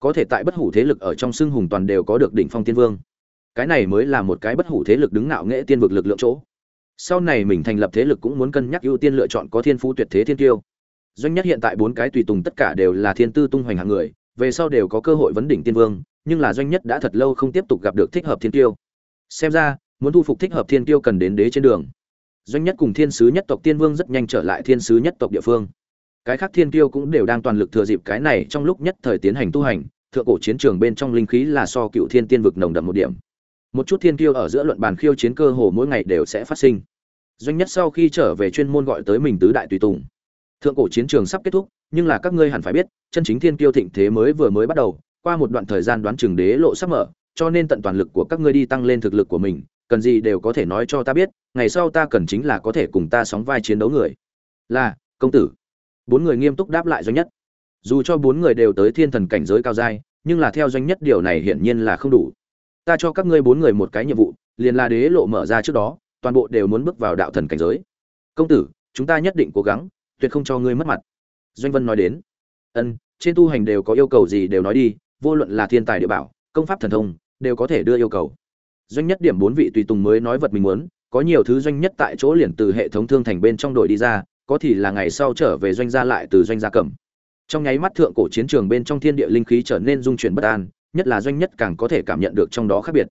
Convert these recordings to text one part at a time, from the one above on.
có thể tại bất hủ thế lực ở trong xưng hùng toàn đều có được đỉnh phong tiên vương. Cái này mới là một cái bất hủ thế lực đứng ngạo nghệ tiên vực lực lượng chỗ. Sau này mình thành lập thế lực cũng muốn cân nhắc ưu tiên lựa chọn có thiên phú tuyệt thế thiên tiêu. Doanh nhất hiện tại bốn cái tùy tùng tất cả đều là thiên tư tung hoành hạng người, về sau đều có cơ hội vấn đỉnh tiên vương, nhưng là doanh nhất đã thật lâu không tiếp tục gặp được thích hợp thiên tiêu. Xem ra, muốn thu phục thích hợp thiên tiêu cần đến đế trên đường. Doanh nhất cùng thiên sứ nhất tộc tiên vương rất nhanh trở lại thiên sứ nhất tộc địa phương cái khác thiên tiêu cũng đều đang toàn lực thừa dịp cái này trong lúc nhất thời tiến hành tu hành, thượng cổ chiến trường bên trong linh khí là so cựu thiên tiên vực nồng đậm một điểm. Một chút thiên tiêu ở giữa luận bàn khiêu chiến cơ hồ mỗi ngày đều sẽ phát sinh. Doanh nhất sau khi trở về chuyên môn gọi tới mình tứ đại tùy tùng. Thượng cổ chiến trường sắp kết thúc, nhưng là các ngươi hẳn phải biết, chân chính thiên tiêu thịnh thế mới vừa mới bắt đầu, qua một đoạn thời gian đoán chừng đế lộ sắp mở, cho nên tận toàn lực của các ngươi đi tăng lên thực lực của mình, cần gì đều có thể nói cho ta biết, ngày sau ta cần chính là có thể cùng ta sóng vai chiến đấu người. Là, công tử bốn người nghiêm túc đáp lại doanh nhất. Dù cho bốn người đều tới thiên thần cảnh giới cao giai, nhưng là theo doanh nhất điều này hiển nhiên là không đủ. Ta cho các ngươi bốn người một cái nhiệm vụ, liền là đế lộ mở ra trước đó, toàn bộ đều muốn bước vào đạo thần cảnh giới. Công tử, chúng ta nhất định cố gắng, tuyệt không cho ngươi mất mặt. Doanh vân nói đến. Ân, trên tu hành đều có yêu cầu gì đều nói đi, vô luận là thiên tài địa bảo, công pháp thần thông, đều có thể đưa yêu cầu. Doanh nhất điểm bốn vị tùy tùng mới nói vật mình muốn, có nhiều thứ doanh nhất tại chỗ liền từ hệ thống thương thành bên trong đội đi ra có thì là ngày sau trở về doanh gia lại từ doanh gia cầm. Trong nháy mắt thượng cổ chiến trường bên trong thiên địa linh khí trở nên dung chuyển bất an, nhất là doanh nhất càng có thể cảm nhận được trong đó khác biệt.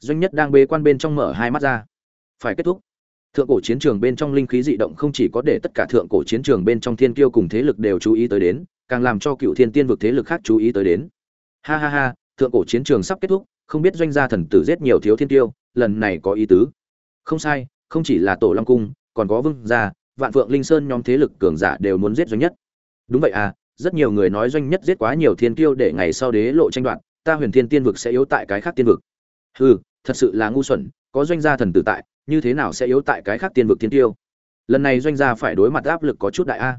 Doanh nhất đang bế quan bên trong mở hai mắt ra. Phải kết thúc. Thượng cổ chiến trường bên trong linh khí dị động không chỉ có để tất cả thượng cổ chiến trường bên trong thiên kiêu cùng thế lực đều chú ý tới đến, càng làm cho cựu thiên tiên vực thế lực khác chú ý tới đến. Ha ha ha, thượng cổ chiến trường sắp kết thúc, không biết doanh gia thần tử giết nhiều thiếu thiên tiêu lần này có ý tứ. Không sai, không chỉ là tổ long cung, còn có vương gia vạn phượng linh sơn nhóm thế lực cường giả đều muốn giết doanh nhất. Đúng vậy à rất nhiều người nói doanh nhất giết quá nhiều thiên tiêu để ngày sau đế lộ tranh đoạt, ta huyền thiên tiên vực sẽ yếu tại cái khác tiên vực. Hừ, thật sự là ngu xuẩn, có doanh gia thần tử tại, như thế nào sẽ yếu tại cái khác tiên vực thiên tiêu lần này doanh gia phải đối mặt áp lực có chút đại a.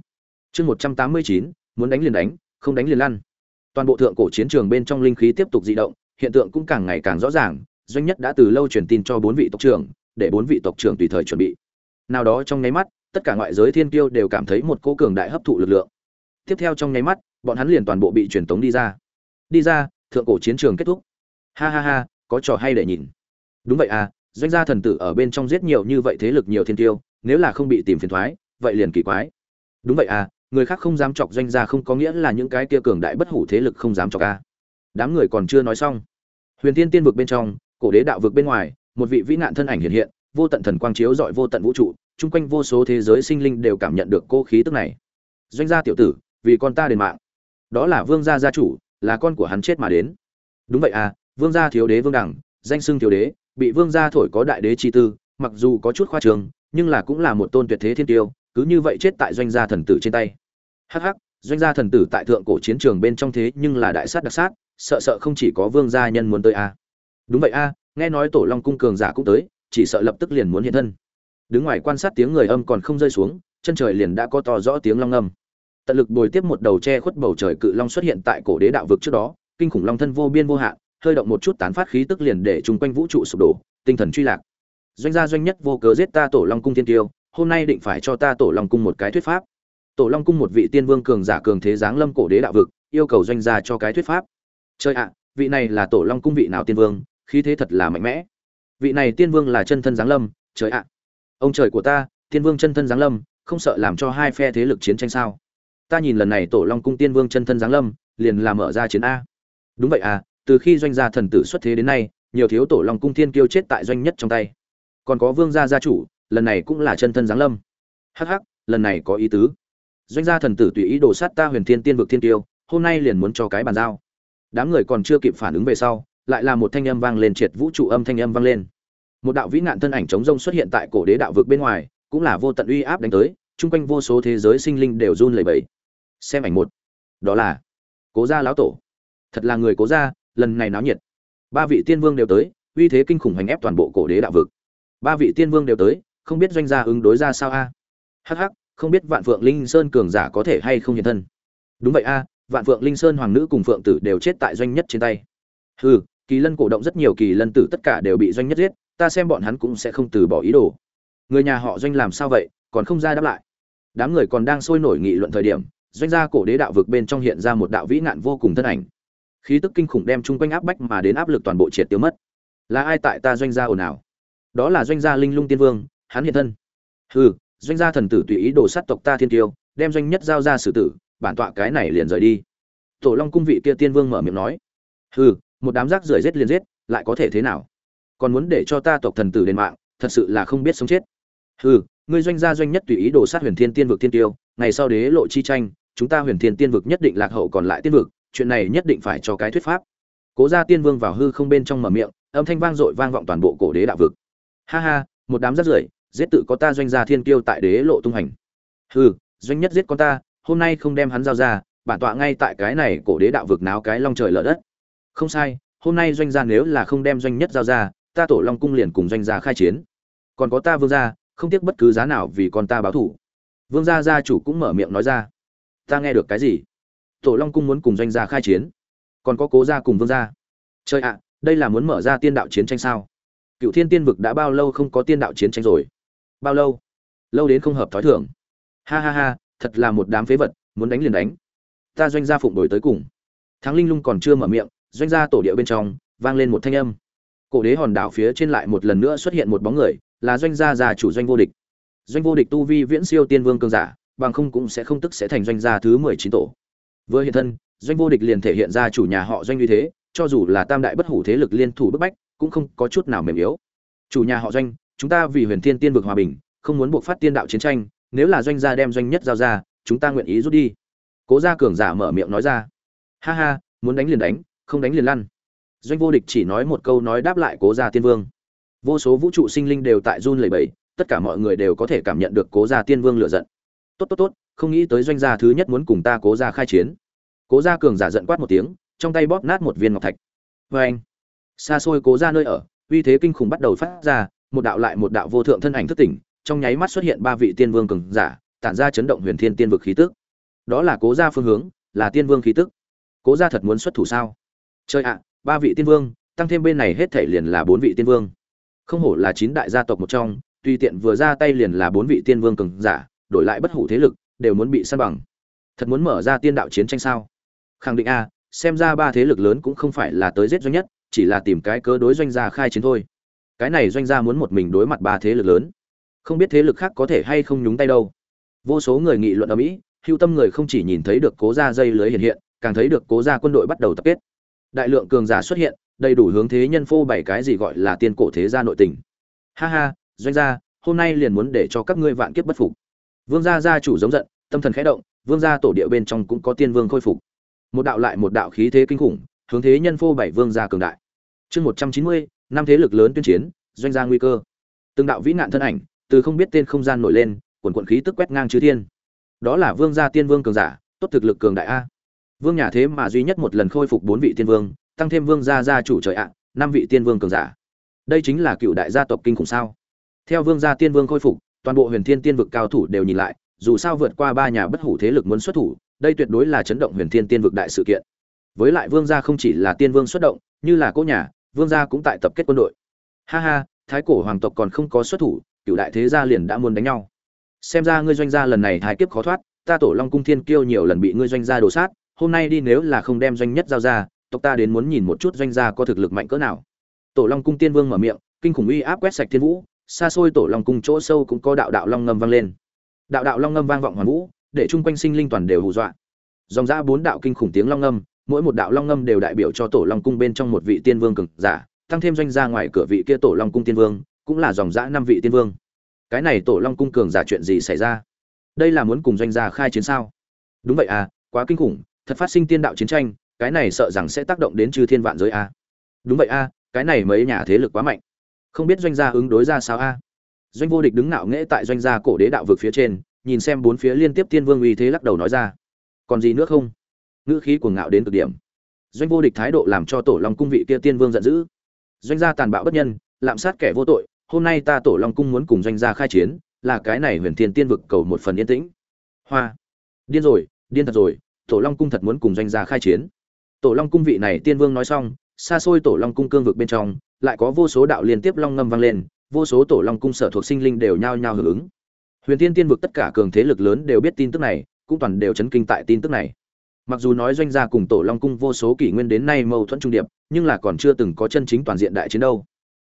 Chương một trăm tám mươi chín, muốn đánh liền đánh, không đánh liền lăn. Toàn bộ thượng cổ chiến trường bên trong linh khí tiếp tục di động, hiện tượng cũng càng ngày càng rõ ràng, doanh nhất đã từ lâu truyền tin cho bốn vị tộc trưởng, để bốn vị tộc trưởng tùy thời chuẩn bị. Nào đó trong nháy mắt tất cả ngoại giới thiên tiêu đều cảm thấy một cô cường đại hấp thụ lực lượng. Tiếp theo trong nháy mắt, bọn hắn liền toàn bộ bị truyền tống đi ra. Đi ra, thượng cổ chiến trường kết thúc. Ha ha ha, có trò hay để nhìn. Đúng vậy à doanh gia thần tử ở bên trong giết nhiều như vậy thế lực nhiều thiên tiêu nếu là không bị tìm phiền thoái, vậy liền kỳ quái. Đúng vậy à người khác không dám chọc doanh gia không có nghĩa là những cái kia cường đại bất hủ thế lực không dám chọc a đám người còn chưa nói xong. Huyền thiên tiên vực bên trong, cổ đế đạo vực bên ngoài, một vị vĩ nạn thân ảnh hiện hiện, vô tận thần quang chiếu dọi vô tận vũ trụ chung quanh vô số thế giới sinh linh đều cảm nhận được cô khí tức này. Doanh gia tiểu tử vì con ta đền mạng. Đó là vương gia gia chủ là con của hắn chết mà đến. Đúng vậy à vương gia thiếu đế vương đẳng danh xưng thiếu đế bị vương gia thổi có đại đế chi tư mặc dù có chút khoa trường nhưng là cũng là một tôn tuyệt thế thiên tiêu cứ như vậy chết tại doanh gia thần tử trên tay. Hắc hắc doanh gia thần tử tại thượng cổ chiến trường bên trong thế nhưng là đại sát đặc sát sợ sợ không chỉ có vương gia nhân muốn tới a à. đúng vậy a à, nghe nói tổ long cung cường giả cũng tới chỉ sợ lập tức liền muốn hiện thân đứng ngoài quan sát tiếng người âm còn không rơi xuống, chân trời liền đã có to rõ tiếng long âm. Tận lực bồi tiếp một đầu che khuất bầu trời cự long xuất hiện tại cổ đế đạo vực trước đó, kinh khủng long thân vô biên vô hạn, hơi động một chút tán phát khí tức liền để chung quanh vũ trụ sụp đổ, tinh thần truy lạc. Doanh gia doanh nhất vô cớ giết ta tổ long cung thiên tiêu, hôm nay định phải cho ta tổ long cung một cái thuyết pháp. Tổ long cung một vị tiên vương cường giả cường thế giáng lâm cổ đế đạo vực, yêu cầu doanh gia cho cái thuyết pháp. Chơi ạ, vị này là tổ long cung vị nào tiên vương, khí thế thật là mạnh mẽ. Vị này tiên vương là chân thân giáng lâm, trời ạ ông trời của ta tiên vương chân thân giáng lâm, không sợ làm cho hai phe thế lực chiến tranh sao? Ta nhìn lần này tổ long cung tiên vương chân thân giáng lâm, liền làm mở ra chiến a. Đúng vậy à từ khi doanh gia thần tử xuất thế đến nay, nhiều thiếu tổ long cung thiên kiêu chết tại doanh nhất trong tay. Còn có vương gia gia chủ, lần này cũng là chân thân giáng lâm. Hắc hắc, lần này có ý tứ. Doanh gia thần tử tùy ý đổ sát ta huyền thiên tiên vực thiên tiêu hôm nay liền muốn cho cái bàn giao. Đám người còn chưa kịp phản ứng về sau, lại là một thanh âm vang lên triệt vũ trụ âm thanh âm vang lên một đạo vĩ nạn thân ảnh chống rông xuất hiện tại cổ đế đạo vực bên ngoài, cũng là vô tận uy áp đánh tới, chung quanh vô số thế giới sinh linh đều run lẩy bẩy. Xem ảnh một. Đó là cố gia lão tổ. Thật là người cố gia, lần này náo nhiệt. Ba vị tiên vương đều tới, uy thế kinh khủng hành ép toàn bộ cổ đế đạo vực. Ba vị tiên vương đều tới, không biết doanh gia ứng đối ra sao a? Hh không biết vạn phượng linh sơn cường giả có thể hay không hiện thân. Đúng vậy a, vạn phượng linh sơn hoàng nữ cùng phượng tử đều chết tại doanh nhất trên tay. Hừ, kỳ lân cổ động rất nhiều kỳ lân tử tất cả đều bị doanh nhất giết ta xem bọn hắn cũng sẽ không từ bỏ ý đồ. Người nhà họ doanh làm sao vậy, còn không ra đáp lại. Đám người còn đang sôi nổi nghị luận thời điểm, doanh gia cổ đế đạo vực bên trong hiện ra một đạo vĩ nạn vô cùng thân ảnh. Khí tức kinh khủng đem chung quanh áp bách mà đến áp lực toàn bộ triệt tiêu mất. Là ai tại ta doanh gia ồn ào? Đó là doanh gia linh lung tiên vương, hắn hiện thân. Hừ, doanh gia thần tử tùy ý đồ sát tộc ta thiên tiêu, đem doanh nhất giao ra xử tử, bản tọa cái này liền rời đi. Tổ long cung vị kia tiên vương mở miệng nói. Hừ, một đám rác rưởi giết liền giết, lại có thể thế nào? Còn muốn để cho ta tộc thần tử đền mạng, thật sự là không biết sống chết. Hừ, ngươi doanh gia doanh nhất tùy ý đồ sát huyền thiên tiên vực tiên tiêu, ngày sau đế lộ chi tranh, chúng ta huyền thiên tiên vực nhất định lạc hậu còn lại tiên vực, chuyện này nhất định phải cho cái thuyết pháp. Cố gia tiên vương vào hư không bên trong mở miệng, âm thanh vang dội vang vọng toàn bộ cổ đế đạo vực. Ha ha, một đám rất rưởi, giết tự có ta doanh gia thiên kiêu tại đế lộ tung hành. Hừ, doanh nhất giết con ta, hôm nay không đem hắn giao ra, bản tọa ngay tại cái này cổ đế đạo vực náo cái long trời lở đất. Không sai, hôm nay doanh gia nếu là không đem doanh nhất giao ra ta tổ long cung liền cùng doanh gia khai chiến. Còn có ta vương gia, không tiếc bất cứ giá nào vì con ta báo thủ. Vương gia gia chủ cũng mở miệng nói ra. Ta nghe được cái gì? Tổ long cung muốn cùng doanh gia khai chiến. Còn có cố gia cùng vương gia. Trời ạ, đây là muốn mở ra tiên đạo chiến tranh sao? Cựu thiên tiên vực đã bao lâu không có tiên đạo chiến tranh rồi? Bao lâu? Lâu đến không hợp thói thường. Ha ha ha, thật là một đám phế vật, muốn đánh liền đánh. Ta doanh gia phụng đổi tới cùng. Thắng linh lung còn chưa mở miệng, doanh gia tổ địa bên trong, vang lên một thanh âm cổ đế hòn đảo phía trên lại một lần nữa xuất hiện một bóng người, là doanh gia già chủ doanh vô địch. Doanh vô địch tu vi viễn siêu tiên vương cương giả, bằng không cũng sẽ không tức sẽ thành doanh gia thứ mười chín tổ. Vừa hiện thân, doanh vô địch liền thể hiện ra chủ nhà họ doanh như thế, cho dù là tam đại bất hủ thế lực liên thủ bức bách, cũng không có chút nào mềm yếu. Chủ nhà họ doanh, chúng ta vì huyền thiên tiên vực hòa bình, không muốn buộc phát tiên đạo chiến tranh, nếu là doanh gia đem doanh nhất giao ra, chúng ta nguyện ý rút đi. Cố gia cường giả mở miệng nói ra. Ha ha, muốn đánh liền đánh, không đánh liền lăn doanh vô địch chỉ nói một câu nói đáp lại cố gia tiên vương. Vô số vũ trụ sinh linh đều tại run lẩy bẩy, tất cả mọi người đều có thể cảm nhận được cố gia tiên vương lựa giận. Tốt tốt tốt, không nghĩ tới doanh gia thứ nhất muốn cùng ta cố gia khai chiến. Cố gia cường giả giận quát một tiếng, trong tay bóp nát một viên ngọc thạch. Vê anh, xa xôi cố gia nơi ở, uy thế kinh khủng bắt đầu phát ra, một đạo lại một đạo vô thượng thân ảnh thức tỉnh, trong nháy mắt xuất hiện ba vị tiên vương cường giả, tản ra chấn động huyền thiên tiên vực khí tức. Đó là cố gia phương hướng, là tiên vương khí tức. Cố gia thật muốn xuất thủ sao? Chơi ạ ba vị tiên vương, tăng thêm bên này hết thể liền là bốn vị tiên vương. Không hổ là chín đại gia tộc một trong, tùy tiện vừa ra tay liền là bốn vị tiên vương cường giả, đổi lại bất hủ thế lực, đều muốn bị săn bằng. Thật muốn mở ra tiên đạo chiến tranh sao? Khẳng định a, xem ra ba thế lực lớn cũng không phải là tới giết doanh nhất, chỉ là tìm cái cớ đối doanh gia khai chiến thôi. Cái này doanh gia muốn một mình đối mặt ba thế lực lớn. Không biết thế lực khác có thể hay không nhúng tay đâu. Vô số người nghị luận ở mỹ, hưu tâm người không chỉ nhìn thấy được cố gia dây lưới hiện hiện, càng thấy được cố gia quân đội bắt đầu tập kết đại lượng cường giả xuất hiện, đầy đủ hướng thế nhân phô bày cái gì gọi là tiên cổ thế gia nội tình. Ha ha, doanh gia, hôm nay liền muốn để cho các ngươi vạn kiếp bất phục. Vương gia gia chủ giống giận, tâm thần khẽ động, vương gia tổ địa bên trong cũng có tiên vương khôi phục. Một đạo lại một đạo khí thế kinh khủng, hướng thế nhân phô bảy vương gia cường đại. Chương một trăm chín mươi, năm thế lực lớn tuyên chiến, doanh gia nguy cơ. Từng đạo vĩ nạn thân ảnh, từ không biết tên không gian nổi lên, quần quận khí tức quét ngang chư thiên. Đó là vương gia tiên vương cường giả, tốt thực lực cường đại a vương nhà thế mà duy nhất một lần khôi phục bốn vị tiên vương, tăng thêm vương gia gia chủ trời ạ, năm vị tiên vương cường giả. Đây chính là cựu đại gia tộc kinh khủng sao? Theo vương gia tiên vương khôi phục, toàn bộ huyền thiên tiên vực cao thủ đều nhìn lại, dù sao vượt qua ba nhà bất hủ thế lực muốn xuất thủ, đây tuyệt đối là chấn động huyền thiên tiên vực đại sự kiện. Với lại vương gia không chỉ là tiên vương xuất động, như là cỗ nhà, vương gia cũng tại tập kết quân đội. Ha ha, thái cổ hoàng tộc còn không có xuất thủ, cựu đại thế gia liền đã muốn đánh nhau. Xem ra ngươi doanh gia lần này thái kiếp khó thoát, ta tổ long cung thiên kiêu nhiều lần bị ngươi doanh gia đổ sát hôm nay đi nếu là không đem doanh nhất giao ra, tộc ta đến muốn nhìn một chút doanh gia có thực lực mạnh cỡ nào. Tổ long cung tiên vương mở miệng, kinh khủng uy áp quét sạch thiên vũ, xa xôi tổ long cung chỗ sâu cũng có đạo đạo long ngâm vang lên. Đạo đạo long ngâm vang vọng hoàn vũ, để chung quanh sinh linh toàn đều hù dọa. Dòng ra bốn đạo kinh khủng tiếng long ngâm, mỗi một đạo long ngâm đều đại biểu cho tổ long cung bên trong một vị tiên vương cực giả, tăng thêm doanh gia ngoài cửa vị kia tổ long cung tiên vương, cũng là dòng dã năm vị tiên vương. Cái này tổ long cung cường giả chuyện gì xảy ra? Đây là muốn cùng doanh gia khai chiến sao? Đúng vậy à quá kinh khủng thật phát sinh tiên đạo chiến tranh, cái này sợ rằng sẽ tác động đến chư thiên vạn giới a. Đúng vậy a, cái này mấy nhà thế lực quá mạnh. Không biết doanh gia ứng đối ra sao a. Doanh vô địch đứng ngạo nghễ tại doanh gia cổ đế đạo vực phía trên, nhìn xem bốn phía liên tiếp tiên vương uy thế lắc đầu nói ra. Còn gì nữa không? Ngữ khí cuồng ngạo đến cực điểm. Doanh vô địch thái độ làm cho tổ long cung vị kia tiên vương giận dữ. Doanh gia tàn bạo bất nhân, lạm sát kẻ vô tội, hôm nay ta tổ long cung muốn cùng doanh gia khai chiến, là cái này huyền thiên tiên vực cầu một phần yên tĩnh. Hoa. Điên rồi, điên thật rồi tổ long cung thật muốn cùng doanh gia khai chiến. Tổ long cung vị này tiên vương nói xong, xa xôi tổ long cung cương vực bên trong, lại có vô số đạo liên tiếp long ngâm vang lên, vô số tổ long cung sở thuộc sinh linh đều nhao nhao hưởng ứng. Huyền tiên tiên vực tất cả cường thế lực lớn đều biết tin tức này, cũng toàn đều chấn kinh tại tin tức này. Mặc dù nói doanh gia cùng tổ long cung vô số kỷ nguyên đến nay mâu thuẫn trung điệp, nhưng là còn chưa từng có chân chính toàn diện đại chiến đâu.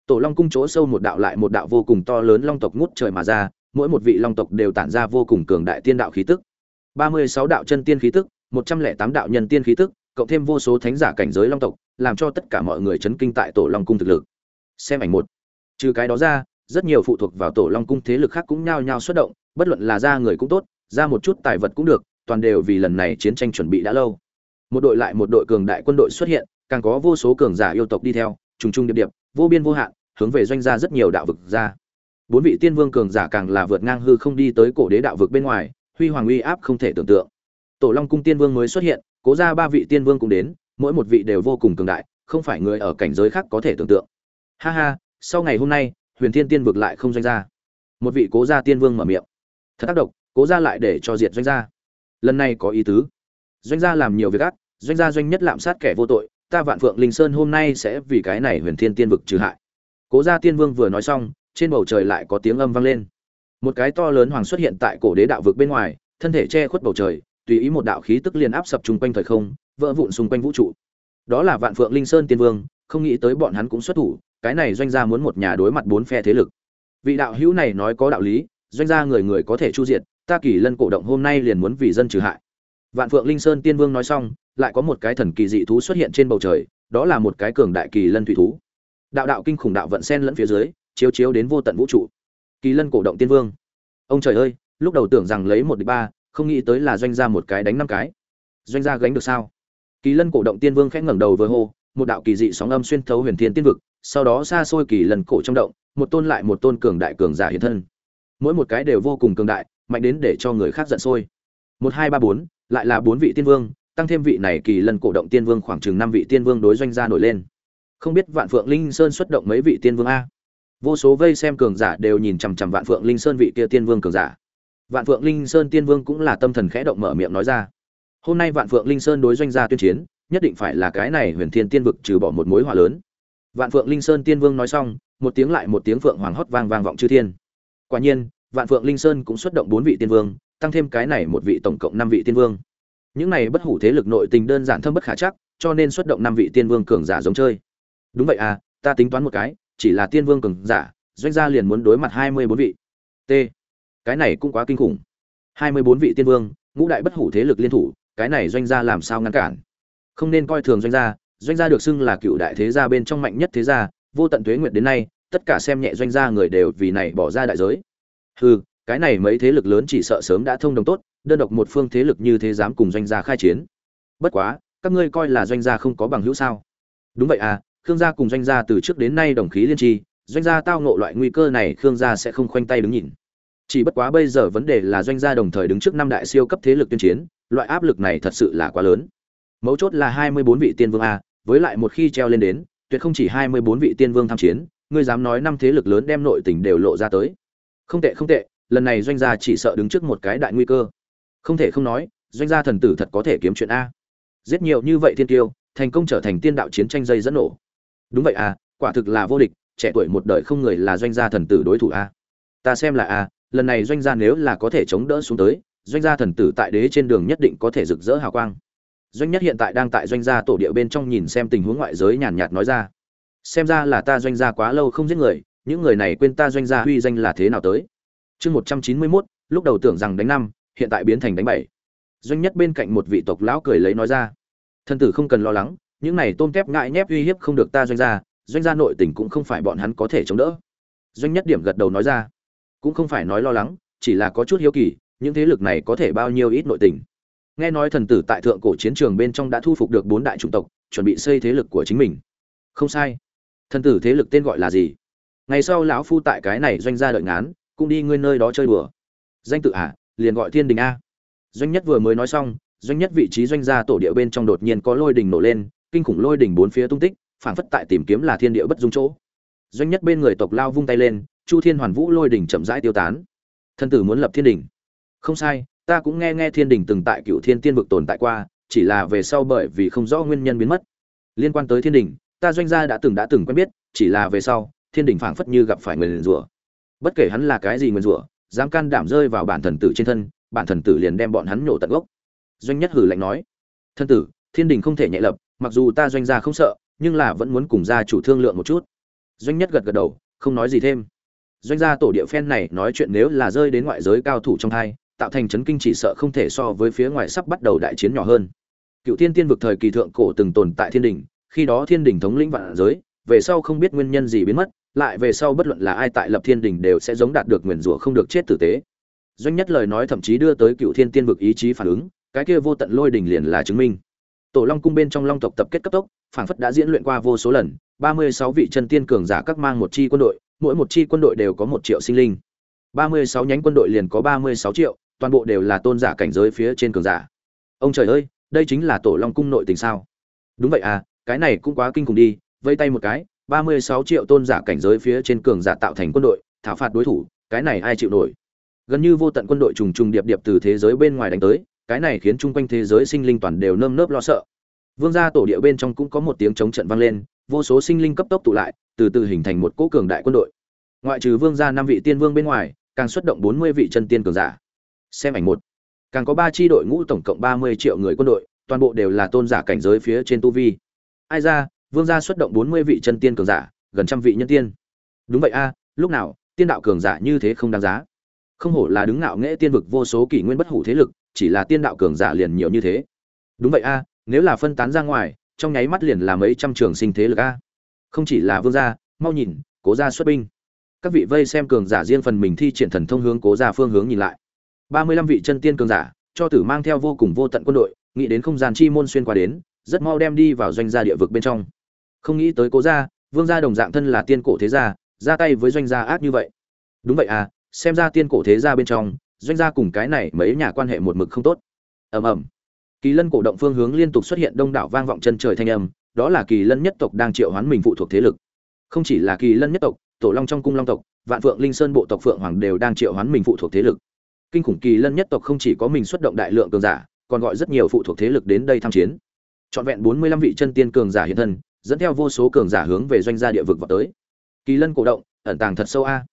Tổ long cung chỗ sâu một đạo lại một đạo vô cùng to lớn long tộc ngút trời mà ra, mỗi một vị long tộc đều tản ra vô cùng cường đại tiên đạo khí tức. Ba mươi sáu đạo chân tiên khí tức một trăm lẻ tám đạo nhân tiên khí tức, cộng thêm vô số thánh giả cảnh giới long tộc, làm cho tất cả mọi người chấn kinh tại tổ long cung thực lực. Xem ảnh một. Trừ cái đó ra, rất nhiều phụ thuộc vào tổ long cung thế lực khác cũng nhao nhao xuất động, bất luận là ra người cũng tốt, ra một chút tài vật cũng được, toàn đều vì lần này chiến tranh chuẩn bị đã lâu. Một đội lại một đội cường đại quân đội xuất hiện, càng có vô số cường giả yêu tộc đi theo, trùng trùng điệp điệp, vô biên vô hạn, hướng về doanh gia rất nhiều đạo vực ra. Bốn vị tiên vương cường giả càng là vượt ngang hư không đi tới cổ đế đạo vực bên ngoài, huy hoàng uy áp không thể tưởng tượng tổ long cung tiên vương mới xuất hiện, cố ra ba vị tiên vương cũng đến, mỗi một vị đều vô cùng cường đại, không phải người ở cảnh giới khác có thể tưởng tượng. Ha ha, sau ngày hôm nay, huyền thiên tiên vực lại không doanh gia. Một vị cố gia tiên vương mở miệng. Thật tác động cố gia lại để cho diệt doanh gia. Lần này có ý tứ. Doanh gia làm nhiều việc ác, doanh gia doanh nhất lạm sát kẻ vô tội, ta vạn phượng linh sơn hôm nay sẽ vì cái này huyền thiên tiên vực trừ hại. Cố gia tiên vương vừa nói xong, trên bầu trời lại có tiếng âm vang lên. Một cái to lớn hoàng xuất hiện tại cổ đế đạo vực bên ngoài, thân thể che khuất bầu trời tùy ý một đạo khí tức liền áp sập chung quanh thời không, vỡ vụn xung quanh vũ trụ. Đó là vạn phượng linh sơn tiên vương, không nghĩ tới bọn hắn cũng xuất thủ, cái này doanh gia muốn một nhà đối mặt bốn phe thế lực. Vị đạo hữu này nói có đạo lý, doanh gia người người có thể chu diệt, ta kỳ lân cổ động hôm nay liền muốn vì dân trừ hại. Vạn phượng linh sơn tiên vương nói xong, lại có một cái thần kỳ dị thú xuất hiện trên bầu trời, đó là một cái cường đại kỳ lân thủy thú. Đạo đạo kinh khủng đạo vận sen lẫn phía dưới, chiếu chiếu đến vô tận vũ trụ. Kỳ lân cổ động tiên vương. Ông trời ơi, lúc đầu tưởng rằng lấy một địch ba không nghĩ tới là doanh gia một cái đánh năm cái. Doanh gia gánh được sao? Kỳ lân cổ động tiên vương khẽ ngẩng đầu với hô, một đạo kỳ dị sóng âm xuyên thấu huyền thiên tiên vực, sau đó xa xôi kỳ lần cổ trong động, một tôn lại một tôn cường đại cường giả hiện thân. Mỗi một cái đều vô cùng cường đại, mạnh đến để cho người khác giận sôi. Một, hai, ba, bốn, lại là bốn vị tiên vương, tăng thêm vị này kỳ lần cổ động tiên vương khoảng chừng năm vị tiên vương đối doanh gia nổi lên. Không biết vạn phượng linh sơn xuất động mấy vị tiên vương a? Vô số vây xem cường giả đều nhìn chằm chằm vạn phượng linh sơn vị kia tiên vương cường giả vạn phượng linh sơn tiên vương cũng là tâm thần khẽ động mở miệng nói ra. Hôm nay vạn phượng linh sơn đối doanh gia tuyên chiến, nhất định phải là cái này huyền thiên tiên vực trừ bỏ một mối họa lớn. Vạn phượng linh sơn tiên vương nói xong, một tiếng lại một tiếng phượng hoàng hót vang vang vọng chư thiên. Quả nhiên, vạn phượng linh sơn cũng xuất động bốn vị tiên vương, tăng thêm cái này một vị tổng cộng năm vị tiên vương. Những này bất hủ thế lực nội tình đơn giản thâm bất khả chắc, cho nên xuất động năm vị tiên vương cường giả giống chơi. Đúng vậy à ta tính toán một cái, chỉ là tiên vương cường giả, doanh gia liền muốn đối mặt hai mươi bốn vị. T cái này cũng quá kinh khủng. Hai mươi bốn vị tiên vương, ngũ đại bất hủ thế lực liên thủ, cái này doanh gia làm sao ngăn cản? Không nên coi thường doanh gia doanh gia được xưng là cựu đại thế gia bên trong mạnh nhất thế gia, vô tận tuế nguyệt đến nay, tất cả xem nhẹ doanh gia người đều vì này bỏ ra đại giới. Hừ, cái này mấy thế lực lớn chỉ sợ sớm đã thông đồng tốt, đơn độc một phương thế lực như thế dám cùng doanh gia khai chiến. Bất quá, các ngươi coi là doanh gia không có bằng hữu sao? Đúng vậy à khương gia cùng doanh gia từ trước đến nay đồng khí liên tri, doanh gia tao ngộ loại nguy cơ này, khương gia sẽ không khoanh tay đứng nhìn chỉ bất quá bây giờ vấn đề là doanh gia đồng thời đứng trước năm đại siêu cấp thế lực tuyên chiến, loại áp lực này thật sự là quá lớn. Mấu chốt là hai mươi bốn vị tiên vương a, với lại một khi treo lên đến, tuyệt không chỉ hai mươi bốn vị tiên vương tham chiến, ngươi dám nói năm thế lực lớn đem nội tình đều lộ ra tới. Không tệ không tệ, lần này doanh gia chỉ sợ đứng trước một cái đại nguy cơ. Không thể không nói, doanh gia thần tử thật có thể kiếm chuyện a. Giết nhiều như vậy thiên tiêu thành công trở thành tiên đạo chiến tranh dây dẫn nổ. Đúng vậy à quả thực là vô địch, trẻ tuổi một đời không người là doanh gia thần tử đối thủ a. Ta xem là a lần này doanh gia nếu là có thể chống đỡ xuống tới, doanh gia thần tử tại đế trên đường nhất định có thể rực rỡ hào quang. Doanh nhất hiện tại đang tại doanh gia tổ địa bên trong nhìn xem tình huống ngoại giới nhàn nhạt nói ra. Xem ra là ta doanh gia quá lâu không giết người, những người này quên ta doanh gia uy danh là thế nào tới. Chương một trăm chín mươi mốt, lúc đầu tưởng rằng đánh năm, hiện tại biến thành đánh bảy. Doanh nhất bên cạnh một vị tộc lão cười lấy nói ra. Thân tử không cần lo lắng, những này tôm tép ngại nhép uy hiếp không được ta doanh gia doanh gia nội tình cũng không phải bọn hắn có thể chống đỡ. Doanh nhất điểm gật đầu nói ra cũng không phải nói lo lắng, chỉ là có chút hiếu kỳ, những thế lực này có thể bao nhiêu ít nội tình. Nghe nói thần tử tại thượng cổ chiến trường bên trong đã thu phục được bốn đại chủng tộc, chuẩn bị xây thế lực của chính mình. Không sai. Thần tử thế lực tên gọi là gì? Ngày sau lão phu tại cái này doanh gia đợi ngán, cũng đi ngươi nơi đó chơi đùa. Danh tự à? Liền gọi thiên đình a. Doanh nhất vừa mới nói xong, doanh nhất vị trí doanh gia tổ địa bên trong đột nhiên có lôi đình nổ lên, kinh khủng lôi đỉnh bốn phía tung tích, phảng phất tại tìm kiếm là thiên địa bất dung chỗ. Doanh nhất bên người tộc lao vung tay lên chu thiên hoàn vũ lôi đỉnh chậm rãi tiêu tán. Thân tử muốn lập thiên đỉnh. Không sai, ta cũng nghe nghe thiên đỉnh từng tại cựu thiên tiên vực tồn tại qua, chỉ là về sau bởi vì không rõ nguyên nhân biến mất. Liên quan tới thiên đỉnh, ta doanh gia đã từng đã từng quen biết, chỉ là về sau, thiên đỉnh phảng phất như gặp phải người liền rủa. Bất kể hắn là cái gì người rủa, dám can đảm rơi vào bản thần tử trên thân, bản thần tử liền đem bọn hắn nhổ tận gốc. Doanh nhất hử lạnh nói thân tử, thiên đình không thể nhẹ lập, mặc dù ta doanh gia không sợ, nhưng là vẫn muốn cùng gia chủ thương lượng một chút. Doanh nhất gật gật đầu, không nói gì thêm doanh gia tổ địa phen này nói chuyện nếu là rơi đến ngoại giới cao thủ trong hai, tạo thành chấn kinh chỉ sợ không thể so với phía ngoài sắp bắt đầu đại chiến nhỏ hơn. Cựu thiên tiên vực thời kỳ thượng cổ từng tồn tại thiên đình khi đó thiên đình thống lĩnh vạn giới, về sau không biết nguyên nhân gì biến mất, lại về sau bất luận là ai tại lập thiên đình đều sẽ giống đạt được nguyền rủa không được chết tử tế. Doanh nhất lời nói thậm chí đưa tới cựu thiên tiên vực ý chí phản ứng, cái kia vô tận lôi đình liền là chứng minh. Tổ long cung bên trong long tộc tập kết cấp tốc, phảng phất đã diễn luyện qua vô số lần, ba mươi sáu vị chân tiên cường giả các mang một chi quân đội mỗi một chi quân đội đều có một triệu sinh linh. Ba mươi sáu nhánh quân đội liền có ba mươi sáu triệu, toàn bộ đều là tôn giả cảnh giới phía trên cường giả. Ông trời ơi, đây chính là tổ long cung nội tình sao? Đúng vậy à cái này cũng quá kinh khủng đi vây tay một cái, ba mươi sáu triệu tôn giả cảnh giới phía trên cường giả tạo thành quân đội, thảo phạt đối thủ, cái này ai chịu nổi? Gần như vô tận quân đội trùng trùng điệp điệp từ thế giới bên ngoài đánh tới, cái này khiến chung quanh thế giới sinh linh toàn đều nơm nớp lo sợ. Vương gia tổ địa bên trong cũng có một tiếng chống trận vang lên, vô số sinh linh cấp tốc tụ lại từ từ hình thành một cỗ cường đại quân đội. Ngoại trừ vương gia năm vị tiên vương bên ngoài, càng xuất động bốn mươi vị chân tiên cường giả. Xem ảnh một. Càng có ba tri đội ngũ tổng cộng ba mươi triệu người quân đội, toàn bộ đều là tôn giả cảnh giới phía trên tu vi. Ai ra, vương gia xuất động bốn mươi vị chân tiên cường giả, gần trăm vị nhân tiên. Đúng vậy a, lúc nào, tiên đạo cường giả như thế không đáng giá. Không hổ là đứng ngạo nghễ tiên vực vô số kỷ nguyên bất hủ thế lực, chỉ là tiên đạo cường giả liền nhiều như thế. Đúng vậy a, nếu là phân tán ra ngoài, trong nháy mắt liền là mấy trăm trường sinh thế lực a không chỉ là vương gia, mau nhìn, cố gia xuất binh. Các vị vây xem cường giả riêng phần mình thi triển thần thông hướng cố gia phương hướng nhìn lại. Ba mươi lăm vị chân tiên cường giả, cho tử mang theo vô cùng vô tận quân đội, nghĩ đến không gian chi môn xuyên qua đến, rất mau đem đi vào doanh gia địa vực bên trong. Không nghĩ tới cố gia, vương gia đồng dạng thân là tiên cổ thế gia, ra tay với doanh gia ác như vậy. Đúng vậy à xem ra tiên cổ thế gia bên trong, doanh gia cùng cái này mấy nhà quan hệ một mực không tốt. Ầm ầm. Kỳ lân cổ động phương hướng liên tục xuất hiện đông đảo vang vọng chân trời thanh âm đó là kỳ lân nhất tộc đang triệu hoán mình phụ thuộc thế lực. Không chỉ là kỳ lân nhất tộc, tổ long trong cung long tộc, vạn phượng linh sơn bộ tộc phượng hoàng đều đang triệu hoán mình phụ thuộc thế lực. Kinh khủng kỳ lân nhất tộc không chỉ có mình xuất động đại lượng cường giả, còn gọi rất nhiều phụ thuộc thế lực đến đây tham chiến. Trọn vẹn bốn mươi lăm vị chân tiên cường giả hiện thân, dẫn theo vô số cường giả hướng về doanh gia địa vực vào tới. Kỳ lân cổ động, ẩn tàng thật sâu a.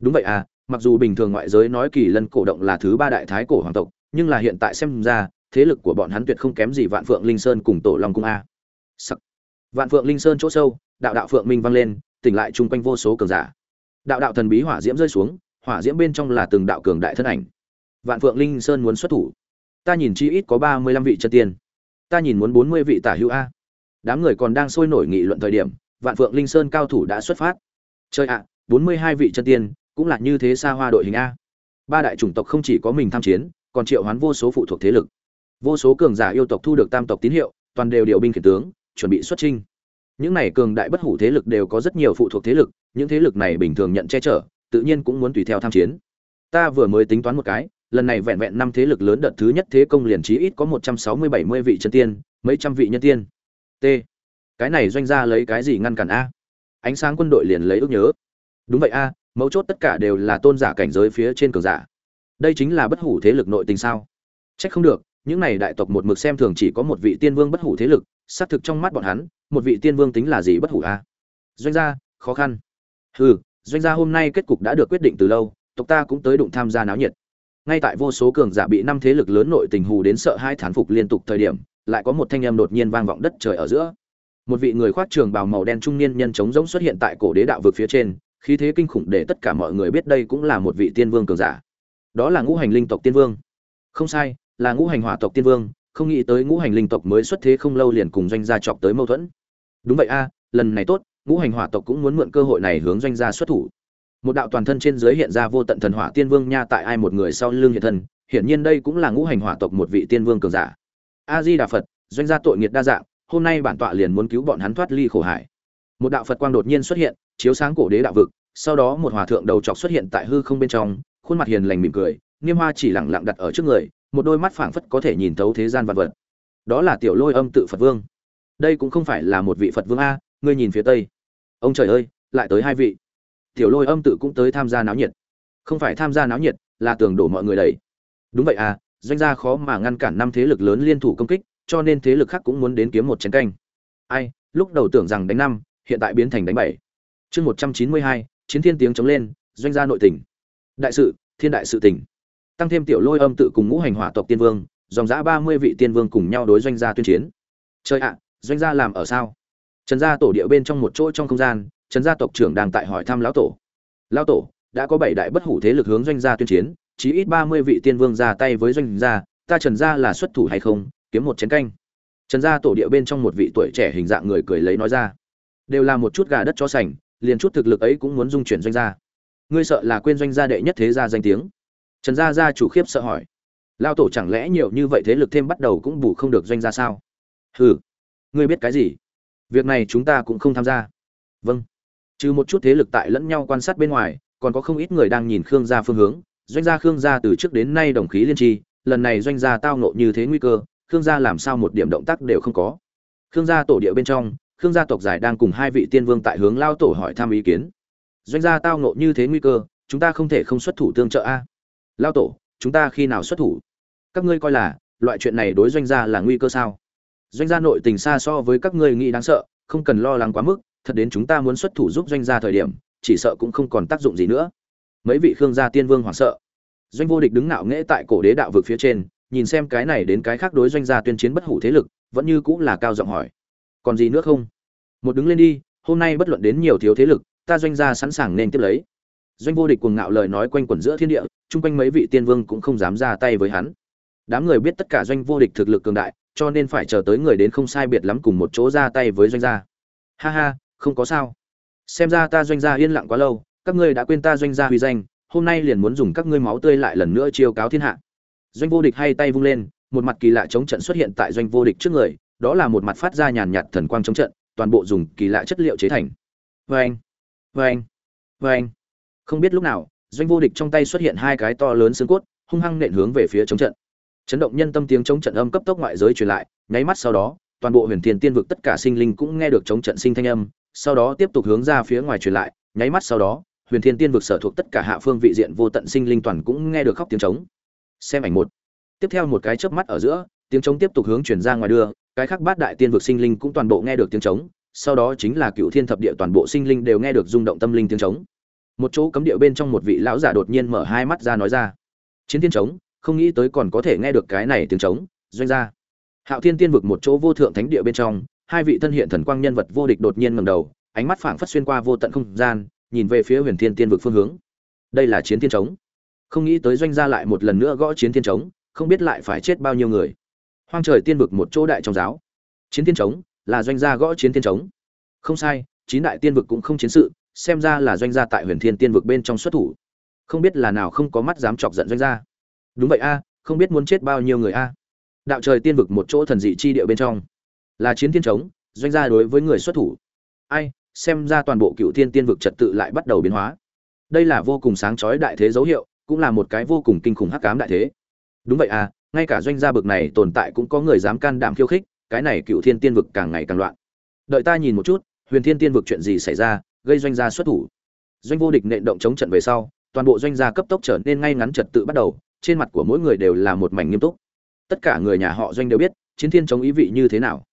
Đúng vậy à mặc dù bình thường ngoại giới nói kỳ lân cổ động là thứ ba đại thái cổ hoàng tộc, nhưng là hiện tại xem ra, thế lực của bọn hắn tuyệt không kém gì vạn phượng linh sơn cùng tổ long cung a. Sắc vạn phượng linh sơn chỗ sâu, đạo đạo phượng minh vang lên, tỉnh lại chung quanh vô số cường giả. Đạo đạo thần bí hỏa diễm rơi xuống, hỏa diễm bên trong là từng đạo cường đại thân ảnh. Vạn phượng linh sơn muốn xuất thủ. Ta nhìn chi ít có ba mươi lăm vị chân tiên. Ta nhìn muốn bốn mươi vị tả hữu a. Đám người còn đang sôi nổi nghị luận thời điểm, vạn phượng linh sơn cao thủ đã xuất phát. Chơi ạ, bốn mươi hai vị chân tiên, cũng là như thế xa hoa đội hình a. Ba đại chủng tộc không chỉ có mình tham chiến, còn triệu hoán vô số phụ thuộc thế lực. Vô số cường giả yêu tộc thu được tam tộc tín hiệu, toàn đều điều binh khiển tướng chuẩn bị xuất trinh những này cường đại bất hủ thế lực đều có rất nhiều phụ thuộc thế lực, những thế lực này bình thường nhận che chở, tự nhiên cũng muốn tùy theo tham chiến. Ta vừa mới tính toán một cái, lần này vẹn vẹn năm thế lực lớn đợt thứ nhất thế công liền chí ít có một trăm sáu mươi bảy mươi vị chân tiên, mấy trăm vị nhân tiên. T. Cái này doanh gia lấy cái gì ngăn cản a? Ánh sáng quân đội liền lấy ước nhớ. Đúng vậy a, mấu chốt tất cả đều là tôn giả cảnh giới phía trên cường giả. Đây chính là bất hủ thế lực nội tình sao? Trách không được, những này đại tộc một mực xem thường chỉ có một vị tiên vương bất hủ thế lực xác thực trong mắt bọn hắn, một vị tiên vương tính là gì bất hủ a? À? Doanh gia, khó khăn. Hừ, doanh gia hôm nay kết cục đã được quyết định từ lâu, tộc ta cũng tới đụng tham gia náo nhiệt. Ngay tại vô số cường giả bị năm thế lực lớn nội tình hù đến sợ hai thán phục liên tục thời điểm, lại có một thanh âm đột nhiên vang vọng đất trời ở giữa. Một vị người khoác trường bào màu đen trung niên nhân trống rỗng xuất hiện tại cổ đế đạo vực phía trên, khí thế kinh khủng để tất cả mọi người biết đây cũng là một vị tiên vương cường giả. Đó là ngũ hành linh tộc tiên vương. Không sai, là ngũ hành hỏa tộc tiên vương không nghĩ tới ngũ hành linh tộc mới xuất thế không lâu liền cùng doanh gia chọc tới mâu thuẫn. Đúng vậy a, lần này tốt, ngũ hành hỏa tộc cũng muốn mượn cơ hội này hướng doanh gia xuất thủ. Một đạo toàn thân trên dưới hiện ra vô tận thần hỏa tiên vương nha tại ai một người sau lưng hiện thân, hiển nhiên đây cũng là ngũ hành hỏa tộc một vị tiên vương cường giả. A di đà phật, doanh gia tội nghiệt đa dạng, hôm nay bản tọa liền muốn cứu bọn hắn thoát ly khổ hải. Một đạo phật quang đột nhiên xuất hiện, chiếu sáng cổ đế đạo vực, sau đó một hòa thượng đầu trọc xuất hiện tại hư không bên trong, khuôn mặt hiền lành mỉm cười nghiêm hoa chỉ lẳng lặng đặt ở trước người một đôi mắt phảng phất có thể nhìn thấu thế gian vật vật. Đó là tiểu lôi âm tự phật vương. Đây cũng không phải là một vị phật vương a, ngươi nhìn phía tây. Ông trời ơi, lại tới hai vị. Tiểu lôi âm tự cũng tới tham gia náo nhiệt. Không phải tham gia náo nhiệt, là tường đổ mọi người đầy đúng vậy à doanh gia khó mà ngăn cản năm thế lực lớn liên thủ công kích, cho nên thế lực khác cũng muốn đến kiếm một chén canh. Ai, lúc đầu tưởng rằng đánh năm, hiện tại biến thành đánh bảy. Chương một trăm chín mươi hai, chiến thiên tiếng chống lên, doanh gia nội tỉnh đại sự, thiên đại sự tỉnh tăng thêm tiểu lôi âm tự cùng ngũ hành hỏa tộc tiên vương, dòng dã ba mươi vị tiên vương cùng nhau đối doanh gia tuyên chiến. Chơi ạ, doanh gia làm ở sao? Trần gia tổ địa bên trong một chỗ trong không gian, trần gia tộc trưởng đang tại hỏi thăm lão tổ. Lão tổ, đã có bảy đại bất hủ thế lực hướng doanh gia tuyên chiến, chí ít ba mươi vị tiên vương ra tay với doanh gia, ta trần gia là xuất thủ hay không? Kiếm một chén canh. Trần gia tổ địa bên trong một vị tuổi trẻ hình dạng người cười lấy nói ra. Đều là một chút gà đất cho sành, liền chút thực lực ấy cũng muốn dung chuyển doanh gia. Ngươi sợ là quên doanh gia đệ nhất thế gia danh tiếng trần gia gia chủ khiếp sợ hỏi. Lao tổ chẳng lẽ nhiều như vậy thế lực thêm bắt đầu cũng bù không được doanh gia sao? Hừ, ngươi biết cái gì? Việc này chúng ta cũng không tham gia. Vâng. Trừ một chút thế lực tại lẫn nhau quan sát bên ngoài, còn có không ít người đang nhìn khương gia phương hướng. Doanh gia khương gia từ trước đến nay đồng khí liên tri, lần này doanh gia tao nộ như thế nguy cơ, khương gia làm sao một điểm động tác đều không có. Khương gia tổ địa bên trong, khương gia tộc giải đang cùng hai vị tiên vương tại hướng lao tổ hỏi thăm ý kiến. Doanh gia tao nộ như thế nguy cơ, chúng ta không thể không xuất thủ tương trợ a lao tổ, chúng ta khi nào xuất thủ? Các ngươi coi là, loại chuyện này đối doanh gia là nguy cơ sao? Doanh gia nội tình xa so với các ngươi nghĩ đáng sợ, không cần lo lắng quá mức, thật đến chúng ta muốn xuất thủ giúp doanh gia thời điểm, chỉ sợ cũng không còn tác dụng gì nữa. Mấy vị khương gia tiên vương hoảng sợ. Doanh vô địch đứng ngạo nghễ tại cổ đế đạo vực phía trên, nhìn xem cái này đến cái khác đối doanh gia tuyên chiến bất hủ thế lực, vẫn như cũng là cao giọng hỏi. Còn gì nữa không? Một đứng lên đi, hôm nay bất luận đến nhiều thiếu thế lực, ta doanh gia sẵn sàng nên tiếp lấy doanh vô địch cuồng ngạo lời nói quanh quẩn giữa thiên địa, chung quanh mấy vị tiên vương cũng không dám ra tay với hắn. Đám người biết tất cả doanh vô địch thực lực cường đại, cho nên phải chờ tới người đến không sai biệt lắm cùng một chỗ ra tay với doanh gia. Ha ha, không có sao. Xem ra ta doanh gia yên lặng quá lâu, các ngươi đã quên ta doanh gia huy danh, hôm nay liền muốn dùng các ngươi máu tươi lại lần nữa chiêu cáo thiên hạ. Doanh vô địch hay tay vung lên, một mặt kỳ lạ chống trận xuất hiện tại doanh vô địch trước người, đó là một mặt phát ra nhàn nhạt thần quang chống trận, toàn bộ dùng kỳ lạ chất liệu chế thành. Vê anh vê anh vê anh không biết lúc nào, doanh vô địch trong tay xuất hiện hai cái to lớn xương cốt, hung hăng nện hướng về phía chống trận. Chấn động nhân tâm tiếng chống trận âm cấp tốc ngoại giới truyền lại, nháy mắt sau đó, toàn bộ huyền thiên tiên vực tất cả sinh linh cũng nghe được chống trận sinh thanh âm, sau đó tiếp tục hướng ra phía ngoài truyền lại, nháy mắt sau đó, huyền thiên tiên vực sở thuộc tất cả hạ phương vị diện vô tận sinh linh toàn cũng nghe được khóc tiếng trống. Xem ảnh một. Tiếp theo một cái chớp mắt ở giữa, tiếng trống tiếp tục hướng truyền ra ngoài đưa, cái khác bát đại tiên vực sinh linh cũng toàn bộ nghe được tiếng trống, sau đó chính là cựu thiên thập địa toàn bộ sinh linh đều nghe được rung động tâm linh tiếng trống một chỗ cấm địa bên trong một vị lão giả đột nhiên mở hai mắt ra nói ra. Chiến thiên trống, không nghĩ tới còn có thể nghe được cái này tiếng trống, doanh gia. Hạo thiên tiên vực một chỗ vô thượng thánh địa bên trong, hai vị thân hiện thần quang nhân vật vô địch đột nhiên ngầm đầu, ánh mắt phảng phất xuyên qua vô tận không gian, nhìn về phía huyền thiên tiên vực phương hướng. Đây là chiến thiên trống. Không nghĩ tới doanh gia lại một lần nữa gõ chiến thiên trống, không biết lại phải chết bao nhiêu người. Hoang trời tiên vực một chỗ đại trong giáo. Chiến thiên trống, là doanh gia gõ chiến thiên trống. Không sai, chín đại tiên vực cũng không chiến sự xem ra là doanh gia tại huyền thiên tiên vực bên trong xuất thủ. Không biết là nào không có mắt dám chọc giận doanh gia. Đúng vậy a, không biết muốn chết bao nhiêu người a. Đạo trời tiên vực một chỗ thần dị chi địa bên trong. Là chiến thiên trống, doanh gia đối với người xuất thủ. Ai, xem ra toàn bộ cựu thiên tiên vực trật tự lại bắt đầu biến hóa. Đây là vô cùng sáng chói đại thế dấu hiệu, cũng là một cái vô cùng kinh khủng hắc ám đại thế. Đúng vậy à ngay cả doanh gia bực này tồn tại cũng có người dám can đảm khiêu khích, cái này cựu thiên tiên vực càng ngày càng loạn. Đợi ta nhìn một chút, huyền thiên tiên vực chuyện gì xảy ra gây doanh gia xuất thủ. Doanh vô địch nện động chống trận về sau, toàn bộ doanh gia cấp tốc trở nên ngay ngắn trật tự bắt đầu, trên mặt của mỗi người đều là một mảnh nghiêm túc. Tất cả người nhà họ doanh đều biết, chiến thiên chống ý vị như thế nào.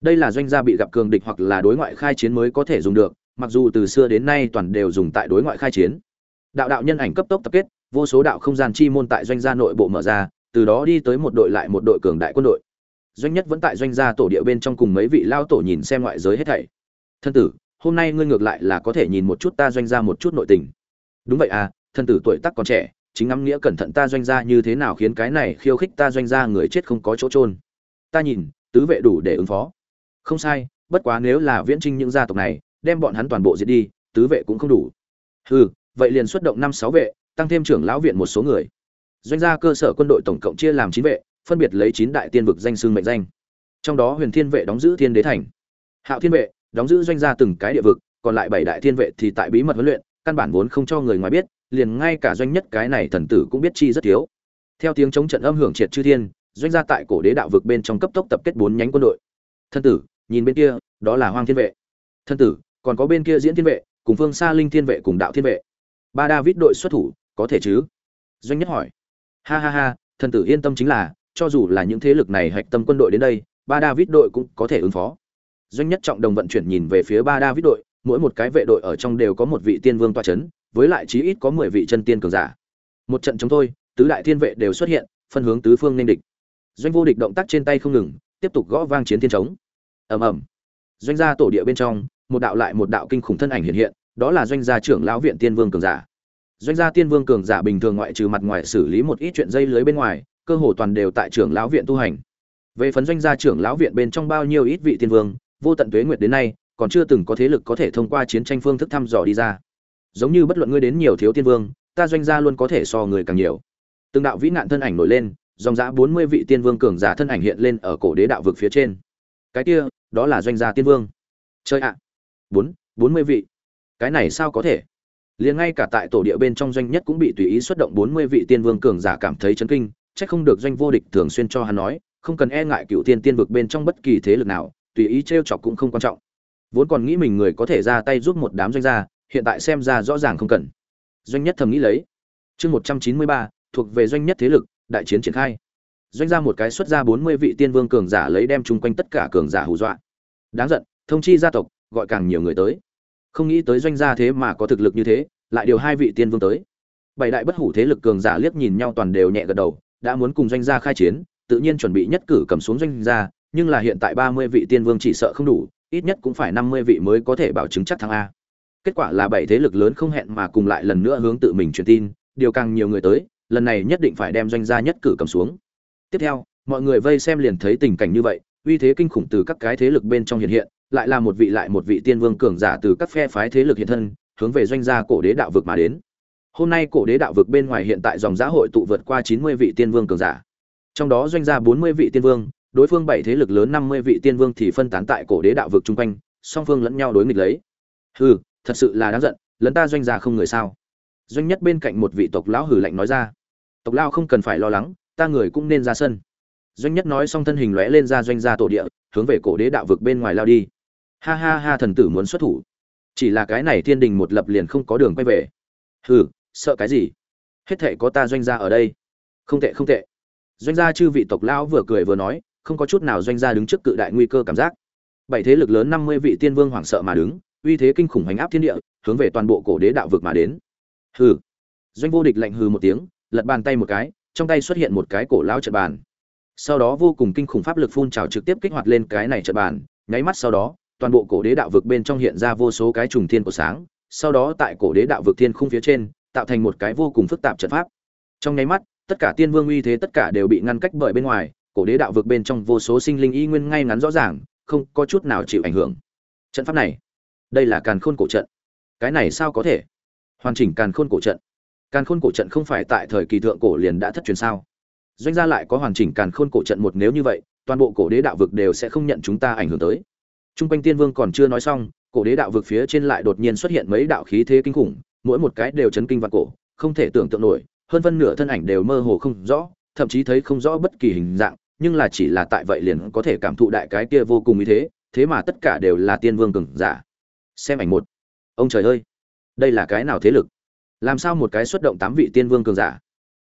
Đây là doanh gia bị gặp cường địch hoặc là đối ngoại khai chiến mới có thể dùng được, mặc dù từ xưa đến nay toàn đều dùng tại đối ngoại khai chiến. Đạo đạo nhân ảnh cấp tốc tập kết, vô số đạo không gian chi môn tại doanh gia nội bộ mở ra, từ đó đi tới một đội lại một đội cường đại quân đội. Doanh nhất vẫn tại doanh gia tổ địa bên trong cùng mấy vị lao tổ nhìn xem ngoại giới hết thảy. Thân tử hôm nay ngươi ngược lại là có thể nhìn một chút ta doanh gia một chút nội tình. Đúng vậy à thân tử tuổi tác còn trẻ, chính ngắm nghĩa cẩn thận ta doanh gia như thế nào khiến cái này khiêu khích ta doanh gia người chết không có chỗ trôn ta nhìn, tứ vệ đủ để ứng phó. Không sai, bất quá nếu là viễn trinh những gia tộc này, đem bọn hắn toàn bộ diệt đi, tứ vệ cũng không đủ. Hừ, vậy liền xuất động năm sáu vệ, tăng thêm trưởng lão viện một số người. Doanh gia cơ sở quân đội tổng cộng chia làm chín vệ, phân biệt lấy chín đại tiên vực danh xương mệnh danh. Trong đó huyền thiên vệ đóng giữ thiên đế thành. Hạo thiên vệ đóng giữ doanh gia từng cái địa vực, còn lại bảy đại thiên vệ thì tại bí mật huấn luyện, căn bản vốn không cho người ngoài biết, liền ngay cả doanh nhất cái này thần tử cũng biết chi rất thiếu. Theo tiếng chống trận âm hưởng triệt chư thiên, doanh gia tại cổ đế đạo vực bên trong cấp tốc tập kết bốn nhánh quân đội. Thân tử, nhìn bên kia, đó là hoang thiên vệ. Thân tử, còn có bên kia diễn thiên vệ, cùng phương xa linh thiên vệ cùng đạo thiên vệ. Ba david đội xuất thủ, có thể chứ? Doanh nhất hỏi. Ha ha ha, thần tử yên tâm chính là, cho dù là những thế lực này hạch tâm quân đội đến đây, ba david đội cũng có thể ứng phó doanh nhất trọng đồng vận chuyển nhìn về phía ba david đội, mỗi một cái vệ đội ở trong đều có một vị tiên vương toa c h ấ n với lại chí ít có mười vị chân tiên cường giả. Một trận chống thôi, tứ đại thiên vệ đều xuất hiện, phân hướng tứ phương nên địch. Doanh vô địch động tác trên tay không ngừng, tiếp tục gõ vang chiến thiên trống ầm ầm. Doanh gia tổ địa bên trong, một đạo lại một đạo kinh khủng thân ảnh hiện hiện, đó là doanh gia trưởng lão viện tiên vương cường giả. Doanh gia tiên vương cường giả bình thường ngoại trừ mặt ngoài xử lý một ít chuyện dây lưới bên ngoài, cơ hồ toàn đều tại trưởng lão viện tu hành. Về phần doanh gia trưởng lão viện bên trong bao nhiêu ít vị tiên vương vô tận tuế nguyệt đến nay, còn chưa từng có thế lực có thể thông qua chiến tranh phương thức thăm dò đi ra. Giống như bất luận ngươi đến nhiều thiếu tiên vương, ta doanh gia luôn có thể so người càng nhiều. Từng đạo vĩ nạn thân ảnh nổi lên, dòng dã bốn mươi vị tiên vương cường giả thân ảnh hiện lên ở cổ đế đạo vực phía trên. Cái kia, đó là doanh gia tiên vương. Chơi ạ. Bốn bốn mươi vị. Cái này sao có thể? Liền ngay cả tại tổ địa bên trong doanh nhất cũng bị tùy ý xuất động bốn mươi vị tiên vương cường giả cảm thấy chấn kinh, chắc không được doanh vô địch thường xuyên cho hắn nói, không cần e ngại cựu tiên tiên vực bên trong bất kỳ thế lực nào tùy ý t chọc cũng không quan trọng. Vốn còn nghĩ mình người có thể ra tay giúp một đám doanh gia, hiện tại xem ra rõ ràng không cần. Doanh nhất thầm nghĩ lấy. Chương một trăm chín mươi ba, thuộc về doanh nhất thế lực, đại chiến triển khai. Doanh ra một cái xuất ra bốn mươi vị tiên vương cường giả lấy đem chung quanh tất cả cường giả hù dọa. Đáng giận, thông chi gia tộc, gọi càng nhiều người tới. Không nghĩ tới doanh gia thế mà có thực lực như thế, lại điều hai vị tiên vương tới. Bảy đại bất hủ thế lực cường giả liếc nhìn nhau toàn đều nhẹ gật đầu, đã muốn cùng doanh gia khai chiến, tự nhiên chuẩn bị nhất cử cầm xuống doanh gia nhưng là hiện tại ba mươi vị tiên vương chỉ sợ không đủ, ít nhất cũng phải năm mươi vị mới có thể bảo chứng chắc thắng a. Kết quả là bảy thế lực lớn không hẹn mà cùng lại lần nữa hướng tự mình truyền tin, điều càng nhiều người tới, lần này nhất định phải đem doanh gia nhất cử cầm xuống. Tiếp theo, mọi người vây xem liền thấy tình cảnh như vậy, uy thế kinh khủng từ các cái thế lực bên trong hiện hiện, lại là một vị lại một vị tiên vương cường giả từ các phe phái thế lực hiện thân, hướng về doanh gia cổ đế đạo vực mà đến. Hôm nay cổ đế đạo vực bên ngoài hiện tại dòng giá hội tụ vượt qua chín mươi vị tiên vương cường giả. Trong đó doanh gia bốn mươi vị tiên vương đối phương bảy thế lực lớn năm mươi vị tiên vương thì phân tán tại cổ đế đạo vực chung quanh, song phương lẫn nhau đối nghịch lấy. Hừ, thật sự là đáng giận, lấn ta doanh gia không người sao? Doanh nhất bên cạnh một vị tộc lão hử lạnh nói ra. Tộc lão không cần phải lo lắng, ta người cũng nên ra sân. Doanh nhất nói xong thân hình lóe lên ra doanh gia tổ địa, hướng về cổ đế đạo vực bên ngoài lao đi. Ha ha ha, thần tử muốn xuất thủ. Chỉ là cái này thiên đình một lập liền không có đường quay về. Hừ, sợ cái gì? Hết thệ có ta doanh gia ở đây. Không tệ không tệ. Doanh gia chư vị tộc lão vừa cười vừa nói không có chút nào doanh gia đứng trước cự đại nguy cơ cảm giác. Bảy thế lực lớn năm mươi vị tiên vương hoảng sợ mà đứng, uy thế kinh khủng hành áp thiên địa, hướng về toàn bộ cổ đế đạo vực mà đến. Hừ. Doanh vô địch lạnh hừ một tiếng, lật bàn tay một cái, trong tay xuất hiện một cái cổ lão trận bàn. Sau đó vô cùng kinh khủng pháp lực phun trào trực tiếp kích hoạt lên cái này trận bàn, nháy mắt sau đó, toàn bộ cổ đế đạo vực bên trong hiện ra vô số cái trùng thiên của sáng, sau đó tại cổ đế đạo vực thiên khung phía trên, tạo thành một cái vô cùng phức tạp trận pháp. Trong nháy mắt, tất cả tiên vương uy thế tất cả đều bị ngăn cách bởi bên ngoài cổ đế đạo vực bên trong vô số sinh linh y nguyên ngay ngắn rõ ràng, không có chút nào chịu ảnh hưởng. Trận pháp này, đây là càn khôn cổ trận. Cái này sao có thể? Hoàn chỉnh càn khôn cổ trận. Càn khôn cổ trận không phải tại thời kỳ thượng cổ liền đã thất truyền sao? Doanh gia lại có hoàn chỉnh càn khôn cổ trận một nếu như vậy, toàn bộ cổ đế đạo vực đều sẽ không nhận chúng ta ảnh hưởng tới. Trung quanh tiên vương còn chưa nói xong, cổ đế đạo vực phía trên lại đột nhiên xuất hiện mấy đạo khí thế kinh khủng, mỗi một cái đều chấn kinh vạn cổ, không thể tưởng tượng nổi, hơn phân nửa thân ảnh đều mơ hồ không rõ, thậm chí thấy không rõ bất kỳ hình dạng nhưng là chỉ là tại vậy liền có thể cảm thụ đại cái kia vô cùng ý thế thế mà tất cả đều là tiên vương cường giả. Xem ảnh một. Ông trời ơi, đây là cái nào thế lực? Làm sao một cái xuất động tám vị tiên vương cường giả?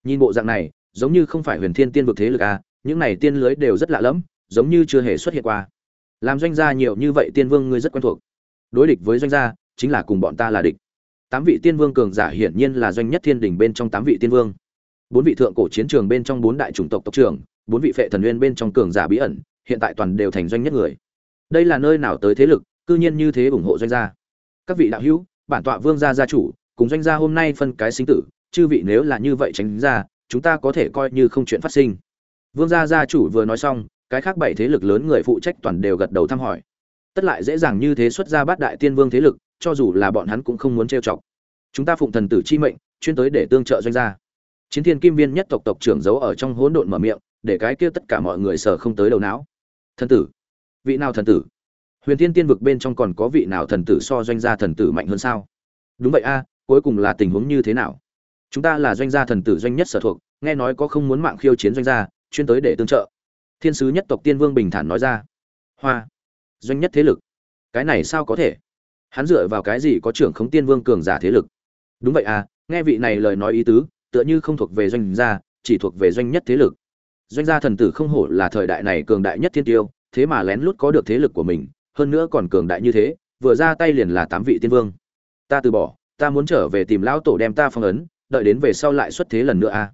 Nhìn bộ dạng này, giống như không phải huyền thiên tiên vực thế lực à những này tiên lưới đều rất lạ lẫm, giống như chưa hề xuất hiện qua. Làm doanh gia nhiều như vậy tiên vương ngươi rất quen thuộc. Đối địch với doanh gia, chính là cùng bọn ta là địch. Tám vị tiên vương cường giả hiển nhiên là doanh nhất thiên đình bên trong tám vị tiên vương. Bốn vị thượng cổ chiến trường bên trong bốn đại chủng tộc tộc trưởng bốn vị phệ thần nguyên bên trong cường giả bí ẩn, hiện tại toàn đều thành doanh nhất người. Đây là nơi nào tới thế lực, cư nhiên như thế ủng hộ doanh gia. Các vị đạo hữu, bản tọa vương gia gia chủ, cùng doanh gia hôm nay phân cái sinh tử, chư vị nếu là như vậy tránh ra, chúng ta có thể coi như không chuyện phát sinh. Vương gia gia chủ vừa nói xong, cái khác bảy thế lực lớn người phụ trách toàn đều gật đầu thăm hỏi. Tất lại dễ dàng như thế xuất ra bát đại tiên vương thế lực, cho dù là bọn hắn cũng không muốn trêu chọc. Chúng ta phụng thần tử chi mệnh, chuyên tới để tương trợ doanh gia. Chiến thiên kim viên nhất tộc tộc trưởng giấu ở trong hỗn độn mở miệng để cái kia tất cả mọi người sợ không tới đầu não. Thần tử. Vị nào thần tử? Huyền thiên tiên vực bên trong còn có vị nào thần tử so doanh gia thần tử mạnh hơn sao? Đúng vậy a, cuối cùng là tình huống như thế nào? Chúng ta là doanh gia thần tử doanh nhất sở thuộc, nghe nói có không muốn mạng khiêu chiến doanh gia, chuyên tới để tương trợ. Thiên sứ nhất tộc tiên vương bình thản nói ra. Hoa. Doanh nhất thế lực. Cái này sao có thể? Hắn dựa vào cái gì có trưởng khống tiên vương cường giả thế lực? Đúng vậy à nghe vị này lời nói ý tứ, tựa như không thuộc về doanh gia, chỉ thuộc về doanh nhất thế lực doanh gia thần tử không hổ là thời đại này cường đại nhất thiên tiêu, thế mà lén lút có được thế lực của mình, hơn nữa còn cường đại như thế, vừa ra tay liền là tám vị tiên vương. Ta từ bỏ, ta muốn trở về tìm lão tổ đem ta phong ấn, đợi đến về sau lại xuất thế lần nữa a. À.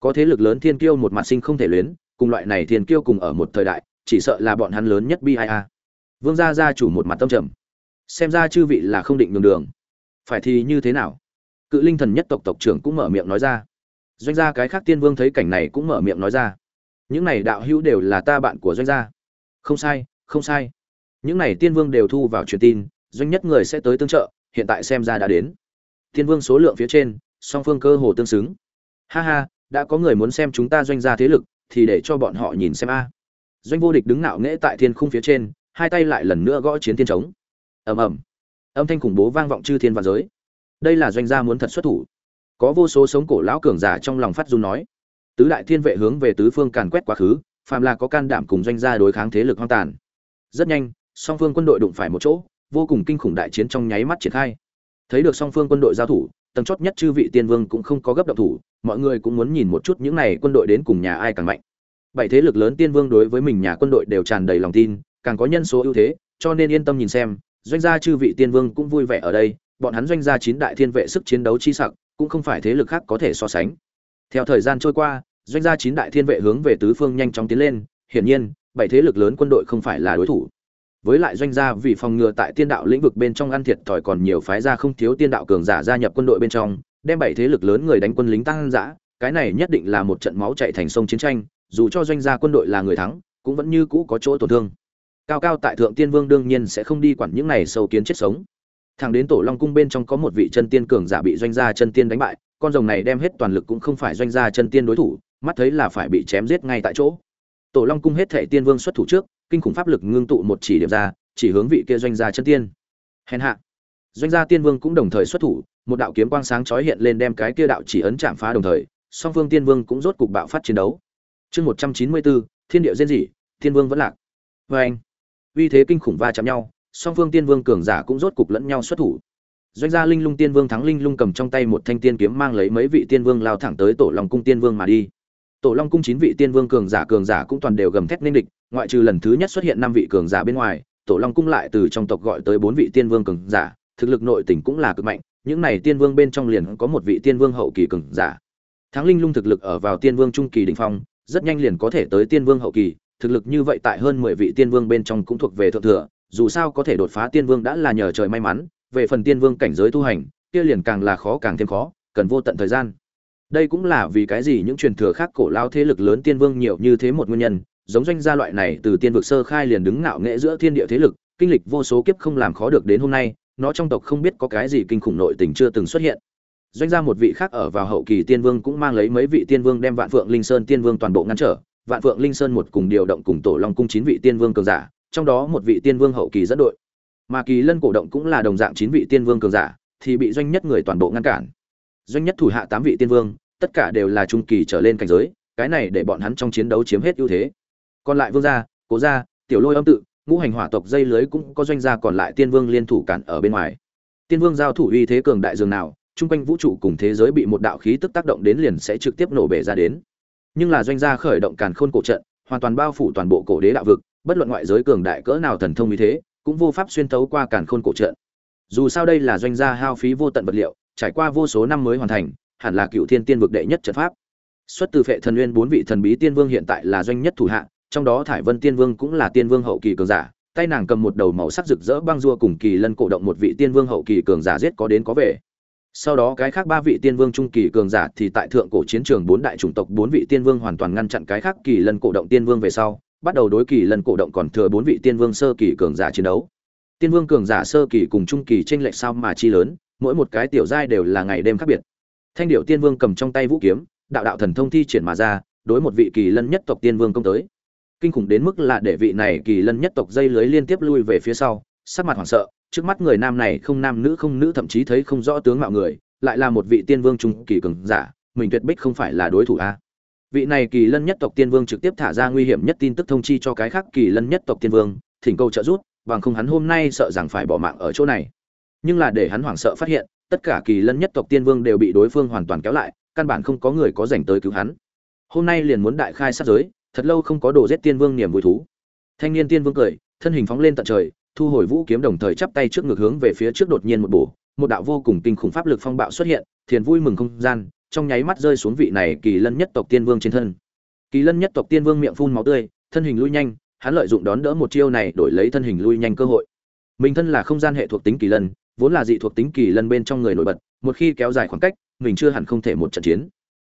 có thế lực lớn thiên kiêu một mặt sinh không thể luyến, cùng loại này thiên kiêu cùng ở một thời đại, chỉ sợ là bọn hắn lớn nhất bi ai a. Vương gia gia chủ một mặt tâm trầm. Xem ra chư vị là không định đường đường. Phải thì như thế nào? Cự linh thần nhất tộc tộc trưởng cũng mở miệng nói ra. Doanh gia cái khác tiên vương thấy cảnh này cũng mở miệng nói ra những này đạo hữu đều là ta bạn của doanh gia. Không sai không sai. Những này tiên vương đều thu vào truyền tin, doanh nhất người sẽ tới tương trợ, hiện tại xem ra đã đến. Tiên vương số lượng phía trên, song phương cơ hồ tương xứng. Ha ha, đã có người muốn xem chúng ta doanh gia thế lực, thì để cho bọn họ nhìn xem a. Doanh vô địch đứng nạo nghễ tại thiên khung phía trên, hai tay lại lần nữa gõ chiến thiên trống. Ầm ầm. Âm thanh khủng bố vang vọng chư thiên và giới. Đây là doanh gia muốn thật xuất thủ. Có vô số sống cổ lão cường giả trong lòng phát run nói tứ đại thiên vệ hướng về tứ phương càn quét quá khứ, phàm là có can đảm cùng doanh gia đối kháng thế lực hoang tàn. Rất nhanh, song phương quân đội đụng phải một chỗ, vô cùng kinh khủng đại chiến trong nháy mắt triển khai. Thấy được song phương quân đội giao thủ, tầng chót nhất chư vị tiên vương cũng không có gấp động thủ, mọi người cũng muốn nhìn một chút những này quân đội đến cùng nhà ai càng mạnh. Bảy thế lực lớn tiên vương đối với mình nhà quân đội đều tràn đầy lòng tin, càng có nhân số ưu thế, cho nên yên tâm nhìn xem, doanh gia chư vị tiên vương cũng vui vẻ ở đây, bọn hắn doanh gia chín đại thiên vệ sức chiến đấu chi sặc, cũng không phải thế lực khác có thể so sánh theo thời gian trôi qua, doanh gia chín đại thiên vệ hướng về tứ phương nhanh chóng tiến lên, hiển nhiên, bảy thế lực lớn quân đội không phải là đối thủ. Với lại doanh gia vì phòng ngừa tại tiên đạo lĩnh vực bên trong ăn thiệt thòi còn nhiều phái gia không thiếu tiên đạo cường giả gia nhập quân đội bên trong, đem bảy thế lực lớn người đánh quân lính tăng dã, cái này nhất định là một trận máu chảy thành sông chiến tranh, dù cho doanh gia quân đội là người thắng, cũng vẫn như cũ có chỗ tổn thương. Cao cao tại thượng tiên vương đương nhiên sẽ không đi quản những này sâu kiến chết sống. Thẳng đến tổ long cung bên trong có một vị chân tiên cường giả bị doanh gia chân tiên đánh bại con rồng này đem hết toàn lực cũng không phải doanh gia chân tiên đối thủ, mắt thấy là phải bị chém giết ngay tại chỗ. Tổ long cung hết thệ tiên vương xuất thủ trước, kinh khủng pháp lực ngưng tụ một chỉ điểm ra, chỉ hướng vị kia doanh gia chân tiên. Hèn hạ. Doanh gia tiên vương cũng đồng thời xuất thủ, một đạo kiếm quang sáng chói hiện lên đem cái kia đạo chỉ ấn chạm phá đồng thời, song phương tiên vương cũng rốt cục bạo phát chiến đấu. Chương một trăm chín mươi bốn thiên địa diên dị tiên vương vẫn lạc. Vê anh uy thế kinh khủng va chạm nhau, song phương tiên vương cường giả cũng rốt cục lẫn nhau xuất thủ doanh gia linh lung tiên vương thắng linh lung cầm trong tay một thanh tiên kiếm mang lấy mấy vị tiên vương lao thẳng tới tổ long cung tiên vương mà đi. Tổ long cung chín vị tiên vương cường giả cường giả cũng toàn đều gầm thét nên địch, ngoại trừ lần thứ nhất xuất hiện năm vị cường giả bên ngoài, tổ long cung lại từ trong tộc gọi tới bốn vị tiên vương cường giả, thực lực nội tình cũng là cực mạnh, những này tiên vương bên trong liền có một vị tiên vương hậu kỳ cường giả. Thắng linh lung thực lực ở vào tiên vương trung kỳ đỉnh phong, rất nhanh liền có thể tới tiên vương hậu kỳ, thực lực như vậy tại hơn mười vị tiên vương bên trong cũng thuộc về thượng thừa, dù sao có thể đột phá tiên vương đã là nhờ trời may mắn về phần tiên vương cảnh giới tu hành, kia liền càng là khó càng thêm khó, cần vô tận thời gian. Đây cũng là vì cái gì những truyền thừa khác cổ lao thế lực lớn tiên vương nhiều như thế một nguyên nhân, giống doanh gia loại này từ tiên vực sơ khai liền đứng ngạo nghệ giữa thiên địa thế lực, kinh lịch vô số kiếp không làm khó được đến hôm nay, nó trong tộc không biết có cái gì kinh khủng nội tình chưa từng xuất hiện. Doanh gia một vị khác ở vào hậu kỳ tiên vương cũng mang lấy mấy vị tiên vương đem vạn phượng linh sơn tiên vương toàn bộ ngăn trở, vạn phượng linh sơn một cùng điều động cùng tổ long cung chín vị tiên vương cường giả, trong đó một vị tiên vương hậu kỳ dẫn đội mà kỳ lân cổ động cũng là đồng dạng chín vị tiên vương cường giả, thì bị doanh nhất người toàn bộ ngăn cản. Doanh nhất thủ hạ tám vị tiên vương, tất cả đều là trung kỳ trở lên cảnh giới, cái này để bọn hắn trong chiến đấu chiếm hết ưu thế. Còn lại vương gia, cố gia, tiểu lôi âm tự, ngũ hành hỏa tộc dây lưới cũng có doanh gia còn lại tiên vương liên thủ cản ở bên ngoài. Tiên vương giao thủ uy thế cường đại dường nào, chung quanh vũ trụ cùng thế giới bị một đạo khí tức tác động đến liền sẽ trực tiếp nổ bể ra đến. Nhưng là doanh gia khởi động càn khôn cổ trận, hoàn toàn bao phủ toàn bộ cổ đế đạo vực, bất luận ngoại giới cường đại cỡ nào thần thông như thế cũng vô pháp xuyên tấu qua càn khôn cổ trận. Dù sao đây là doanh gia hao phí vô tận vật liệu, trải qua vô số năm mới hoàn thành, hẳn là cựu thiên tiên vực đệ nhất trận pháp. Xuất từ phệ thần nguyên bốn vị thần bí tiên vương hiện tại là doanh nhất thủ hạ, trong đó thải vân tiên vương cũng là tiên vương hậu kỳ cường giả, tay nàng cầm một đầu màu sắc rực rỡ băng rua cùng kỳ lân cổ động một vị tiên vương hậu kỳ cường giả giết có đến có về. Sau đó cái khác ba vị tiên vương trung kỳ cường giả thì tại thượng cổ chiến trường bốn đại chủng tộc bốn vị tiên vương hoàn toàn ngăn chặn cái khác kỳ lân cổ động tiên vương về sau bắt đầu đối kỳ lần cổ động còn thừa bốn vị tiên vương sơ kỳ cường giả chiến đấu. Tiên vương cường giả sơ kỳ cùng trung kỳ tranh lệch sao mà chi lớn, mỗi một cái tiểu giai đều là ngày đêm khác biệt. Thanh điệu tiên vương cầm trong tay vũ kiếm, đạo đạo thần thông thi triển mà ra, đối một vị kỳ lân nhất tộc tiên vương công tới. Kinh khủng đến mức là để vị này kỳ lân nhất tộc dây lưới liên tiếp lui về phía sau, sắc mặt hoảng sợ, trước mắt người nam này không nam nữ không nữ thậm chí thấy không rõ tướng mạo người, lại là một vị tiên vương trung kỳ cường giả, mình tuyệt bích không phải là đối thủ a vị này kỳ lân nhất tộc tiên vương trực tiếp thả ra nguy hiểm nhất tin tức thông chi cho cái khác kỳ lân nhất tộc tiên vương, thỉnh cầu trợ giúp, bằng không hắn hôm nay sợ rằng phải bỏ mạng ở chỗ này. Nhưng là để hắn hoảng sợ phát hiện, tất cả kỳ lân nhất tộc tiên vương đều bị đối phương hoàn toàn kéo lại, căn bản không có người có dành tới cứu hắn. Hôm nay liền muốn đại khai sát giới, thật lâu không có đồ giết tiên vương niềm vui thú. Thanh niên tiên vương cười, thân hình phóng lên tận trời, thu hồi vũ kiếm đồng thời chắp tay trước ngực hướng về phía trước đột nhiên một bổ, một đạo vô cùng kinh khủng pháp lực phong bạo xuất hiện, thiền vui mừng không gian trong nháy mắt rơi xuống vị này kỳ lân nhất tộc tiên vương trên thân. Kỳ lân nhất tộc tiên vương miệng phun máu tươi, thân hình lui nhanh, hắn lợi dụng đón đỡ một chiêu này đổi lấy thân hình lui nhanh cơ hội. Mình thân là không gian hệ thuộc tính kỳ lân, vốn là dị thuộc tính kỳ lân bên trong người nổi bật, một khi kéo dài khoảng cách, mình chưa hẳn không thể một trận chiến.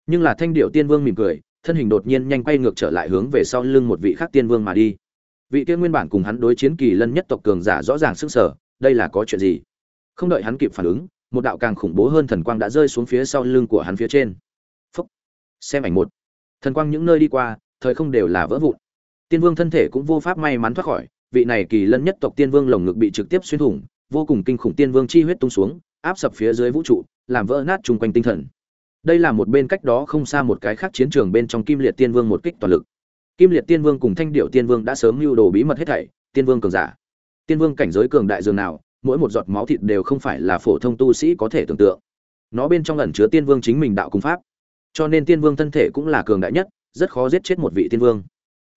Nhưng là thanh điệu tiên vương mỉm cười, thân hình đột nhiên nhanh quay ngược trở lại hướng về sau lưng một vị khác tiên vương mà đi. Vị tiên nguyên bản cùng hắn đối chiến kỳ lân nhất tộc cường giả rõ ràng sức sở đây là có chuyện gì? Không đợi hắn kịp phản ứng một đạo càng khủng bố hơn thần quang đã rơi xuống phía sau lưng của hắn phía trên. Phúc. Xem ảnh một. Thần quang những nơi đi qua, thời không đều là vỡ vụn. Tiên vương thân thể cũng vô pháp may mắn thoát khỏi, vị này kỳ lân nhất tộc tiên vương lồng ngực bị trực tiếp xuyên thủng, vô cùng kinh khủng tiên vương chi huyết tung xuống, áp sập phía dưới vũ trụ, làm vỡ nát chung quanh tinh thần. Đây là một bên cách đó không xa một cái khác chiến trường bên trong kim liệt tiên vương một kích toàn lực. Kim liệt tiên vương cùng thanh điệu tiên vương đã sớm mưu đồ bí mật hết thảy, tiên vương cường giả. Tiên vương cảnh giới cường đại dường nào mỗi một giọt máu thịt đều không phải là phổ thông tu sĩ có thể tưởng tượng. Nó bên trong ẩn chứa tiên vương chính mình đạo cung pháp. Cho nên tiên vương thân thể cũng là cường đại nhất, rất khó giết chết một vị tiên vương.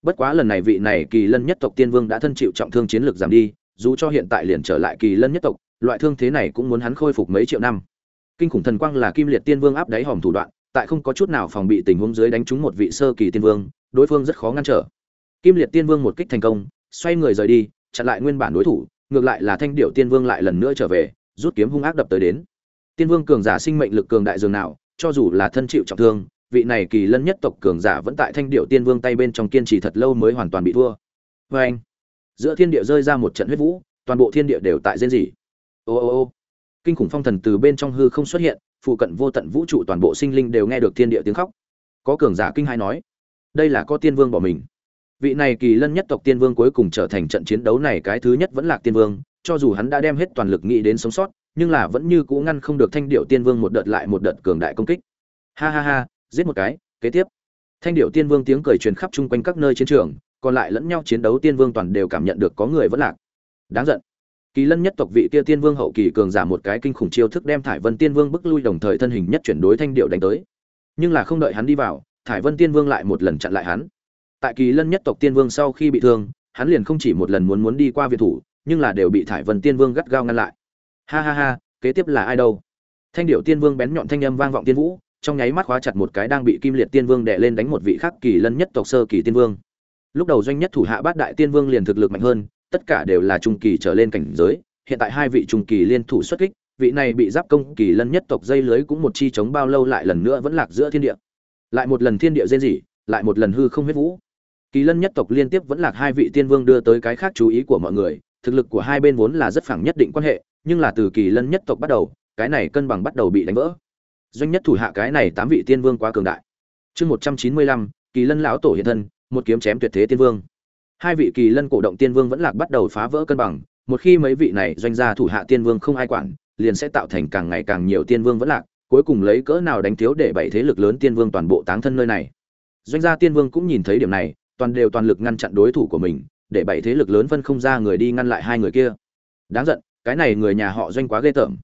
Bất quá lần này vị này kỳ lân nhất tộc tiên vương đã thân chịu trọng thương chiến lược giảm đi, dù cho hiện tại liền trở lại kỳ lân nhất tộc, loại thương thế này cũng muốn hắn khôi phục mấy triệu năm. Kinh khủng thần quang là kim liệt tiên vương áp đáy hòm thủ đoạn, tại không có chút nào phòng bị tình huống dưới đánh trúng một vị sơ kỳ tiên vương, đối phương rất khó ngăn trở. Kim liệt tiên vương một kích thành công, xoay người rời đi, chặn lại nguyên bản đối thủ ngược lại là thanh điệu tiên vương lại lần nữa trở về, rút kiếm hung ác đập tới đến. Tiên vương cường giả sinh mệnh lực cường đại dường nào, cho dù là thân chịu trọng thương, vị này kỳ lân nhất tộc cường giả vẫn tại thanh điệu tiên vương tay bên trong kiên trì thật lâu mới hoàn toàn bị thua. Vê anh, giữa thiên địa rơi ra một trận huyết vũ, toàn bộ thiên địa đều tại rên rỉ. Ô ô ô, kinh khủng phong thần từ bên trong hư không xuất hiện, phụ cận vô tận vũ trụ toàn bộ sinh linh đều nghe được thiên địa tiếng khóc. Có cường giả kinh hai nói, đây là có tiên vương bỏ mình vị này kỳ lân nhất tộc tiên vương cuối cùng trở thành trận chiến đấu này cái thứ nhất vẫn là tiên vương, cho dù hắn đã đem hết toàn lực nghĩ đến sống sót, nhưng là vẫn như cũ ngăn không được thanh điệu tiên vương một đợt lại một đợt cường đại công kích. Ha ha ha, giết một cái, kế tiếp. Thanh điệu tiên vương tiếng cười truyền khắp chung quanh các nơi chiến trường, còn lại lẫn nhau chiến đấu tiên vương toàn đều cảm nhận được có người vẫn lạc. Đáng giận. Kỳ lân nhất tộc vị kia tiên vương hậu kỳ cường giả một cái kinh khủng chiêu thức đem thải vân tiên vương bức lui đồng thời thân hình nhất chuyển đối thanh điệu đánh tới. Nhưng là không đợi hắn đi vào, thải vân tiên vương lại một lần chặn lại hắn tại kỳ lân nhất tộc tiên vương sau khi bị thương, hắn liền không chỉ một lần muốn muốn đi qua việt thủ, nhưng là đều bị thải vân tiên vương gắt gao ngăn lại. Ha ha ha, kế tiếp là ai đâu? Thanh điệu tiên vương bén nhọn thanh âm vang vọng tiên vũ, trong nháy mắt khóa chặt một cái đang bị kim liệt tiên vương đè lên đánh một vị khác kỳ lân nhất tộc sơ kỳ tiên vương. Lúc đầu doanh nhất thủ hạ bát đại tiên vương liền thực lực mạnh hơn, tất cả đều là trung kỳ trở lên cảnh giới, hiện tại hai vị trung kỳ liên thủ xuất kích, vị này bị giáp công kỳ lân nhất tộc dây lưới cũng một chi chống bao lâu lại lần nữa vẫn lạc giữa thiên địa. Lại một lần thiên địa rên rỉ, lại một lần hư không huyết vũ kỳ lân nhất tộc liên tiếp vẫn lạc hai vị tiên vương đưa tới cái khác chú ý của mọi người, thực lực của hai bên vốn là rất phẳng nhất định quan hệ, nhưng là từ kỳ lân nhất tộc bắt đầu, cái này cân bằng bắt đầu bị đánh vỡ. Doanh nhất thủ hạ cái này tám vị tiên vương quá cường đại. Chương một trăm chín mươi lăm, kỳ lân lão tổ hiện thân, một kiếm chém tuyệt thế tiên vương. Hai vị kỳ lân cổ động tiên vương vẫn lạc bắt đầu phá vỡ cân bằng, một khi mấy vị này doanh gia thủ hạ tiên vương không ai quản, liền sẽ tạo thành càng ngày càng nhiều tiên vương vẫn lạc, cuối cùng lấy cỡ nào đánh thiếu để bảy thế lực lớn tiên vương toàn bộ táng thân nơi này. Doanh gia tiên vương cũng nhìn thấy điểm này toàn đều toàn lực ngăn chặn đối thủ của mình, để bảy thế lực lớn phân không ra người đi ngăn lại hai người kia. Đáng giận, cái này người nhà họ doanh quá ghê tởm.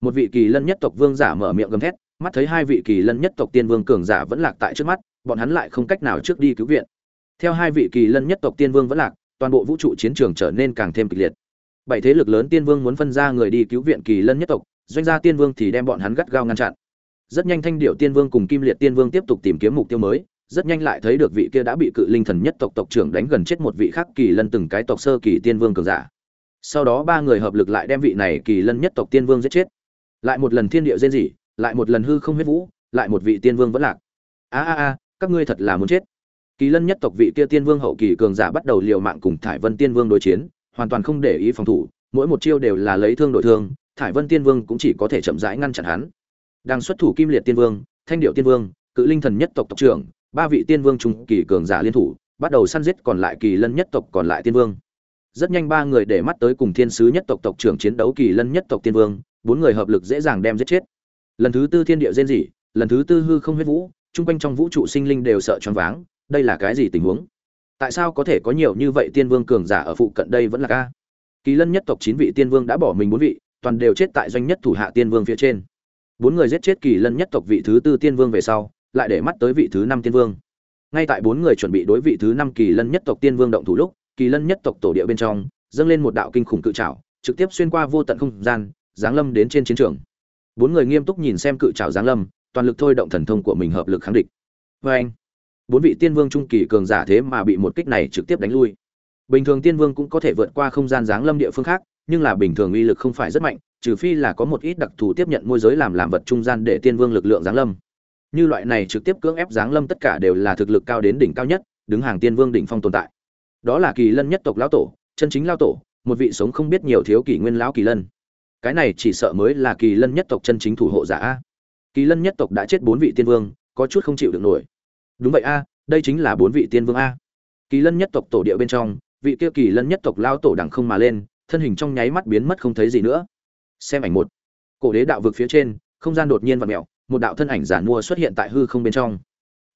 Một vị kỳ lân nhất tộc vương giả mở miệng gầm thét, mắt thấy hai vị kỳ lân nhất tộc tiên vương cường giả vẫn lạc tại trước mắt, bọn hắn lại không cách nào trước đi cứu viện. Theo hai vị kỳ lân nhất tộc tiên vương vẫn lạc, toàn bộ vũ trụ chiến trường trở nên càng thêm kịch liệt. Bảy thế lực lớn tiên vương muốn phân ra người đi cứu viện kỳ lân nhất tộc, doanh gia tiên vương thì đem bọn hắn gắt gao ngăn chặn. Rất nhanh thanh điệu tiên vương cùng kim liệt tiên vương tiếp tục tìm kiếm mục tiêu mới rất nhanh lại thấy được vị kia đã bị cự linh thần nhất tộc tộc trưởng đánh gần chết một vị khác kỳ lân từng cái tộc sơ kỳ tiên vương cường giả. Sau đó ba người hợp lực lại đem vị này kỳ lân nhất tộc tiên vương giết chết. Lại một lần thiên địa rên rỉ, lại một lần hư không huyết vũ, lại một vị tiên vương vẫn lạc. A a a, các ngươi thật là muốn chết. Kỳ lân nhất tộc vị kia tiên vương hậu kỳ cường giả bắt đầu liều mạng cùng thải vân tiên vương đối chiến, hoàn toàn không để ý phòng thủ, mỗi một chiêu đều là lấy thương đổi thương, thải vân tiên vương cũng chỉ có thể chậm rãi ngăn chặn hắn. Đang xuất thủ kim liệt tiên vương, thanh điệu tiên vương, cự linh thần nhất tộc tộc trưởng ba vị tiên vương trung kỳ cường giả liên thủ, bắt đầu săn giết còn lại kỳ lân nhất tộc còn lại tiên vương. Rất nhanh ba người để mắt tới cùng thiên sứ nhất tộc tộc trưởng chiến đấu kỳ lân nhất tộc tiên vương, bốn người hợp lực dễ dàng đem giết chết. Lần thứ tư thiên địa rên rỉ, lần thứ tư hư không huyết vũ, chung quanh trong vũ trụ sinh linh đều sợ choáng váng, đây là cái gì tình huống? Tại sao có thể có nhiều như vậy tiên vương cường giả ở phụ cận đây vẫn là ca kỳ lân nhất tộc chín vị tiên vương đã bỏ mình bốn vị, toàn đều chết tại doanh nhất thủ hạ tiên vương phía trên. Bốn người giết chết kỳ lân nhất tộc vị thứ tư tiên vương về sau lại để mắt tới vị thứ năm tiên vương. Ngay tại bốn người chuẩn bị đối vị thứ năm kỳ lân nhất tộc tiên vương động thủ lúc, kỳ lân nhất tộc tổ địa bên trong, dâng lên một đạo kinh khủng cự trảo, trực tiếp xuyên qua vô tận không gian, giáng lâm đến trên chiến trường. Bốn người nghiêm túc nhìn xem cự trảo giáng lâm, toàn lực thôi động thần thông của mình hợp lực kháng địch. Vê anh, bốn vị tiên vương trung kỳ cường giả thế mà bị một kích này trực tiếp đánh lui. Bình thường tiên vương cũng có thể vượt qua không gian giáng lâm địa phương khác, nhưng là bình thường uy lực không phải rất mạnh, trừ phi là có một ít đặc thù tiếp nhận môi giới làm làm vật trung gian để tiên vương lực lượng giáng lâm như loại này trực tiếp cưỡng ép giáng lâm tất cả đều là thực lực cao đến đỉnh cao nhất, đứng hàng tiên vương đỉnh phong tồn tại. Đó là kỳ lân nhất tộc lão tổ, chân chính lão tổ, một vị sống không biết nhiều thiếu kỷ nguyên lão kỳ lân. Cái này chỉ sợ mới là kỳ lân nhất tộc chân chính thủ hộ giả kỳ lân nhất tộc đã chết bốn vị tiên vương, có chút không chịu được nổi. Đúng vậy a, đây chính là bốn vị tiên vương a. Kỳ lân nhất tộc tổ địa bên trong, vị kia kỳ lân nhất tộc lao tổ đẳng không mà lên, thân hình trong nháy mắt biến mất không thấy gì nữa. Xem ảnh một. Cổ đế đạo vực phía trên, không gian đột nhiên và mẹo một đạo thân ảnh giản mua xuất hiện tại hư không bên trong.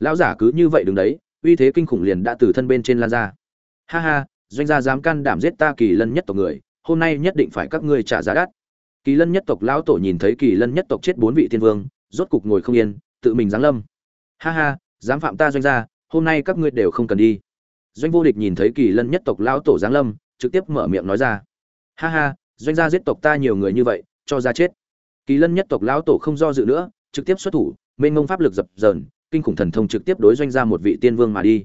Lão giả cứ như vậy đứng đấy, uy thế kinh khủng liền đã từ thân bên trên lan ra. Ha ha, doanh gia dám can đảm giết ta kỳ lân nhất tộc người, hôm nay nhất định phải các ngươi trả giá đắt. Kỳ lân nhất tộc lão tổ nhìn thấy kỳ lân nhất tộc chết bốn vị thiên vương, rốt cục ngồi không yên, tự mình giáng lâm. Ha ha, dám phạm ta doanh gia, hôm nay các ngươi đều không cần đi. Doanh vô địch nhìn thấy kỳ lân nhất tộc lão tổ giáng lâm, trực tiếp mở miệng nói ra. Ha ha, doanh gia giết tộc ta nhiều người như vậy, cho ra chết. Kỳ lân nhất tộc lão tổ không do dự nữa trực tiếp xuất thủ, mênh mông pháp lực dập dờn, kinh khủng thần thông trực tiếp đối doanh gia một vị tiên vương mà đi.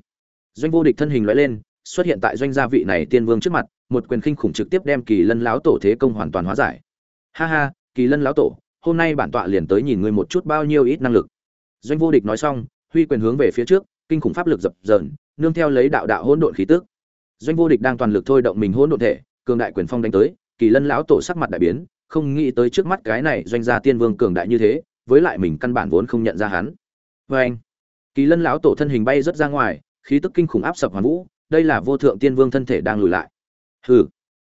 Doanh vô địch thân hình lóe lên, xuất hiện tại doanh gia vị này tiên vương trước mặt, một quyền kinh khủng trực tiếp đem kỳ lân lão tổ thế công hoàn toàn hóa giải. Ha ha, kỳ lân lão tổ, hôm nay bản tọa liền tới nhìn ngươi một chút bao nhiêu ít năng lực. Doanh vô địch nói xong, huy quyền hướng về phía trước, kinh khủng pháp lực dập dờn, nương theo lấy đạo đạo hỗn độn khí tức. Doanh vô địch đang toàn lực thôi động mình hỗn độn thể, cường đại quyền phong đánh tới, kỳ lân lão tổ sắc mặt đại biến, không nghĩ tới trước mắt cái này doanh gia tiên vương cường đại như thế với lại mình căn bản vốn không nhận ra hắn. Vê anh, kỳ lân lão tổ thân hình bay rất ra ngoài, khí tức kinh khủng áp sập hoàn vũ, đây là vô thượng tiên vương thân thể đang lùi lại. Hừ.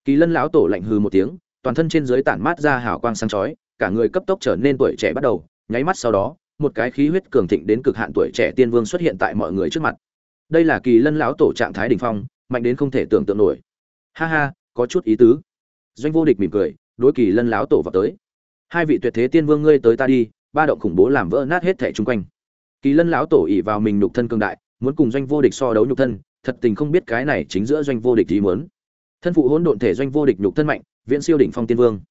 Kỳ lân lão tổ lạnh hừ một tiếng, toàn thân trên dưới tản mát ra hào quang sáng chói, cả người cấp tốc trở nên tuổi trẻ bắt đầu, nháy mắt sau đó, một cái khí huyết cường thịnh đến cực hạn tuổi trẻ tiên vương xuất hiện tại mọi người trước mặt. Đây là kỳ lân lão tổ trạng thái đỉnh phong, mạnh đến không thể tưởng tượng nổi. Ha ha, có chút ý tứ. Doanh vô địch mỉm cười, đối kỳ lân lão tổ vào tới. Hai vị tuyệt thế tiên vương ngươi tới ta đi ba động khủng bố làm vỡ nát hết thảy chung quanh. Kỳ lân lão tổ ỉ vào mình nhục thân cường đại, muốn cùng doanh vô địch so đấu nhục thân, thật tình không biết cái này chính giữa doanh vô địch ý muốn. Thân phụ hỗn độn thể doanh vô địch nhục thân mạnh, viễn siêu đỉnh phong tiên vương.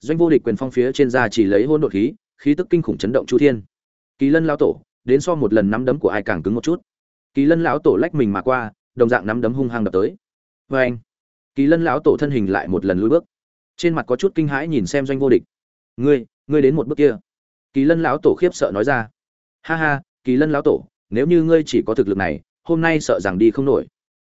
Doanh vô địch quyền phong phía trên da chỉ lấy hỗn độn khí khí tức kinh khủng chấn động chu thiên. Kỳ lân lão tổ, đến so một lần nắm đấm của ai càng cứng một chút. Kỳ lân lão tổ lách mình mà qua, đồng dạng nắm đấm hung hăng đập tới. Vê anh kỳ lân lão tổ thân hình lại một lần lùi bước. Trên mặt có chút kinh hãi nhìn xem doanh vô địch. Ngươi ngươi đến một bước kia kỳ lân lão tổ khiếp sợ nói ra. Ha ha, kỳ lân lão tổ, nếu như ngươi chỉ có thực lực này, hôm nay sợ rằng đi không nổi.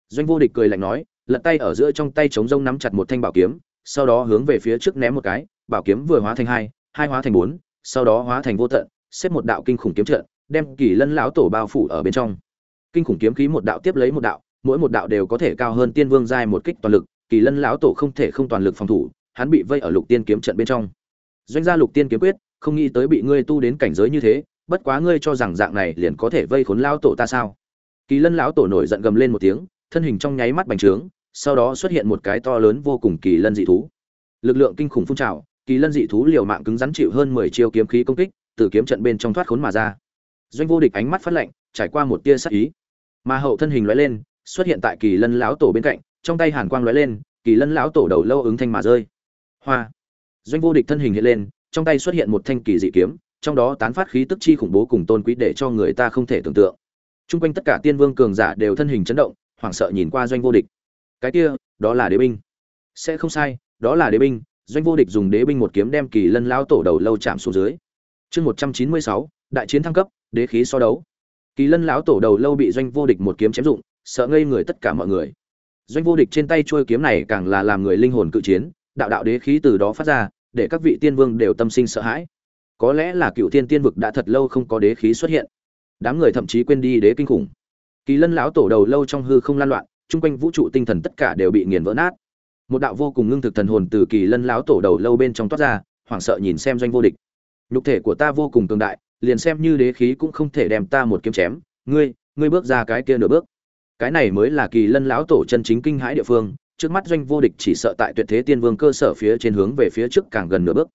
Doanh vô địch cười lạnh nói, lật tay ở giữa trong tay chống rông nắm chặt một thanh bảo kiếm, sau đó hướng về phía trước ném một cái, bảo kiếm vừa hóa thành hai hai hóa thành bốn, sau đó hóa thành vô tận, xếp một đạo kinh khủng kiếm trận, đem kỳ lân lão tổ bao phủ ở bên trong. Kinh khủng kiếm khí một đạo tiếp lấy một đạo, mỗi một đạo đều có thể cao hơn tiên vương giai một kích toàn lực, kỳ lân lão tổ không thể không toàn lực phòng thủ, hắn bị vây ở lục tiên kiếm trận bên trong. Doanh gia lục tiên kiếm quyết không nghĩ tới bị ngươi tu đến cảnh giới như thế, bất quá ngươi cho rằng dạng này liền có thể vây khốn lao tổ ta sao? Kỳ lân lão tổ nổi giận gầm lên một tiếng, thân hình trong nháy mắt bành trướng, sau đó xuất hiện một cái to lớn vô cùng kỳ lân dị thú. Lực lượng kinh khủng phun trào, kỳ lân dị thú liều mạng cứng rắn chịu hơn mười chiêu kiếm khí công kích, từ kiếm trận bên trong thoát khốn mà ra. Doanh vô địch ánh mắt phát lạnh, trải qua một tia sắc ý. Mà hậu thân hình lóe lên, xuất hiện tại kỳ lân lão tổ bên cạnh, trong tay hàn quang lóe lên, kỳ lân lão tổ đầu lâu ứng thanh mà rơi. Hoa! Doanh vô địch thân hình hiện lên trong tay xuất hiện một thanh kỳ dị kiếm, trong đó tán phát khí tức chi khủng bố cùng tôn quý để cho người ta không thể tưởng tượng. Trung quanh tất cả tiên vương cường giả đều thân hình chấn động, hoảng sợ nhìn qua doanh vô địch. Cái kia, đó là đế binh. Sẽ không sai, đó là đế binh. Doanh vô địch dùng đế binh một kiếm đem kỳ lân lão tổ đầu lâu chạm xuống dưới. Chương một trăm chín mươi sáu, đại chiến thăng cấp, đế khí so đấu. Kỳ lân lão tổ đầu lâu bị doanh vô địch một kiếm chém dụng, sợ ngây người tất cả mọi người. Doanh vô địch trên tay trôi kiếm này càng là làm người linh hồn cự chiến, đạo đạo đế khí từ đó phát ra để các vị tiên vương đều tâm sinh sợ hãi. Có lẽ là cựu tiên tiên vực đã thật lâu không có đế khí xuất hiện. Đám người thậm chí quên đi đế kinh khủng. Kỳ lân lão tổ đầu lâu trong hư không lan loạn, chung quanh vũ trụ tinh thần tất cả đều bị nghiền vỡ nát. Một đạo vô cùng ngưng thực thần hồn từ kỳ lân lão tổ đầu lâu bên trong toát ra, hoảng sợ nhìn xem doanh vô địch. Nhục thể của ta vô cùng cường đại, liền xem như đế khí cũng không thể đem ta một kiếm chém. Ngươi ngươi bước ra cái kia nửa bước. Cái này mới là kỳ lân lão tổ chân chính kinh hãi địa phương trước mắt doanh vô địch chỉ sợ tại tuyệt thế tiên vương cơ sở phía trên hướng về phía trước càng gần nửa bước.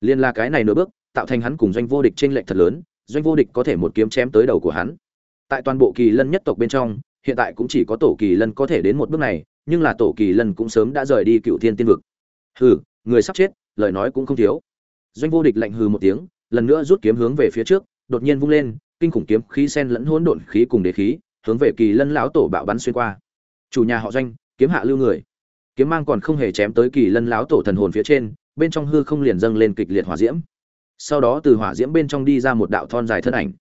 Liên là cái này nửa bước, tạo thành hắn cùng doanh vô địch trên lệnh thật lớn, doanh vô địch có thể một kiếm chém tới đầu của hắn. Tại toàn bộ kỳ lân nhất tộc bên trong, hiện tại cũng chỉ có tổ kỳ lân có thể đến một bước này, nhưng là tổ kỳ lân cũng sớm đã rời đi cựu thiên tiên vực. Hừ, người sắp chết, lời nói cũng không thiếu. Doanh vô địch lạnh hừ một tiếng, lần nữa rút kiếm hướng về phía trước, đột nhiên vung lên, kinh khủng kiếm khí sen lẫn hỗn độn khí cùng đế khí, hướng về kỳ lân lão tổ bạo bắn xuyên qua. Chủ nhà họ doanh, kiếm hạ lưu người kiếm mang còn không hề chém tới kỳ lân láo tổ thần hồn phía trên, bên trong hư không liền dâng lên kịch liệt hỏa diễm. Sau đó từ hỏa diễm bên trong đi ra một đạo thon dài thân ảnh.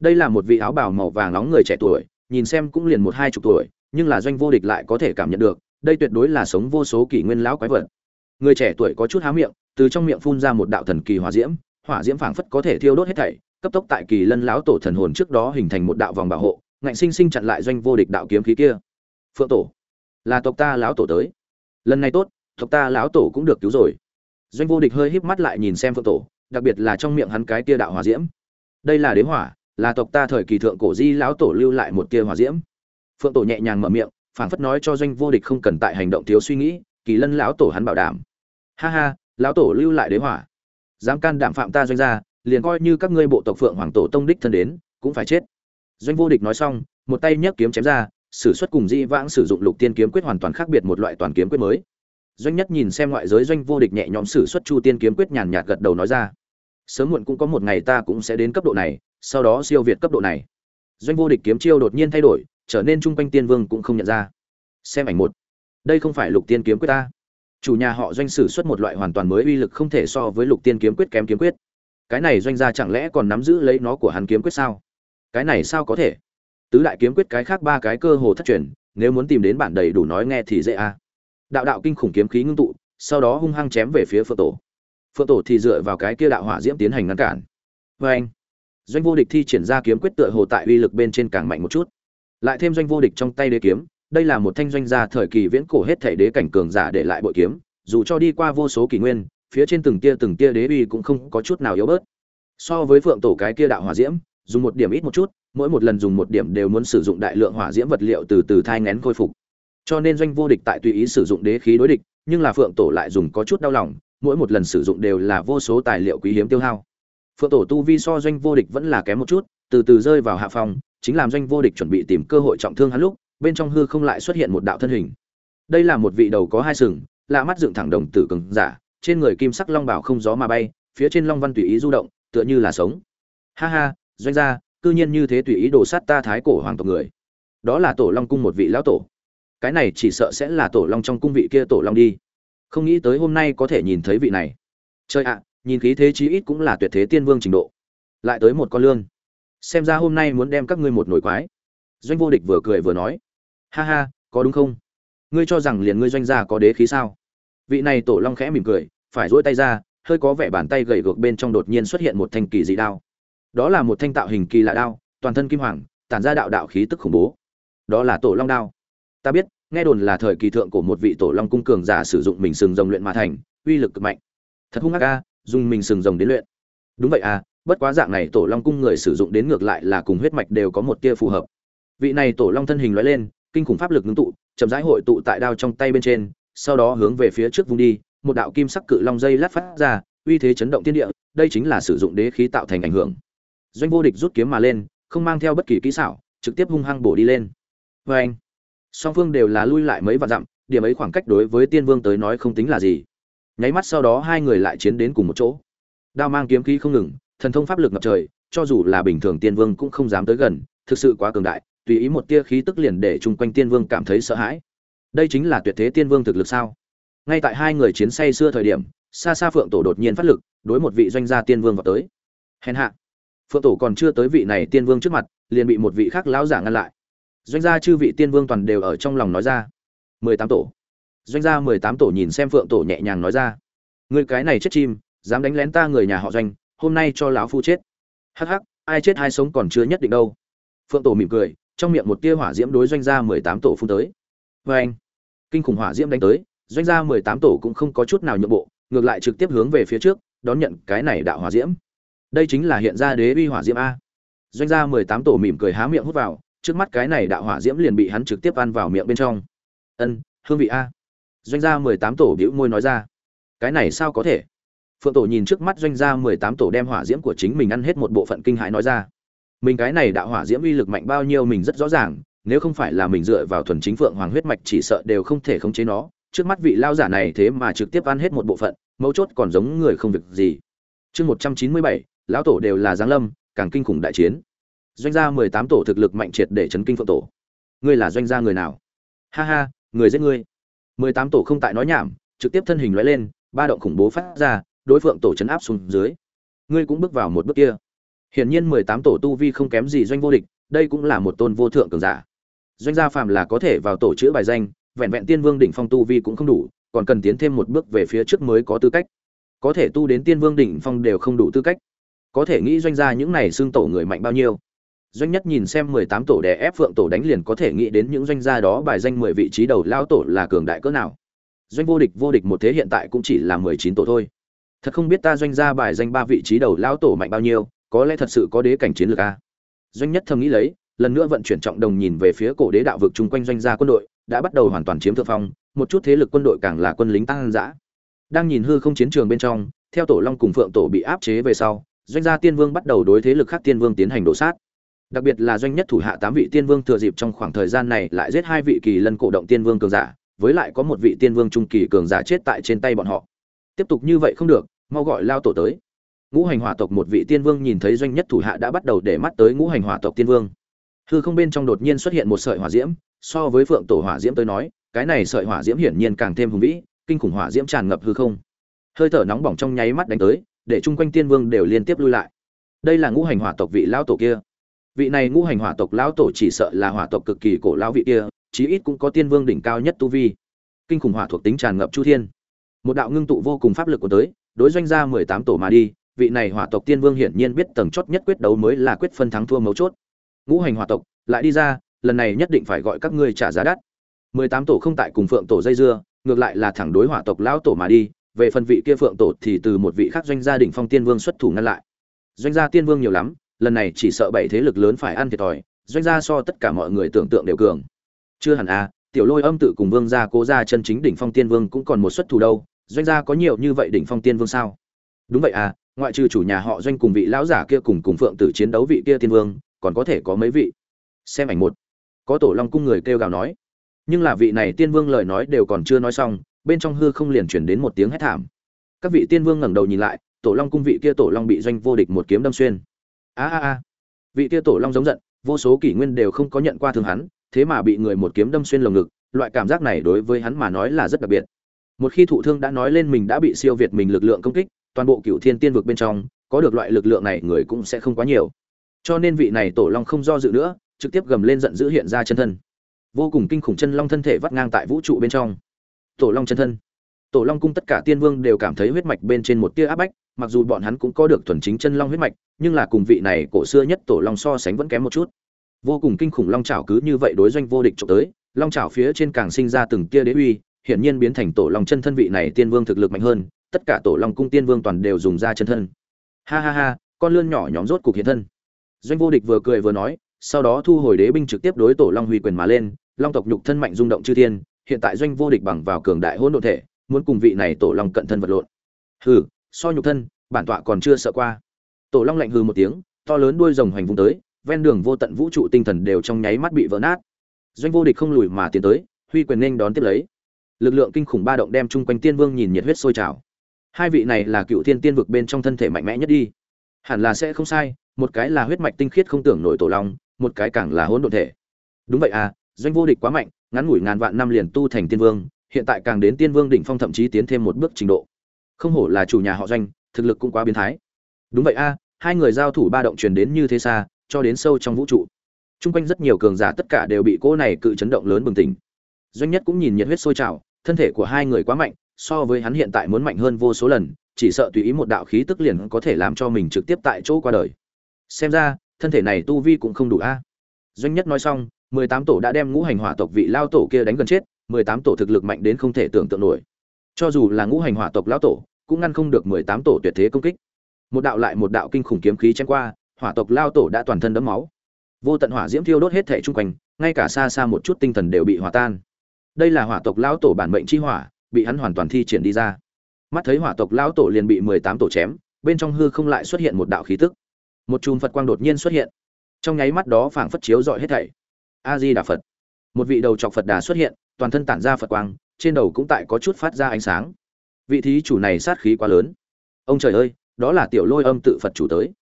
Đây là một vị áo bào màu vàng nóng người trẻ tuổi, nhìn xem cũng liền một hai chục tuổi, nhưng là doanh vô địch lại có thể cảm nhận được, đây tuyệt đối là sống vô số kỷ nguyên lão quái vật. Người trẻ tuổi có chút há miệng, từ trong miệng phun ra một đạo thần kỳ hỏa diễm hỏa diễm phảng phất có thể thiêu đốt hết thảy, cấp tốc tại kỳ lân lão tổ thần hồn trước đó hình thành một đạo vòng bảo hộ, ngạnh sinh sinh chặn lại doanh vô địch đạo kiếm khí kia. Phượng tổ, là tộc ta lão tổ tới lần này tốt, tộc ta lão tổ cũng được cứu rồi. Doanh vô địch hơi híp mắt lại nhìn xem phượng tổ, đặc biệt là trong miệng hắn cái tia đạo hỏa diễm. Đây là đế hỏa, là tộc ta thời kỳ thượng cổ di lão tổ lưu lại một tia hỏa diễm. Phượng tổ nhẹ nhàng mở miệng, phảng phất nói cho doanh vô địch không cần tại hành động thiếu suy nghĩ, kỳ lân lão tổ hắn bảo đảm. Ha ha, lão tổ lưu lại đế hỏa. Dám can đảm phạm ta doanh gia, liền coi như các ngươi bộ tộc phượng hoàng tổ tông đích thân đến, cũng phải chết. Doanh vô địch nói xong, một tay nhấc kiếm chém ra sử xuất cùng di vãng sử dụng lục tiên kiếm quyết hoàn toàn khác biệt một loại toàn kiếm quyết mới. Doanh nhất nhìn xem ngoại giới doanh vô địch nhẹ nhõm sử xuất chu tiên kiếm quyết nhàn nhạt gật đầu nói ra. Sớm muộn cũng có một ngày ta cũng sẽ đến cấp độ này, sau đó siêu việt cấp độ này. Doanh vô địch kiếm chiêu đột nhiên thay đổi, trở nên trung quanh tiên vương cũng không nhận ra. Xem ảnh một. Đây không phải lục tiên kiếm quyết ta. Chủ nhà họ doanh sử xuất một loại hoàn toàn mới uy lực không thể so với lục tiên kiếm quyết kém kiếm quyết. Cái này doanh gia chẳng lẽ còn nắm giữ lấy nó của hắn kiếm quyết sao? Cái này sao có thể? Tứ đại kiếm quyết cái khác ba cái cơ hồ thất truyền, nếu muốn tìm đến bản đầy đủ nói nghe thì dễ a. Đạo đạo kinh khủng kiếm khí ngưng tụ, sau đó hung hăng chém về phía phượng tổ. Phượng tổ thì dựa vào cái kia đạo hỏa diễm tiến hành ngăn cản. Vê anh, doanh vô địch thi triển ra kiếm quyết tựa hồ tại uy lực bên trên càng mạnh một chút. Lại thêm doanh vô địch trong tay đế kiếm, đây là một thanh doanh gia thời kỳ viễn cổ hết thể đế cảnh cường giả để lại bội kiếm, dù cho đi qua vô số kỷ nguyên, phía trên từng tia từng tia đế uy cũng không có chút nào yếu bớt. So với phượng tổ cái kia đạo hỏa diễm dùng một điểm ít một chút, mỗi một lần dùng một điểm đều muốn sử dụng đại lượng hỏa diễm vật liệu từ từ thai ngén khôi phục. Cho nên doanh vô địch tại tùy ý sử dụng đế khí đối địch, nhưng là phượng tổ lại dùng có chút đau lòng, mỗi một lần sử dụng đều là vô số tài liệu quý hiếm tiêu hao. Phượng tổ tu vi so doanh vô địch vẫn là kém một chút, từ từ rơi vào hạ phòng chính làm doanh vô địch chuẩn bị tìm cơ hội trọng thương hắn lúc, bên trong hư không lại xuất hiện một đạo thân hình. Đây là một vị đầu có hai sừng, lạ mắt dựng thẳng đồng tử cường giả, trên người kim sắc long bảo không gió mà bay, phía trên long văn tùy ý du động, tựa như là sống. Ha ha doanh gia, cư nhiên như thế tùy ý đổ sát ta thái cổ hoàng tộc người. Đó là tổ long cung một vị lão tổ. Cái này chỉ sợ sẽ là tổ long trong cung vị kia tổ long đi. Không nghĩ tới hôm nay có thể nhìn thấy vị này. Chơi ạ, nhìn khí thế chí ít cũng là tuyệt thế tiên vương trình độ. Lại tới một con lương xem ra hôm nay muốn đem các ngươi một nổi quái. Doanh vô địch vừa cười vừa nói. Ha ha, có đúng không? Ngươi cho rằng liền ngươi doanh gia có đế khí sao? Vị này tổ long khẽ mỉm cười, phải dỗi tay ra, hơi có vẻ bàn tay gầy gược bên trong đột nhiên xuất hiện một thanh kỳ dị đao đó là một thanh tạo hình kỳ lạ đao, toàn thân kim hoàng, tản ra đạo đạo khí tức khủng bố. Đó là tổ long đao. Ta biết, nghe đồn là thời kỳ thượng của một vị tổ long cung cường giả sử dụng mình sừng rồng luyện mà thành, uy lực cực mạnh. Thật hung ác a, dùng mình sừng rồng đến luyện. Đúng vậy à bất quá dạng này tổ long cung người sử dụng đến ngược lại là cùng huyết mạch đều có một tia phù hợp. Vị này tổ long thân hình loại lên, kinh khủng pháp lực ngưng tụ, chậm rãi hội tụ tại đao trong tay bên trên, sau đó hướng về phía trước vùng đi, một đạo kim sắc cự long dây lát phát ra, uy thế chấn động thiên địa, đây chính là sử dụng đế khí tạo thành ảnh hưởng doanh vô địch rút kiếm mà lên, không mang theo bất kỳ kỹ xảo, trực tiếp hung hăng bổ đi lên. Vê anh, song phương đều là lui lại mấy vạn dặm, điểm ấy khoảng cách đối với tiên vương tới nói không tính là gì. Nháy mắt sau đó hai người lại chiến đến cùng một chỗ. Đao mang kiếm khí không ngừng, thần thông pháp lực ngập trời, cho dù là bình thường tiên vương cũng không dám tới gần, thực sự quá cường đại, tùy ý một tia khí tức liền để chung quanh tiên vương cảm thấy sợ hãi. Đây chính là tuyệt thế tiên vương thực lực sao? Ngay tại hai người chiến say xưa thời điểm, xa xa phượng tổ đột nhiên phát lực, đối một vị doanh gia tiên vương vào tới. Hèn hạ phượng tổ còn chưa tới vị này tiên vương trước mặt, liền bị một vị khác lão giả ngăn lại. Doanh gia chư vị tiên vương toàn đều ở trong lòng nói ra. Mười tám tổ. Doanh gia mười tám tổ nhìn xem phượng tổ nhẹ nhàng nói ra. Người cái này chết chim, dám đánh lén ta người nhà họ doanh, hôm nay cho lão phu chết. Hắc hắc, ai chết ai sống còn chưa nhất định đâu. Phượng tổ mỉm cười, trong miệng một tia hỏa diễm đối doanh gia mười tám tổ phun tới. Vê anh kinh khủng hỏa diễm đánh tới, doanh gia mười tám tổ cũng không có chút nào nhượng bộ, ngược lại trực tiếp hướng về phía trước, đón nhận cái này đạo hỏa diễm đây chính là hiện ra đế uy hỏa diễm a. Doanh gia mười tám tổ mỉm cười há miệng hút vào, trước mắt cái này đạo hỏa diễm liền bị hắn trực tiếp ăn vào miệng bên trong. Ân, hương vị a. Doanh gia mười tám tổ bĩu môi nói ra. Cái này sao có thể? Phượng tổ nhìn trước mắt doanh gia mười tám tổ đem hỏa diễm của chính mình ăn hết một bộ phận kinh hãi nói ra. Mình cái này đạo hỏa diễm uy lực mạnh bao nhiêu mình rất rõ ràng, nếu không phải là mình dựa vào thuần chính phượng hoàng huyết mạch chỉ sợ đều không thể khống chế nó. Trước mắt vị lao giả này thế mà trực tiếp ăn hết một bộ phận, mấu chốt còn giống người không việc gì. Chương một trăm chín mươi bảy lão tổ đều là giáng lâm, càng kinh khủng đại chiến. Doanh gia mười tám tổ thực lực mạnh triệt để chấn kinh phượng tổ. Ngươi là doanh gia người nào? Ha ha, người giết ngươi. Mười tám tổ không tại nói nhảm, trực tiếp thân hình lóe lên, ba động khủng bố phát ra, đối phượng tổ chấn áp xuống dưới. Ngươi cũng bước vào một bước kia. Hiển nhiên mười tám tổ tu vi không kém gì doanh vô địch, đây cũng là một tôn vô thượng cường giả. Doanh gia phàm là có thể vào tổ chữ bài danh, vẹn vẹn tiên vương đỉnh phong tu vi cũng không đủ, còn cần tiến thêm một bước về phía trước mới có tư cách. Có thể tu đến tiên vương đỉnh phong đều không đủ tư cách có thể nghĩ doanh gia những này xương tổ người mạnh bao nhiêu. Doanh nhất nhìn xem mười tám tổ đè ép phượng tổ đánh liền có thể nghĩ đến những doanh gia đó bài danh mười vị trí đầu lao tổ là cường đại cỡ nào. Doanh vô địch vô địch một thế hiện tại cũng chỉ là mười chín tổ thôi. Thật không biết ta doanh gia bài danh ba vị trí đầu lao tổ mạnh bao nhiêu, có lẽ thật sự có đế cảnh chiến lược a. Doanh nhất thầm nghĩ lấy, lần nữa vận chuyển trọng đồng nhìn về phía cổ đế đạo vực chung quanh doanh gia quân đội, đã bắt đầu hoàn toàn chiếm thượng phong, một chút thế lực quân đội càng là quân lính tăng dã. Đang nhìn hư không chiến trường bên trong, theo tổ long cùng phượng tổ bị áp chế về sau doanh gia tiên vương bắt đầu đối thế lực khác tiên vương tiến hành đổ sát. Đặc biệt là doanh nhất thủ hạ tám vị tiên vương thừa dịp trong khoảng thời gian này lại giết hai vị kỳ lân cổ động tiên vương cường giả, với lại có một vị tiên vương trung kỳ cường giả chết tại trên tay bọn họ. Tiếp tục như vậy không được, mau gọi lao tổ tới. Ngũ hành hỏa tộc một vị tiên vương nhìn thấy doanh nhất thủ hạ đã bắt đầu để mắt tới ngũ hành hỏa tộc tiên vương. Hư không bên trong đột nhiên xuất hiện một sợi hỏa diễm, so với phượng tổ hỏa diễm tới nói, cái này sợi hỏa diễm hiển nhiên càng thêm hùng vĩ, kinh khủng hỏa diễm tràn ngập hư không. Hơi thở nóng bỏng trong nháy mắt đánh tới để chung quanh tiên vương đều liên tiếp lui lại. Đây là ngũ hành hỏa tộc vị lão tổ kia. Vị này ngũ hành hỏa tộc lão tổ chỉ sợ là hỏa tộc cực kỳ cổ lão vị kia, chí ít cũng có tiên vương đỉnh cao nhất tu vi. Kinh khủng hỏa thuộc tính tràn ngập chu thiên. Một đạo ngưng tụ vô cùng pháp lực của tới, đối doanh ra mười tám tổ mà đi, vị này hỏa tộc tiên vương hiển nhiên biết tầng chót nhất quyết đấu mới là quyết phân thắng thua mấu chốt. Ngũ hành hỏa tộc, lại đi ra, lần này nhất định phải gọi các ngươi trả giá đắt. mười tám tổ không tại cùng phượng tổ dây dưa, ngược lại là thẳng đối hỏa tộc lão tổ mà đi về phần vị kia phượng tổ thì từ một vị khác doanh gia đỉnh phong tiên vương xuất thủ ngăn lại. Doanh gia tiên vương nhiều lắm, lần này chỉ sợ bảy thế lực lớn phải ăn thiệt thòi, doanh gia so tất cả mọi người tưởng tượng đều cường. Chưa hẳn à tiểu lôi âm tự cùng vương gia cố gia chân chính đỉnh phong tiên vương cũng còn một xuất thủ đâu, doanh gia có nhiều như vậy đỉnh phong tiên vương sao? Đúng vậy à ngoại trừ chủ nhà họ doanh cùng vị lão giả kia cùng cùng phượng tử chiến đấu vị kia tiên vương, còn có thể có mấy vị? Xem ảnh một. Có tổ long cung người kêu gào nói. Nhưng là vị này tiên vương lời nói đều còn chưa nói xong bên trong hư không liền chuyển đến một tiếng hét thảm. Các vị tiên vương ngẩng đầu nhìn lại, tổ long cung vị kia tổ long bị doanh vô địch một kiếm đâm xuyên. A a a. Vị kia tổ long giống giận, vô số kỷ nguyên đều không có nhận qua thương hắn, thế mà bị người một kiếm đâm xuyên lồng ngực, loại cảm giác này đối với hắn mà nói là rất đặc biệt. Một khi thụ thương đã nói lên mình đã bị siêu việt mình lực lượng công kích, toàn bộ cựu thiên tiên vực bên trong, có được loại lực lượng này người cũng sẽ không quá nhiều. Cho nên vị này tổ long không do dự nữa, trực tiếp gầm lên giận dữ hiện ra chân thân. Vô cùng kinh khủng chân long thân thể vắt ngang tại vũ trụ bên trong tổ long chân thân. Tổ long cung tất cả tiên vương đều cảm thấy huyết mạch bên trên một tia áp bách, mặc dù bọn hắn cũng có được thuần chính chân long huyết mạch, nhưng là cùng vị này cổ xưa nhất tổ long so sánh vẫn kém một chút. Vô cùng kinh khủng long trào cứ như vậy đối doanh vô địch trộm tới, long trào phía trên càng sinh ra từng tia đế uy, hiển nhiên biến thành tổ long chân thân vị này tiên vương thực lực mạnh hơn, tất cả tổ long cung tiên vương toàn đều dùng ra chân thân. Ha ha ha, con lươn nhỏ nhóm rốt cục hiện thân. Doanh vô địch vừa cười vừa nói, sau đó thu hồi đế binh trực tiếp đối tổ long huy quyền mà lên, long tộc nhục thân mạnh rung động chư thiên hiện tại doanh vô địch bằng vào cường đại hỗn độn thể, muốn cùng vị này tổ long cận thân vật lộn. Hừ, so nhục thân, bản tọa còn chưa sợ qua. Tổ long lạnh hừ một tiếng, to lớn đuôi rồng hoành vung tới, ven đường vô tận vũ trụ tinh thần đều trong nháy mắt bị vỡ nát. Doanh vô địch không lùi mà tiến tới, huy quyền nên đón tiếp lấy. Lực lượng kinh khủng ba động đem chung quanh tiên vương nhìn nhiệt huyết sôi trào. Hai vị này là cựu thiên tiên vực bên trong thân thể mạnh mẽ nhất đi. Hẳn là sẽ không sai, một cái là huyết mạch tinh khiết không tưởng nổi tổ long, một cái càng là hỗn độn thể. Đúng vậy à doanh vô địch quá mạnh ngắn ngủi ngàn vạn năm liền tu thành tiên vương, hiện tại càng đến tiên vương đỉnh phong thậm chí tiến thêm một bước trình độ. Không hổ là chủ nhà họ doanh, thực lực cũng quá biến thái. Đúng vậy a, hai người giao thủ ba động truyền đến như thế xa, cho đến sâu trong vũ trụ. Trung quanh rất nhiều cường giả tất cả đều bị cỗ này cự chấn động lớn bừng tỉnh. Doanh nhất cũng nhìn nhiệt huyết sôi trào, thân thể của hai người quá mạnh, so với hắn hiện tại muốn mạnh hơn vô số lần, chỉ sợ tùy ý một đạo khí tức liền có thể làm cho mình trực tiếp tại chỗ qua đời. Xem ra, thân thể này tu vi cũng không đủ a. Doanh nhất nói xong mười tám tổ đã đem ngũ hành hỏa tộc vị lao tổ kia đánh gần chết, mười tám tổ thực lực mạnh đến không thể tưởng tượng nổi. Cho dù là ngũ hành hỏa tộc lão tổ, cũng ngăn không được mười tám tổ tuyệt thế công kích. Một đạo lại một đạo kinh khủng kiếm khí chém qua, hỏa tộc lao tổ đã toàn thân đẫm máu. Vô tận hỏa diễm thiêu đốt hết thể chung quanh, ngay cả xa xa một chút tinh thần đều bị hòa tan. Đây là hỏa tộc lão tổ bản mệnh chi hỏa, bị hắn hoàn toàn thi triển đi ra. Mắt thấy hỏa tộc lão tổ liền bị mười tám tổ chém, bên trong hư không lại xuất hiện một đạo khí tức. Một chùm phật quang đột nhiên xuất hiện. Trong nháy mắt đó phảng phất chiếu rọi hết thảy a di đà phật. Một vị đầu trọc phật đà xuất hiện, toàn thân tản ra phật quang, trên đầu cũng tại có chút phát ra ánh sáng. Vị thí chủ này sát khí quá lớn. Ông trời ơi, đó là tiểu lôi âm tự phật chủ tới.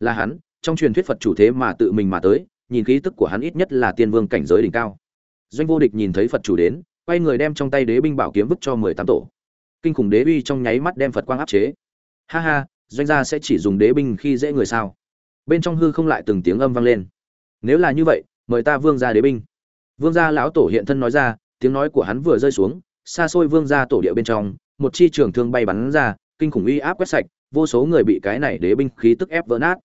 Là hắn, trong truyền thuyết phật chủ thế mà tự mình mà tới, nhìn khí tức của hắn ít nhất là tiên vương cảnh giới đỉnh cao. Doanh vô địch nhìn thấy phật chủ đến, quay người đem trong tay đế binh bảo kiếm vứt cho mười tám tổ. Kinh khủng đế uy trong nháy mắt đem phật quang áp chế. Ha ha, doanh gia sẽ chỉ dùng đế binh khi dễ người sao? Bên trong hư không lại từng tiếng âm vang lên. Nếu là như vậy mời ta vương gia đế binh. Vương gia lão tổ hiện thân nói ra, tiếng nói của hắn vừa rơi xuống, xa xôi vương gia tổ địa bên trong, một chi trường thương bay bắn ra, kinh khủng uy áp quét sạch, vô số người bị cái này đế binh khí tức ép vỡ nát.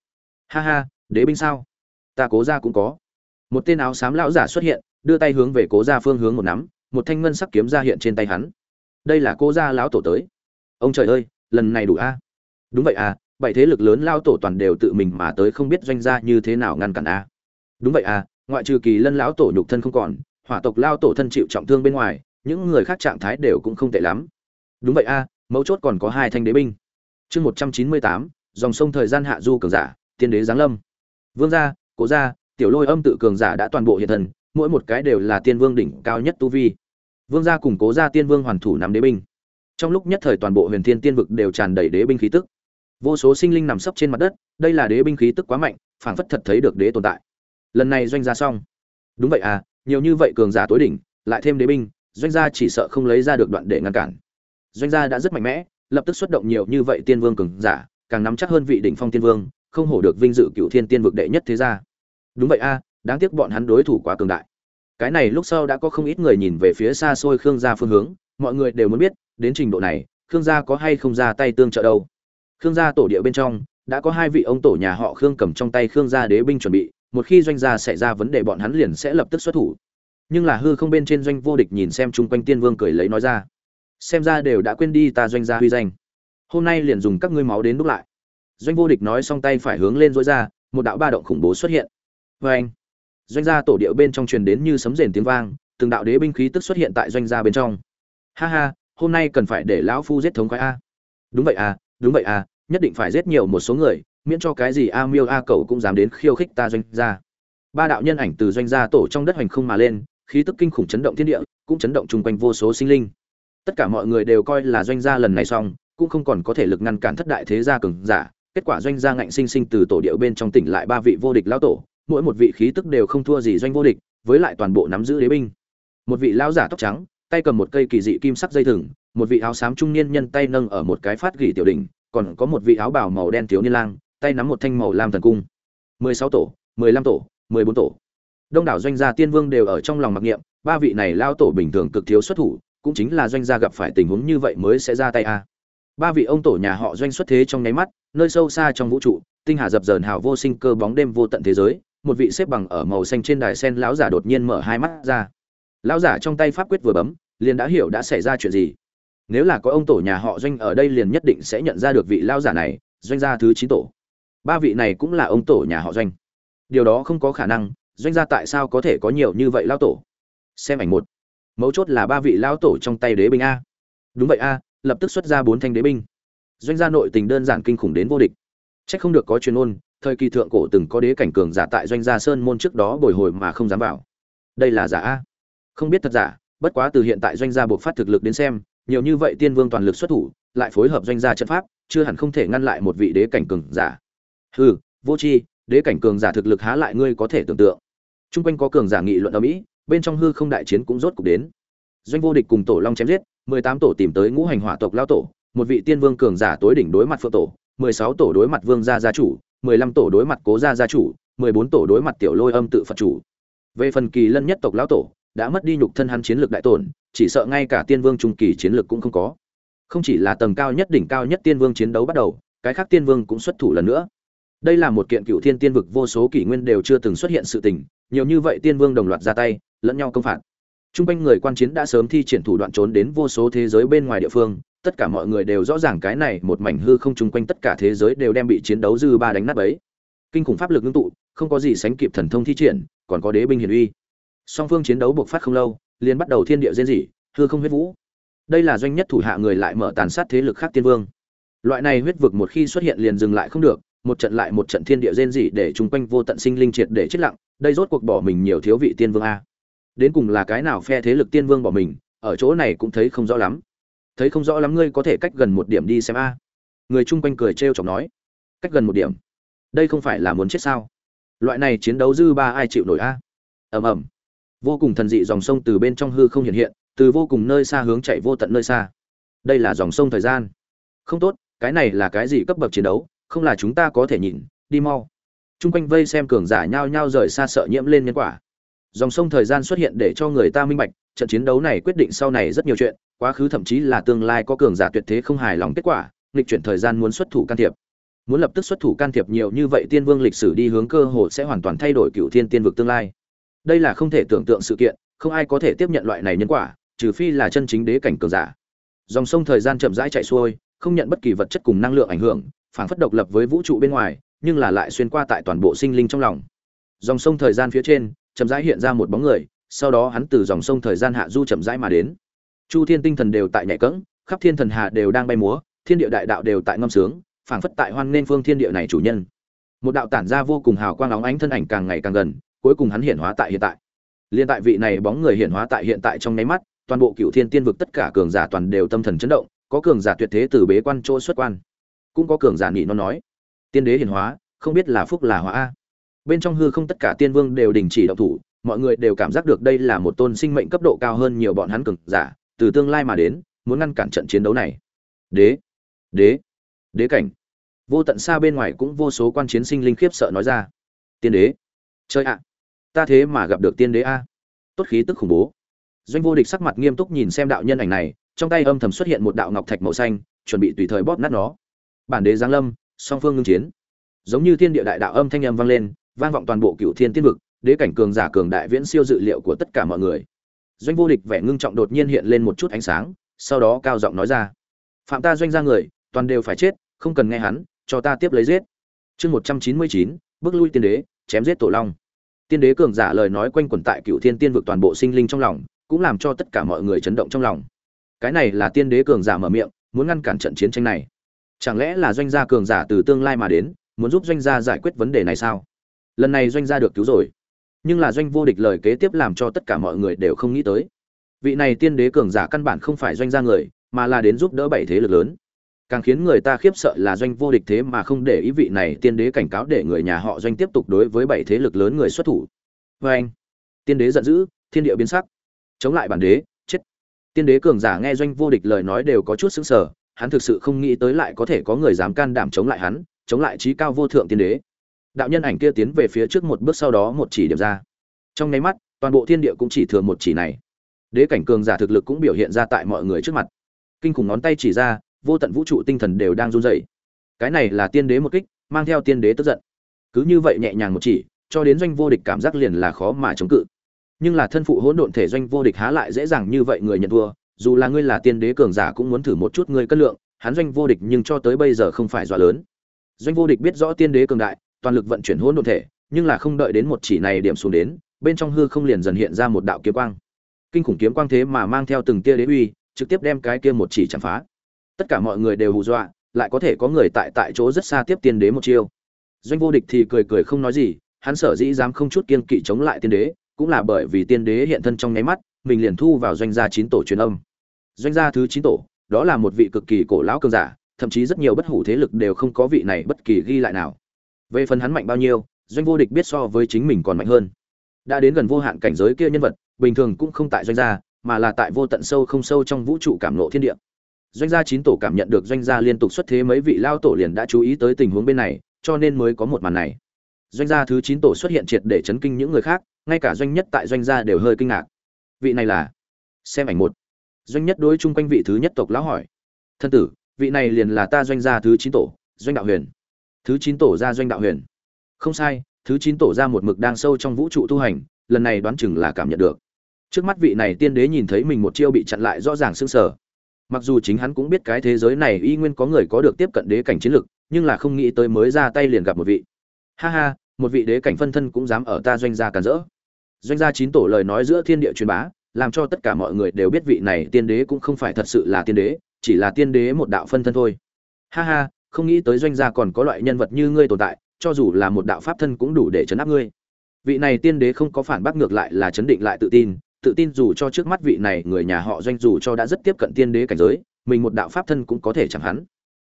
Ha ha, đế binh sao? Ta cố ra cũng có. Một tên áo xám lão giả xuất hiện, đưa tay hướng về cố ra phương hướng một nắm, một thanh ngân sắc kiếm ra hiện trên tay hắn. Đây là cố gia lão tổ tới. Ông trời ơi, lần này đủ a? Đúng vậy à bảy thế lực lớn lao tổ toàn đều tự mình mà tới không biết doanh gia như thế nào ngăn cản a. Đúng vậy à ngoại trừ kỳ lân lão tổ nhục thân không còn, hỏa tộc lao tổ thân chịu trọng thương bên ngoài, những người khác trạng thái đều cũng không tệ lắm. Đúng vậy a, mấu chốt còn có hai thanh đế binh. Chương một trăm chín mươi tám, dòng sông thời gian hạ du cường giả, tiên đế giáng lâm. Vương gia cố gia, tiểu lôi âm tự cường giả đã toàn bộ hiện thần mỗi một cái đều là tiên vương đỉnh cao nhất tu vi. Vương gia cùng cố gia tiên vương hoàn thủ nắm đế binh. Trong lúc nhất thời toàn bộ huyền thiên tiên vực đều tràn đầy đế binh khí tức. Vô số sinh linh nằm sấp trên mặt đất, đây là đế binh khí tức quá mạnh, phảng phất thật thấy được đế tồn tại lần này doanh gia xong. Đúng vậy à nhiều như vậy cường giả tối đỉnh, lại thêm đế binh, doanh gia chỉ sợ không lấy ra được đoạn để ngăn cản. Doanh gia đã rất mạnh mẽ, lập tức xuất động nhiều như vậy tiên vương cường giả, càng nắm chắc hơn vị đỉnh phong tiên vương, không hổ được vinh dự cựu thiên tiên vực đệ nhất thế gia. Đúng vậy a đáng tiếc bọn hắn đối thủ quá cường đại. Cái này lúc sau đã có không ít người nhìn về phía xa xôi khương gia phương hướng, mọi người đều muốn biết, đến trình độ này, khương gia có hay không ra tay tương trợ đâu. Khương gia tổ địa bên trong, đã có hai vị ông tổ nhà họ khương cầm trong tay khương gia đế binh chuẩn bị một khi doanh gia xảy ra vấn đề bọn hắn liền sẽ lập tức xuất thủ. Nhưng là hư không bên trên doanh vô địch nhìn xem chung quanh tiên vương cười lấy nói ra, xem ra đều đã quên đi ta doanh gia huy danh. Hôm nay liền dùng các ngươi máu đến đúc lại. Doanh vô địch nói xong tay phải hướng lên dối ra, một đạo ba động khủng bố xuất hiện. Vê anh, doanh gia tổ điệu bên trong truyền đến như sấm rền tiếng vang, từng đạo đế binh khí tức xuất hiện tại doanh gia bên trong. Ha ha, hôm nay cần phải để lão phu giết thống khoái a. Đúng vậy à đúng vậy à nhất định phải giết nhiều một số người miễn cho cái gì a miêu a cậu cũng dám đến khiêu khích ta doanh gia. Ba đạo nhân ảnh từ doanh gia tổ trong đất hoành không mà lên, khí tức kinh khủng chấn động thiên địa, cũng chấn động chung quanh vô số sinh linh. Tất cả mọi người đều coi là doanh gia lần này xong, cũng không còn có thể lực ngăn cản thất đại thế gia cường giả. Kết quả doanh gia ngạnh sinh sinh từ tổ điệu bên trong tỉnh lại ba vị vô địch lão tổ, mỗi một vị khí tức đều không thua gì doanh vô địch, với lại toàn bộ nắm giữ đế binh. Một vị lão giả tóc trắng, tay cầm một cây kỳ dị kim sắc dây thừng, một vị áo xám trung niên nhân tay nâng ở một cái phát gỉ tiểu đỉnh, còn có một vị áo bào màu đen thiếu niên lang tay nắm một thanh màu lam thần cung. Mười sáu tổ, mười lăm tổ, mười bốn tổ. Đông đảo doanh gia tiên vương đều ở trong lòng mặc niệm, ba vị này lao tổ bình thường cực thiếu xuất thủ, cũng chính là doanh gia gặp phải tình huống như vậy mới sẽ ra tay a. Ba vị ông tổ nhà họ doanh xuất thế trong nháy mắt, nơi sâu xa trong vũ trụ, tinh hà dập dờn hào vô sinh cơ bóng đêm vô tận thế giới, một vị xếp bằng ở màu xanh trên đài sen lão giả đột nhiên mở hai mắt ra. Lão giả trong tay pháp quyết vừa bấm, liền đã hiểu đã xảy ra chuyện gì. Nếu là có ông tổ nhà họ doanh ở đây liền nhất định sẽ nhận ra được vị lão giả này, doanh gia thứ chín tổ ba vị này cũng là ông tổ nhà họ doanh điều đó không có khả năng doanh gia tại sao có thể có nhiều như vậy lão tổ xem ảnh một mấu chốt là ba vị lão tổ trong tay đế binh a đúng vậy a lập tức xuất ra bốn thanh đế binh doanh gia nội tình đơn giản kinh khủng đến vô địch Chắc không được có chuyên ôn, thời kỳ thượng cổ từng có đế cảnh cường giả tại doanh gia sơn môn trước đó bồi hồi mà không dám vào. Đây là giả a? Không biết thật giả, bất quá từ hiện tại doanh gia buộc phát thực lực đến xem, nhiều như vậy tiên vương toàn lực xuất thủ, lại phối hợp doanh gia trận pháp, chưa hẳn không thể ngăn lại một vị đế cảnh cường giả. Hừ, vô tri, đế cảnh cường giả thực lực há lại ngươi có thể tưởng tượng. Trung quanh có cường giả nghị luận ở mỹ, bên trong hư không đại chiến cũng rốt cục đến. Doanh vô địch cùng tổ long chém giết, mười tám tổ tìm tới ngũ hành hỏa tộc lao tổ, một vị tiên vương cường giả tối đỉnh đối mặt phượng tổ, 16 tổ đối mặt Vương gia gia chủ, 15 tổ đối mặt Cố gia gia chủ, 14 tổ đối mặt Tiểu Lôi Âm tự Phật chủ. Về phần Kỳ Lân nhất tộc lão tổ, đã mất đi nhục thân hắn chiến lược đại tổn, chỉ sợ ngay cả Tiên Vương trung kỳ chiến lược cũng không có. Không chỉ là tầng cao nhất đỉnh cao nhất Tiên Vương chiến đấu bắt đầu, cái khác Tiên Vương cũng xuất thủ lần nữa. Đây là một kiện cựu thiên tiên vực vô số kỷ nguyên đều chưa từng xuất hiện sự tình, nhiều như vậy Tiên Vương đồng loạt ra tay, lẫn nhau công phạt. Trung quanh người quan chiến đã sớm thi triển thủ đoạn trốn đến vô số thế giới bên ngoài địa phương, tất cả mọi người đều rõ ràng cái này một mảnh hư không chung quanh tất cả thế giới đều đem bị chiến đấu dư ba đánh nát ấy kinh khủng pháp lực ngưng tụ không có gì sánh kịp thần thông thi triển còn có đế binh hiển uy. Song phương chiến đấu buộc phát không lâu liền bắt đầu thiên địa diễn dị hư không huyết vũ. Đây là doanh nhất thủ hạ người lại mở tàn sát thế lực khác tiên vương. Loại này huyết vực một khi xuất hiện liền dừng lại không được một trận lại một trận thiên địa rên rỉ để chung quanh vô tận sinh linh triệt để chết lặng, đây rốt cuộc bỏ mình nhiều thiếu vị tiên vương a. Đến cùng là cái nào phe thế lực tiên vương bỏ mình, ở chỗ này cũng thấy không rõ lắm. Thấy không rõ lắm ngươi có thể cách gần một điểm đi xem a. Người chung quanh cười trêu chọc nói. Cách gần một điểm? Đây không phải là muốn chết sao? Loại này chiến đấu dư ba ai chịu nổi a? Ầm ầm. Vô cùng thần dị dòng sông từ bên trong hư không hiện hiện, từ vô cùng nơi xa hướng chạy vô tận nơi xa. Đây là dòng sông thời gian. Không tốt, cái này là cái gì cấp bậc chiến đấu? Không là chúng ta có thể nhìn, đi mau. Chung quanh vây xem cường giả nhao nhao rời xa sợ nhiễm lên nhân quả. Dòng sông thời gian xuất hiện để cho người ta minh bạch, trận chiến đấu này quyết định sau này rất nhiều chuyện, quá khứ thậm chí là tương lai có cường giả tuyệt thế không hài lòng kết quả, nghịch chuyển thời gian muốn xuất thủ can thiệp. Muốn lập tức xuất thủ can thiệp nhiều như vậy tiên vương lịch sử đi hướng cơ hội sẽ hoàn toàn thay đổi cựu thiên tiên vực tương lai. Đây là không thể tưởng tượng sự kiện, không ai có thể tiếp nhận loại này nhân quả, trừ phi là chân chính đế cảnh cường giả. Dòng sông thời gian chậm rãi chạy xuôi, không nhận bất kỳ vật chất cùng năng lượng ảnh hưởng phảng phất độc lập với vũ trụ bên ngoài, nhưng là lại xuyên qua tại toàn bộ sinh linh trong lòng. Dòng sông thời gian phía trên, chậm rãi hiện ra một bóng người, sau đó hắn từ dòng sông thời gian hạ du chậm rãi mà đến. Chu thiên tinh thần đều tại nhảy cẫng, khắp thiên thần hà đều đang bay múa, thiên địa đại đạo đều tại ngâm sướng, phảng phất tại hoan nên phương thiên địa này chủ nhân. Một đạo tản ra vô cùng hào quang óng ánh thân ảnh càng ngày càng gần, cuối cùng hắn hiện hóa tại hiện tại. Liên tại vị này bóng người hiện hóa tại hiện tại trong nháy mắt, toàn bộ cựu thiên tiên vực tất cả cường giả toàn đều tâm thần chấn động, có cường giả tuyệt thế từ bế quan chỗ xuất quan cũng có cường giả nghị nó nói. Tiên đế hiển hóa, không biết là phúc là hóa a. Bên trong hư không tất cả tiên vương đều đình chỉ động thủ, mọi người đều cảm giác được đây là một tôn sinh mệnh cấp độ cao hơn nhiều bọn hắn cường giả, từ tương lai mà đến, muốn ngăn cản trận chiến đấu này. Đế đế đế cảnh. Vô tận xa bên ngoài cũng vô số quan chiến sinh linh khiếp sợ nói ra. Tiên đế chơi ạ, ta thế mà gặp được tiên đế a. Tốt khí tức khủng bố. Doanh vô địch sắc mặt nghiêm túc nhìn xem đạo nhân ảnh này, trong tay âm thầm xuất hiện một đạo ngọc thạch màu xanh, chuẩn bị tùy thời bóp nát nó bản đế giáng lâm, song phương ngưng chiến. Giống như thiên địa đại đạo âm thanh âm vang lên, vang vọng toàn bộ cựu thiên tiên vực, đế cảnh cường giả cường đại viễn siêu dự liệu của tất cả mọi người. Doanh vô địch vẻ ngưng trọng đột nhiên hiện lên một chút ánh sáng, sau đó cao giọng nói ra, phạm ta doanh ra người, toàn đều phải chết, không cần nghe hắn, cho ta tiếp lấy giết. Chương một trăm chín mươi chín, bước lui tiên đế, chém giết tổ long. Tiên đế cường giả lời nói quanh quẩn tại cựu thiên tiên vực toàn bộ sinh linh trong lòng, cũng làm cho tất cả mọi người chấn động trong lòng. Cái này là tiên đế cường giả mở miệng, muốn ngăn cản trận chiến tranh này chẳng lẽ là doanh gia cường giả từ tương lai mà đến, muốn giúp doanh gia giải quyết vấn đề này sao? Lần này doanh gia được cứu rồi. Nhưng là doanh vô địch lời kế tiếp làm cho tất cả mọi người đều không nghĩ tới. Vị này tiên đế cường giả căn bản không phải doanh gia người, mà là đến giúp đỡ bảy thế lực lớn. Càng khiến người ta khiếp sợ là doanh vô địch thế mà không để ý vị này tiên đế cảnh cáo để người nhà họ doanh tiếp tục đối với bảy thế lực lớn người xuất thủ. Vê anh, tiên đế giận dữ, thiên địa biến sắc. Chống lại bản đế, chết. Tiên đế cường giả nghe doanh vô địch lời nói đều có chút sững sờ hắn thực sự không nghĩ tới lại có thể có người dám can đảm chống lại hắn, chống lại trí cao vô thượng tiên đế. Đạo nhân ảnh kia tiến về phía trước một bước sau đó một chỉ điểm ra. Trong nháy mắt, toàn bộ thiên địa cũng chỉ thừa một chỉ này. Đế cảnh cường giả thực lực cũng biểu hiện ra tại mọi người trước mặt. Kinh khủng ngón tay chỉ ra, vô tận vũ trụ tinh thần đều đang run rẩy. Cái này là tiên đế một kích, mang theo tiên đế tức giận. Cứ như vậy nhẹ nhàng một chỉ, cho đến doanh vô địch cảm giác liền là khó mà chống cự. Nhưng là thân phụ hỗn độn thể doanh vô địch há lại dễ dàng như vậy người nhận thua dù là ngươi là tiên đế cường giả cũng muốn thử một chút ngươi cân lượng, hắn doanh vô địch nhưng cho tới bây giờ không phải dọa lớn. Doanh vô địch biết rõ tiên đế cường đại, toàn lực vận chuyển hỗn độn thể, nhưng là không đợi đến một chỉ này điểm xuống đến, bên trong hư không liền dần hiện ra một đạo kiếm quang. Kinh khủng kiếm quang thế mà mang theo từng tia đế uy, trực tiếp đem cái kia một chỉ chạm phá. Tất cả mọi người đều hù dọa, lại có thể có người tại tại chỗ rất xa tiếp tiên đế một chiêu. Doanh vô địch thì cười cười không nói gì, hắn sở dĩ dám không chút kiên kỵ chống lại tiên đế, cũng là bởi vì tiên đế hiện thân trong nháy mắt mình liền thu vào doanh gia chín tổ truyền âm. Doanh gia thứ chín tổ, đó là một vị cực kỳ cổ lão cường giả, thậm chí rất nhiều bất hủ thế lực đều không có vị này bất kỳ ghi lại nào. Về phần hắn mạnh bao nhiêu, doanh vô địch biết so với chính mình còn mạnh hơn. Đã đến gần vô hạn cảnh giới kia nhân vật, bình thường cũng không tại doanh gia, mà là tại vô tận sâu không sâu trong vũ trụ cảm ngộ thiên địa. Doanh gia chín tổ cảm nhận được doanh gia liên tục xuất thế mấy vị lao tổ liền đã chú ý tới tình huống bên này, cho nên mới có một màn này. Doanh gia thứ chín tổ xuất hiện triệt để chấn kinh những người khác, ngay cả doanh nhất tại doanh gia đều hơi kinh ngạc vị này là? Xem ảnh một. Doanh nhất đối chung quanh vị thứ nhất tộc lão hỏi. Thân tử, vị này liền là ta doanh gia thứ chín tổ, doanh đạo huyền. Thứ chín tổ ra doanh đạo huyền. Không sai, thứ chín tổ ra một mực đang sâu trong vũ trụ tu hành, lần này đoán chừng là cảm nhận được. Trước mắt vị này tiên đế nhìn thấy mình một chiêu bị chặn lại rõ ràng sưng sở mặc dù chính hắn cũng biết cái thế giới này y nguyên có người có được tiếp cận đế cảnh chiến lực, nhưng là không nghĩ tới mới ra tay liền gặp một vị. Ha ha, một vị đế cảnh phân thân cũng dám ở ta doanh gia cản rỡ doanh gia chín tổ lời nói giữa thiên địa truyền bá, làm cho tất cả mọi người đều biết vị này tiên đế cũng không phải thật sự là tiên đế, chỉ là tiên đế một đạo phân thân thôi. Ha ha, không nghĩ tới doanh gia còn có loại nhân vật như ngươi tồn tại, cho dù là một đạo pháp thân cũng đủ để chấn áp ngươi. Vị này tiên đế không có phản bác ngược lại là chấn định lại tự tin tự tin dù cho trước mắt vị này người nhà họ doanh dù cho đã rất tiếp cận tiên đế cảnh giới, mình một đạo pháp thân cũng có thể chẳng hắn.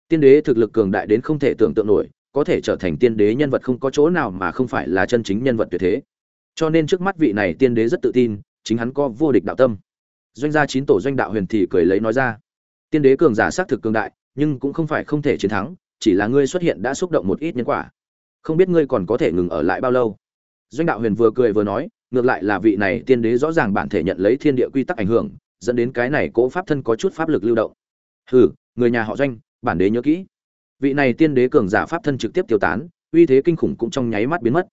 Tiên đế thực lực cường đại đến không thể tưởng tượng nổi, có thể trở thành tiên đế nhân vật không có chỗ nào mà không phải là chân chính nhân vật tuyệt thế cho nên trước mắt vị này tiên đế rất tự tin, chính hắn có vô địch đạo tâm. Doanh gia chín tổ doanh đạo huyền thì cười lấy nói ra, tiên đế cường giả xác thực cường đại, nhưng cũng không phải không thể chiến thắng, chỉ là ngươi xuất hiện đã xúc động một ít nhân quả. Không biết ngươi còn có thể ngừng ở lại bao lâu? Doanh đạo huyền vừa cười vừa nói, ngược lại là vị này tiên đế rõ ràng bản thể nhận lấy thiên địa quy tắc ảnh hưởng, dẫn đến cái này cỗ pháp thân có chút pháp lực lưu động. Hừ, người nhà họ doanh, bản đế nhớ kỹ. Vị này tiên đế cường giả pháp thân trực tiếp tiêu tán, uy thế kinh khủng cũng trong nháy mắt biến mất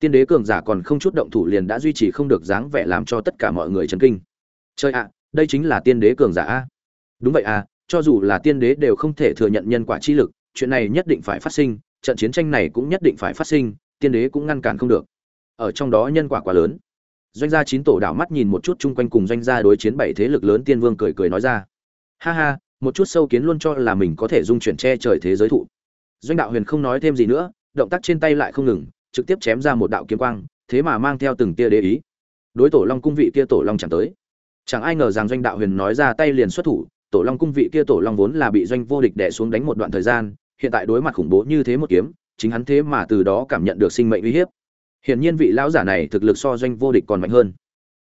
tiên đế cường giả còn không chút động thủ liền đã duy trì không được dáng vẻ làm cho tất cả mọi người chấn kinh. Chơi ạ, đây chính là tiên đế cường giả a. Đúng vậy à cho dù là tiên đế đều không thể thừa nhận nhân quả chi lực, chuyện này nhất định phải phát sinh, trận chiến tranh này cũng nhất định phải phát sinh, tiên đế cũng ngăn cản không được. Ở trong đó nhân quả quá lớn. Doanh gia chín tổ đảo mắt nhìn một chút chung quanh cùng doanh gia đối chiến bảy thế lực lớn tiên vương cười cười nói ra. Ha ha, một chút sâu kiến luôn cho là mình có thể dung chuyển che trời thế giới thụ. Doanh đạo huyền không nói thêm gì nữa, động tác trên tay lại không ngừng trực tiếp chém ra một đạo kiếm quang, thế mà mang theo từng tia đế ý. Đối tổ long cung vị kia tổ long chẳng tới. Chẳng ai ngờ rằng doanh đạo huyền nói ra tay liền xuất thủ, tổ long cung vị kia tổ long vốn là bị doanh vô địch đè xuống đánh một đoạn thời gian, hiện tại đối mặt khủng bố như thế một kiếm, chính hắn thế mà từ đó cảm nhận được sinh mệnh uy hiếp. Hiển nhiên vị lão giả này thực lực so doanh vô địch còn mạnh hơn.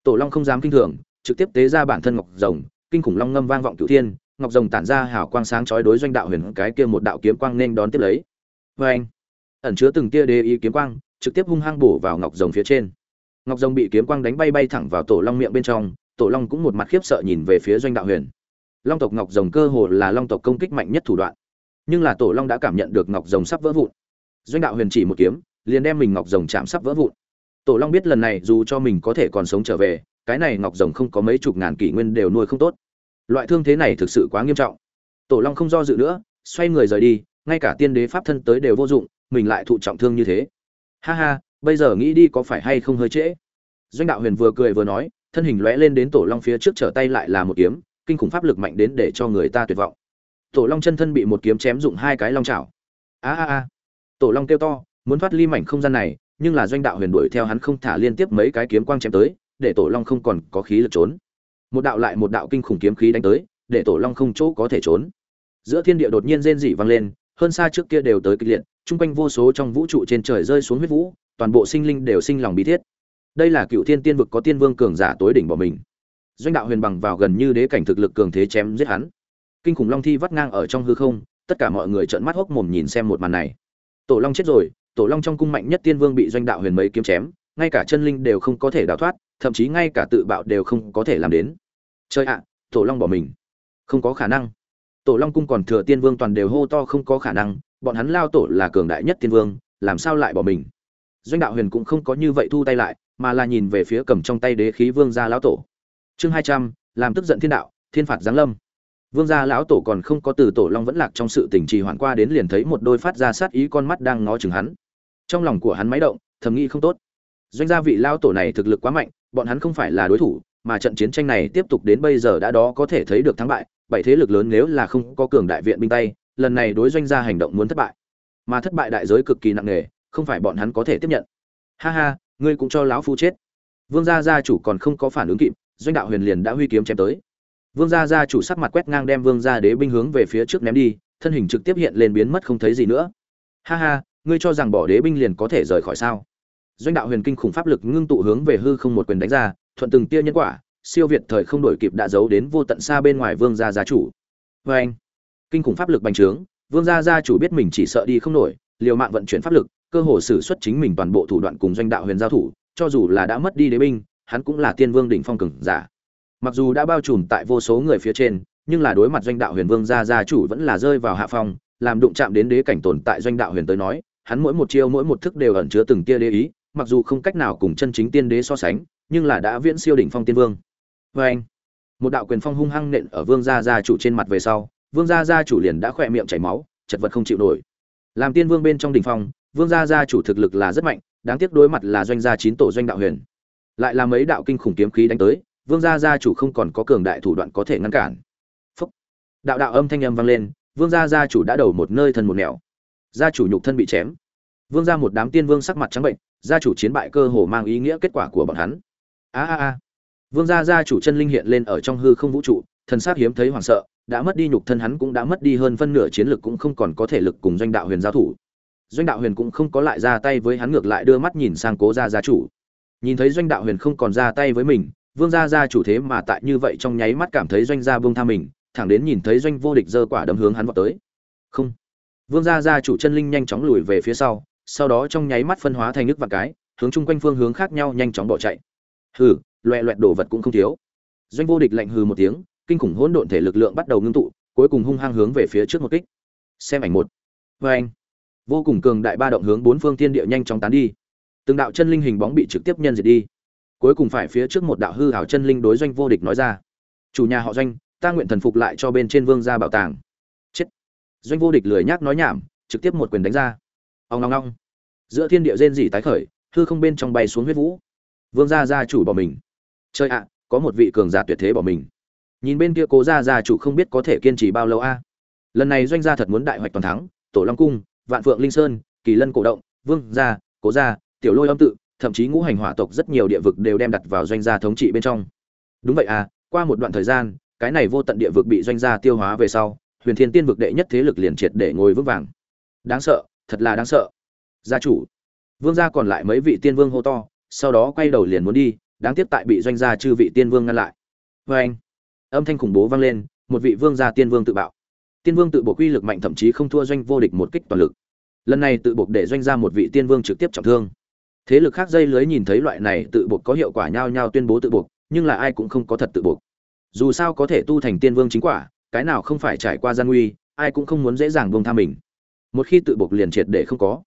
Tổ long không dám kinh thường, trực tiếp tế ra bản thân ngọc rồng, kinh khủng long ngâm vang vọng cửu thiên, ngọc rồng tản ra hào quang sáng chói đối doanh đạo huyền cái kia một đạo kiếm quang nên đón tiếp lấy. Vê anh ẩn chứa từng tia đế ý kiếm quang, trực tiếp hung hăng bổ vào ngọc rồng phía trên. Ngọc rồng bị kiếm quang đánh bay bay thẳng vào tổ long miệng bên trong, tổ long cũng một mặt khiếp sợ nhìn về phía doanh đạo huyền. Long tộc ngọc rồng cơ hồ là long tộc công kích mạnh nhất thủ đoạn. Nhưng là tổ long đã cảm nhận được ngọc rồng sắp vỡ vụn. Doanh đạo huyền chỉ một kiếm, liền đem mình ngọc rồng chạm sắp vỡ vụn. Tổ long biết lần này dù cho mình có thể còn sống trở về, cái này ngọc rồng không có mấy chục ngàn kỷ nguyên đều nuôi không tốt. Loại thương thế này thực sự quá nghiêm trọng. Tổ long không do dự nữa, xoay người rời đi, ngay cả tiên đế pháp thân tới đều vô dụng mình lại thụ trọng thương như thế. Ha ha, bây giờ nghĩ đi có phải hay không hơi trễ? Doanh đạo huyền vừa cười vừa nói, thân hình lóe lên đến tổ long phía trước trở tay lại là một kiếm, kinh khủng pháp lực mạnh đến để cho người ta tuyệt vọng. Tổ long chân thân bị một kiếm chém dụng hai cái long chảo. A a a. Tổ long kêu to, muốn thoát ly mảnh không gian này, nhưng là doanh đạo huyền đuổi theo hắn không thả liên tiếp mấy cái kiếm quang chém tới, để tổ long không còn có khí lực trốn. Một đạo lại một đạo kinh khủng kiếm khí đánh tới, để tổ long không chỗ có thể trốn. Giữa thiên địa đột nhiên rên rỉ vang lên, hơn xa trước kia đều tới kịch liệt chung quanh vô số trong vũ trụ trên trời rơi xuống huyết vũ, toàn bộ sinh linh đều sinh lòng bi thiết. Đây là cựu thiên tiên vực có tiên vương cường giả tối đỉnh bỏ mình. Doanh đạo huyền bằng vào gần như đế cảnh thực lực cường thế chém giết hắn. Kinh khủng long thi vắt ngang ở trong hư không, tất cả mọi người trợn mắt hốc mồm nhìn xem một màn này. Tổ long chết rồi, tổ long trong cung mạnh nhất tiên vương bị doanh đạo huyền mấy kiếm chém, ngay cả chân linh đều không có thể đào thoát, thậm chí ngay cả tự bạo đều không có thể làm đến. Chơi ạ, tổ long bỏ mình. Không có khả năng. Tổ long cung còn thừa tiên vương toàn đều hô to không có khả năng bọn hắn lao tổ là cường đại nhất tiên vương, làm sao lại bỏ mình? Doanh đạo huyền cũng không có như vậy thu tay lại, mà là nhìn về phía cầm trong tay đế khí vương gia lão tổ. Chương hai trăm, làm tức giận thiên đạo, thiên phạt giáng lâm. Vương gia lão tổ còn không có từ tổ long vẫn lạc trong sự tình trì hoãn qua đến liền thấy một đôi phát ra sát ý con mắt đang ngó chừng hắn. Trong lòng của hắn máy động, thầm nghĩ không tốt. Doanh gia vị lao tổ này thực lực quá mạnh, bọn hắn không phải là đối thủ, mà trận chiến tranh này tiếp tục đến bây giờ đã đó có thể thấy được thắng bại, bảy thế lực lớn nếu là không có cường đại viện binh tay lần này đối doanh gia hành động muốn thất bại. Mà thất bại đại giới cực kỳ nặng nề, không phải bọn hắn có thể tiếp nhận. Ha ha, ngươi cũng cho lão phu chết. Vương gia gia chủ còn không có phản ứng kịp, doanh đạo huyền liền đã huy kiếm chém tới. Vương gia gia chủ sắc mặt quét ngang đem vương gia đế binh hướng về phía trước ném đi, thân hình trực tiếp hiện lên biến mất không thấy gì nữa. Ha ha, ngươi cho rằng bỏ đế binh liền có thể rời khỏi sao? Doanh đạo huyền kinh khủng pháp lực ngưng tụ hướng về hư không một quyền đánh ra, thuận từng tia nhân quả, siêu việt thời không đổi kịp đã giấu đến vô tận xa bên ngoài vương gia gia chủ. Vê anh kinh khủng pháp lực bành trướng, vương gia gia chủ biết mình chỉ sợ đi không nổi, liều mạng vận chuyển pháp lực, cơ hồ sử xuất chính mình toàn bộ thủ đoạn cùng doanh đạo huyền giao thủ, cho dù là đã mất đi đế binh, hắn cũng là tiên vương đỉnh phong cường giả. Mặc dù đã bao trùm tại vô số người phía trên, nhưng là đối mặt doanh đạo huyền vương gia gia chủ vẫn là rơi vào hạ phong, làm đụng chạm đến đế cảnh tồn tại doanh đạo huyền tới nói, hắn mỗi một chiêu mỗi một thức đều ẩn chứa từng tia đế ý, mặc dù không cách nào cùng chân chính tiên đế so sánh, nhưng là đã viễn siêu đỉnh phong tiên vương. Vê anh một đạo quyền phong hung hăng nện ở vương gia gia chủ trên mặt về sau vương gia gia chủ liền đã khỏe miệng chảy máu, chật vật không chịu nổi. Làm tiên vương bên trong đỉnh phong, vương gia gia chủ thực lực là rất mạnh, đáng tiếc đối mặt là doanh gia chín tổ doanh đạo huyền. Lại là mấy đạo kinh khủng kiếm khí đánh tới, vương gia gia chủ không còn có cường đại thủ đoạn có thể ngăn cản. Phúc. đạo đạo âm thanh âm vang lên, vương gia gia chủ đã đầu một nơi thân một nẻo. Gia chủ nhục thân bị chém. Vương gia một đám tiên vương sắc mặt trắng bệnh, gia chủ chiến bại cơ hồ mang ý nghĩa kết quả của bọn hắn. A a a. Vương gia gia chủ chân linh hiện lên ở trong hư không vũ trụ, thần sắc hiếm thấy hoảng sợ đã mất đi nhục thân hắn cũng đã mất đi hơn phân nửa chiến lực cũng không còn có thể lực cùng doanh đạo huyền giao thủ. Doanh đạo huyền cũng không có lại ra tay với hắn ngược lại đưa mắt nhìn sang cố gia gia chủ. Nhìn thấy doanh đạo huyền không còn ra tay với mình, vương gia gia chủ thế mà tại như vậy trong nháy mắt cảm thấy doanh gia buông tha mình, thẳng đến nhìn thấy doanh vô địch giơ quả đấm hướng hắn vào tới. Không. Vương gia gia chủ chân linh nhanh chóng lùi về phía sau sau đó trong nháy mắt phân hóa thành nước và cái, hướng chung quanh phương hướng khác nhau nhanh chóng bỏ chạy. Hừ, loẹ loẹt đồ vật cũng không thiếu. Doanh vô địch lạnh hừ một tiếng kinh khủng hỗn độn thể lực lượng bắt đầu ngưng tụ, cuối cùng hung hăng hướng về phía trước một kích. Xem ảnh một. Oeng. vô cùng cường đại ba động hướng bốn phương thiên địa nhanh chóng tán đi. Từng đạo chân linh hình bóng bị trực tiếp nhân diệt đi. Cuối cùng phải phía trước một đạo hư hảo chân linh đối doanh vô địch nói ra. Chủ nhà họ doanh, ta nguyện thần phục lại cho bên trên vương gia bảo tàng. Chết. Doanh vô địch lười nhác nói nhảm, trực tiếp một quyền đánh ra. Ong ong ong. giữa thiên địa rên rỉ tái khởi, hư không bên trong bay xuống huyết vũ. Vương gia gia chủ bỏ mình. Chơi ạ, có một vị cường giả tuyệt thế bỏ mình nhìn bên kia cố gia gia chủ không biết có thể kiên trì bao lâu a. Lần này doanh gia thật muốn đại hoạch toàn thắng, tổ long cung, vạn phượng linh sơn, kỳ lân cổ động, vương gia, cố gia, tiểu lôi âm tự, thậm chí ngũ hành hỏa tộc rất nhiều địa vực đều đem đặt vào doanh gia thống trị bên trong. Đúng vậy à qua một đoạn thời gian, cái này vô tận địa vực bị doanh gia tiêu hóa về sau, huyền thiên tiên vực đệ nhất thế lực liền triệt để ngồi vững vàng. Đáng sợ, thật là đáng sợ. Gia chủ. Vương gia còn lại mấy vị tiên vương hô to, sau đó quay đầu liền muốn đi, đáng tiếc tại bị doanh gia chư vị tiên vương ngăn lại. Vê anh âm thanh khủng bố vang lên, một vị vương gia tiên vương tự bạo. Tiên vương tự bộ quy lực mạnh thậm chí không thua doanh vô địch một kích toàn lực. Lần này tự buộc để doanh ra một vị tiên vương trực tiếp trọng thương. Thế lực khác dây lưới nhìn thấy loại này tự buộc có hiệu quả nhau nhau tuyên bố tự buộc, nhưng là ai cũng không có thật tự buộc. Dù sao có thể tu thành tiên vương chính quả, cái nào không phải trải qua gian nguy, ai cũng không muốn dễ dàng buông tha mình. Một khi tự buộc liền triệt để không có.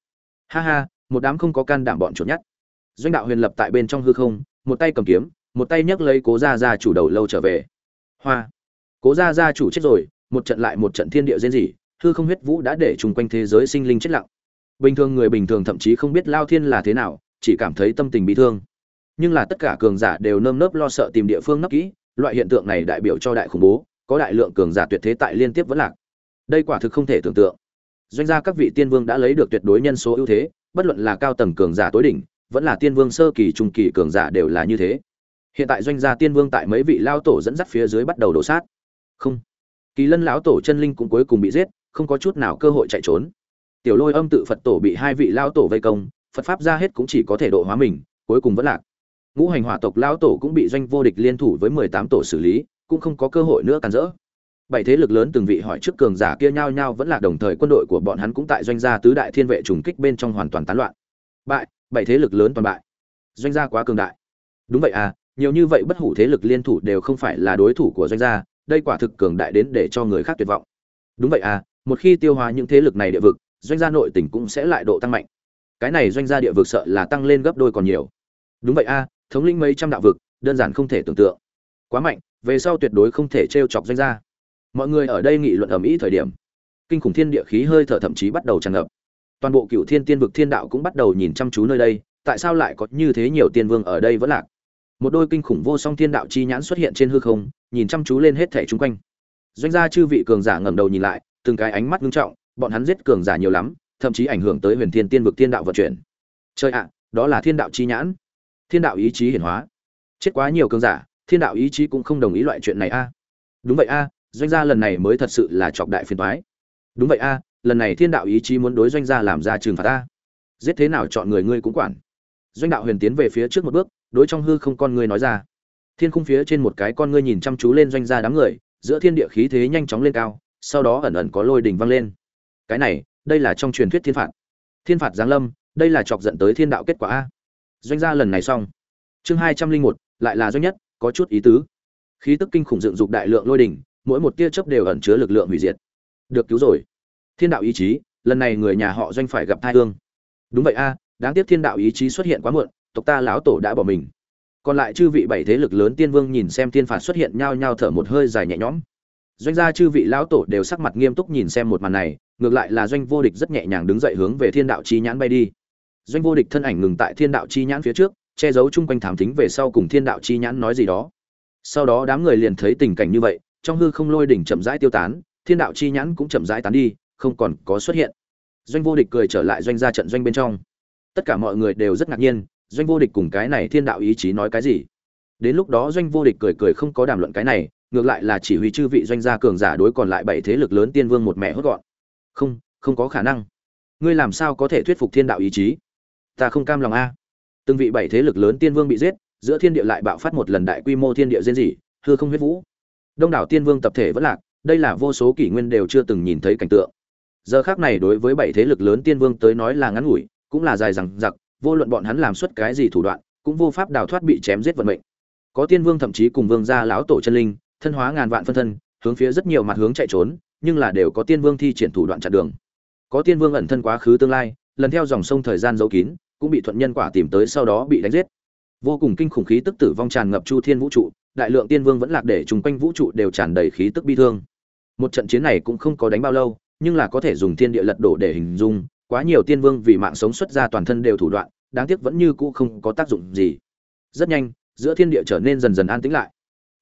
Ha ha, một đám không có can đảm bọn chuột nhắt. Doanh đạo huyền lập tại bên trong hư không, một tay cầm kiếm, một tay nhấc lấy cố gia gia chủ đầu lâu trở về hoa. Cố gia gia chủ chết rồi, một trận lại một trận thiên địa diễn dị hư không huyết vũ đã để chung quanh thế giới sinh linh chết lặng. Bình thường người bình thường thậm chí không biết lao thiên là thế nào, chỉ cảm thấy tâm tình bị thương. Nhưng là tất cả cường giả đều nơm nớp lo sợ tìm địa phương nấp kỹ, loại hiện tượng này đại biểu cho đại khủng bố, có đại lượng cường giả tuyệt thế tại liên tiếp vẫn lạc. Đây quả thực không thể tưởng tượng. Doanh gia các vị tiên vương đã lấy được tuyệt đối nhân số ưu thế, bất luận là cao tầng cường giả tối đỉnh, vẫn là tiên vương sơ kỳ, trung kỳ cường giả đều là như thế hiện tại doanh gia tiên vương tại mấy vị lao tổ dẫn dắt phía dưới bắt đầu đổ sát. Không. Kỳ lân lão tổ chân linh cũng cuối cùng bị giết, không có chút nào cơ hội chạy trốn. Tiểu lôi âm tự phật tổ bị hai vị lao tổ vây công, phật pháp ra hết cũng chỉ có thể độ hóa mình, cuối cùng vẫn lạc. Ngũ hành hỏa tộc lao tổ cũng bị doanh vô địch liên thủ với mười tám tổ xử lý, cũng không có cơ hội nữa cản rỡ. Bảy thế lực lớn từng vị hỏi trước cường giả kia nhao nhao vẫn là đồng thời quân đội của bọn hắn cũng tại doanh gia tứ đại thiên vệ trùng kích bên trong hoàn toàn tán loạn. Bại, bảy thế lực lớn toàn bại. Doanh gia quá cường đại. Đúng vậy à nhiều như vậy bất hủ thế lực liên thủ đều không phải là đối thủ của doanh gia, đây quả thực cường đại đến để cho người khác tuyệt vọng. Đúng vậy à một khi tiêu hóa những thế lực này địa vực, doanh gia nội tỉnh cũng sẽ lại độ tăng mạnh. Cái này doanh gia địa vực sợ là tăng lên gấp đôi còn nhiều. Đúng vậy a thống lĩnh mấy trăm đạo vực, đơn giản không thể tưởng tượng. Quá mạnh, về sau tuyệt đối không thể t r e o chọc doanh gia. Mọi người ở đây nghị luận ầm ĩ thời điểm, kinh khủng thiên địa khí hơi thở thậm chí bắt đầu tràn ngập. Toàn bộ cựu thiên tiên vực thiên đạo cũng bắt đầu nhìn chăm chú nơi đây, tại sao lại có như thế nhiều tiên vương ở đây vẫn lạc? Một đôi kinh khủng vô song thiên đạo chi nhãn xuất hiện trên hư không, nhìn chăm chú lên hết thẻ chung quanh. Doanh gia chư vị cường giả ngẩng đầu nhìn lại, từng cái ánh mắt nghiêm trọng, bọn hắn giết cường giả nhiều lắm, thậm chí ảnh hưởng tới huyền thiên tiên vực thiên đạo vận chuyển. Chơi ạ, đó là thiên đạo chi nhãn. Thiên đạo ý chí hiển hóa. Chết quá nhiều cường giả, thiên đạo ý chí cũng không đồng ý loại chuyện này a. Đúng vậy a, doanh gia lần này mới thật sự là chọc đại phiền toái. Đúng vậy a, lần này thiên đạo ý chí muốn đối doanh gia làm ra trừng phạt ta giết thế nào chọn người ngươi cũng quản. Doanh đạo huyền tiến về phía trước một bước đối trong hư không con ngươi nói ra. Thiên khung phía trên một cái con ngươi nhìn chăm chú lên doanh gia đám người, giữa thiên địa khí thế nhanh chóng lên cao, sau đó ẩn ẩn có lôi đình vang lên. Cái này, đây là trong truyền thuyết thiên phạt. Thiên phạt giáng lâm, đây là chọc dẫn tới thiên đạo kết quả a. Doanh gia lần này xong. Chương hai trăm linh một, lại là doanh nhất, có chút ý tứ. Khí tức kinh khủng dựng dục đại lượng lôi đình, mỗi một tia chớp đều ẩn chứa lực lượng hủy diệt. Được cứu rồi. Thiên đạo ý chí, lần này người nhà họ doanh phải gặp thai hương. Đúng vậy a, đáng tiếc thiên đạo ý chí xuất hiện quá muộn tộc ta lão tổ đã bỏ mình. Còn lại chư vị bảy thế lực lớn tiên vương nhìn xem thiên phạt xuất hiện nhao nhao thở một hơi dài nhẹ nhõm. Doanh gia chư vị lão tổ đều sắc mặt nghiêm túc nhìn xem một màn này, ngược lại là doanh vô địch rất nhẹ nhàng đứng dậy hướng về thiên đạo chi nhãn bay đi. Doanh vô địch thân ảnh ngừng tại thiên đạo chi nhãn phía trước, che giấu chung quanh thám thính về sau cùng thiên đạo chi nhãn nói gì đó. Sau đó đám người liền thấy tình cảnh như vậy, trong hư không lôi đỉnh chậm rãi tiêu tán, thiên đạo chi nhãn cũng chậm rãi tán đi, không còn có xuất hiện. Doanh vô địch cười trở lại doanh gia trận doanh bên trong. Tất cả mọi người đều rất ngạc nhiên doanh vô địch cùng cái này thiên đạo ý chí nói cái gì? Đến lúc đó doanh vô địch cười cười không có đàm luận cái này, ngược lại là chỉ huy chư vị doanh gia cường giả đối còn lại bảy thế lực lớn tiên vương một mẹ hốt gọn. Không không có khả năng. Ngươi làm sao có thể thuyết phục thiên đạo ý chí? Ta không cam lòng a. Từng vị bảy thế lực lớn tiên vương bị giết, giữa thiên địa lại bạo phát một lần đại quy mô thiên địa diễn dị hư không huyết vũ. Đông đảo tiên vương tập thể vẫn lạc, đây là vô số kỷ nguyên đều chưa từng nhìn thấy cảnh tượng. Giờ khác này đối với bảy thế lực lớn tiên vương tới nói là ngắn ngủi, cũng là dài rằng giặc vô luận bọn hắn làm suất cái gì thủ đoạn, cũng vô pháp đào thoát bị chém giết vận mệnh. Có tiên vương thậm chí cùng vương gia lão tổ chân linh, thân hóa ngàn vạn phân thân, hướng phía rất nhiều mặt hướng chạy trốn, nhưng là đều có tiên vương thi triển thủ đoạn chặn đường. Có tiên vương ẩn thân quá khứ tương lai, lần theo dòng sông thời gian giấu kín, cũng bị thuận nhân quả tìm tới sau đó bị đánh giết. Vô cùng kinh khủng khí tức tử vong tràn ngập chu thiên vũ trụ, đại lượng tiên vương vẫn lạc để chung quanh vũ trụ đều tràn đầy khí tức bi thương. Một trận chiến này cũng không có đánh bao lâu, nhưng là có thể dùng thiên địa lật đổ để hình dung quá nhiều tiên vương vì mạng sống xuất ra toàn thân đều thủ đoạn, đáng tiếc vẫn như cũ không có tác dụng gì. Rất nhanh, giữa thiên địa trở nên dần dần an tĩnh lại.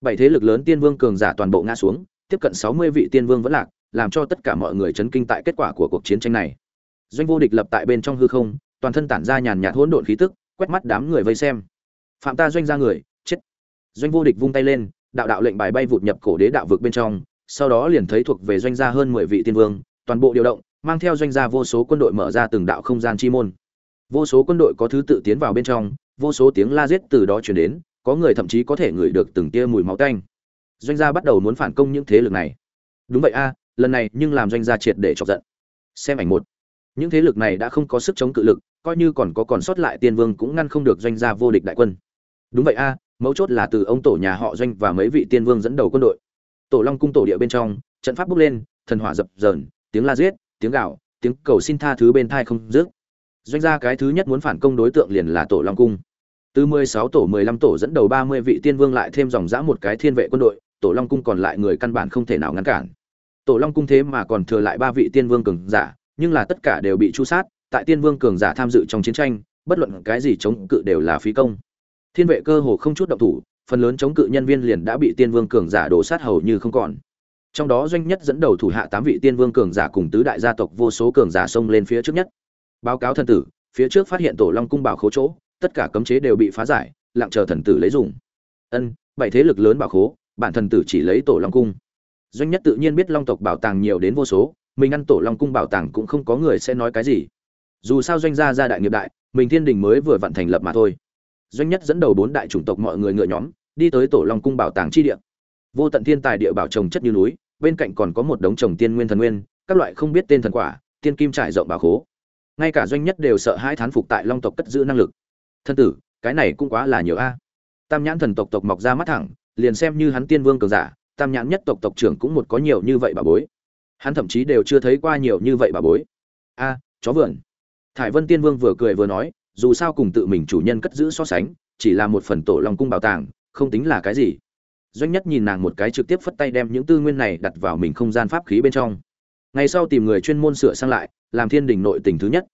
Bảy thế lực lớn tiên vương cường giả toàn bộ ngã xuống, tiếp cận sáu mươi vị tiên vương vẫn lạc, làm cho tất cả mọi người chấn kinh tại kết quả của cuộc chiến tranh này. Doanh vô địch lập tại bên trong hư không, toàn thân tản ra nhàn nhạt hỗn độn khí tức, quét mắt đám người vây xem. Phạm ta doanh ra người, chết. Doanh vô địch vung tay lên, đạo đạo lệnh bài bay vụt nhập cổ đế đạo vực bên trong, sau đó liền thấy thuộc về doanh gia hơn mười vị tiên vương, toàn bộ điều động mang theo doanh gia vô số quân đội mở ra từng đạo không gian chi môn. Vô số quân đội có thứ tự tiến vào bên trong, vô số tiếng la giết từ đó truyền đến, có người thậm chí có thể ngửi được từng tia mùi máu tanh. Doanh gia bắt đầu muốn phản công những thế lực này. Đúng vậy a, lần này nhưng làm doanh gia triệt để chọc giận. Xem ảnh một. Những thế lực này đã không có sức chống cự lực, coi như còn có còn sót lại tiên vương cũng ngăn không được doanh gia vô địch đại quân. Đúng vậy a, mấu chốt là từ ông tổ nhà họ doanh và mấy vị tiên vương dẫn đầu quân đội. Tổ long cung tổ địa bên trong, trận pháp bốc lên, thần hỏa dập dờn, tiếng la giết tiếng gạo, tiếng cầu xin tha thứ bên thai không dứt. Doanh gia cái thứ nhất muốn phản công đối tượng liền là tổ long cung. Từ 16 tổ 15 tổ dẫn đầu 30 vị tiên vương lại thêm dòng dã một cái thiên vệ quân đội, tổ long cung còn lại người căn bản không thể nào ngăn cản. Tổ long cung thế mà còn thừa lại ba vị tiên vương cường giả, nhưng là tất cả đều bị chu sát, tại tiên vương cường giả tham dự trong chiến tranh, bất luận cái gì chống cự đều là phí công. Thiên vệ cơ hồ không chút động thủ, phần lớn chống cự nhân viên liền đã bị tiên vương cường giả đổ sát hầu như không còn trong đó doanh nhất dẫn đầu thủ hạ tám vị tiên vương cường giả cùng tứ đại gia tộc vô số cường giả xông lên phía trước nhất. Báo cáo thần tử, phía trước phát hiện tổ long cung bảo khố chỗ, tất cả cấm chế đều bị phá giải, lặng chờ thần tử lấy dùng. Ân, bảy thế lực lớn bảo khố, bản thần tử chỉ lấy tổ long cung. Doanh nhất tự nhiên biết long tộc bảo tàng nhiều đến vô số, mình ăn tổ long cung bảo tàng cũng không có người sẽ nói cái gì. Dù sao doanh gia gia đại nghiệp đại, mình thiên đình mới vừa vặn thành lập mà thôi. Doanh nhất dẫn đầu bốn đại chủng tộc mọi người ngựa nhóm, đi tới tổ long cung bảo tàng chi địa. Vô tận thiên tài địa bảo trồng chất như núi bên cạnh còn có một đống trồng tiên nguyên thần nguyên, các loại không biết tên thần quả, tiên kim trải rộng bà khố. Ngay cả doanh nhất đều sợ hai thán phục tại long tộc cất giữ năng lực. Thân tử, cái này cũng quá là nhiều a. Tam nhãn thần tộc tộc mọc ra mắt thẳng, liền xem như hắn tiên vương cường giả, tam nhãn nhất tộc tộc trưởng cũng một có nhiều như vậy bà bối. Hắn thậm chí đều chưa thấy qua nhiều như vậy bà bối. A, chó vườn thải vân tiên vương vừa cười vừa nói, dù sao cùng tự mình chủ nhân cất giữ so sánh, chỉ là một phần tổ long cung bảo tàng, không tính là cái gì doanh nhất nhìn nàng một cái trực tiếp phất tay đem những tư nguyên này đặt vào mình không gian pháp khí bên trong. Ngày sau tìm người chuyên môn sửa sang lại, làm thiên đình nội tình thứ nhất.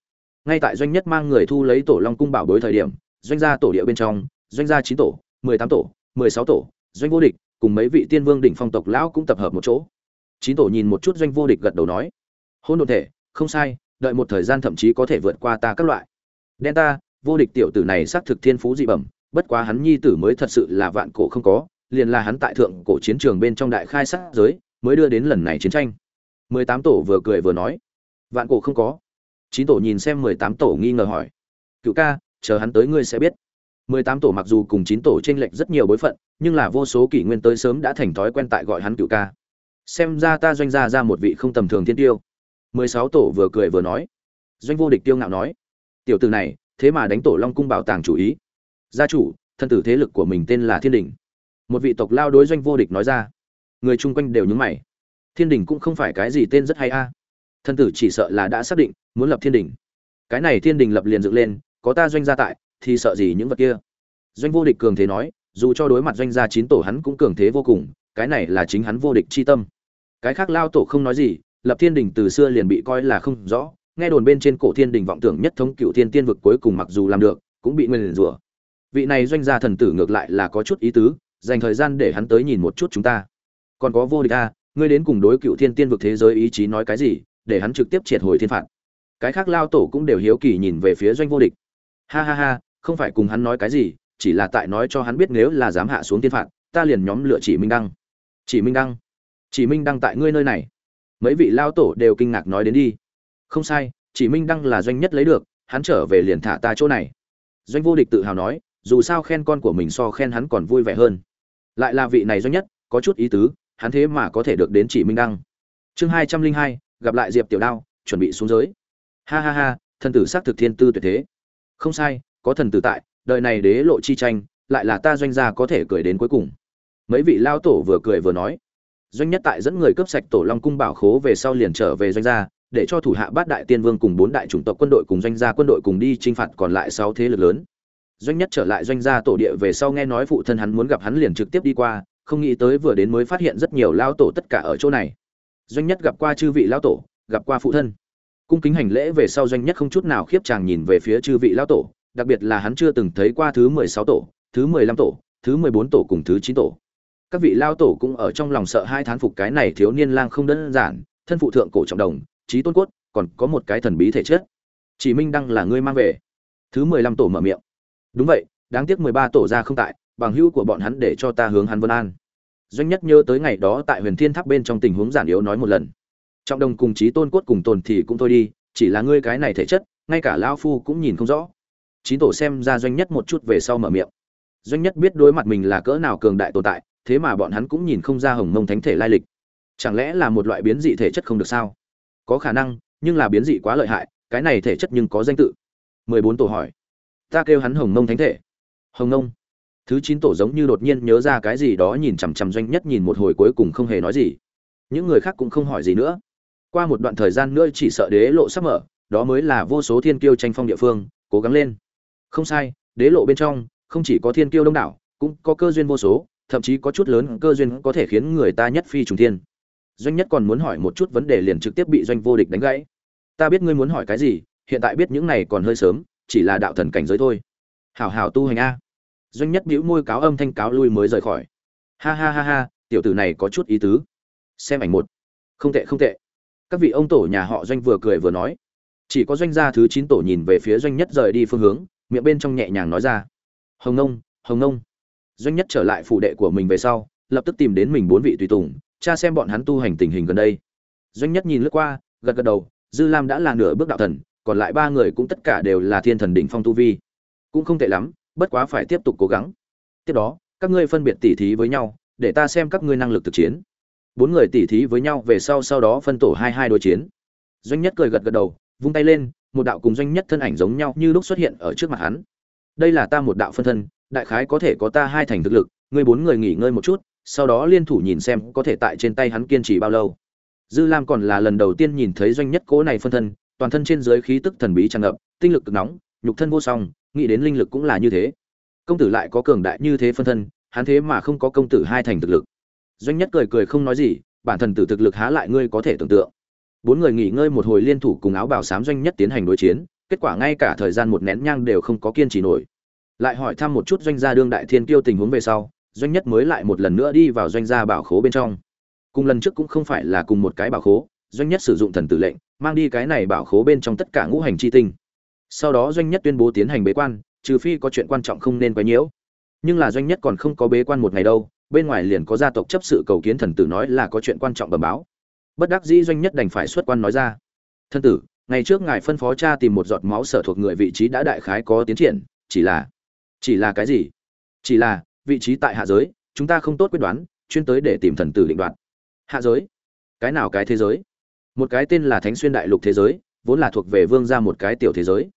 Ngay tại doanh nhất mang người thu lấy tổ long cung bảo bối thời điểm, doanh gia tổ địa bên trong, doanh gia chín tổ, mười tám tổ, mười sáu tổ, doanh vô địch, cùng mấy vị tiên vương đỉnh phong tộc lão cũng tập hợp một chỗ. Chín tổ nhìn một chút doanh vô địch gật đầu nói hôn đ thể, không sai, đợi một thời gian thậm chí có thể vượt qua ta các loại. Đen ta, vô địch tiểu tử này xác thực thiên phú dị bẩm, bất quá hắn nhi tử mới thật sự là vạn cổ không có liền là hắn tại thượng cổ chiến trường bên trong đại khai sát giới, mới đưa đến lần này chiến tranh. Mười tám tổ vừa cười vừa nói, vạn cổ không có. Chín tổ nhìn xem mười tám tổ nghi ngờ hỏi cửu ca, chờ hắn tới ngươi sẽ biết. Mười tám tổ mặc dù cùng chín tổ trên lệch rất nhiều bối phận, nhưng là vô số kỷ nguyên tới sớm đã thành thói quen tại gọi hắn cửu ca. Xem ra ta doanh ra ra một vị không tầm thường thiên tiêu. Mười sáu tổ vừa cười vừa nói, doanh vô địch tiêu ngạo nói, tiểu tử này, thế mà đánh tổ long cung bảo tàng chủ ý. Gia chủ, thân tử thế lực của mình tên là thiên đình một vị tộc lao đối doanh vô địch nói ra. Người chung quanh đều nhúng mày. Thiên đình cũng không phải cái gì tên rất hay a. Thân tử chỉ sợ là đã xác định, muốn lập thiên đình. Cái này thiên đình lập liền dựng lên, có ta doanh gia tại, thì sợ gì những vật kia? Doanh vô địch cường thế nói, dù cho đối mặt doanh gia chín tổ hắn cũng cường thế vô cùng, cái này là chính hắn vô địch chi tâm. Cái khác lao tổ không nói gì, lập thiên đình từ xưa liền bị coi là không rõ, nghe đồn bên trên cổ thiên đình vọng tưởng nhất thống cựu thiên tiên vực cuối cùng mặc dù làm được, cũng bị nguyên rủa. Vị này doanh gia thần tử ngược lại là có chút ý tứ dành thời gian để hắn tới nhìn một chút chúng ta. Còn có vô địch a, ngươi đến cùng đối cựu thiên tiên vực thế giới ý chí nói cái gì, để hắn trực tiếp triệt hồi thiên phạt. Cái khác lao tổ cũng đều hiếu kỳ nhìn về phía doanh vô địch. Ha ha ha, không phải cùng hắn nói cái gì, chỉ là tại nói cho hắn biết nếu là dám hạ xuống thiên phạt, ta liền nhóm lựa chỉ minh đăng. Chỉ minh đăng? Chỉ minh đăng tại ngươi nơi này. Mấy vị lao tổ đều kinh ngạc nói đến đi. Không sai, chỉ minh đăng là doanh nhất lấy được, hắn trở về liền thả ta chỗ này. Doanh vô địch tự hào nói, dù sao khen con của mình so khen hắn còn vui vẻ hơn lại là vị này doanh nhất, có chút ý tứ, hắn thế mà có thể được đến chỉ minh đăng. Chương hai trăm linh hai, gặp lại diệp tiểu đao, chuẩn bị xuống giới. Ha ha ha, thần tử xác thực thiên tư tuyệt thế. Không sai, có thần tử tại, đời này đế lộ chi tranh, lại là ta doanh gia có thể cười đến cuối cùng. Mấy vị lao tổ vừa cười vừa nói. Doanh nhất tại dẫn người cướp sạch tổ long cung bảo khố về sau liền trở về doanh gia, để cho thủ hạ bát đại tiên vương cùng bốn đại chủng tộc quân đội cùng doanh gia quân đội cùng đi chinh phạt còn lại sáu thế lực lớn doanh nhất trở lại doanh gia tổ địa về sau nghe nói phụ thân hắn muốn gặp hắn liền trực tiếp đi qua, không nghĩ tới vừa đến mới phát hiện rất nhiều lao tổ tất cả ở chỗ này. Doanh nhất gặp qua chư vị lao tổ, gặp qua phụ thân. Cung kính hành lễ về sau doanh nhất không chút nào khiếp chàng nhìn về phía chư vị lao tổ, đặc biệt là hắn chưa từng thấy qua thứ mười sáu tổ, thứ mười lăm tổ, thứ mười bốn tổ cùng thứ chín tổ. Các vị lao tổ cũng ở trong lòng sợ hai thán phục cái này thiếu niên lang không đơn giản, thân phụ thượng cổ trọng đồng, trí tôn cốt, còn có một cái thần bí thể chất. Chỉ minh đăng là ngươi mang về. Thứ mười lăm tổ mở miệng đúng vậy, đáng tiếc mười ba tổ ra không tại, bằng hữu của bọn hắn để cho ta hướng hắn vân an. Doanh nhất nhớ tới ngày đó tại huyền thiên tháp bên trong tình huống giản yếu nói một lần. Trọng đồng cùng chí tôn cốt cùng tồn thì cũng thôi đi, chỉ là ngươi cái này thể chất, ngay cả lao phu cũng nhìn không rõ. Chín tổ xem ra doanh nhất một chút về sau mở miệng. Doanh nhất biết đối mặt mình là cỡ nào cường đại tồn tại, thế mà bọn hắn cũng nhìn không ra hồng mông thánh thể lai lịch. Chẳng lẽ là một loại biến dị thể chất không được sao? Có khả năng, nhưng là biến dị quá lợi hại, cái này thể chất nhưng có danh tự. Mười bốn tổ hỏi ta kêu hắn hồng mông thánh thể. Hồng mông. Thứ chín tổ giống như đột nhiên nhớ ra cái gì đó nhìn chằm chằm doanh nhất nhìn một hồi cuối cùng không hề nói gì. Những người khác cũng không hỏi gì nữa. Qua một đoạn thời gian nữa chỉ sợ đế lộ sắp mở, đó mới là vô số thiên kiêu tranh phong địa phương, cố gắng lên. Không sai, đế lộ bên trong, không chỉ có thiên kiêu đông đảo, cũng có cơ duyên vô số, thậm chí có chút lớn cơ duyên có thể khiến người ta nhất phi trùng thiên. Doanh nhất còn muốn hỏi một chút vấn đề liền trực tiếp bị doanh vô địch đánh gãy. Ta biết ngươi muốn hỏi cái gì, hiện tại biết những này còn hơi sớm chỉ là đạo thần cảnh giới thôi. Hảo hảo tu hành a. Doanh nhất bĩu môi cáo âm thanh cáo lui mới rời khỏi. Ha ha ha ha, tiểu tử này có chút ý tứ. Xem ảnh một. Không tệ không tệ. Các vị ông tổ nhà họ doanh vừa cười vừa nói. Chỉ có doanh gia thứ chín tổ nhìn về phía doanh nhất rời đi phương hướng, miệng bên trong nhẹ nhàng nói ra. Hồng nông hồng nông. Doanh nhất trở lại phụ đệ của mình về sau, lập tức tìm đến mình bốn vị tùy tùng cha xem bọn hắn tu hành tình hình gần đây. Doanh nhất nhìn lướt qua, gật gật đầu, dư lam đã là nửa bước đạo thần còn lại ba người cũng tất cả đều là thiên thần đỉnh phong tu vi. Cũng không tệ lắm, bất quá phải tiếp tục cố gắng. Tiếp đó, các ngươi phân biệt tỉ thí với nhau, để ta xem các ngươi năng lực thực chiến. Bốn người tỉ thí với nhau về sau sau đó phân tổ hai hai đối chiến. Doanh nhất cười gật gật đầu, vung tay lên, một đạo cùng doanh nhất thân ảnh giống nhau như lúc xuất hiện ở trước mặt hắn. Đây là ta một đạo phân thân, đại khái có thể có ta hai thành thực lực, ngươi bốn người nghỉ ngơi một chút, sau đó liên thủ nhìn xem có thể tại trên tay hắn kiên trì bao lâu. Dư lam còn là lần đầu tiên nhìn thấy doanh nhất cố này phân thân toàn thân trên dưới khí tức thần bí tràn ngập, tinh lực cực nóng, nhục thân vô song, nghĩ đến linh lực cũng là như thế. Công tử lại có cường đại như thế phân thân, hắn thế mà không có công tử hai thành thực lực. Doanh nhất cười cười không nói gì, bản thân tử thực lực há lại ngươi có thể tưởng tượng. Bốn người nghỉ ngơi một hồi liên thủ cùng áo bảo sám doanh nhất tiến hành đối chiến, kết quả ngay cả thời gian một nén nhang đều không có kiên trì nổi. Lại hỏi thăm một chút doanh gia đương đại thiên kiêu tình huống về sau, doanh nhất mới lại một lần nữa đi vào doanh gia bảo khố bên trong. Cùng lần trước cũng không phải là cùng một cái bảo khố doanh nhất sử dụng thần tử lệnh, mang đi cái này bảo khố bên trong tất cả ngũ hành chi tinh. Sau đó doanh nhất tuyên bố tiến hành bế quan, trừ phi có chuyện quan trọng không nên quấy nhiễu. Nhưng là doanh nhất còn không có bế quan một ngày đâu, bên ngoài liền có gia tộc chấp sự cầu kiến thần tử nói là có chuyện quan trọng bẩm báo. Bất đắc dĩ doanh nhất đành phải xuất quan nói ra. Thân tử, ngày trước ngài phân phó cha tìm một giọt máu sở thuộc người vị trí đã đại khái có tiến triển, chỉ là chỉ là cái gì? Chỉ là, vị trí tại hạ giới, chúng ta không tốt quyết đoán, chuyên tới để tìm thần tử định đoạt. Hạ giới? Cái nào cái thế giới? Một cái tên là thánh xuyên đại lục thế giới, vốn là thuộc về vương ra một cái tiểu thế giới.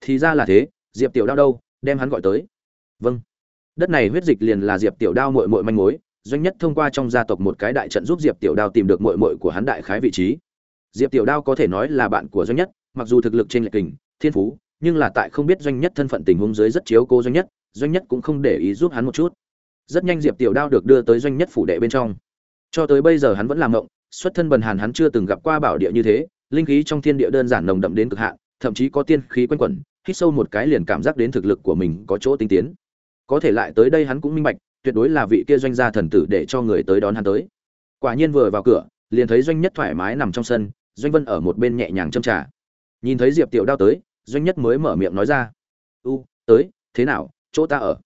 Thì ra là thế, diệp tiểu đao đâu? Đem hắn gọi tới. Vâng. Đất này huyết dịch liền là diệp tiểu đao mội mội manh mối, doanh nhất thông qua trong gia tộc một cái đại trận giúp diệp tiểu đao tìm được mội mội của hắn đại khái vị trí. Diệp tiểu đao có thể nói là bạn của doanh nhất, mặc dù thực lực trên lệch kình, thiên phú, nhưng là tại không biết doanh nhất thân phận tình huống dưới rất chiếu cố doanh nhất doanh nhất cũng không để ý giúp hắn một chút. Rất nhanh diệp tiểu đao được đưa tới doanh nhất phủ đệ bên trong. Cho tới bây giờ hắn vẫn làm ngộng xuất thân bần hàn hắn chưa từng gặp qua bảo địa như thế, linh khí trong thiên địa đơn giản nồng đậm đến cực hạn, thậm chí có tiên khí quanh quẩn, hít sâu một cái liền cảm giác đến thực lực của mình có chỗ tinh tiến. Có thể lại tới đây hắn cũng minh bạch, tuyệt đối là vị kia doanh gia thần tử để cho người tới đón hắn tới. Quả nhiên vừa vào cửa, liền thấy doanh nhất thoải mái nằm trong sân, doanh vân ở một bên nhẹ nhàng châm trà. Nhìn thấy diệp tiểu đao tới, doanh nhất mới mở miệng nói ra, u, tới, thế nào, chỗ ta ở?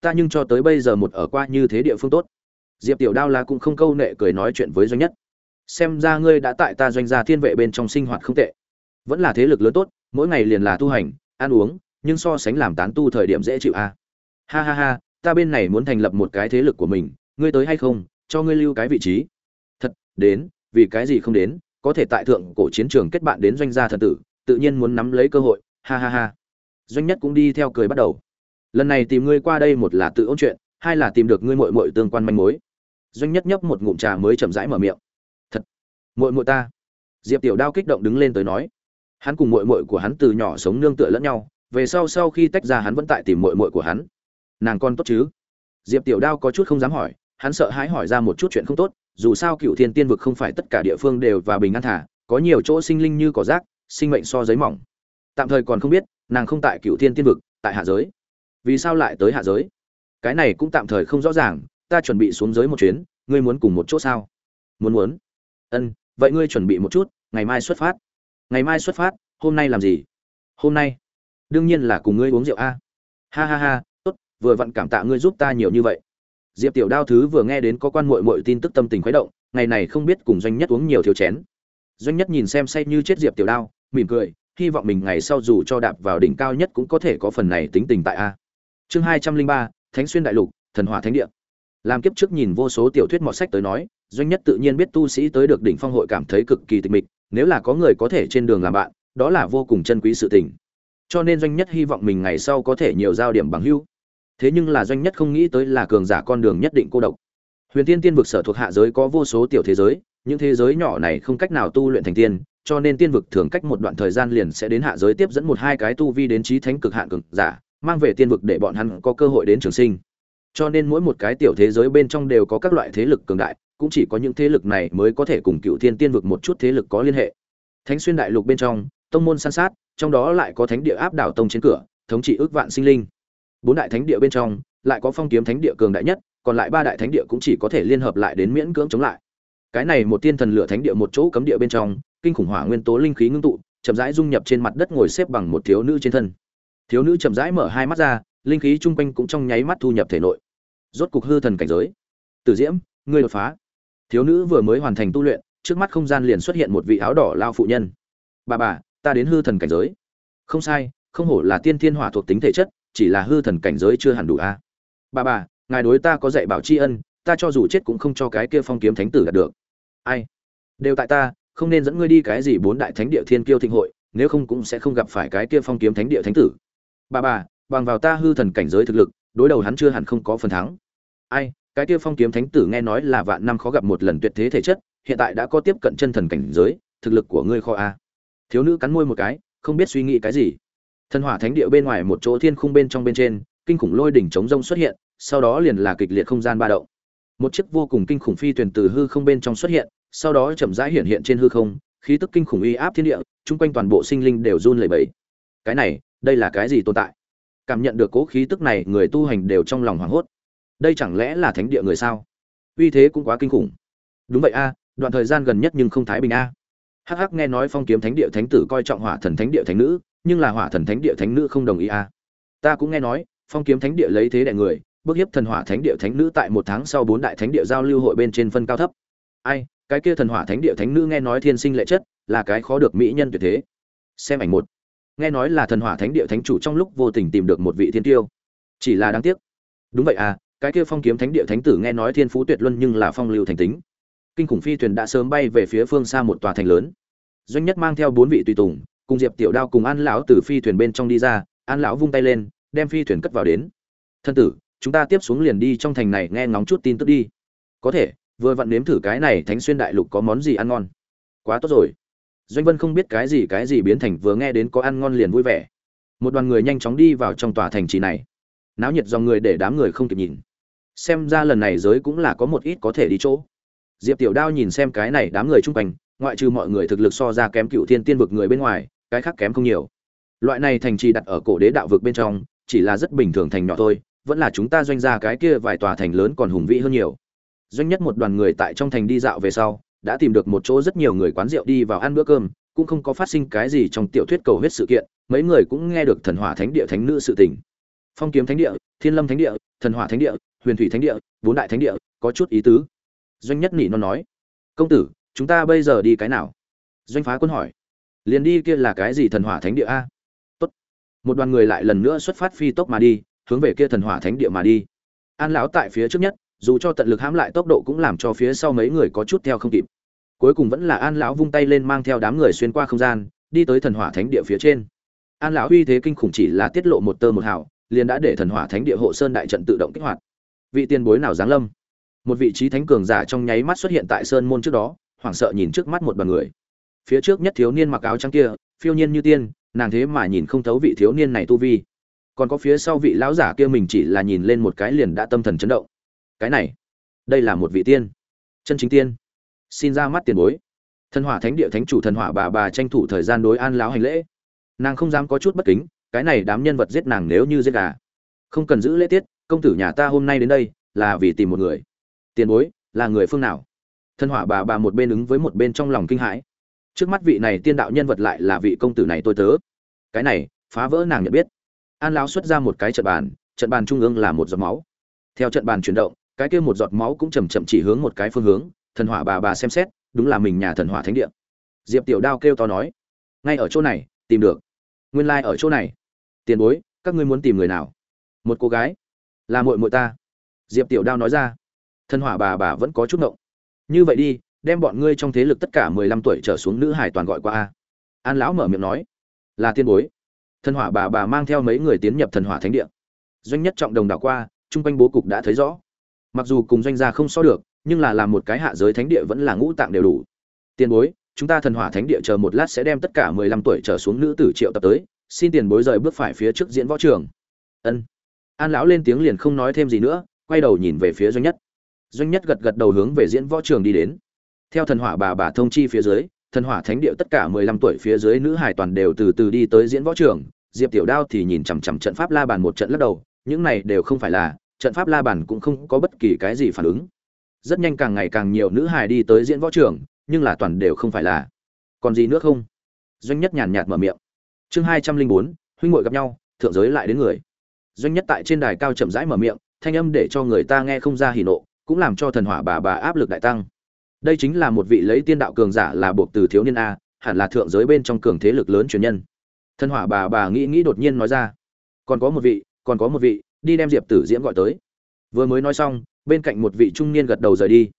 Ta nhưng cho tới bây giờ một ở qua như thế địa phương tốt. Diệp tiểu đao là cũng không câu nệ cười nói chuyện với doanh nhất xem ra ngươi đã tại ta doanh gia thiên vệ bên trong sinh hoạt không tệ. Vẫn là thế lực lớn tốt, mỗi ngày liền là tu hành, ăn uống, nhưng so sánh làm tán tu thời điểm dễ chịu a. À. ha ha ha, ta bên này muốn thành lập một cái thế lực của mình, ngươi tới hay không, cho ngươi lưu cái vị trí. Thật, đến, vì cái gì không đến, có thể tại thượng cổ chiến trường kết bạn đến doanh gia thần tử, tự nhiên muốn nắm lấy cơ hội, ha ha ha. Doanh nhất cũng đi theo cười bắt đầu. Lần này tìm ngươi qua đây một là tự ôn chuyện, hai là tìm được ngươi muội muội tương quan manh mối. Doanh nhất nhấp một ngụm trà mới chậm rãi mở miệng muội muội ta. Diệp tiểu đao kích động đứng lên tới nói. Hắn cùng muội muội của hắn từ nhỏ sống nương tựa lẫn nhau, về sau sau khi tách ra hắn vẫn tại tìm muội muội của hắn. Nàng con tốt chứ? Diệp tiểu đao có chút không dám hỏi, hắn sợ hãi hỏi ra một chút chuyện không tốt, dù sao cựu thiên tiên vực không phải tất cả địa phương đều và bình an thả, có nhiều chỗ sinh linh như cỏ rác, sinh mệnh so giấy mỏng. Tạm thời còn không biết, nàng không tại cựu thiên tiên vực, tại hạ giới. Vì sao lại tới hạ giới? Cái này cũng tạm thời không rõ ràng, ta chuẩn bị xuống giới một chuyến, ngươi muốn cùng một chỗ sao? Muốn muốn. Ân vậy ngươi chuẩn bị một chút, ngày mai xuất phát. Ngày mai xuất phát, hôm nay làm gì? Hôm nay? Đương nhiên là cùng ngươi uống rượu a. Ha ha ha, tốt, vừa vặn cảm tạ ngươi giúp ta nhiều như vậy. Diệp tiểu đao thứ vừa nghe đến có quan mội mội tin tức tâm tình khuấy động, ngày này không biết cùng doanh nhất uống nhiều thiếu chén. Doanh nhất nhìn xem say như chết diệp tiểu đao, mỉm cười, hy vọng mình ngày sau dù cho đạp vào đỉnh cao nhất cũng có thể có phần này tính tình tại a. Chương hai trăm linh ba, thánh xuyên đại lục, thần hỏa thánh địa làm kiếp trước nhìn vô số tiểu thuyết mọt sách tới nói, doanh nhất tự nhiên biết tu sĩ tới được đỉnh phong hội cảm thấy cực kỳ tịch mịch, nếu là có người có thể trên đường làm bạn, đó là vô cùng chân quý sự tình. Cho nên doanh nhất hy vọng mình ngày sau có thể nhiều giao điểm bằng hữu. Thế nhưng là doanh nhất không nghĩ tới là cường giả con đường nhất định cô độc. Huyền tiên tiên vực sở thuộc hạ giới có vô số tiểu thế giới, những thế giới nhỏ này không cách nào tu luyện thành tiên, cho nên tiên vực thường cách một đoạn thời gian liền sẽ đến hạ giới tiếp dẫn một hai cái tu vi đến trí thánh cực hạn cực giả, mang về tiên vực để bọn hắn có cơ hội đến trường sinh cho nên mỗi một cái tiểu thế giới bên trong đều có các loại thế lực cường đại, cũng chỉ có những thế lực này mới có thể cùng cựu thiên tiên vực một chút thế lực có liên hệ. Thánh xuyên đại lục bên trong, tông môn san sát, trong đó lại có thánh địa áp đảo tông trên cửa, thống trị ước vạn sinh linh. Bốn đại thánh địa bên trong, lại có phong kiếm thánh địa cường đại nhất, còn lại ba đại thánh địa cũng chỉ có thể liên hợp lại đến miễn cưỡng chống lại. Cái này một tiên thần lửa thánh địa một chỗ cấm địa bên trong, kinh khủng hỏa nguyên tố linh khí ngưng tụ, chậm rãi dung nhập trên mặt đất ngồi xếp bằng một thiếu nữ trên thân. Thiếu nữ chậm rãi mở hai mắt ra, linh khí chung quanh cũng trong nháy mắt thu nhập thể nội rốt cục hư thần cảnh giới. Tử diễm, ngươi đột phá. Thiếu nữ vừa mới hoàn thành tu luyện, trước mắt không gian liền xuất hiện một vị áo đỏ lao phụ nhân. Bà bà, ta đến hư thần cảnh giới. Không sai, không hổ là tiên thiên hỏa thuộc tính thể chất, chỉ là hư thần cảnh giới chưa hẳn đủ a. À. bà bà, ngài đối ta có dạy bảo tri ân, ta cho dù chết cũng không cho cái kia phong kiếm thánh tử đạt được. Ai? Đều tại ta, không nên dẫn ngươi đi cái gì bốn đại thánh địa thiên kiêu thịnh hội, nếu không cũng sẽ không gặp phải cái kia phong kiếm thánh địa thánh tử. Bà bà, bằng vào ta hư thần cảnh giới thực lực đối đầu hắn chưa hẳn không có phần thắng. Ai, cái kia phong kiếm thánh tử nghe nói là vạn năm khó gặp một lần tuyệt thế thể chất, hiện tại đã có tiếp cận chân thần cảnh giới, thực lực của ngươi kho a. Thiếu nữ cắn môi một cái, không biết suy nghĩ cái gì. Thần hỏa thánh địa bên ngoài một chỗ thiên khung bên trong bên trên, kinh khủng lôi đỉnh chống rông xuất hiện, sau đó liền là kịch liệt không gian ba động. Một chiếc vô cùng kinh khủng phi thuyền từ hư không bên trong xuất hiện, sau đó chậm rãi hiện hiện trên hư không, khí tức kinh khủng uy áp thiên địa, chung quanh toàn bộ sinh linh đều run lẩy bẩy. Cái này, đây là cái gì tồn tại? Cảm nhận được cố khí tức này, người tu hành đều trong lòng hoảng hốt. Đây chẳng lẽ là thánh địa người sao? Uy thế cũng quá kinh khủng. Đúng vậy a, đoạn thời gian gần nhất nhưng không thái bình a. Hắc hắc nghe nói phong kiếm thánh địa thánh tử coi trọng hỏa thần thánh địa thánh nữ, nhưng là hỏa thần thánh địa thánh nữ không đồng ý a. Ta cũng nghe nói, phong kiếm thánh địa lấy thế đại người, bức hiếp thần hỏa thánh địa thánh nữ tại một tháng sau bốn đại thánh địa giao lưu hội bên trên phân cao thấp. Ai, cái kia thần hỏa thánh địa thánh nữ nghe nói thiên sinh lệ chất, là cái khó được mỹ nhân tuyệt thế. Xem ảnh một nghe nói là thần hỏa thánh địa thánh chủ trong lúc vô tình tìm được một vị thiên tiêu. Chỉ là đáng tiếc. Đúng vậy à cái kia phong kiếm thánh địa thánh tử nghe nói thiên phú tuyệt luân nhưng là phong lưu thành tính. Kinh khủng phi thuyền đã sớm bay về phía phương xa một tòa thành lớn. Doanh nhất mang theo bốn vị tùy tùng, cùng diệp tiểu đao cùng an lão từ phi thuyền bên trong đi ra, an lão vung tay lên, đem phi thuyền cất vào đến. Thân tử, chúng ta tiếp xuống liền đi trong thành này nghe ngóng chút tin tức đi. Có thể, vừa vặn nếm thử cái này thánh xuyên đại lục có món gì ăn ngon. Quá tốt rồi doanh vân không biết cái gì cái gì biến thành vừa nghe đến có ăn ngon liền vui vẻ. Một đoàn người nhanh chóng đi vào trong tòa thành trì này. Náo nhiệt dòng người để đám người không kịp nhìn. Xem ra lần này giới cũng là có một ít có thể đi chỗ. Diệp tiểu đao nhìn xem cái này đám người chung quanh, ngoại trừ mọi người thực lực so ra kém cựu thiên tiên vực người bên ngoài, cái khác kém không nhiều. Loại này thành trì đặt ở cổ đế đạo vực bên trong, chỉ là rất bình thường thành nhỏ thôi, vẫn là chúng ta doanh ra cái kia vài tòa thành lớn còn hùng vĩ hơn nhiều. Doanh nhất một đoàn người tại trong thành đi dạo về sau đã tìm được một chỗ rất nhiều người quán rượu đi vào ăn bữa cơm, cũng không có phát sinh cái gì trong tiểu thuyết cầu huyết sự kiện, mấy người cũng nghe được thần hỏa thánh địa thánh nữ sự tình. Phong kiếm thánh địa, thiên lâm thánh địa, thần hỏa thánh địa, huyền thủy thánh địa, bốn đại thánh địa, có chút ý tứ. Doanh nhất nỉ nó nói, công tử, chúng ta bây giờ đi cái nào? Doanh phá quân hỏi, liền đi kia là cái gì thần hỏa thánh địa a? Tốt. một đoàn người lại lần nữa xuất phát phi tốc mà đi, hướng về kia thần hỏa thánh địa mà đi. An lão tại phía trước nhất dù cho tận lực hãm lại tốc độ cũng làm cho phía sau mấy người có chút theo không kịp. Cuối cùng vẫn là an lão vung tay lên mang theo đám người xuyên qua không gian, đi tới thần hỏa thánh địa phía trên. An lão uy thế kinh khủng chỉ là tiết lộ một tơ một hào, liền đã để thần hỏa thánh địa hộ sơn đại trận tự động kích hoạt. Vị tiền bối nào giáng lâm? Một vị trí thánh cường giả trong nháy mắt xuất hiện tại sơn môn trước đó, hoảng sợ nhìn trước mắt một đoàn người. Phía trước nhất thiếu niên mặc áo trắng kia, phiêu nhiên như tiên, nàng thế mà nhìn không thấu vị thiếu niên này tu vi. Còn có phía sau vị lão giả kia mình chỉ là nhìn lên một cái liền đã tâm thần chấn động cái này, đây là một vị tiên, chân chính tiên. Xin ra mắt tiền bối. Thần hỏa thánh địa thánh chủ, thần hỏa bà bà tranh thủ thời gian đối an lão hành lễ. Nàng không dám có chút bất kính, cái này đám nhân vật giết nàng nếu như giết gà. Không cần giữ lễ tiết, công tử nhà ta hôm nay đến đây, là vì tìm một người. Tiền bối, là người phương nào? Thần hỏa bà bà một bên ứng với một bên trong lòng kinh hãi. Trước mắt vị này tiên đạo nhân vật lại là vị công tử này tôi tớ. Cái này, phá vỡ nàng nhận biết. An lão xuất ra một cái trận bàn trận bàn trung ương là một giọt máu. Theo trận bàn chuyển động cái kia một giọt máu cũng chậm chậm chỉ hướng một cái phương hướng, thần hỏa bà bà xem xét, đúng là mình nhà thần hỏa thánh địa. Diệp tiểu đao kêu to nói, ngay ở chỗ này, tìm được. Nguyên lai ở chỗ này. Tiền bối, các ngươi muốn tìm người nào? Một cô gái. Là muội muội ta. Diệp tiểu đao nói ra. Thần hỏa bà bà vẫn có chút ngộng. Như vậy đi, đem bọn ngươi trong thế lực tất cả mười lăm tuổi trở xuống nữ hải toàn gọi qua a. An lão mở miệng nói. Là tiên bối. Thần hỏa bà bà mang theo mấy người tiến nhập thần hỏa thánh địa. Doanh nhất trọng đồng đảo qua trung quanh bố cục đã thấy rõ mặc dù cùng doanh gia không so được, nhưng là làm một cái hạ giới thánh địa vẫn là ngũ tạng đều đủ. Tiền bối, chúng ta thần hỏa thánh địa chờ một lát sẽ đem tất cả mười lăm tuổi trở xuống nữ tử triệu tập tới, xin tiền bối rời bước phải phía trước diễn võ trường. Ân. An lão lên tiếng liền không nói thêm gì nữa, quay đầu nhìn về phía doanh nhất. Doanh nhất gật gật đầu hướng về diễn võ trường đi đến. Theo thần hỏa bà bà thông chi phía dưới, thần hỏa thánh địa tất cả mười lăm tuổi phía dưới nữ hải toàn đều từ từ đi tới diễn võ trường. Diệp tiểu đao thì nhìn chằm chằm trận pháp la bàn một trận lắc đầu, những này đều không phải là trận pháp la bàn cũng không có bất kỳ cái gì phản ứng. Rất nhanh càng ngày càng nhiều nữ hài đi tới diễn võ trường, nhưng là toàn đều không phải là. Còn gì nữa không? Doanh nhất nhàn nhạt mở miệng. Chương hai trăm linh bốn, huynh ngội gặp nhau, thượng giới lại đến người. Doanh nhất tại trên đài cao chậm rãi mở miệng, thanh âm để cho người ta nghe không ra hỉ nộ, cũng làm cho thần hỏa bà bà áp lực đại tăng. Đây chính là một vị lấy tiên đạo cường giả là buộc từ thiếu niên a, hẳn là thượng giới bên trong cường thế lực lớn truyền nhân. Thần hỏa bà bà nghĩ nghĩ đột nhiên nói ra. Còn có một vị, còn có một vị đi đem diệp tử diễm gọi tới. Vừa mới nói xong, bên cạnh một vị trung niên gật đầu rời đi.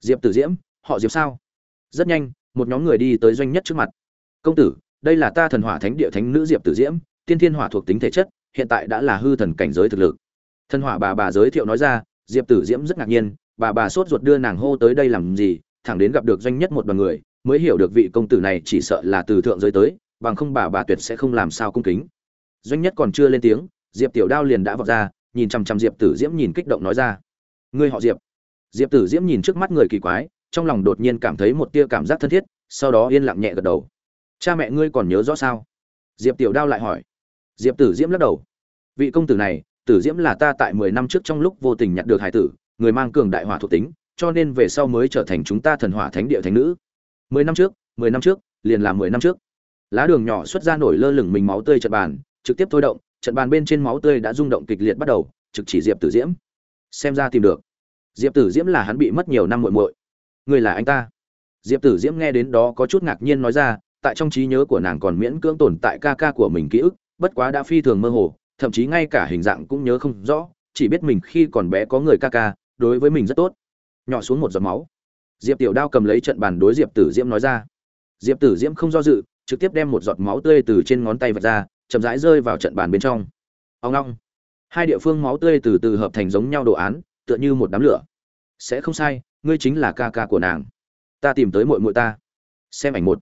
Diệp tử diễm, họ diệp sao? Rất nhanh, một nhóm người đi tới doanh nhất trước mặt. Công tử, đây là ta thần hỏa thánh địa thánh nữ diệp tử diễm, tiên thiên hỏa thuộc tính thể chất, hiện tại đã là hư thần cảnh giới thực lực. Thần hỏa bà bà giới thiệu nói ra, diệp tử diễm rất ngạc nhiên, bà bà sốt ruột đưa nàng hô tới đây làm gì, thẳng đến gặp được doanh nhất một đoàn người, mới hiểu được vị công tử này chỉ sợ là từ thượng giới tới, bằng không bà bà tuyệt sẽ không làm sao cung kính. Doanh nhất còn chưa lên tiếng diệp tiểu đao liền đã vọt ra, nhìn chằm chằm diệp tử diễm nhìn kích động nói ra. Ngươi họ diệp. Diệp tử diễm nhìn trước mắt người kỳ quái, trong lòng đột nhiên cảm thấy một tia cảm giác thân thiết, sau đó yên lặng nhẹ gật đầu. Cha mẹ ngươi còn nhớ rõ sao? Diệp tiểu đao lại hỏi. Diệp tử diễm lắc đầu. Vị công tử này, tử diễm là ta tại mười năm trước trong lúc vô tình nhặt được hải tử, người mang cường đại hỏa thuộc tính, cho nên về sau mới trở thành chúng ta thần hỏa thánh địa thánh nữ. Mười năm trước, mười năm trước, liền là mười năm trước. Lá đường nhỏ xuất ra nổi lơ lửng mình máu tươi chật bàn, trực tiếp thôi động trận bàn bên trên máu tươi đã rung động kịch liệt bắt đầu, trực chỉ diệp tử diễm. Xem ra tìm được. Diệp tử diễm là hắn bị mất nhiều năm muội muội. Người là anh ta. Diệp tử diễm nghe đến đó có chút ngạc nhiên nói ra, tại trong trí nhớ của nàng còn miễn cưỡng tồn tại ca ca của mình ký ức, bất quá đã phi thường mơ hồ, thậm chí ngay cả hình dạng cũng nhớ không rõ, chỉ biết mình khi còn bé có người ca ca, đối với mình rất tốt. Nhỏ xuống một giọt máu. Diệp tiểu đao cầm lấy trận bàn đối diệp tử diễm nói ra. Diệp tử diễm không do dự, trực tiếp đem một giọt máu tươi từ trên ngón tay vạch ra chậm rãi rơi vào trận bàn bên trong. Ông long hai địa phương máu tươi từ từ hợp thành giống nhau đồ án, tựa như một đám lửa. Sẽ không sai, ngươi chính là ca ca của nàng. Ta tìm tới mội mội ta. Xem ảnh một.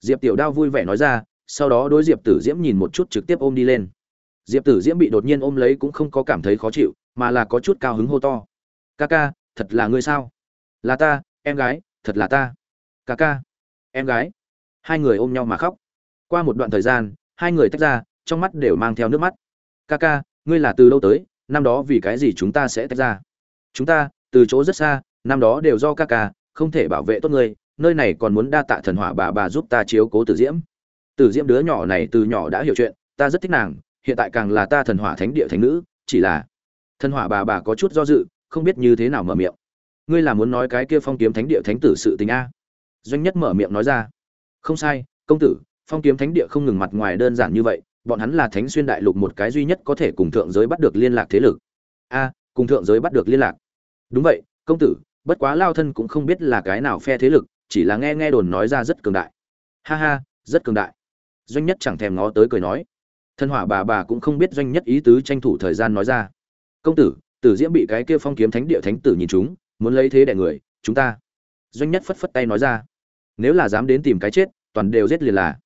Diệp tiểu đao vui vẻ nói ra, sau đó đối diệp tử diễm nhìn một chút trực tiếp ôm đi lên. Diệp tử diễm bị đột nhiên ôm lấy cũng không có cảm thấy khó chịu, mà là có chút cao hứng hô to. Ca ca, thật là ngươi sao? Là ta, em gái, thật là ta. Ca ca, em gái. Hai người ôm nhau mà khóc. Qua một đoạn thời gian, hai người tách ra trong mắt đều mang theo nước mắt. Ca ca ngươi là từ lâu tới, năm đó vì cái gì chúng ta sẽ tách ra? Chúng ta, từ chỗ rất xa, năm đó đều do ca ca không thể bảo vệ tốt ngươi, nơi này còn muốn đa tạ thần hỏa bà bà giúp ta chiếu cố tử diễm. Tử diễm đứa nhỏ này từ nhỏ đã hiểu chuyện, ta rất thích nàng, hiện tại càng là ta thần hỏa thánh địa thánh nữ, chỉ là thần hỏa bà bà có chút do dự, không biết như thế nào mở miệng. Ngươi là muốn nói cái kia phong kiếm thánh địa thánh tử sự tình a? Doanh nhất mở miệng nói ra. Không sai, công tử, phong kiếm thánh địa không ngừng mặt ngoài đơn giản như vậy bọn hắn là thánh xuyên đại lục một cái duy nhất có thể cùng thượng giới bắt được liên lạc thế lực. A, cùng thượng giới bắt được liên lạc. Đúng vậy, công tử, bất quá lao thân cũng không biết là cái nào phe thế lực, chỉ là nghe nghe đồn nói ra rất cường đại. Ha ha, rất cường đại. Doanh nhất chẳng thèm ngó tới cười nói. Thân hỏa bà bà cũng không biết doanh nhất ý tứ tranh thủ thời gian nói ra. Công tử tử diễm bị cái kia phong kiếm thánh địa thánh tử nhìn chúng, muốn lấy thế đẻ người, chúng ta. Doanh nhất phất phất tay nói ra. Nếu là dám đến tìm cái chết, toàn đều giết liền là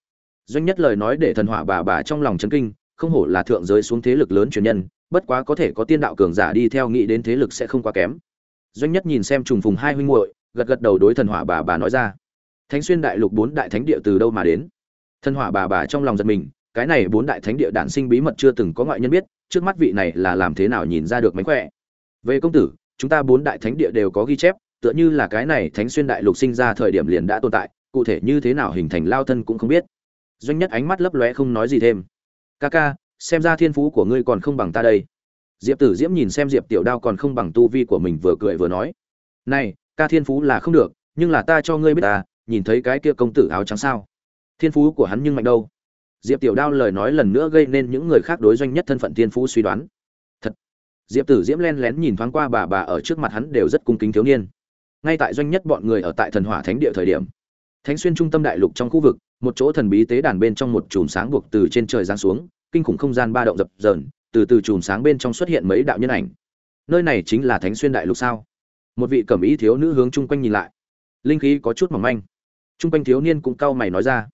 doanh nhất lời nói để thần hỏa bà bà trong lòng chấn kinh, không hổ là thượng giới xuống thế lực lớn truyền nhân, bất quá có thể có tiên đạo cường giả đi theo nghĩ đến thế lực sẽ không quá kém. Doanh nhất nhìn xem trùng phùng hai huynh muội, gật gật đầu đối thần hỏa bà bà nói ra. Thánh xuyên đại lục bốn đại thánh địa từ đâu mà đến? Thần hỏa bà bà trong lòng giật mình, cái này bốn đại thánh địa đản sinh bí mật chưa từng có ngoại nhân biết, trước mắt vị này là làm thế nào nhìn ra được mánh khỏe. Về công tử, chúng ta bốn đại thánh địa đều có ghi chép, tựa như là cái này thánh xuyên đại lục sinh ra thời điểm liền đã tồn tại, cụ thể như thế nào hình thành lao thân cũng không biết doanh nhất ánh mắt lấp lóe không nói gì thêm. Ca ca, xem ra thiên phú của ngươi còn không bằng ta đây. Diệp tử diễm nhìn xem diệp tiểu đao còn không bằng tu vi của mình vừa cười vừa nói, này, ca thiên phú là không được, nhưng là ta cho ngươi biết ta, nhìn thấy cái kia công tử áo trắng sao? Thiên phú của hắn nhưng mạnh đâu? Diệp tiểu đao lời nói lần nữa gây nên những người khác đối doanh nhất thân phận thiên phú suy đoán. Thật. Diệp tử diễm len lén nhìn thoáng qua bà bà ở trước mặt hắn đều rất cung kính thiếu niên. Ngay tại doanh nhất bọn người ở tại thần hỏa thánh địa thời điểm, thánh xuyên trung tâm đại lục trong khu vực một chỗ thần bí tế đàn bên trong một chùm sáng buộc từ trên trời giáng xuống, kinh khủng không gian ba động dập dờn, từ từ chùm sáng bên trong xuất hiện mấy đạo nhân ảnh. Nơi này chính là thánh xuyên đại lục sao? Một vị cẩm ý thiếu nữ hướng chung quanh nhìn lại. Linh khí có chút mỏng manh. Chung quanh thiếu niên cũng cau mày nói ra,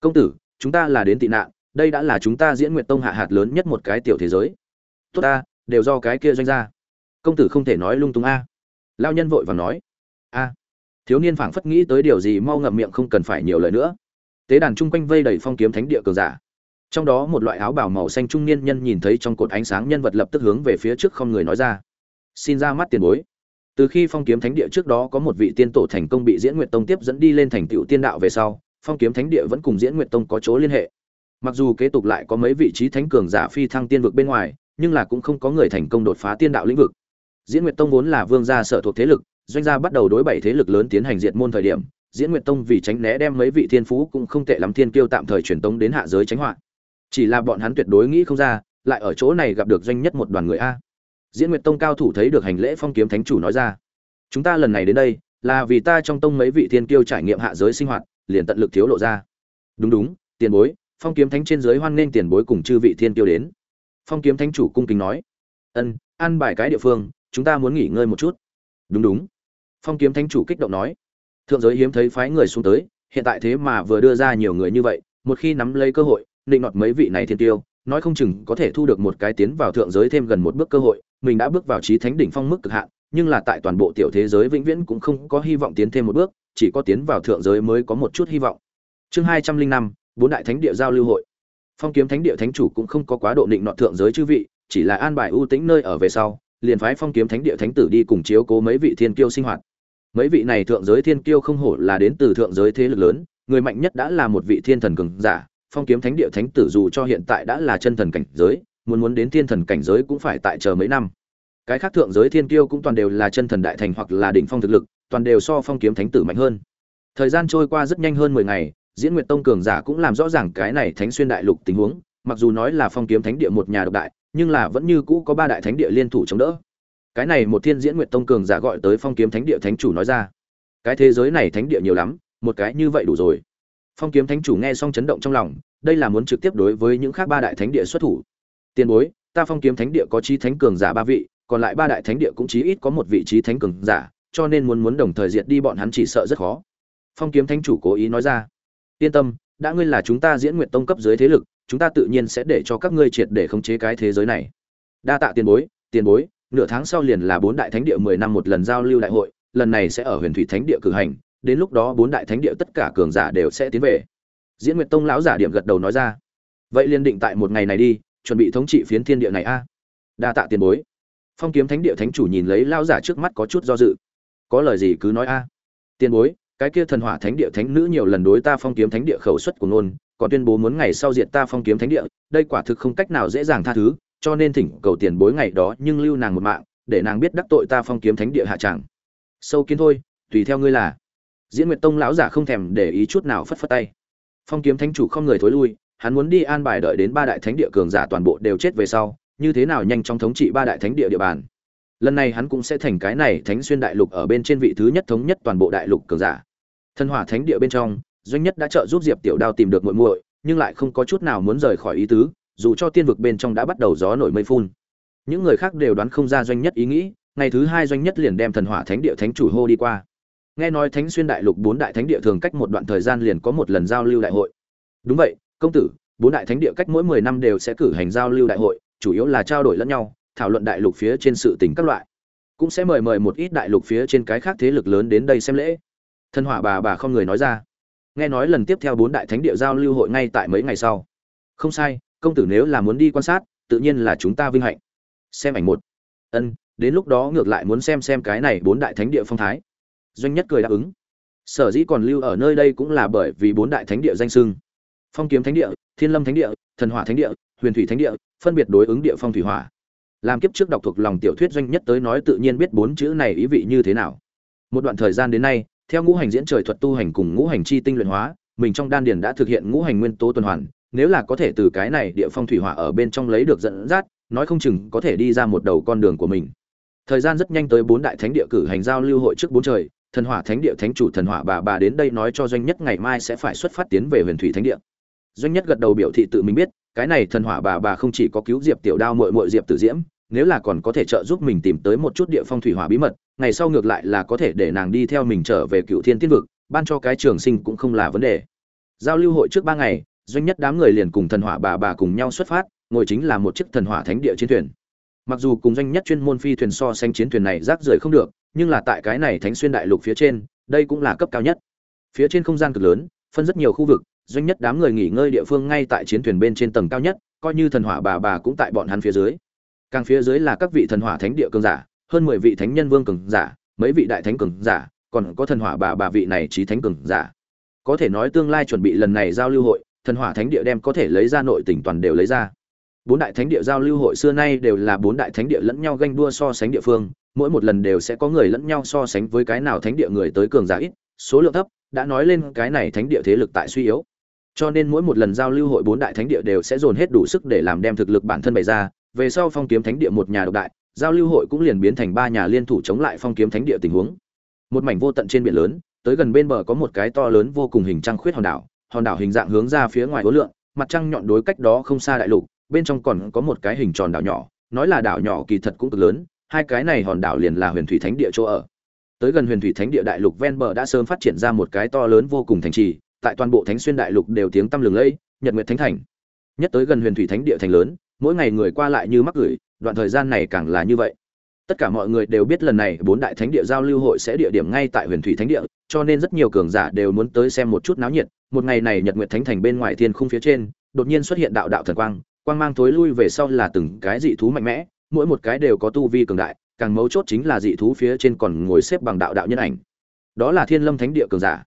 công tử, chúng ta là đến tị nạn, đây đã là chúng ta diễn nguyện tông hạ hạt lớn nhất một cái tiểu thế giới. Tốt ta, đều do cái kia doanh ra công tử không thể nói lung tung a. Lao nhân vội vàng nói, a. Thiếu niên phảng phất nghĩ tới điều gì mau ngậm miệng không cần phải nhiều lời nữa tế đàn chung quanh vây đầy phong kiếm thánh địa cường giả. Trong đó một loại áo bào màu xanh trung niên nhân nhìn thấy trong cột ánh sáng nhân vật lập tức hướng về phía trước không người nói ra. Xin ra mắt tiền bối. Từ khi phong kiếm thánh địa trước đó có một vị tiên tổ thành công bị diễn nguyệt tông tiếp dẫn đi lên thành tựu tiên đạo về sau, phong kiếm thánh địa vẫn cùng diễn nguyệt tông có chỗ liên hệ. Mặc dù kế tục lại có mấy vị trí thánh cường giả phi thăng tiên vực bên ngoài, nhưng là cũng không có người thành công đột phá tiên đạo lĩnh vực. Diễn nguyệt tông vốn là vương gia sở thuộc thế lực, doanh gia bắt đầu đối bảy thế lực lớn tiến hành diệt môn thời điểm diễn nguyệt tông vì tránh né đem mấy vị thiên phú cũng không tệ lắm thiên kiêu tạm thời truyền tống đến hạ giới tránh họa. Chỉ là bọn hắn tuyệt đối nghĩ không ra, lại ở chỗ này gặp được doanh nhất một đoàn người a. Diễn nguyệt tông cao thủ thấy được hành lễ phong kiếm thánh chủ nói ra, chúng ta lần này đến đây, là vì ta trong tông mấy vị thiên kiêu trải nghiệm hạ giới sinh hoạt, liền tận lực thiếu lộ ra. Đúng đúng, tiền bối, phong kiếm thánh trên dưới hoan nghênh tiền bối cùng chư vị thiên kiêu đến. Phong kiếm thánh chủ cung kính nói, ân ăn bài cái địa phương, chúng ta muốn nghỉ ngơi một chút. Đúng đúng. Phong kiếm thánh chủ kích động nói thượng giới hiếm thấy phái người xuống tới, hiện tại thế mà vừa đưa ra nhiều người như vậy, một khi nắm lấy cơ hội định nọt mấy vị này thiên tiêu, nói không chừng có thể thu được một cái tiến vào thượng giới thêm gần một bước cơ hội, mình đã bước vào trí thánh đỉnh phong mức cực hạn, nhưng là tại toàn bộ tiểu thế giới vĩnh viễn cũng không có hy vọng tiến thêm một bước, chỉ có tiến vào thượng giới mới có một chút hy vọng. Chương hai trăm linh năm, bốn đại thánh địa giao lưu hội. Phong kiếm thánh địa thánh chủ cũng không có quá độ định đoạt thượng giới chư vị, chỉ là an bài ưu tĩnh nơi ở về sau, liền phái phong kiếm thánh địa thánh tử đi cùng chiếu cố mấy vị thiên kiêu sinh hoạt mấy vị này thượng giới thiên kiêu không hổ là đến từ thượng giới thế lực lớn, người mạnh nhất đã là một vị thiên thần cường giả, phong kiếm thánh địa thánh tử dù cho hiện tại đã là chân thần cảnh giới, muốn muốn đến thiên thần cảnh giới cũng phải tại chờ mấy năm. Cái khác thượng giới thiên kiêu cũng toàn đều là chân thần đại thành hoặc là đỉnh phong thực lực, toàn đều so phong kiếm thánh tử mạnh hơn. Thời gian trôi qua rất nhanh hơn mười ngày, diễn nguyệt tông cường giả cũng làm rõ ràng cái này thánh xuyên đại lục tình huống, mặc dù nói là phong kiếm thánh địa một nhà độc đại, nhưng là vẫn như cũ có ba đại thánh địa liên thủ chống đỡ cái này một thiên diễn nguyện tông cường giả gọi tới phong kiếm thánh địa thánh chủ nói ra. Cái thế giới này thánh địa nhiều lắm, một cái như vậy đủ rồi. Phong kiếm thánh chủ nghe xong chấn động trong lòng, đây là muốn trực tiếp đối với những khác ba đại thánh địa xuất thủ. Tiền bối, ta phong kiếm thánh địa có chi thánh cường giả ba vị, còn lại ba đại thánh địa cũng chí ít có một vị trí thánh cường giả, cho nên muốn muốn đồng thời diệt đi bọn hắn chỉ sợ rất khó. Phong kiếm thánh chủ cố ý nói ra. Yên tâm, đã ngươi là chúng ta diễn nguyện tông cấp dưới thế lực, chúng ta tự nhiên sẽ để cho các ngươi triệt để khống chế cái thế giới này. Đa tạ tiền bối tiền bối nửa tháng sau liền là bốn đại thánh địa mười năm một lần giao lưu đại hội lần này sẽ ở huyền thủy thánh địa cử hành đến lúc đó bốn đại thánh địa tất cả cường giả đều sẽ tiến về. Diễn nguyệt tông lão giả điểm gật đầu nói ra. Vậy liền định tại một ngày này đi chuẩn bị thống trị phiến thiên địa này a. Đa tạ tiền bối. Phong kiếm thánh địa thánh chủ nhìn lấy lão giả trước mắt có chút do dự. Có lời gì cứ nói a. Tiền bối cái kia thần hỏa thánh địa thánh nữ nhiều lần đối ta phong kiếm thánh địa khẩu xuất của ngôn, còn tuyên bố muốn ngày sau diệt ta phong kiếm thánh địa đây quả thực không cách nào dễ dàng tha thứ cho nên thỉnh cầu tiền bối ngày đó nhưng lưu nàng một mạng, để nàng biết đắc tội ta phong kiếm thánh địa hạ tràng. Sâu kiến thôi, tùy theo ngươi là. Diễn nguyệt tông lão giả không thèm để ý chút nào phất phất tay. Phong kiếm thánh chủ không người thối lui, hắn muốn đi an bài đợi đến ba đại thánh địa cường giả toàn bộ đều chết về sau, như thế nào nhanh chóng thống trị ba đại thánh địa địa bàn. Lần này hắn cũng sẽ thành cái này thánh xuyên đại lục ở bên trên vị thứ nhất thống nhất toàn bộ đại lục cường giả. Thân hỏa thánh địa bên trong, doanh nhất đã trợ giúp diệp tiểu đao tìm được muội muội, nhưng lại không có chút nào muốn rời khỏi ý tứ dù cho tiên vực bên trong đã bắt đầu gió nổi mây phun. Những người khác đều đoán không ra doanh nhất ý nghĩ, ngày thứ hai doanh nhất liền đem thần hỏa thánh địa thánh chủ hô đi qua. Nghe nói thánh xuyên đại lục bốn đại thánh địa thường cách một đoạn thời gian liền có một lần giao lưu đại hội. Đúng vậy, công tử, bốn đại thánh địa cách mỗi mười năm đều sẽ cử hành giao lưu đại hội, chủ yếu là trao đổi lẫn nhau, thảo luận đại lục phía trên sự tình các loại. Cũng sẽ mời mời một ít đại lục phía trên cái khác thế lực lớn đến đây xem lễ. Thân hỏa bà bà không người nói ra. Nghe nói lần tiếp theo bốn đại thánh địa giao lưu hội ngay tại mấy ngày sau. Không sai công tử nếu là muốn đi quan sát, tự nhiên là chúng ta vinh hạnh. Xem ảnh một. Ân, đến lúc đó ngược lại muốn xem xem cái này bốn đại thánh địa phong thái. Doanh nhất cười đáp ứng. Sở dĩ còn lưu ở nơi đây cũng là bởi vì bốn đại thánh địa danh sưng phong kiếm thánh địa, thiên lâm thánh địa, thần hỏa thánh địa, huyền thủy thánh địa, phân biệt đối ứng địa phong thủy hỏa. Làm kiếp trước đọc thuộc lòng tiểu thuyết doanh nhất tới nói tự nhiên biết bốn chữ này ý vị như thế nào. Một đoạn thời gian đến nay, theo ngũ hành diễn trời thuật tu hành cùng ngũ hành chi tinh luyện hóa, mình trong đan điền đã thực hiện ngũ hành nguyên tố tuần hoàn nếu là có thể từ cái này địa phong thủy hỏa ở bên trong lấy được dẫn dắt, nói không chừng có thể đi ra một đầu con đường của mình. Thời gian rất nhanh tới bốn đại thánh địa cử hành giao lưu hội trước bốn trời, thần hỏa thánh địa thánh chủ thần hỏa bà bà đến đây nói cho doanh nhất ngày mai sẽ phải xuất phát tiến về huyền thủy thánh địa. Doanh nhất gật đầu biểu thị tự mình biết, cái này thần hỏa bà bà không chỉ có cứu diệp tiểu đao muội muội diệp tử diễm, nếu là còn có thể trợ giúp mình tìm tới một chút địa phong thủy hỏa bí mật, ngày sau ngược lại là có thể để nàng đi theo mình trở về cựu thiên tiên vực, ban cho cái trường sinh cũng không là vấn đề. Giao lưu hội trước ba ngày doanh nhất đám người liền cùng thần hỏa bà bà cùng nhau xuất phát, ngồi chính là một chiếc thần hỏa thánh địa chiến thuyền. Mặc dù cùng doanh nhất chuyên môn phi thuyền so sánh chiến thuyền này rác rưởi không được, nhưng là tại cái này thánh xuyên đại lục phía trên, đây cũng là cấp cao nhất. Phía trên không gian cực lớn, phân rất nhiều khu vực, doanh nhất đám người nghỉ ngơi địa phương ngay tại chiến thuyền bên trên tầng cao nhất, coi như thần hỏa bà bà cũng tại bọn hắn phía dưới. Càng phía dưới là các vị thần hỏa thánh địa cường giả, hơn mười vị thánh nhân vương cường giả, mấy vị đại thánh cường giả, còn có thần hỏa bà bà vị này trí thánh cường giả. Có thể nói tương lai chuẩn bị lần này giao lưu hội thần hỏa thánh địa đem có thể lấy ra nội tỉnh toàn đều lấy ra. Bốn đại thánh địa giao lưu hội xưa nay đều là bốn đại thánh địa lẫn nhau ganh đua so sánh địa phương, mỗi một lần đều sẽ có người lẫn nhau so sánh với cái nào thánh địa người tới cường giả ít, số lượng thấp, đã nói lên cái này thánh địa thế lực tại suy yếu. Cho nên mỗi một lần giao lưu hội bốn đại thánh địa đều sẽ dồn hết đủ sức để làm đem thực lực bản thân bày ra, về sau phong kiếm thánh địa một nhà độc đại, giao lưu hội cũng liền biến thành ba nhà liên thủ chống lại phong kiếm thánh địa tình huống. Một mảnh vô tận trên biển lớn, tới gần bên bờ có một cái to lớn vô cùng hình trăng khuyết hòn đảo hòn đảo hình dạng hướng ra phía ngoài hố lượng, mặt trăng nhọn đối cách đó không xa đại lục, bên trong còn có một cái hình tròn đảo nhỏ, nói là đảo nhỏ kỳ thật cũng cực lớn, hai cái này hòn đảo liền là huyền thủy thánh địa chỗ ở. Tới gần huyền thủy thánh địa đại lục ven bờ đã sớm phát triển ra một cái to lớn vô cùng thành trì, tại toàn bộ thánh xuyên đại lục đều tiếng tăm lừng lẫy, nhật nguyệt thánh thành. Nhất tới gần huyền thủy thánh địa thành lớn, mỗi ngày người qua lại như mắc gửi, đoạn thời gian này càng là như vậy. Tất cả mọi người đều biết lần này bốn đại thánh địa giao lưu hội sẽ địa điểm ngay tại huyền thủy thánh địa, cho nên rất nhiều cường giả đều muốn tới xem một chút náo nhiệt một ngày này nhật nguyệt thánh thành bên ngoài thiên khung phía trên, đột nhiên xuất hiện đạo đạo thần quang quang mang thối lui về sau là từng cái dị thú mạnh mẽ, mỗi một cái đều có tu vi cường đại, càng mấu chốt chính là dị thú phía trên còn ngồi xếp bằng đạo đạo nhân ảnh. Đó là thiên lâm thánh địa cường giả.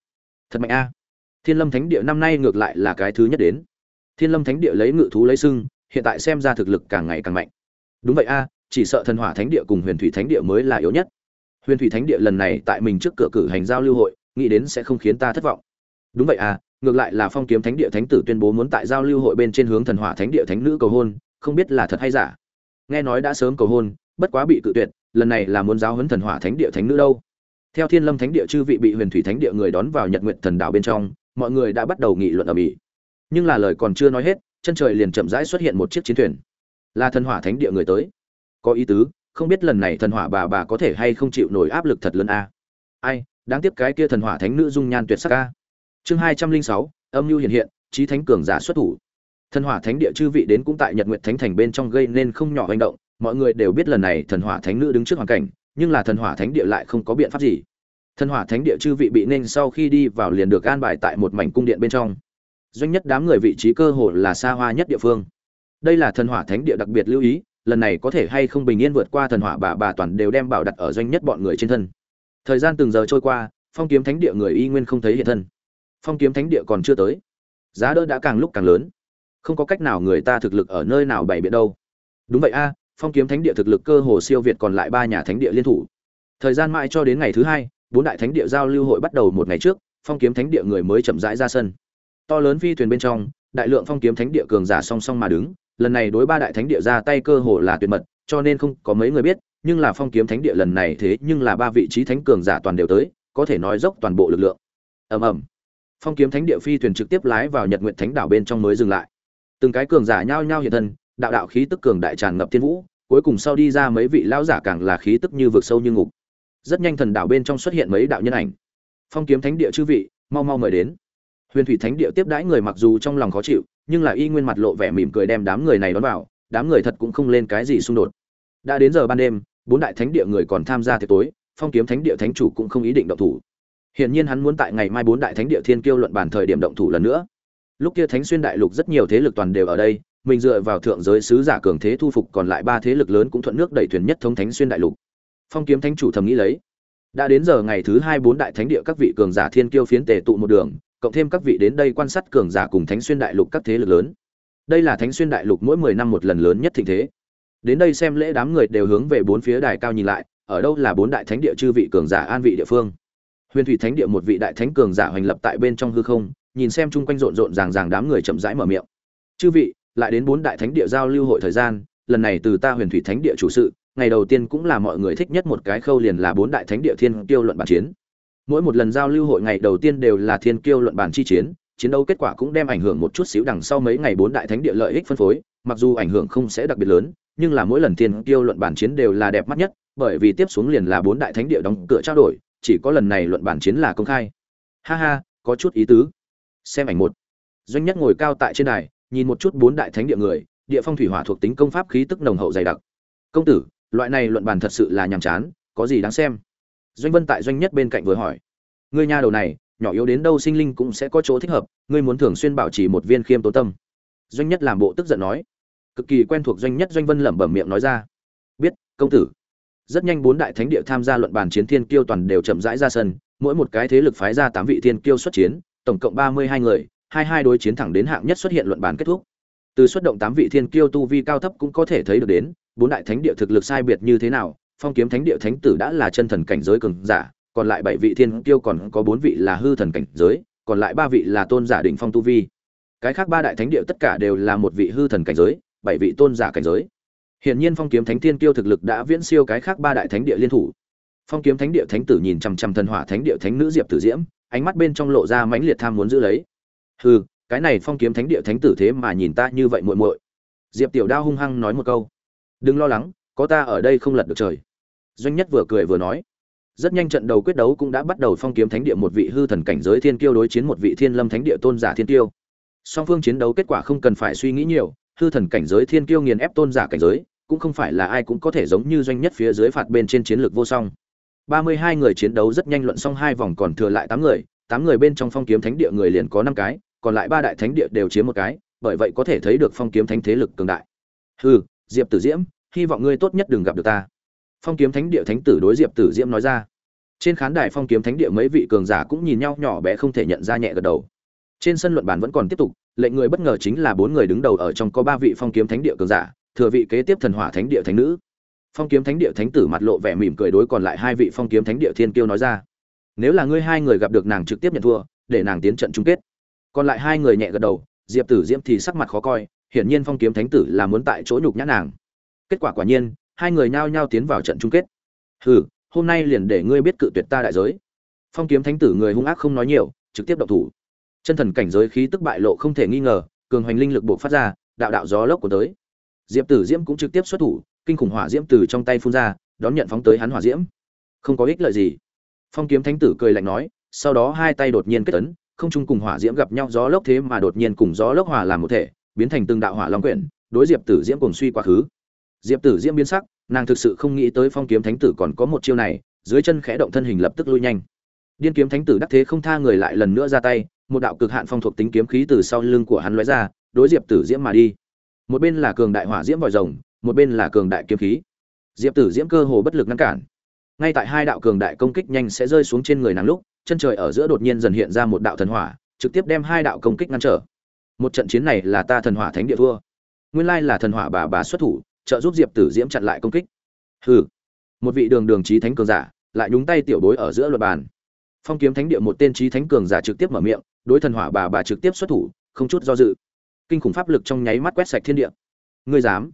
Thật mạnh a. Thiên lâm thánh địa năm nay ngược lại là cái thứ nhất đến. Thiên lâm thánh địa lấy ngự thú lấy sưng, hiện tại xem ra thực lực càng ngày càng mạnh. Đúng vậy a, chỉ sợ thần hỏa thánh địa cùng huyền thủy thánh địa mới là yếu nhất. Huyền thủy thánh địa lần này tại mình trước cửa cử hành giao lưu hội, nghĩ đến sẽ không khiến ta thất vọng. Đúng vậy à ngược lại là phong kiếm thánh địa thánh tử tuyên bố muốn tại giao lưu hội bên trên hướng thần hỏa thánh địa thánh nữ cầu hôn, không biết là thật hay giả. Nghe nói đã sớm cầu hôn, bất quá bị cự tuyệt, lần này là muốn giáo huấn thần hỏa thánh địa thánh nữ đâu. Theo thiên lâm thánh địa chư vị bị huyền thủy thánh địa người đón vào nhật nguyện thần đảo bên trong, mọi người đã bắt đầu nghị luận ở mỹ. Nhưng là lời còn chưa nói hết, chân trời liền chậm rãi xuất hiện một chiếc chiến thuyền. Là thần hỏa thánh địa người tới. Có ý tứ, không biết lần này thần hỏa bà bà có thể hay không chịu nổi áp lực thật lớn a. Ai, đáng tiếc cái kia thần hỏa thánh nữ dung nhan tuyệt sắc a chương hai trăm linh sáu, âm mưu hiện hiện trí thánh cường giả xuất thủ. Thần hỏa thánh địa chư vị đến cũng tại nhật nguyện thánh thành bên trong gây nên không nhỏ hành động. Mọi người đều biết lần này thần hỏa thánh nữ đứng trước hoàn cảnh, nhưng là thần hỏa thánh địa lại không có biện pháp gì. Thần hỏa thánh địa chư vị bị nên sau khi đi vào liền được an bài tại một mảnh cung điện bên trong. Doanh nhất đám người vị trí cơ hồ là xa hoa nhất địa phương. Đây là thần hỏa thánh địa đặc biệt lưu ý, lần này có thể hay không bình yên vượt qua thần hỏa bà bà toàn đều đem bảo đặt ở doanh nhất bọn người trên thân. Thời gian từng giờ trôi qua, phong kiếm thánh địa người y nguyên không thấy hiện thân phong kiếm thánh địa còn chưa tới. Giá đỡ đã càng lúc càng lớn. Không có cách nào người ta thực lực ở nơi nào bày biện đâu. Đúng vậy a, phong kiếm thánh địa thực lực cơ hồ siêu việt còn lại ba nhà thánh địa liên thủ. Thời gian mãi cho đến ngày thứ hai, bốn đại thánh địa giao lưu hội bắt đầu một ngày trước, phong kiếm thánh địa người mới chậm rãi ra sân. To lớn phi thuyền bên trong, đại lượng phong kiếm thánh địa cường giả song song mà đứng, lần này đối ba đại thánh địa ra tay cơ hồ là tuyệt mật, cho nên không có mấy người biết, nhưng là phong kiếm thánh địa lần này thế nhưng là ba vị trí thánh cường giả toàn đều tới, có thể nói dốc toàn bộ lực lượng. Ầm ầm phong kiếm thánh địa phi thuyền trực tiếp lái vào nhật nguyện thánh đảo bên trong mới dừng lại. Từng cái cường giả nhao nhao hiện thân, đạo đạo khí tức cường đại tràn ngập thiên vũ, cuối cùng sau đi ra mấy vị lão giả càng là khí tức như vực sâu như ngục. Rất nhanh thần đảo bên trong xuất hiện mấy đạo nhân ảnh. Phong kiếm thánh địa chư vị, mau mau mời đến. Huyền thủy thánh địa tiếp đãi người mặc dù trong lòng khó chịu, nhưng là y nguyên mặt lộ vẻ mỉm cười đem đám người này đón vào, đám người thật cũng không lên cái gì xung đột. Đã đến giờ ban đêm, bốn đại thánh địa người còn tham gia tiệc tối, phong kiếm thánh địa thánh chủ cũng không ý định động thủ hiển nhiên hắn muốn tại ngày mai bốn đại thánh địa thiên kiêu luận bàn thời điểm động thủ lần nữa. Lúc kia thánh xuyên đại lục rất nhiều thế lực toàn đều ở đây, mình dựa vào thượng giới sứ giả cường thế thu phục còn lại ba thế lực lớn cũng thuận nước đẩy thuyền nhất thống thánh xuyên đại lục. Phong kiếm thánh chủ thầm nghĩ lấy, đã đến giờ ngày thứ hai bốn đại thánh địa các vị cường giả thiên kiêu phiến tề tụ một đường, cộng thêm các vị đến đây quan sát cường giả cùng thánh xuyên đại lục các thế lực lớn. Đây là thánh xuyên đại lục mỗi mười năm một lần lớn nhất thịnh thế. Đến đây xem lễ đám người đều hướng về bốn phía đài cao nhìn lại, ở đâu là bốn đại thánh địa chư vị cường giả an vị địa phương huyền thủy thánh địa một vị đại thánh cường giả hoành lập tại bên trong hư không, nhìn xem chung quanh rộn rộn ràng ràng đám người chậm rãi mở miệng. Chư vị, lại đến bốn đại thánh địa giao lưu hội thời gian, lần này từ ta huyền thủy thánh địa chủ sự, ngày đầu tiên cũng là mọi người thích nhất một cái khâu liền là bốn đại thánh địa thiên tiêu luận bản chiến. Mỗi một lần giao lưu hội ngày đầu tiên đều là thiên kiêu luận bản chi chiến chiến đấu kết quả cũng đem ảnh hưởng một chút xíu đằng sau mấy ngày bốn đại thánh địa lợi ích phân phối, mặc dù ảnh hưởng không sẽ đặc biệt lớn, nhưng là mỗi lần thiên kiêu luận bản chiến đều là đẹp mắt nhất, bởi vì tiếp xuống liền là bốn đại thánh địa đóng cửa trao đổi chỉ có lần này luận bản chiến là công khai. Ha ha, có chút ý tứ. Xem ảnh một. Doanh nhất ngồi cao tại trên đài, nhìn một chút bốn đại thánh địa người, địa phong thủy hỏa thuộc tính công pháp khí tức nồng hậu dày đặc. Công tử, loại này luận bàn thật sự là nhàm chán, có gì đáng xem? Doanh vân tại doanh nhất bên cạnh vừa hỏi. Ngươi nha đầu này, nhỏ yếu đến đâu sinh linh cũng sẽ có chỗ thích hợp, ngươi muốn thường xuyên bảo trì một viên khiêm tố tâm. Doanh nhất làm bộ tức giận nói. Cực kỳ quen thuộc doanh nhất doanh vân lẩm bẩm miệng nói ra. Biết, công tử rất nhanh bốn đại thánh địa tham gia luận bàn chiến thiên kiêu toàn đều chậm rãi ra sân, mỗi một cái thế lực phái ra tám vị thiên kiêu xuất chiến, tổng cộng ba mươi hai người, hai hai đối chiến thẳng đến hạng nhất xuất hiện luận bàn kết thúc. Từ xuất động tám vị thiên kiêu tu vi cao thấp cũng có thể thấy được đến, bốn đại thánh địa thực lực sai biệt như thế nào, phong kiếm thánh địa thánh tử đã là chân thần cảnh giới cường giả, còn lại bảy vị thiên kiêu còn có bốn vị là hư thần cảnh giới, còn lại ba vị là tôn giả đỉnh phong tu vi. Cái khác ba đại thánh địa tất cả đều là một vị hư thần cảnh giới, bảy vị tôn giả cảnh giới hiển nhiên phong kiếm thánh thiên kiêu thực lực đã viễn siêu cái khác ba đại thánh địa liên thủ. Phong kiếm thánh địa thánh tử nhìn chằm chằm thần hỏa thánh địa thánh nữ diệp tử diễm, ánh mắt bên trong lộ ra mãnh liệt tham muốn giữ lấy. Hừ, cái này phong kiếm thánh địa thánh tử thế mà nhìn ta như vậy muội muội. Diệp tiểu đao hung hăng nói một câu. Đừng lo lắng, có ta ở đây không lật được trời. Doanh nhất vừa cười vừa nói. Rất nhanh trận đầu quyết đấu cũng đã bắt đầu phong kiếm thánh địa một vị hư thần cảnh giới thiên kiêu đối chiến một vị thiên lâm thánh địa tôn giả thiên kiêu. Song phương chiến đấu kết quả không cần phải suy nghĩ nhiều hư thần cảnh giới thiên kiêu nghiền ép tôn giả cảnh giới cũng không phải là ai cũng có thể giống như doanh nhất phía dưới phạt bên trên chiến lược vô song. Ba mươi hai người chiến đấu rất nhanh luận xong hai vòng còn thừa lại tám người tám người bên trong phong kiếm thánh địa người liền có năm cái còn lại ba đại thánh địa đều chiếm một cái bởi vậy có thể thấy được phong kiếm thánh thế lực cường đại. Hừ, diệp tử diễm hy vọng ngươi tốt nhất đừng gặp được ta. Phong kiếm thánh địa thánh tử đối diệp tử diễm nói ra. Trên khán đài phong kiếm thánh địa mấy vị cường giả cũng nhìn nhau nhỏ bé không thể nhận ra nhẹ gật đầu. Trên sân luận bàn vẫn còn tiếp tục lệnh người bất ngờ chính là bốn người đứng đầu ở trong có ba vị phong kiếm thánh địa cường giả, thừa vị kế tiếp thần hỏa thánh địa thánh nữ. Phong kiếm thánh địa thánh tử mặt lộ vẻ mỉm cười đối còn lại hai vị phong kiếm thánh địa thiên kiêu nói ra. Nếu là ngươi hai người gặp được nàng trực tiếp nhận thua, để nàng tiến trận chung kết. Còn lại hai người nhẹ gật đầu, diệp tử diễm thì sắc mặt khó coi, hiển nhiên phong kiếm thánh tử là muốn tại chỗ nhục nhã nàng. Kết quả quả nhiên, hai người nhao nhao tiến vào trận chung kết. Hừ, hôm nay liền để ngươi biết cự tuyệt ta đại giới. Phong kiếm thánh tử người hung ác không nói nhiều, trực tiếp động thủ chân thần cảnh giới khí tức bại lộ không thể nghi ngờ, cường hoành linh lực buộc phát ra, đạo đạo gió lốc của tới. Diệp tử diễm cũng trực tiếp xuất thủ, kinh khủng hỏa diễm từ trong tay phun ra, đón nhận phóng tới hắn hỏa diễm. Không có ích lợi gì. Phong kiếm thánh tử cười lạnh nói, sau đó hai tay đột nhiên kết tấn không chung cùng hỏa diễm gặp nhau gió lốc thế mà đột nhiên cùng gió lốc hòa làm một thể, biến thành từng đạo hỏa long quyển, đối diệp tử diễm cùng suy quá khứ. Diệp tử diễm biến sắc, nàng thực sự không nghĩ tới phong kiếm thánh tử còn có một chiêu này, dưới chân khẽ động thân hình lập tức lui nhanh. Điên kiếm thánh tử đắc thế không tha người lại lần nữa ra tay một đạo cực hạn phong thuộc tính kiếm khí từ sau lưng của hắn lóe ra, đối diệp tử diễm mà đi. Một bên là cường đại hỏa diễm vòi rồng, một bên là cường đại kiếm khí. Diệp tử diễm cơ hồ bất lực ngăn cản. Ngay tại hai đạo cường đại công kích nhanh sẽ rơi xuống trên người nàng lúc, chân trời ở giữa đột nhiên dần hiện ra một đạo thần hỏa, trực tiếp đem hai đạo công kích ngăn trở. Một trận chiến này là ta thần hỏa thánh địa thua. Nguyên lai là thần hỏa bà bà xuất thủ, trợ giúp diệp tử diễm chặn lại công kích. Hừ. Một vị đường đường chí thánh cường giả, lại nhúng tay tiểu bối ở giữa luật bàn. Phong kiếm thánh địa một tên chí thánh cường giả trực tiếp mở miệng đối thần hỏa bà bà trực tiếp xuất thủ, không chút do dự. Kinh khủng pháp lực trong nháy mắt quét sạch thiên địa. Ngươi dám?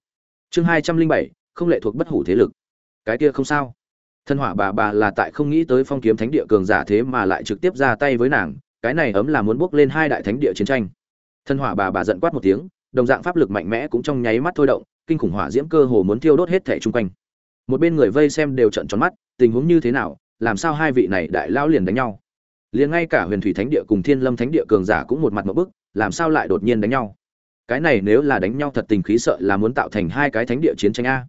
Chương hai trăm linh bảy, không lệ thuộc bất hủ thế lực. Cái kia không sao. Thần hỏa bà bà là tại không nghĩ tới phong kiếm thánh địa cường giả thế mà lại trực tiếp ra tay với nàng, cái này ấm là muốn bước lên hai đại thánh địa chiến tranh. Thần hỏa bà bà giận quát một tiếng, đồng dạng pháp lực mạnh mẽ cũng trong nháy mắt thôi động, kinh khủng hỏa diễm cơ hồ muốn thiêu đốt hết thể chung quanh. Một bên người vây xem đều trận tròn mắt, tình huống như thế nào, làm sao hai vị này đại lao liền đánh nhau? Liền ngay cả huyền thủy thánh địa cùng thiên lâm thánh địa cường giả cũng một mặt một bức, làm sao lại đột nhiên đánh nhau? Cái này nếu là đánh nhau thật tình khí sợ là muốn tạo thành hai cái thánh địa chiến tranh a.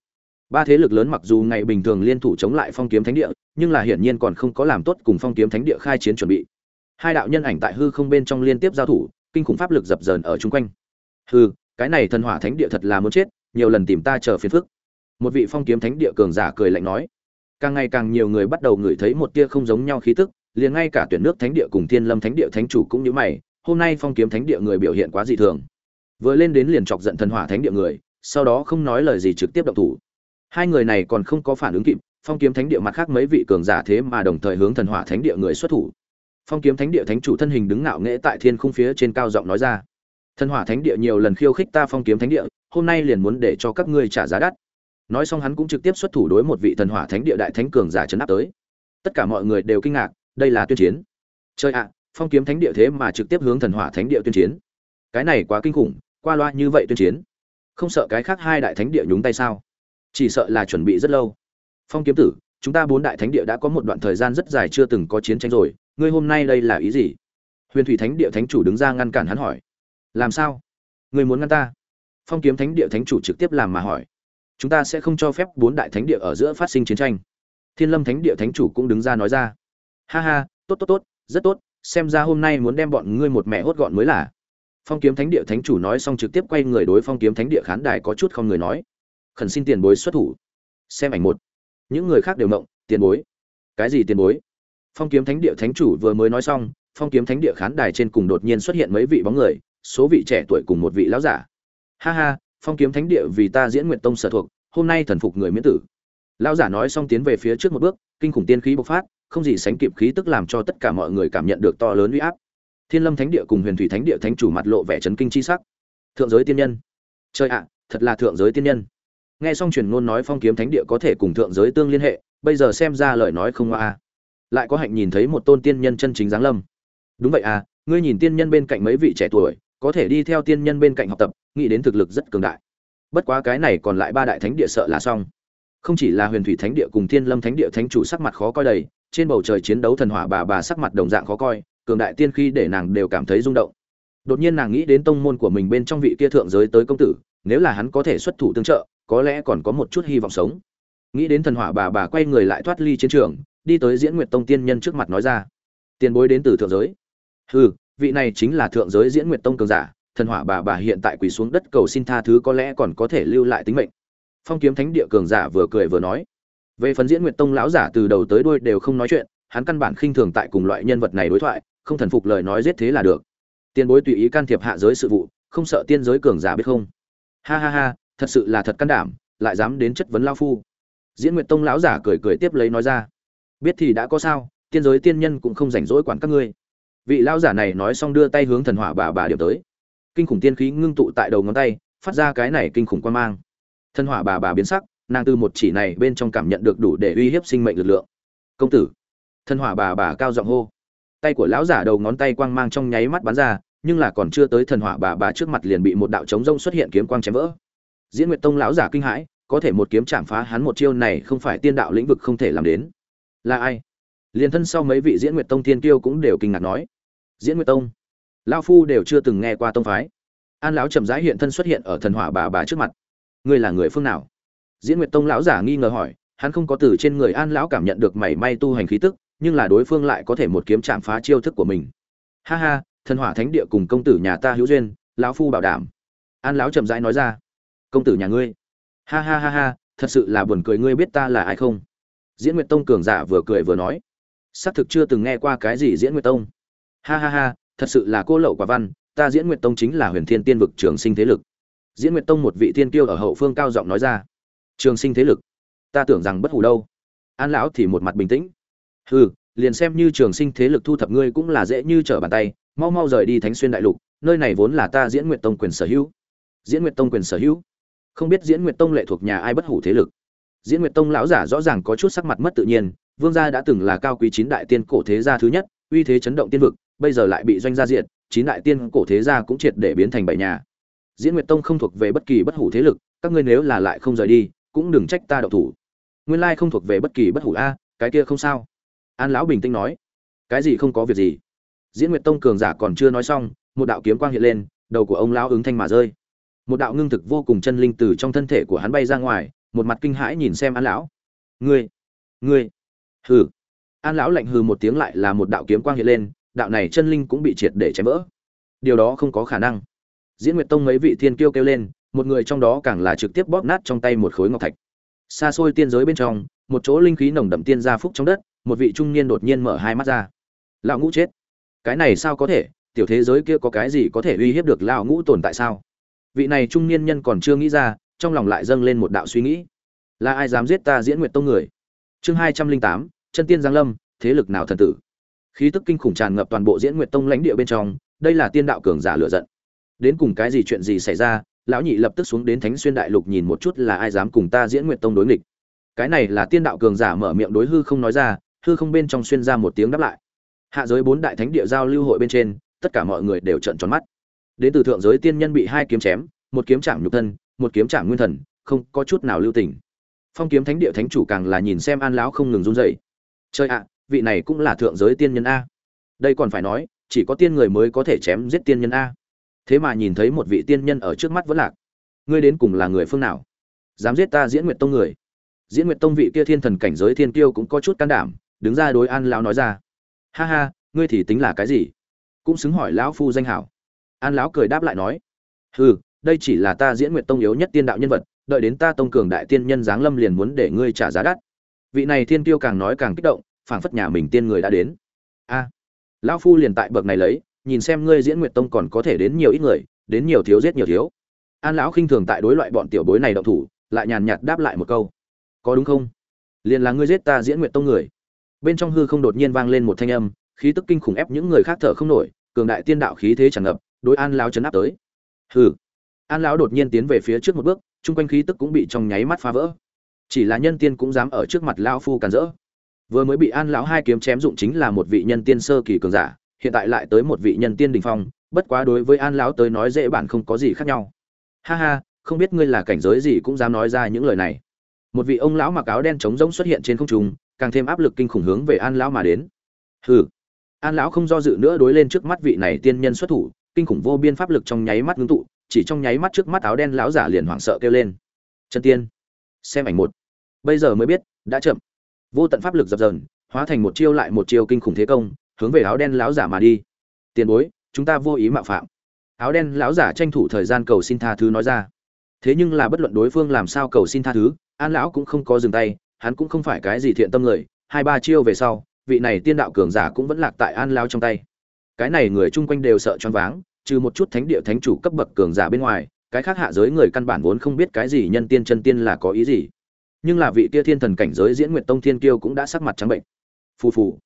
Ba thế lực lớn mặc dù ngày bình thường liên thủ chống lại phong kiếm thánh địa, nhưng là hiển nhiên còn không có làm tốt cùng phong kiếm thánh địa khai chiến chuẩn bị. Hai đạo nhân ảnh tại hư không bên trong liên tiếp giao thủ, kinh khủng pháp lực dập dờn ở chung quanh. Hư cái này thần hỏa thánh địa thật là muốn chết, nhiều lần tìm ta chờ phiền phức. Một vị phong kiếm thánh địa cường giả cười lạnh nói. Càng ngày càng nhiều người bắt đầu ngửi thấy một tia không giống nhau khí tức liền ngay cả tuyển nước thánh địa cùng thiên lâm thánh địa thánh chủ cũng như mày, hôm nay phong kiếm thánh địa người biểu hiện quá dị thường. Vừa lên đến liền chọc giận thần hỏa thánh địa người, sau đó không nói lời gì trực tiếp động thủ. Hai người này còn không có phản ứng kịp, phong kiếm thánh địa mặt khác mấy vị cường giả thế mà đồng thời hướng thần hỏa thánh địa người xuất thủ. Phong kiếm thánh địa thánh chủ thân hình đứng ngạo nghễ tại thiên khung phía trên cao giọng nói ra. Thần hỏa thánh địa nhiều lần khiêu khích ta phong kiếm thánh địa, hôm nay liền muốn để cho các ngươi trả giá đắt. Nói xong hắn cũng trực tiếp xuất thủ đối một vị thần hỏa thánh địa đại thánh cường giả chấn áp tới. Tất cả mọi người đều kinh ngạc đây là tuyên chiến. Chơi ạ, phong kiếm thánh địa thế mà trực tiếp hướng thần hỏa thánh địa tuyên chiến. Cái này quá kinh khủng, qua loa như vậy tuyên chiến. Không sợ cái khác hai đại thánh địa nhúng tay sao? Chỉ sợ là chuẩn bị rất lâu. Phong kiếm tử, chúng ta bốn đại thánh địa đã có một đoạn thời gian rất dài chưa từng có chiến tranh rồi, ngươi hôm nay đây là ý gì? Huyền thủy thánh địa thánh chủ đứng ra ngăn cản hắn hỏi. Làm sao? Ngươi muốn ngăn ta? Phong kiếm thánh địa thánh chủ trực tiếp làm mà hỏi. Chúng ta sẽ không cho phép bốn đại thánh địa ở giữa phát sinh chiến tranh. Thiên lâm thánh địa thánh chủ cũng đứng ra nói ra ha ha, tốt tốt tốt, rất tốt, xem ra hôm nay muốn đem bọn ngươi một mẹ hốt gọn mới là. Phong kiếm thánh địa thánh chủ nói xong trực tiếp quay người đối phong kiếm thánh địa khán đài có chút không người nói. Khẩn xin tiền bối xuất thủ. Xem ảnh một. Những người khác đều mộng tiền bối. Cái gì tiền bối? Phong kiếm thánh địa thánh chủ vừa mới nói xong, phong kiếm thánh địa khán đài trên cùng đột nhiên xuất hiện mấy vị bóng người, số vị trẻ tuổi cùng một vị lão giả. Ha ha, phong kiếm thánh địa vì ta diễn nguyện tông sở thuộc, hôm nay thần phục người miễn tử. Lão giả nói xong tiến về phía trước một bước, kinh khủng tiên khí bộc phát không gì sánh kịp khí tức làm cho tất cả mọi người cảm nhận được to lớn uy áp. Thiên lâm thánh địa cùng huyền thủy thánh địa thánh chủ mặt lộ vẻ chấn kinh chi sắc. Thượng giới tiên nhân. Trời ạ, thật là thượng giới tiên nhân. Nghe xong truyền ngôn nói phong kiếm thánh địa có thể cùng thượng giới tương liên hệ, bây giờ xem ra lời nói không a. Lại có hạnh nhìn thấy một tôn tiên nhân chân chính giáng lâm. Đúng vậy à ngươi nhìn tiên nhân bên cạnh mấy vị trẻ tuổi, có thể đi theo tiên nhân bên cạnh học tập, nghĩ đến thực lực rất cường đại. Bất quá cái này còn lại ba đại thánh địa sợ là xong. Không chỉ là huyền thủy thánh địa cùng thiên lâm thánh địa thánh chủ sắc mặt khó coi đầy trên bầu trời chiến đấu thần hỏa bà bà sắc mặt đồng dạng khó coi, cường đại tiên khi để nàng đều cảm thấy rung động. Đột nhiên nàng nghĩ đến tông môn của mình bên trong vị kia thượng giới tới công tử, nếu là hắn có thể xuất thủ tương trợ, có lẽ còn có một chút hy vọng sống. Nghĩ đến thần hỏa bà bà quay người lại thoát ly chiến trường, đi tới diễn nguyệt tông tiên nhân trước mặt nói ra, tiền bối đến từ thượng giới. Hừ, vị này chính là thượng giới diễn nguyệt tông cường giả, thần hỏa bà bà hiện tại quỳ xuống đất cầu xin tha thứ có lẽ còn có thể lưu lại tính mệnh. Phong kiếm thánh địa cường giả vừa cười vừa nói về phần diễn nguyệt tông lão giả từ đầu tới đuôi đều không nói chuyện, hắn căn bản khinh thường tại cùng loại nhân vật này đối thoại, không thần phục lời nói giết thế là được. Tiền bối tùy ý can thiệp hạ giới sự vụ, không sợ tiên giới cường giả biết không? Ha ha ha, thật sự là thật can đảm, lại dám đến chất vấn lao phu. Diễn nguyệt tông lão giả cười cười tiếp lấy nói ra. Biết thì đã có sao, tiên giới tiên nhân cũng không rảnh rỗi quản các ngươi. Vị lão giả này nói xong đưa tay hướng thần hỏa bà bà điểm tới. Kinh khủng tiên khí ngưng tụ tại đầu ngón tay, phát ra cái này kinh khủng quan mang. Thần hỏa bà bà biến sắc nàng từ một chỉ này bên trong cảm nhận được đủ để uy hiếp sinh mệnh lực lượng. Công tử. Thần hỏa bà bà cao giọng hô. Tay của lão giả đầu ngón tay quang mang trong nháy mắt bắn ra, nhưng là còn chưa tới thần hỏa bà bà trước mặt liền bị một đạo trống rông xuất hiện kiếm quang chém vỡ. Diễn nguyệt tông lão giả kinh hãi, có thể một kiếm chạm phá hắn một chiêu này không phải tiên đạo lĩnh vực không thể làm đến. Là ai? Liền thân sau mấy vị diễn nguyệt tông tiên tiêu cũng đều kinh ngạc nói. Diễn nguyệt tông. Lao phu đều chưa từng nghe qua tông phái. An lão chậm rãi hiện thân xuất hiện ở thần hỏa bà bà trước mặt. Ngươi là người phương nào? Diễn nguyệt tông lão giả nghi ngờ hỏi, hắn không có từ trên người an lão cảm nhận được mảy may tu hành khí tức, nhưng là đối phương lại có thể một kiếm chạm phá chiêu thức của mình. Ha ha, thần hỏa thánh địa cùng công tử nhà ta hữu duyên, lão phu bảo đảm. An lão chậm rãi nói ra, công tử nhà ngươi. Ha ha ha ha, thật sự là buồn cười ngươi biết ta là ai không? Diễn nguyệt tông cường giả vừa cười vừa nói, xác thực chưa từng nghe qua cái gì diễn nguyệt tông. Ha ha ha, thật sự là cô lậu quả văn, ta diễn nguyệt tông chính là huyền thiên tiên vực trường sinh thế lực. Diễn nguyệt tông một vị tiên kiêu ở hậu phương cao giọng nói ra trường sinh thế lực, ta tưởng rằng bất hủ đâu. An lão thì một mặt bình tĩnh. Hừ, liền xem như trường sinh thế lực thu thập ngươi cũng là dễ như trở bàn tay, mau mau rời đi thánh xuyên đại lục, nơi này vốn là ta diễn nguyện tông quyền sở hữu. Diễn nguyện tông quyền sở hữu? Không biết diễn nguyện tông lệ thuộc nhà ai bất hủ thế lực. Diễn nguyện tông lão giả rõ ràng có chút sắc mặt mất tự nhiên, vương gia đã từng là cao quý chín đại tiên cổ thế gia thứ nhất, uy thế chấn động tiên vực, bây giờ lại bị doanh gia diện chín đại tiên cổ thế gia cũng triệt để biến thành bảy nhà. Diễn nguyệt tông không thuộc về bất kỳ bất hủ thế lực, các ngươi nếu là lại không rời đi cũng đừng trách ta đậu thủ. Nguyên lai không thuộc về bất kỳ bất hủ a, cái kia không sao. An lão bình tĩnh nói. Cái gì không có việc gì. Diễn nguyệt tông cường giả còn chưa nói xong, một đạo kiếm quang hiện lên, đầu của ông lão ứng thanh mà rơi. Một đạo ngưng thực vô cùng chân linh từ trong thân thể của hắn bay ra ngoài, một mặt kinh hãi nhìn xem an lão. Ngươi ngươi, hừ. An lão lạnh hừ một tiếng lại là một đạo kiếm quang hiện lên, đạo này chân linh cũng bị triệt để chém vỡ. Điều đó không có khả năng. Diễn nguyệt tông mấy vị thiên kiêu kêu lên một người trong đó càng là trực tiếp bóp nát trong tay một khối ngọc thạch. Xa xôi tiên giới bên trong, một chỗ linh khí nồng đậm tiên gia phúc trong đất, một vị trung niên đột nhiên mở hai mắt ra. Lão ngũ chết. Cái này sao có thể? Tiểu thế giới kia có cái gì có thể uy hiếp được lão ngũ tồn tại sao? Vị này trung niên nhân còn chưa nghĩ ra, trong lòng lại dâng lên một đạo suy nghĩ. Là ai dám giết ta diễn nguyệt tông người? Chương hai trăm linh tám, chân tiên giang lâm, thế lực nào thần tử? Khí tức kinh khủng tràn ngập toàn bộ diễn nguyệt tông lãnh địa bên trong, đây là tiên đạo cường giả lựa giận. Đến cùng cái gì chuyện gì xảy ra lão nhị lập tức xuống đến thánh xuyên đại lục nhìn một chút là ai dám cùng ta diễn nguyện tông đối nghịch. Cái này là tiên đạo cường giả mở miệng đối hư không nói ra, hư không bên trong xuyên ra một tiếng đáp lại. Hạ giới bốn đại thánh địa giao lưu hội bên trên, tất cả mọi người đều trợn tròn mắt. Đến từ thượng giới tiên nhân bị hai kiếm chém, một kiếm chạm nhục thân, một kiếm chạm nguyên thần, không có chút nào lưu tình. Phong kiếm thánh địa thánh chủ càng là nhìn xem an lão không ngừng run rẩy. Chơi ạ, vị này cũng là thượng giới tiên nhân a. Đây còn phải nói, chỉ có tiên người mới có thể chém giết tiên nhân a thế mà nhìn thấy một vị tiên nhân ở trước mắt vẫn lạc. Ngươi đến cùng là người phương nào? Dám giết ta diễn nguyệt tông người? Diễn nguyệt tông vị kia thiên thần cảnh giới thiên kiêu cũng có chút can đảm, đứng ra đối an lão nói ra. Ha ha, ngươi thì tính là cái gì? Cũng xứng hỏi lão phu danh hảo. An lão cười đáp lại nói. Hừ, đây chỉ là ta diễn nguyệt tông yếu nhất tiên đạo nhân vật, đợi đến ta tông cường đại tiên nhân giáng lâm liền muốn để ngươi trả giá đắt. Vị này thiên tiêu càng nói càng kích động, phảng phất nhà mình tiên người đã đến. A, lão phu liền tại bậc này lấy nhìn xem ngươi diễn nguyệt tông còn có thể đến nhiều ít người, đến nhiều thiếu giết nhiều thiếu. An lão khinh thường tại đối loại bọn tiểu bối này động thủ, lại nhàn nhạt đáp lại một câu. Có đúng không? Liền là ngươi giết ta diễn nguyệt tông người. Bên trong hư không đột nhiên vang lên một thanh âm, khí tức kinh khủng ép những người khác thở không nổi, cường đại tiên đạo khí thế tràn ngập, đối an lão chấn áp tới. Hừ. An lão đột nhiên tiến về phía trước một bước, chung quanh khí tức cũng bị trong nháy mắt phá vỡ. Chỉ là nhân tiên cũng dám ở trước mặt lão phu càn rỡ. Vừa mới bị an lão hai kiếm chém dụng chính là một vị nhân tiên sơ kỳ cường giả hiện tại lại tới một vị nhân tiên đình phong, bất quá đối với an lão tới nói dễ bản không có gì khác nhau. Ha ha, không biết ngươi là cảnh giới gì cũng dám nói ra những lời này. Một vị ông lão mặc áo đen trống rỗng xuất hiện trên không trung, càng thêm áp lực kinh khủng hướng về an lão mà đến. Hừ. An lão không do dự nữa đối lên trước mắt vị này tiên nhân xuất thủ, kinh khủng vô biên pháp lực trong nháy mắt ngưng tụ, chỉ trong nháy mắt trước mắt áo đen lão giả liền hoảng sợ kêu lên. Chân tiên, xem ảnh một. Bây giờ mới biết, đã chậm. Vô tận pháp lực dập dờn, hóa thành một chiêu lại một chiêu kinh khủng thế công hướng về áo đen lão giả mà đi. Tiền bối, chúng ta vô ý mạo phạm. Áo đen lão giả tranh thủ thời gian cầu xin tha thứ nói ra. Thế nhưng là bất luận đối phương làm sao cầu xin tha thứ, an lão cũng không có dừng tay, hắn cũng không phải cái gì thiện tâm người, hai ba chiêu về sau, vị này tiên đạo cường giả cũng vẫn lạc tại an lão trong tay. Cái này người chung quanh đều sợ choáng váng, trừ một chút thánh địa thánh chủ cấp bậc cường giả bên ngoài, cái khác hạ giới người căn bản vốn không biết cái gì nhân tiên chân tiên là có ý gì. Nhưng là vị kia thiên thần cảnh giới diễn nguyệt tông thiên kiêu cũng đã sắc mặt trắng bệnh. Phù phù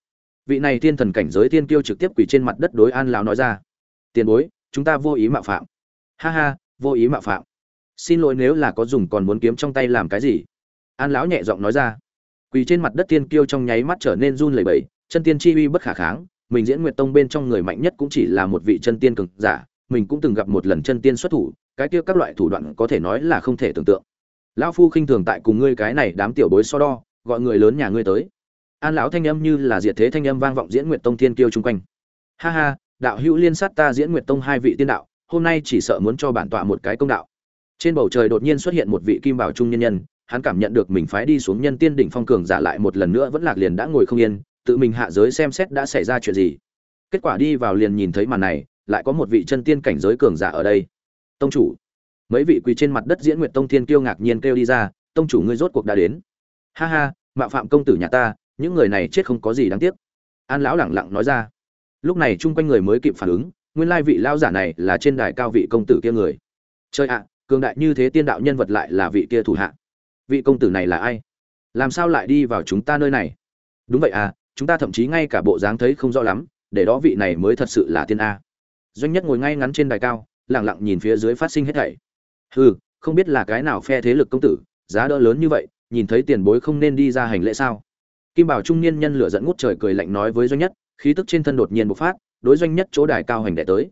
vị này thiên thần cảnh giới thiên kiêu trực tiếp quỳ trên mặt đất đối an lão nói ra, tiền bối, chúng ta vô ý mạo phạm. Ha ha, vô ý mạo phạm. Xin lỗi nếu là có dùng còn muốn kiếm trong tay làm cái gì. An lão nhẹ giọng nói ra. Quỳ trên mặt đất thiên kiêu trong nháy mắt trở nên run lẩy bẩy, chân tiên chi uy bất khả kháng, mình diễn nguyệt tông bên trong người mạnh nhất cũng chỉ là một vị chân tiên cường giả, mình cũng từng gặp một lần chân tiên xuất thủ, cái kia các loại thủ đoạn có thể nói là không thể tưởng tượng. Lão phu khinh thường tại cùng ngươi cái này đám tiểu bối so đo, gọi người lớn nhà ngươi tới an lão thanh âm như là diệt thế thanh âm vang vọng diễn nguyệt tông thiên kiêu chung quanh. Ha ha, đạo hữu liên sát ta diễn nguyệt tông hai vị tiên đạo, hôm nay chỉ sợ muốn cho bản tọa một cái công đạo. Trên bầu trời đột nhiên xuất hiện một vị kim bảo trung nhân nhân, hắn cảm nhận được mình phái đi xuống nhân tiên đỉnh phong cường giả lại một lần nữa vẫn lạc liền đã ngồi không yên, tự mình hạ giới xem xét đã xảy ra chuyện gì. Kết quả đi vào liền nhìn thấy màn này, lại có một vị chân tiên cảnh giới cường giả ở đây. Tông chủ. Mấy vị quỳ trên mặt đất diễn nguyệt tông thiên kiêu ngạc nhiên kêu đi ra, tông chủ ngươi rốt cuộc đã đến. Ha ha, mạo phạm công tử nhà ta những người này chết không có gì đáng tiếc. An lão lẳng lặng nói ra. Lúc này chung quanh người mới kịp phản ứng, nguyên lai vị lao giả này là trên đài cao vị công tử kia người. Chơi ạ, cường đại như thế tiên đạo nhân vật lại là vị kia thủ hạ. Vị công tử này là ai? Làm sao lại đi vào chúng ta nơi này? Đúng vậy à chúng ta thậm chí ngay cả bộ dáng thấy không rõ lắm, để đó vị này mới thật sự là tiên a. Doanh nhất ngồi ngay ngắn trên đài cao, lẳng lặng nhìn phía dưới phát sinh hết thảy. Hừ, không biết là cái nào phe thế lực công tử, giá đỡ lớn như vậy, nhìn thấy tiền bối không nên đi ra hành lễ sao? Kim bảo trung niên nhân lửa dẫn ngút trời cười lạnh nói với doanh nhất, khí tức trên thân đột nhiên bộc phát, đối doanh nhất chỗ đài cao hành đệ tới.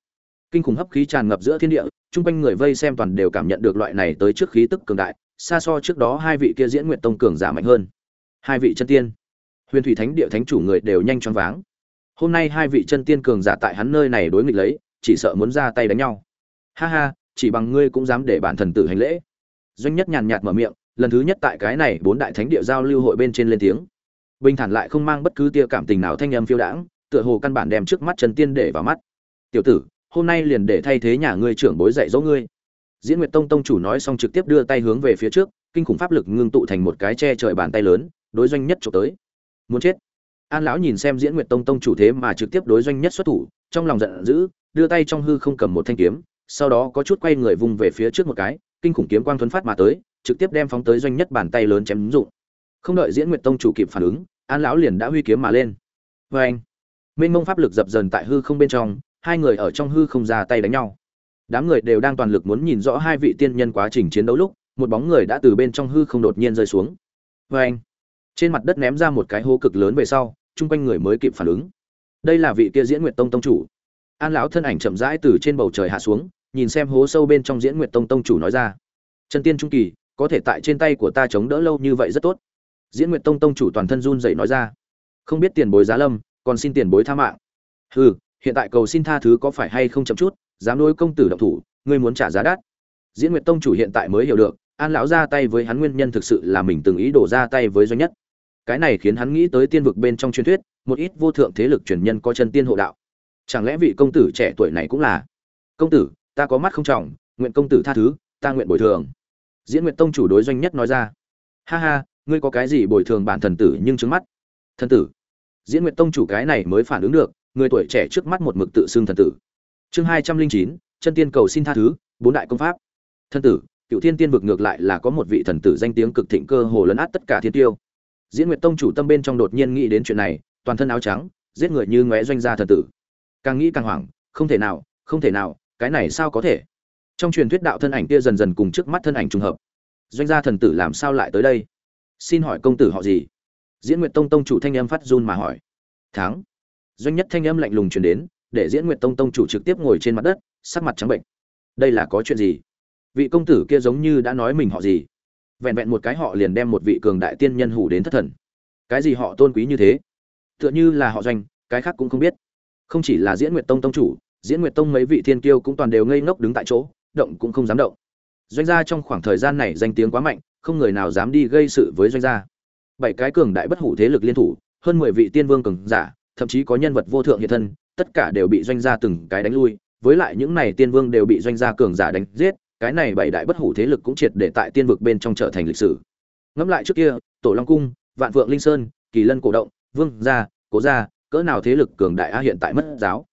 Kinh khủng hấp khí tràn ngập giữa thiên địa, chung quanh người vây xem toàn đều cảm nhận được loại này tới trước khí tức cường đại, xa so trước đó hai vị kia diễn nguyện tông cường giả mạnh hơn. Hai vị chân tiên. Huyền thủy thánh địa thánh chủ người đều nhanh choáng váng. Hôm nay hai vị chân tiên cường giả tại hắn nơi này đối nghịch lấy, chỉ sợ muốn ra tay đánh nhau. Ha ha, chỉ bằng ngươi cũng dám để bản thần tử hành lễ. Doanh nhất nhàn nhạt mở miệng, lần thứ nhất tại cái này bốn đại thánh địa giao lưu hội bên trên lên tiếng bình thản lại không mang bất cứ tia cảm tình nào thanh âm phiêu đãng, tựa hồ căn bản đem trước mắt trần tiên để vào mắt. Tiểu tử, hôm nay liền để thay thế nhà ngươi trưởng bối dạy dỗ ngươi. Diễn nguyệt tông tông chủ nói xong trực tiếp đưa tay hướng về phía trước, kinh khủng pháp lực ngưng tụ thành một cái che trời bàn tay lớn, đối doanh nhất trộm tới. Muốn chết. An lão nhìn xem diễn nguyệt tông tông chủ thế mà trực tiếp đối doanh nhất xuất thủ, trong lòng giận dữ, đưa tay trong hư không cầm một thanh kiếm, sau đó có chút quay người vung về phía trước một cái, kinh khủng kiếm quang thuấn phát mà tới, trực tiếp đem phóng tới doanh nhất bàn tay lớn chém ứng dụng không đợi diễn nguyệt tông chủ kịp phản ứng, an lão liền đã huy kiếm mà lên. Vê anh mênh mông pháp lực dập dần tại hư không bên trong, hai người ở trong hư không ra tay đánh nhau. Đám người đều đang toàn lực muốn nhìn rõ hai vị tiên nhân quá trình chiến đấu lúc, một bóng người đã từ bên trong hư không đột nhiên rơi xuống. Vê anh, trên mặt đất ném ra một cái hố cực lớn về sau, chung quanh người mới kịp phản ứng. Đây là vị kia diễn nguyệt tông tông chủ. An lão thân ảnh chậm rãi từ trên bầu trời hạ xuống, nhìn xem hố sâu bên trong diễn nguyệt tông tông chủ nói ra. Chân tiên trung kỳ, có thể tại trên tay của ta chống đỡ lâu như vậy rất tốt diễn nguyệt tông tông chủ toàn thân run dậy nói ra. Không biết tiền bối giá lâm, còn xin tiền bối tha mạng. Hừ, hiện tại cầu xin tha thứ có phải hay không chậm chút, dám đối công tử động thủ, ngươi muốn trả giá đắt. Diễn nguyệt tông chủ hiện tại mới hiểu được, an lão ra tay với hắn nguyên nhân thực sự là mình từng ý đổ ra tay với doanh nhất. Cái này khiến hắn nghĩ tới tiên vực bên trong truyền thuyết, một ít vô thượng thế lực truyền nhân có chân tiên hộ đạo. Chẳng lẽ vị công tử trẻ tuổi này cũng là? Công tử, ta có mắt không trọng, nguyện công tử tha thứ, ta nguyện bồi thường. Diễn nguyện tông chủ đối doanh nhất nói ra. Ha ha ngươi có cái gì bồi thường bản thần tử nhưng trứng mắt? Thần tử. Diễn nguyện tông chủ cái này mới phản ứng được, người tuổi trẻ trước mắt một mực tự xưng thần tử. Chương hai trăm linh chín, chân tiên cầu xin tha thứ, bốn đại công pháp. Thần tử, cựu thiên tiên vực ngược lại là có một vị thần tử danh tiếng cực thịnh cơ hồ lấn át tất cả thiên tiêu. Diễn nguyệt tông chủ tâm bên trong đột nhiên nghĩ đến chuyện này, toàn thân áo trắng, giết người như ngóe doanh gia thần tử. Càng nghĩ càng hoảng, không thể nào, không thể nào, cái này sao có thể? Trong truyền thuyết đạo thân ảnh kia dần dần cùng trước mắt thân ảnh trùng hợp. Doanh gia thần tử làm sao lại tới đây? Xin hỏi công tử họ gì? Diễn nguyệt tông tông chủ thanh âm phát run mà hỏi. Tháng doanh nhất thanh âm lạnh lùng truyền đến, để diễn nguyệt tông tông chủ trực tiếp ngồi trên mặt đất, sắc mặt trắng bệnh. Đây là có chuyện gì? Vị công tử kia giống như đã nói mình họ gì? Vẹn vẹn một cái họ liền đem một vị cường đại tiên nhân hủ đến thất thần. Cái gì họ tôn quý như thế? Tựa như là họ doanh, cái khác cũng không biết. Không chỉ là diễn nguyệt tông tông chủ, diễn nguyệt tông mấy vị thiên kiêu cũng toàn đều ngây ngốc đứng tại chỗ, động cũng không dám động. Doanh gia trong khoảng thời gian này danh tiếng quá mạnh không người nào dám đi gây sự với doanh gia. Bảy cái cường đại bất hủ thế lực liên thủ, hơn mười vị tiên vương cường giả, thậm chí có nhân vật vô thượng hiện thân, tất cả đều bị doanh gia từng cái đánh lui. Với lại những này tiên vương đều bị doanh gia cường giả đánh giết, cái này bảy đại bất hủ thế lực cũng triệt để tại tiên vực bên trong trở thành lịch sử. Ngẫm lại trước kia, tổ long cung, vạn vượng linh sơn, kỳ lân cổ động, vương gia, cố gia, cỡ nào thế lực cường đại a hiện tại mất giáo.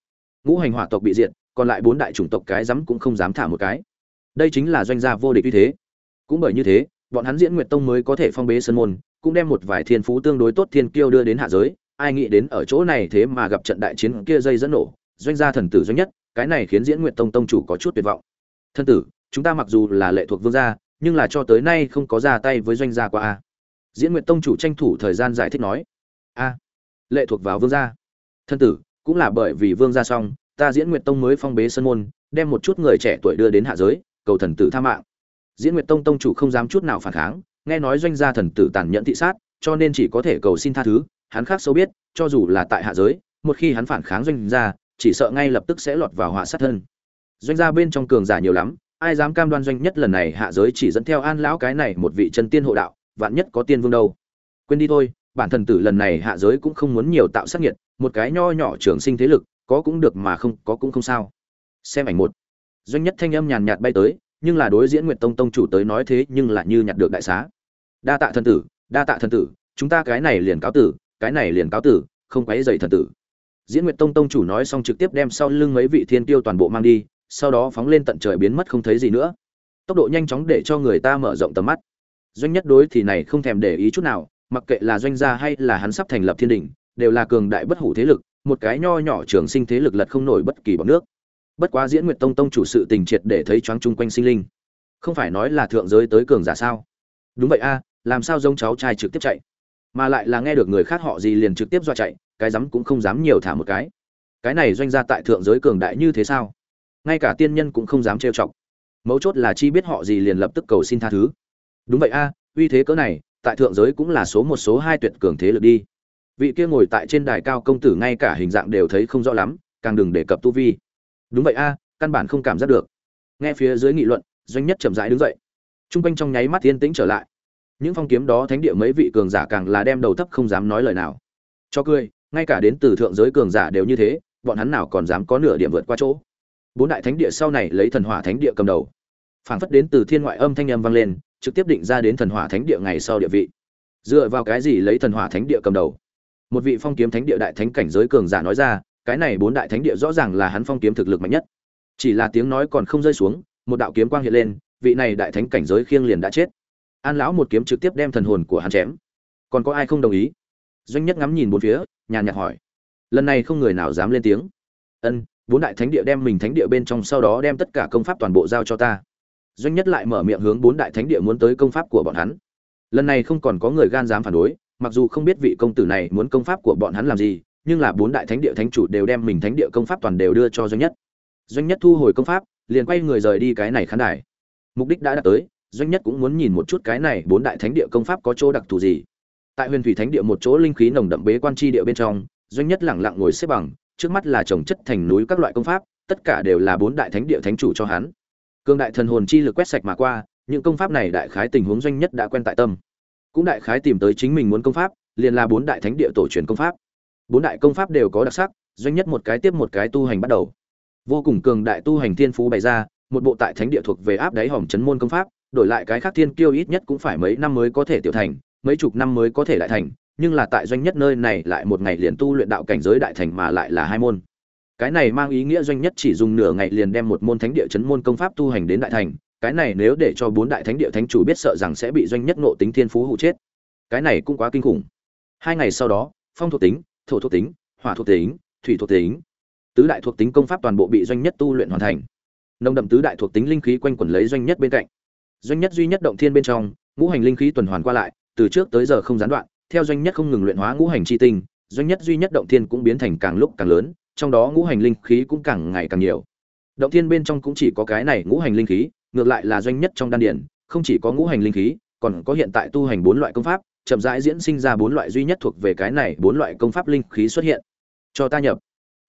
Ngũ hành hỏa tộc bị diệt, còn lại bốn đại chủng tộc cái dám cũng không dám thả một cái. Đây chính là doanh gia vô địch uy thế. Cũng bởi như thế bọn hắn diễn nguyệt tông mới có thể phong bế sân môn, cũng đem một vài thiên phú tương đối tốt thiên kiêu đưa đến hạ giới. Ai nghĩ đến ở chỗ này thế mà gặp trận đại chiến kia dây dẫn nổ, doanh gia thần tử doanh nhất, cái này khiến diễn nguyệt tông tông chủ có chút tuyệt vọng. Thân tử, chúng ta mặc dù là lệ thuộc vương gia, nhưng là cho tới nay không có ra tay với doanh gia qua a. Diễn nguyệt tông chủ tranh thủ thời gian giải thích nói. A, lệ thuộc vào vương gia. Thân tử, cũng là bởi vì vương gia xong, ta diễn nguyệt tông mới phong bế sân môn, đem một chút người trẻ tuổi đưa đến hạ giới, cầu thần tử tha mạng diễn nguyệt tông tông chủ không dám chút nào phản kháng, nghe nói doanh gia thần tử tàn nhẫn thị sát, cho nên chỉ có thể cầu xin tha thứ, hắn khác sâu biết, cho dù là tại hạ giới, một khi hắn phản kháng doanh gia, chỉ sợ ngay lập tức sẽ lọt vào họa sát thân. Doanh gia bên trong cường giả nhiều lắm, ai dám cam đoan doanh nhất lần này hạ giới chỉ dẫn theo an lão cái này một vị chân tiên hộ đạo, vạn nhất có tiên vương đâu? Quên đi thôi, bản thần tử lần này hạ giới cũng không muốn nhiều tạo sát nghiệt, một cái nho nhỏ trường sinh thế lực, có cũng được mà không có cũng không sao. Xem ảnh một. Doanh nhất thanh âm nhàn nhạt bay tới nhưng là đối diễn nguyệt tông tông chủ tới nói thế nhưng lại như nhặt được đại xá. Đa tạ thần tử, đa tạ thần tử, chúng ta cái này liền cáo tử, cái này liền cáo tử, không quấy dậy thần tử. Diễn nguyệt tông tông chủ nói xong trực tiếp đem sau lưng mấy vị thiên tiêu toàn bộ mang đi, sau đó phóng lên tận trời biến mất không thấy gì nữa. Tốc độ nhanh chóng để cho người ta mở rộng tầm mắt. Doanh nhất đối thì này không thèm để ý chút nào, mặc kệ là doanh gia hay là hắn sắp thành lập thiên đình, đều là cường đại bất hủ thế lực, một cái nho nhỏ trường sinh thế lực lật không nổi bất kỳ bọn nước bất quá diễn nguyệt tông tông chủ sự tình triệt để thấy choáng chung quanh sinh linh. Không phải nói là thượng giới tới cường giả sao? Đúng vậy a, làm sao giống cháu trai trực tiếp chạy? Mà lại là nghe được người khác họ gì liền trực tiếp dọa chạy, cái dám cũng không dám nhiều thả một cái. Cái này doanh ra tại thượng giới cường đại như thế sao? Ngay cả tiên nhân cũng không dám trêu chọc. Mấu chốt là chi biết họ gì liền lập tức cầu xin tha thứ. Đúng vậy a, uy thế cỡ này, tại thượng giới cũng là số một số hai tuyệt cường thế lực đi. Vị kia ngồi tại trên đài cao công tử ngay cả hình dạng đều thấy không rõ lắm, càng đừng đề cập tu vi đúng vậy a, căn bản không cảm giác được. Nghe phía dưới nghị luận, doanh nhất chậm rãi đứng dậy. T r u n g quanh trong nháy mắt yên tĩnh trở lại. Những phong kiếm đó thánh địa mấy vị cường giả càng là đem đầu thấp không dám nói lời nào. Cho cười, ngay cả đến từ thượng giới cường giả đều như thế, bọn hắn nào còn dám có nửa điểm vượt qua chỗ. Bốn đại thánh địa sau này lấy thần hỏa thánh địa cầm đầu. Phảng phất đến từ thiên ngoại âm thanh âm vang lên, trực tiếp định ra đến thần hỏa thánh địa ngày sau địa vị. Dựa vào cái gì lấy thần hỏa thánh địa cầm đầu? Một vị phong kiếm thánh địa đại thánh cảnh giới cường giả nói ra cái này bốn đại thánh địa rõ ràng là hắn phong kiếm thực lực mạnh nhất. Chỉ là tiếng nói còn không rơi xuống, một đạo kiếm quang hiện lên, vị này đại thánh cảnh giới khiêng liền đã chết. An lão một kiếm trực tiếp đem thần hồn của hắn chém. Còn có ai không đồng ý? Doanh nhất ngắm nhìn bốn phía, nhàn nhạt hỏi. Lần này không người nào dám lên tiếng. Ân, bốn đại thánh địa đem mình thánh địa bên trong sau đó đem tất cả công pháp toàn bộ giao cho ta. Doanh nhất lại mở miệng hướng bốn đại thánh địa muốn tới công pháp của bọn hắn. Lần này không còn có người gan dám phản đối, mặc dù không biết vị công tử này muốn công pháp của bọn hắn làm gì nhưng là bốn đại thánh địa thánh chủ đều đem mình thánh địa công pháp toàn đều đưa cho doanh nhất. Doanh nhất thu hồi công pháp, liền quay người rời đi cái này khán đài. Mục đích đã đạt tới, doanh nhất cũng muốn nhìn một chút cái này bốn đại thánh địa công pháp có chỗ đặc thù gì. Tại huyền thủy thánh địa một chỗ linh khí nồng đậm bế quan tri địa bên trong, doanh nhất lẳng lặng ngồi xếp bằng, trước mắt là trồng chất thành núi các loại công pháp, tất cả đều là bốn đại thánh địa thánh chủ cho hắn. Cương đại thần hồn chi lực quét sạch mà qua, những công pháp này đại khái tình huống doanh nhất đã quen tại tâm. Cũng đại khái tìm tới chính mình muốn công pháp, liền là bốn đại thánh địa tổ truyền công pháp bốn đại công pháp đều có đặc sắc, doanh nhất một cái tiếp một cái tu hành bắt đầu. Vô cùng cường đại tu hành thiên phú bày ra, một bộ tại thánh địa thuộc về áp đáy hòm chấn môn công pháp, đổi lại cái khác thiên kiêu ít nhất cũng phải mấy năm mới có thể tiểu thành, mấy chục năm mới có thể lại thành, nhưng là tại doanh nhất nơi này lại một ngày liền tu luyện đạo cảnh giới đại thành mà lại là hai môn. Cái này mang ý nghĩa doanh nhất chỉ dùng nửa ngày liền đem một môn thánh địa chấn môn công pháp tu hành đến đại thành, cái này nếu để cho bốn đại thánh địa thánh chủ biết sợ rằng sẽ bị doanh nhất nộ tính thiên phú hụ chết. Cái này cũng quá kinh khủng. Hai ngày sau đó, phong thuộc tính thổ thuộc tính, hỏa thuộc tính, thủy thuộc tính. Tứ đại thuộc tính công pháp toàn bộ bị doanh nhất tu luyện hoàn thành. Nồng đậm tứ đại thuộc tính linh khí quanh quẩn lấy doanh nhất bên cạnh. Doanh nhất duy nhất động thiên bên trong, ngũ hành linh khí tuần hoàn qua lại, từ trước tới giờ không gián đoạn, theo doanh nhất không ngừng luyện hóa ngũ hành chi tinh, doanh nhất duy nhất động thiên cũng biến thành càng lúc càng lớn, trong đó ngũ hành linh khí cũng càng ngày càng nhiều. Động thiên bên trong cũng chỉ có cái này ngũ hành linh khí, ngược lại là doanh nhất trong đan điển không chỉ có ngũ hành linh khí, còn có hiện tại tu hành bốn loại công pháp chậm rãi diễn sinh ra bốn loại duy nhất thuộc về cái này bốn loại công pháp linh khí xuất hiện. Cho ta nhập.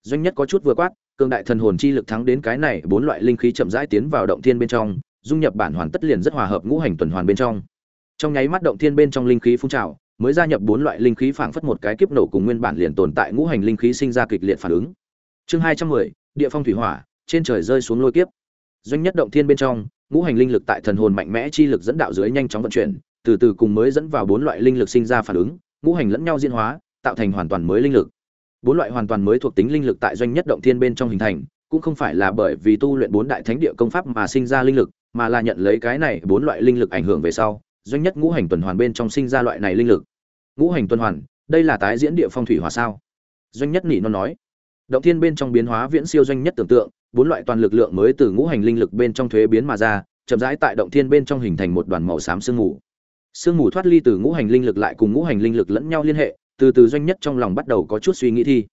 Doanh nhất có chút vừa quát, cường đại thần hồn chi lực thắng đến cái này bốn loại linh khí chậm rãi tiến vào động thiên bên trong, dung nhập bản hoàn tất liền rất hòa hợp ngũ hành tuần hoàn bên trong. Trong nháy mắt động thiên bên trong linh khí phun trào, mới gia nhập bốn loại linh khí phảng phất một cái kiếp nổ cùng nguyên bản liền tồn tại ngũ hành linh khí sinh ra kịch liệt phản ứng. Chương hai trăm mười, địa phong thủy hỏa, trên trời rơi xuống lôi kiếp. Doanh nhất động thiên bên trong, ngũ hành linh lực tại thần hồn mạnh mẽ chi lực dẫn đạo dưới nhanh chóng vận chuyển từ từ cùng mới dẫn vào bốn loại linh lực sinh ra phản ứng, ngũ hành lẫn nhau diễn hóa, tạo thành hoàn toàn mới linh lực. Bốn loại hoàn toàn mới thuộc tính linh lực tại doanh nhất động thiên bên trong hình thành, cũng không phải là bởi vì tu luyện bốn đại thánh địa công pháp mà sinh ra linh lực, mà là nhận lấy cái này bốn loại linh lực ảnh hưởng về sau, doanh nhất ngũ hành tuần hoàn bên trong sinh ra loại này linh lực. Ngũ hành tuần hoàn, đây là tái diễn địa phong thủy hòa sao? Doanh nhất nỉ nó nói. Động thiên bên trong biến hóa viễn siêu doanh nhất tưởng tượng, bốn loại toàn lực lượng mới từ ngũ hành linh lực bên trong thuế biến mà ra, chậm rãi tại động thiên bên trong hình thành một đoàn màu xám sương mù sương mù thoát ly từ ngũ hành linh lực lại cùng ngũ hành linh lực lẫn nhau liên hệ, từ từ doanh nhất trong lòng bắt đầu có chút suy nghĩ thi.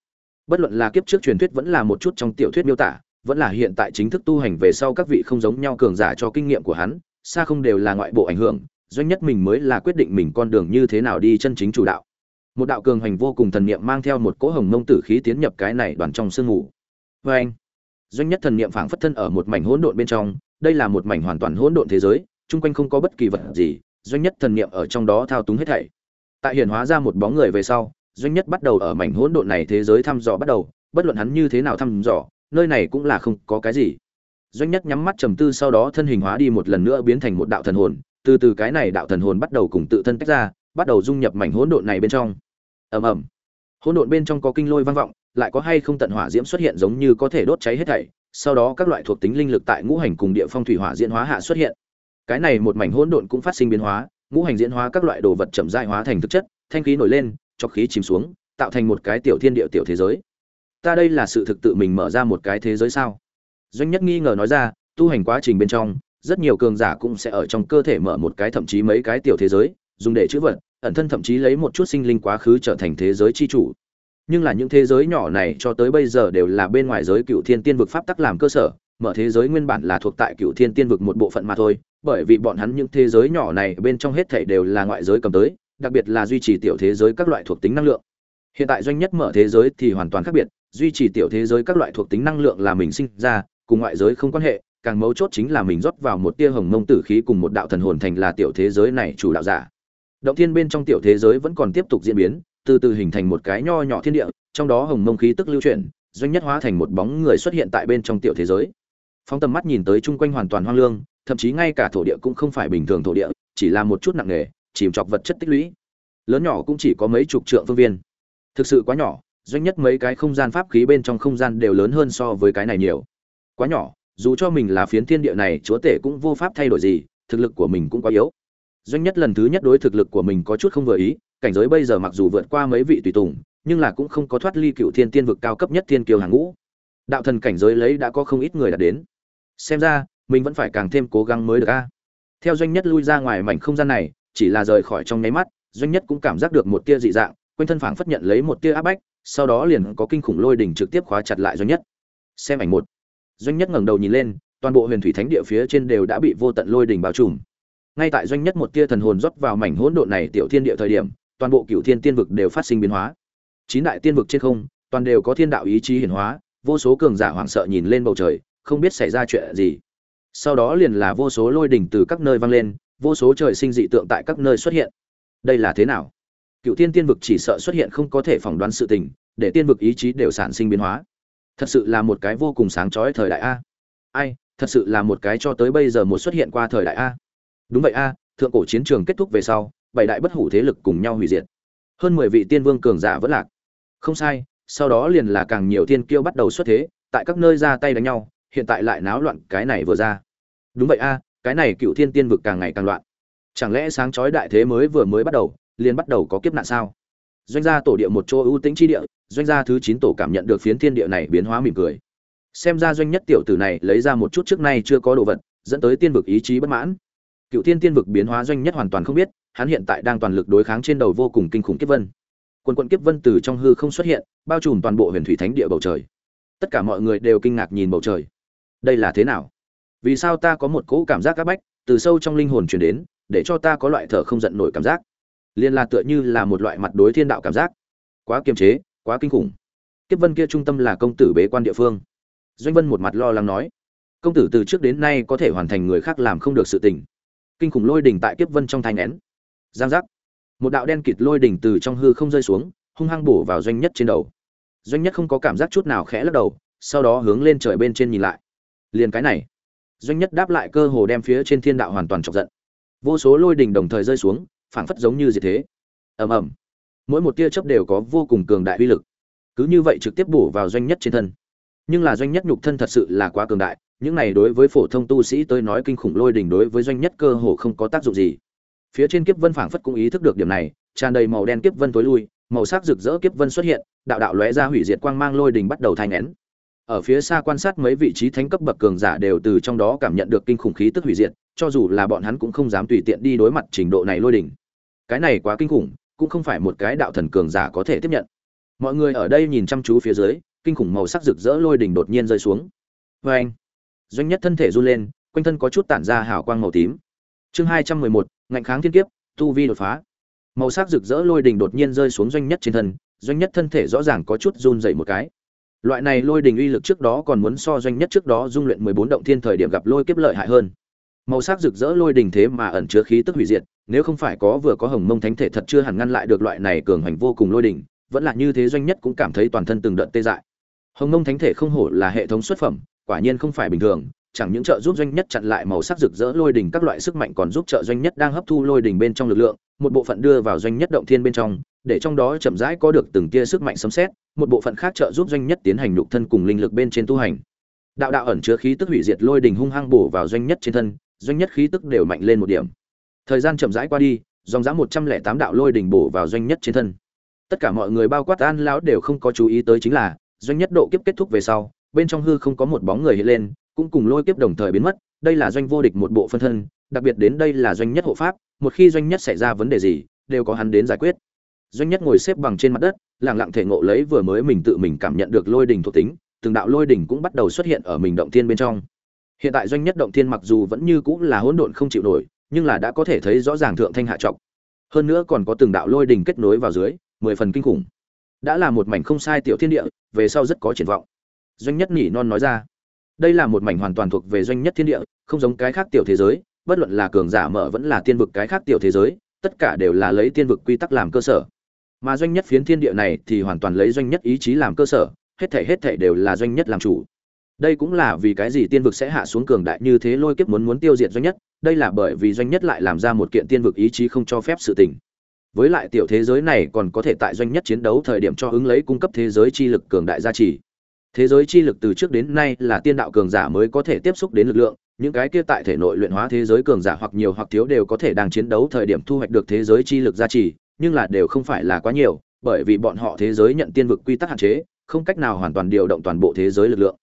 Bất luận là kiếp trước truyền thuyết vẫn là một chút trong tiểu thuyết miêu tả, vẫn là hiện tại chính thức tu hành về sau các vị không giống nhau cường giả cho kinh nghiệm của hắn, xa không đều là ngoại bộ ảnh hưởng, doanh nhất mình mới là quyết định mình con đường như thế nào đi chân chính chủ đạo. Một đạo cường hành vô cùng thần niệm mang theo một cỗ hồng mông tử khí tiến nhập cái này đoàn trong sương mù. Vê anh, doanh nhất thần niệm phảng phất thân ở một mảnh hỗn độn bên trong, đây là một mảnh hoàn toàn hỗn độn thế giới, chung quanh không có bất kỳ vật gì doanh nhất thần niệm ở trong đó thao túng hết thảy. Tại hiện hóa ra một bóng người về sau, doanh nhất bắt đầu ở mảnh hỗn độn này thế giới thăm dò bắt đầu, bất luận hắn như thế nào thăm dò, nơi này cũng là không có cái gì. Doanh nhất nhắm mắt trầm tư sau đó thân hình hóa đi một lần nữa biến thành một đạo thần hồn, từ từ cái này đạo thần hồn bắt đầu cùng tự thân tách ra, bắt đầu dung nhập mảnh hỗn độn này bên trong. Ầm ầm. Hỗn độn bên trong có kinh lôi vang vọng, lại có hay không tận hỏa diễm xuất hiện giống như có thể đốt cháy hết thảy, sau đó các loại thuộc tính linh lực tại ngũ hành cùng địa phong thủy hỏa diễn hóa hạ xuất hiện cái này một mảnh hỗn độn cũng phát sinh biến hóa, ngũ hành diễn hóa các loại đồ vật chậm rãi hóa thành thực chất, thanh khí nổi lên, cho khí chìm xuống, tạo thành một cái tiểu thiên địa tiểu thế giới. Ta đây là sự thực tự mình mở ra một cái thế giới sao? Doanh nhất nghi ngờ nói ra, tu hành quá trình bên trong, rất nhiều cường giả cũng sẽ ở trong cơ thể mở một cái thậm chí mấy cái tiểu thế giới, dùng để chữ vật, ẩn thân thậm chí lấy một chút sinh linh quá khứ trở thành thế giới chi chủ. Nhưng là những thế giới nhỏ này cho tới bây giờ đều là bên ngoài giới cựu thiên tiên vực pháp tắc làm cơ sở mở thế giới nguyên bản là thuộc tại cựu thiên tiên vực một bộ phận mà thôi, bởi vì bọn hắn những thế giới nhỏ này bên trong hết thảy đều là ngoại giới cầm tới, đặc biệt là duy trì tiểu thế giới các loại thuộc tính năng lượng. Hiện tại doanh nhất mở thế giới thì hoàn toàn khác biệt, duy trì tiểu thế giới các loại thuộc tính năng lượng là mình sinh ra, cùng ngoại giới không quan hệ, càng mấu chốt chính là mình rót vào một tia hồng mông tử khí cùng một đạo thần hồn thành là tiểu thế giới này chủ đạo giả. Động thiên bên trong tiểu thế giới vẫn còn tiếp tục diễn biến, từ từ hình thành một cái nho nhỏ thiên địa, trong đó hồng mông khí tức lưu chuyển, doanh nhất hóa thành một bóng người xuất hiện tại bên trong tiểu thế giới phóng tầm mắt nhìn tới chung quanh hoàn toàn hoang lương, thậm chí ngay cả thổ địa cũng không phải bình thường thổ địa, chỉ là một chút nặng nề, chìm chọc vật chất tích lũy. Lớn nhỏ cũng chỉ có mấy chục trượng phương viên. Thực sự quá nhỏ, doanh nhất mấy cái không gian pháp khí bên trong không gian đều lớn hơn so với cái này nhiều. Quá nhỏ, dù cho mình là phiến thiên địa này, chúa tể cũng vô pháp thay đổi gì, thực lực của mình cũng quá yếu. Doanh nhất lần thứ nhất đối thực lực của mình có chút không vừa ý, cảnh giới bây giờ mặc dù vượt qua mấy vị tùy tùng, nhưng là cũng không có thoát ly cựu thiên tiên vực cao cấp nhất thiên kiều hàng ngũ. Đạo thần cảnh giới lấy đã có không ít người đạt đến xem ra, mình vẫn phải càng thêm cố gắng mới được a. Theo doanh nhất lui ra ngoài mảnh không gian này, chỉ là rời khỏi trong nháy mắt, doanh nhất cũng cảm giác được một tia dị dạng, quanh thân phảng phất nhận lấy một tia áp bách, sau đó liền có kinh khủng lôi đỉnh trực tiếp khóa chặt lại doanh nhất. Xem ảnh một. Doanh nhất ngẩng đầu nhìn lên, toàn bộ huyền thủy thánh địa phía trên đều đã bị vô tận lôi đỉnh bao trùm. Ngay tại doanh nhất một tia thần hồn rót vào mảnh hỗn độn này tiểu thiên địa thời điểm, toàn bộ cựu thiên tiên vực đều phát sinh biến hóa. Chín đại tiên vực trên không, toàn đều có thiên đạo ý chí hiển hóa, vô số cường giả hoảng sợ nhìn lên bầu trời không biết xảy ra chuyện gì. Sau đó liền là vô số lôi đỉnh từ các nơi vang lên, vô số trời sinh dị tượng tại các nơi xuất hiện. Đây là thế nào? Cựu tiên tiên vực chỉ sợ xuất hiện không có thể phỏng đoán sự tình, để tiên vực ý chí đều sản sinh biến hóa. Thật sự là một cái vô cùng sáng chói thời đại a. Ai, thật sự là một cái cho tới bây giờ một xuất hiện qua thời đại a. Đúng vậy a, thượng cổ chiến trường kết thúc về sau, bảy đại bất hủ thế lực cùng nhau hủy diệt. Hơn mười vị tiên vương cường giả vẫn lạc. Không sai, sau đó liền là càng nhiều tiên kiêu bắt đầu xuất thế, tại các nơi ra tay đánh nhau hiện tại lại náo loạn cái này vừa ra. Đúng vậy a, cái này cựu thiên tiên vực càng ngày càng loạn. Chẳng lẽ sáng chói đại thế mới vừa mới bắt đầu, liền bắt đầu có kiếp nạn sao? Doanh gia tổ địa một chỗ ưu tĩnh chi địa, doanh gia thứ chín tổ cảm nhận được phiến thiên địa này biến hóa mỉm cười. Xem ra doanh nhất tiểu tử này lấy ra một chút trước nay chưa có đồ vật, dẫn tới tiên vực ý chí bất mãn. Cựu thiên tiên vực biến hóa doanh nhất hoàn toàn không biết, hắn hiện tại đang toàn lực đối kháng trên đầu vô cùng kinh khủng kiếp vân. Quần quận kiếp vân từ trong hư không xuất hiện, bao trùm toàn bộ huyền thủy thánh địa bầu trời. Tất cả mọi người đều kinh ngạc nhìn bầu trời đây là thế nào? Vì sao ta có một cỗ cảm giác áp bách, từ sâu trong linh hồn truyền đến, để cho ta có loại thở không giận nổi cảm giác? Liên là tựa như là một loại mặt đối thiên đạo cảm giác. Quá kiềm chế, quá kinh khủng. Kiếp vân kia trung tâm là công tử bế quan địa phương. Doanh vân một mặt lo lắng nói, công tử từ trước đến nay có thể hoàn thành người khác làm không được sự tình. Kinh khủng lôi đỉnh tại kiếp vân trong thanh nén. Giang giác. Một đạo đen kịt lôi đỉnh từ trong hư không rơi xuống, hung hăng bổ vào doanh nhất trên đầu. Doanh nhất không có cảm giác chút nào khẽ lắc đầu, sau đó hướng lên trời bên trên nhìn lại liền cái này. Doanh nhất đáp lại cơ hồ đem phía trên thiên đạo hoàn toàn chọc giận. Vô số lôi đỉnh đồng thời rơi xuống, phảng phất giống như gì thế. Ầm ầm. Mỗi một tia chớp đều có vô cùng cường đại uy lực. Cứ như vậy trực tiếp bổ vào doanh nhất trên thân. Nhưng là doanh nhất nhục thân thật sự là quá cường đại, những này đối với phổ thông tu sĩ tới nói kinh khủng lôi đỉnh đối với doanh nhất cơ hồ không có tác dụng gì. Phía trên kiếp vân phảng phất cũng ý thức được điểm này, tràn đầy màu đen kiếp vân tối lui, màu sắc rực rỡ kiếp vân xuất hiện, đạo đạo lóe ra hủy diệt quang mang lôi đỉnh bắt đầu thay nén ở phía xa quan sát mấy vị trí thánh cấp bậc cường giả đều từ trong đó cảm nhận được kinh khủng khí tức hủy diệt, cho dù là bọn hắn cũng không dám tùy tiện đi đối mặt trình độ này lôi đỉnh. Cái này quá kinh khủng, cũng không phải một cái đạo thần cường giả có thể tiếp nhận. Mọi người ở đây nhìn chăm chú phía dưới, kinh khủng màu sắc rực rỡ lôi đỉnh đột nhiên rơi xuống. Vê anh, doanh nhất thân thể run lên, quanh thân có chút tản ra hào quang màu tím. Chương hai trăm mười một, ngạnh kháng thiên kiếp, tu vi đột phá. Màu sắc rực rỡ lôi đỉnh đột nhiên rơi xuống doanh nhất trên thân, doanh nhất thân thể rõ ràng có chút run dậy một cái loại này lôi đỉnh uy lực trước đó còn muốn so doanh nhất trước đó dung luyện mười bốn động thiên thời điểm gặp lôi kiếp lợi hại hơn. Màu sắc rực rỡ lôi đỉnh thế mà ẩn chứa khí tức hủy diệt, nếu không phải có vừa có hồng mông thánh thể thật chưa hẳn ngăn lại được loại này cường hành vô cùng lôi đỉnh vẫn là như thế doanh nhất cũng cảm thấy toàn thân từng đợt tê dại. Hồng mông thánh thể không hổ là hệ thống xuất phẩm, quả nhiên không phải bình thường, chẳng những trợ giúp doanh nhất chặn lại màu sắc rực rỡ lôi đỉnh các loại sức mạnh còn giúp trợ doanh nhất đang hấp thu lôi đỉnh bên trong lực lượng, một bộ phận đưa vào doanh nhất động thiên bên trong, để trong đó chậm rãi có được từng tia sức mạnh sấm xét một bộ phận khác trợ giúp doanh nhất tiến hành nhục thân cùng linh lực bên trên tu hành. Đạo đạo ẩn chứa khí tức hủy diệt lôi đình hung hăng bổ vào doanh nhất trên thân, doanh nhất khí tức đều mạnh lên một điểm. Thời gian chậm rãi qua đi, dòng dã một trăm lẻ tám đạo lôi đình bổ vào doanh nhất trên thân. Tất cả mọi người bao quát an lão đều không có chú ý tới chính là, doanh nhất độ kiếp kết thúc về sau, bên trong hư không có một bóng người hiện lên, cũng cùng lôi kiếp đồng thời biến mất, đây là doanh vô địch một bộ phân thân, đặc biệt đến đây là doanh nhất hộ pháp, một khi doanh nhất xảy ra vấn đề gì, đều có hắn đến giải quyết. Doanh nhất ngồi xếp bằng trên mặt đất Lặng lặng thể ngộ lấy vừa mới mình tự mình cảm nhận được lôi đỉnh thuộc tính, từng đạo lôi đỉnh cũng bắt đầu xuất hiện ở mình động thiên bên trong. Hiện tại doanh nhất động thiên mặc dù vẫn như cũng là hỗn độn không chịu nổi, nhưng là đã có thể thấy rõ ràng thượng thanh hạ trọng. Hơn nữa còn có từng đạo lôi đỉnh kết nối vào dưới, mười phần kinh khủng. Đã là một mảnh không sai tiểu thiên địa, về sau rất có triển vọng. Doanh nhất nhỉ non nói ra. Đây là một mảnh hoàn toàn thuộc về doanh nhất thiên địa, không giống cái khác tiểu thế giới, bất luận là cường giả mở vẫn là tiên vực cái khác tiểu thế giới, tất cả đều là lấy tiên vực quy tắc làm cơ sở mà doanh nhất phiến thiên địa này thì hoàn toàn lấy doanh nhất ý chí làm cơ sở, hết thể hết thể đều là doanh nhất làm chủ. Đây cũng là vì cái gì tiên vực sẽ hạ xuống cường đại như thế lôi kiếp muốn muốn tiêu diệt doanh nhất, đây là bởi vì doanh nhất lại làm ra một kiện tiên vực ý chí không cho phép sự tình. Với lại tiểu thế giới này còn có thể tại doanh nhất chiến đấu thời điểm cho ứng lấy cung cấp thế giới chi lực cường đại gia trì. Thế giới chi lực từ trước đến nay là tiên đạo cường giả mới có thể tiếp xúc đến lực lượng, những cái kia tại thể nội luyện hóa thế giới cường giả hoặc nhiều hoặc thiếu đều có thể đang chiến đấu thời điểm thu hoạch được thế giới chi lực gia trì nhưng là đều không phải là quá nhiều, bởi vì bọn họ thế giới nhận tiên vực quy tắc hạn chế, không cách nào hoàn toàn điều động toàn bộ thế giới lực lượng.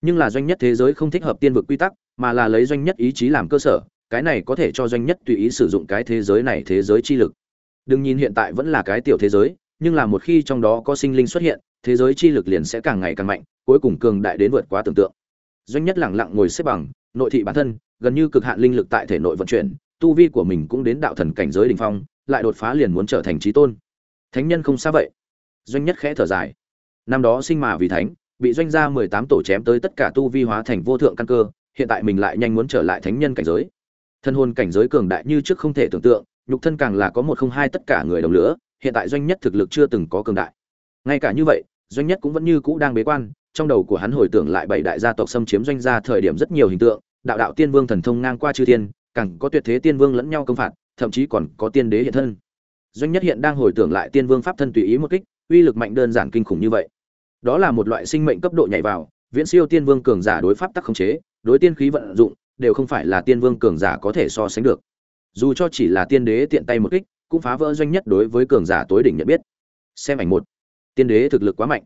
Nhưng là doanh nhất thế giới không thích hợp tiên vực quy tắc, mà là lấy doanh nhất ý chí làm cơ sở, cái này có thể cho doanh nhất tùy ý sử dụng cái thế giới này thế giới chi lực. Đừng nhìn hiện tại vẫn là cái tiểu thế giới, nhưng là một khi trong đó có sinh linh xuất hiện, thế giới chi lực liền sẽ càng ngày càng mạnh, cuối cùng cường đại đến vượt quá tưởng tượng. Doanh nhất lẳng lặng ngồi xếp bằng, nội thị bản thân, gần như cực hạn linh lực tại thể nội vận chuyển, tu vi của mình cũng đến đạo thần cảnh giới đỉnh phong lại đột phá liền muốn trở thành trí tôn. Thánh nhân không xa vậy. Doanh nhất khẽ thở dài. Năm đó sinh mà vì thánh, bị doanh gia mười tám tổ chém tới tất cả tu vi hóa thành vô thượng căn cơ, hiện tại mình lại nhanh muốn trở lại thánh nhân cảnh giới. Thân hôn cảnh giới cường đại như trước không thể tưởng tượng, nhục thân càng là có một không hai tất cả người đồng lửa, hiện tại doanh nhất thực lực chưa từng có cường đại. Ngay cả như vậy, doanh nhất cũng vẫn như cũ đang bế quan, trong đầu của hắn hồi tưởng lại bảy đại gia tộc xâm chiếm doanh gia thời điểm rất nhiều hình tượng, đạo đạo tiên vương thần thông ngang qua chư thiên, càng có tuyệt thế tiên vương lẫn nhau công phạt thậm chí còn có tiên đế hiện thân. Doanh nhất hiện đang hồi tưởng lại tiên vương pháp thân tùy ý một kích, uy lực mạnh đơn giản kinh khủng như vậy. Đó là một loại sinh mệnh cấp độ nhảy vào, viễn siêu tiên vương cường giả đối pháp tắc khống chế, đối tiên khí vận dụng, đều không phải là tiên vương cường giả có thể so sánh được. Dù cho chỉ là tiên đế tiện tay một kích, cũng phá vỡ doanh nhất đối với cường giả tối đỉnh nhận biết. Xem ảnh một. Tiên đế thực lực quá mạnh.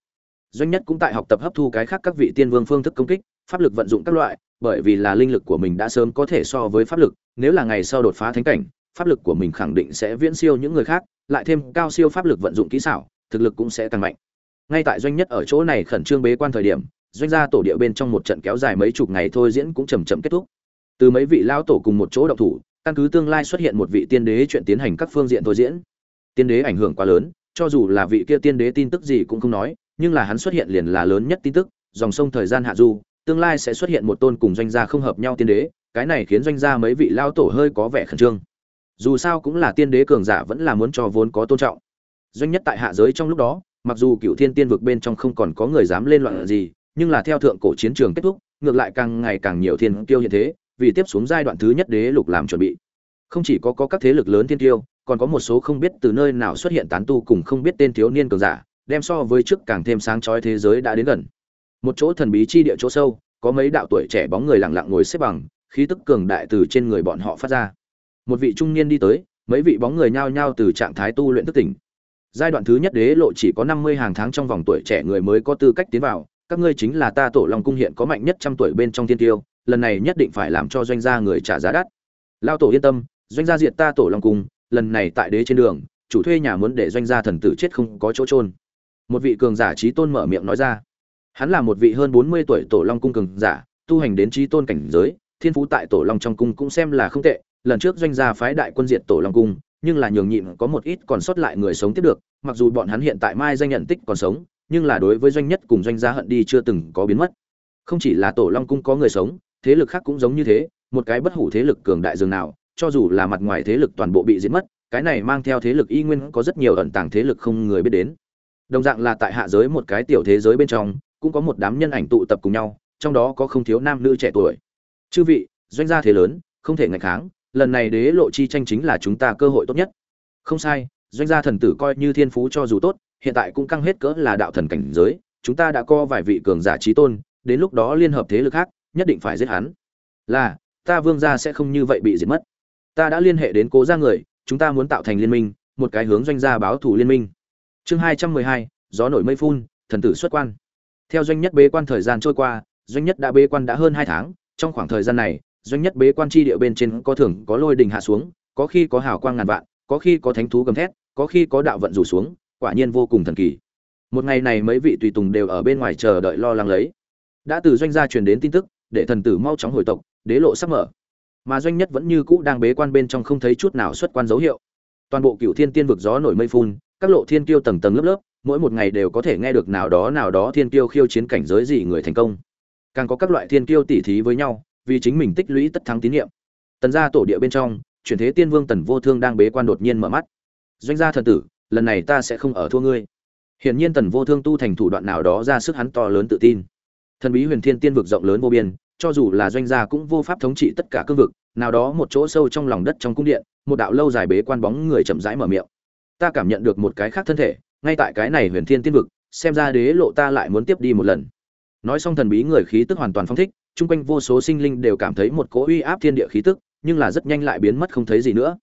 Doanh nhất cũng tại học tập hấp thu cái khác các vị tiên vương phương thức công kích, pháp lực vận dụng các loại, bởi vì là linh lực của mình đã sớm có thể so với pháp lực, nếu là ngày sau đột phá thánh cảnh pháp lực của mình khẳng định sẽ viễn siêu những người khác, lại thêm cao siêu pháp lực vận dụng kỹ xảo, thực lực cũng sẽ tăng mạnh. Ngay tại doanh nhất ở chỗ này khẩn trương bế quan thời điểm, doanh gia tổ địa bên trong một trận kéo dài mấy chục ngày thôi diễn cũng chậm chậm kết thúc. Từ mấy vị lao tổ cùng một chỗ động thủ, căn cứ tương lai xuất hiện một vị tiên đế chuyện tiến hành các phương diện thôi diễn. Tiên đế ảnh hưởng quá lớn, cho dù là vị kia tiên đế tin tức gì cũng không nói, nhưng là hắn xuất hiện liền là lớn nhất tin tức, dòng sông thời gian hạ du, tương lai sẽ xuất hiện một tôn cùng doanh gia không hợp nhau tiên đế, cái này khiến doanh gia mấy vị lao tổ hơi có vẻ khẩn trương dù sao cũng là tiên đế cường giả vẫn là muốn cho vốn có tôn trọng. Doanh nhất tại hạ giới trong lúc đó mặc dù cựu thiên tiên vực bên trong không còn có người dám lên loạn gì nhưng là theo thượng cổ chiến trường kết thúc ngược lại càng ngày càng nhiều thiên tiêu hiện thế vì tiếp xuống giai đoạn thứ nhất đế lục làm chuẩn bị. Không chỉ có, có các thế lực lớn thiên tiêu còn có một số không biết từ nơi nào xuất hiện tán tu cùng không biết tên thiếu niên cường giả đem so với trước càng thêm sáng chói thế giới đã đến gần. Một chỗ thần bí chi địa chỗ sâu có mấy đạo tuổi trẻ bóng người lặng lặng ngồi xếp bằng khí tức cường đại từ trên người bọn họ phát ra một vị trung niên đi tới, mấy vị bóng người nhao nhao từ trạng thái tu luyện thức tỉnh. Giai đoạn thứ nhất đế lộ chỉ có năm mươi hàng tháng trong vòng tuổi trẻ người mới có tư cách tiến vào, các ngươi chính là ta tổ long cung hiện có mạnh nhất trăm tuổi bên trong thiên tiêu, lần này nhất định phải làm cho doanh gia người trả giá đắt. Lao tổ yên tâm, doanh gia diệt ta tổ long cung, lần này tại đế trên đường, chủ thuê nhà muốn để doanh gia thần tử chết không có chỗ trôn một vị cường giả trí tôn mở miệng nói ra. Hắn là một vị hơn bốn mươi tuổi tổ long cung cường giả, tu hành đến trí tôn cảnh giới, thiên phú tại tổ long trong cung cũng xem là không tệ lần trước doanh gia phái đại quân diệt tổ long cung, nhưng là nhường nhịn có một ít còn sót lại người sống tiếp được, mặc dù bọn hắn hiện tại mai danh nhận tích còn sống, nhưng là đối với doanh nhất cùng doanh gia hận đi chưa từng có biến mất. Không chỉ là tổ long cung có người sống, thế lực khác cũng giống như thế, một cái bất hủ thế lực cường đại dường nào, cho dù là mặt ngoài thế lực toàn bộ bị diệt mất, cái này mang theo thế lực y nguyên có rất nhiều ẩn tàng thế lực không người biết đến. Đồng dạng là tại hạ giới một cái tiểu thế giới bên trong, cũng có một đám nhân ảnh tụ tập cùng nhau, trong đó có không thiếu nam nữ trẻ tuổi. Chư vị, doanh gia thế lớn, không thể ngạch kháng lần này đế lộ chi tranh chính là chúng ta cơ hội tốt nhất. Không sai, doanh gia thần tử coi như thiên phú cho dù tốt, hiện tại cũng căng hết cỡ là đạo thần cảnh giới, chúng ta đã co vài vị cường giả trí tôn, đến lúc đó liên hợp thế lực khác, nhất định phải giết hắn. Là, ta vương gia sẽ không như vậy bị diệt mất. Ta đã liên hệ đến cố gia người, chúng ta muốn tạo thành liên minh, một cái hướng doanh gia báo thủ liên minh. Chương hai trăm mười hai, gió nổi mây phun, thần tử xuất quan. Theo doanh nhất bế quan thời gian trôi qua, doanh nhất đã bế quan đã hơn hai tháng, trong khoảng thời gian này doanh nhất bế quan chi địa bên trên có thường, có lôi đình hạ xuống, có khi có hào quang ngàn vạn, có khi có thánh thú gầm thét, có khi có đạo vận rủ xuống, quả nhiên vô cùng thần kỳ. Một ngày này mấy vị tùy tùng đều ở bên ngoài chờ đợi lo lắng lấy. Đã từ doanh gia truyền đến tin tức, để thần tử mau chóng hồi tộc, đế lộ sắp mở. Mà doanh nhất vẫn như cũ đang bế quan bên trong không thấy chút nào xuất quan dấu hiệu. Toàn bộ cựu thiên tiên vực gió nổi mây phun, các lộ thiên kiêu tầng tầng lớp lớp, mỗi một ngày đều có thể nghe được nào đó nào đó thiên kiêu khiêu chiến cảnh giới gì người thành công. Càng có các loại thiên kiêu tỉ thí với nhau vì chính mình tích lũy tất thắng tín nhiệm. Tần gia tổ địa bên trong, chuyển thế tiên vương tần vô thương đang bế quan đột nhiên mở mắt. Doanh gia thần tử, lần này ta sẽ không ở thua ngươi. Hiển nhiên tần vô thương tu thành thủ đoạn nào đó ra sức hắn to lớn tự tin. Thần bí huyền thiên tiên vực rộng lớn vô biên, cho dù là doanh gia cũng vô pháp thống trị tất cả cương vực, nào đó một chỗ sâu trong lòng đất trong cung điện, một đạo lâu dài bế quan bóng người chậm rãi mở miệng. Ta cảm nhận được một cái khác thân thể, ngay tại cái này huyền thiên tiên vực, xem ra đế lộ ta lại muốn tiếp đi một lần. Nói xong thần bí người khí tức hoàn toàn phong thích chung quanh vô số sinh linh đều cảm thấy một cỗ uy áp thiên địa khí tức nhưng là rất nhanh lại biến mất không thấy gì nữa.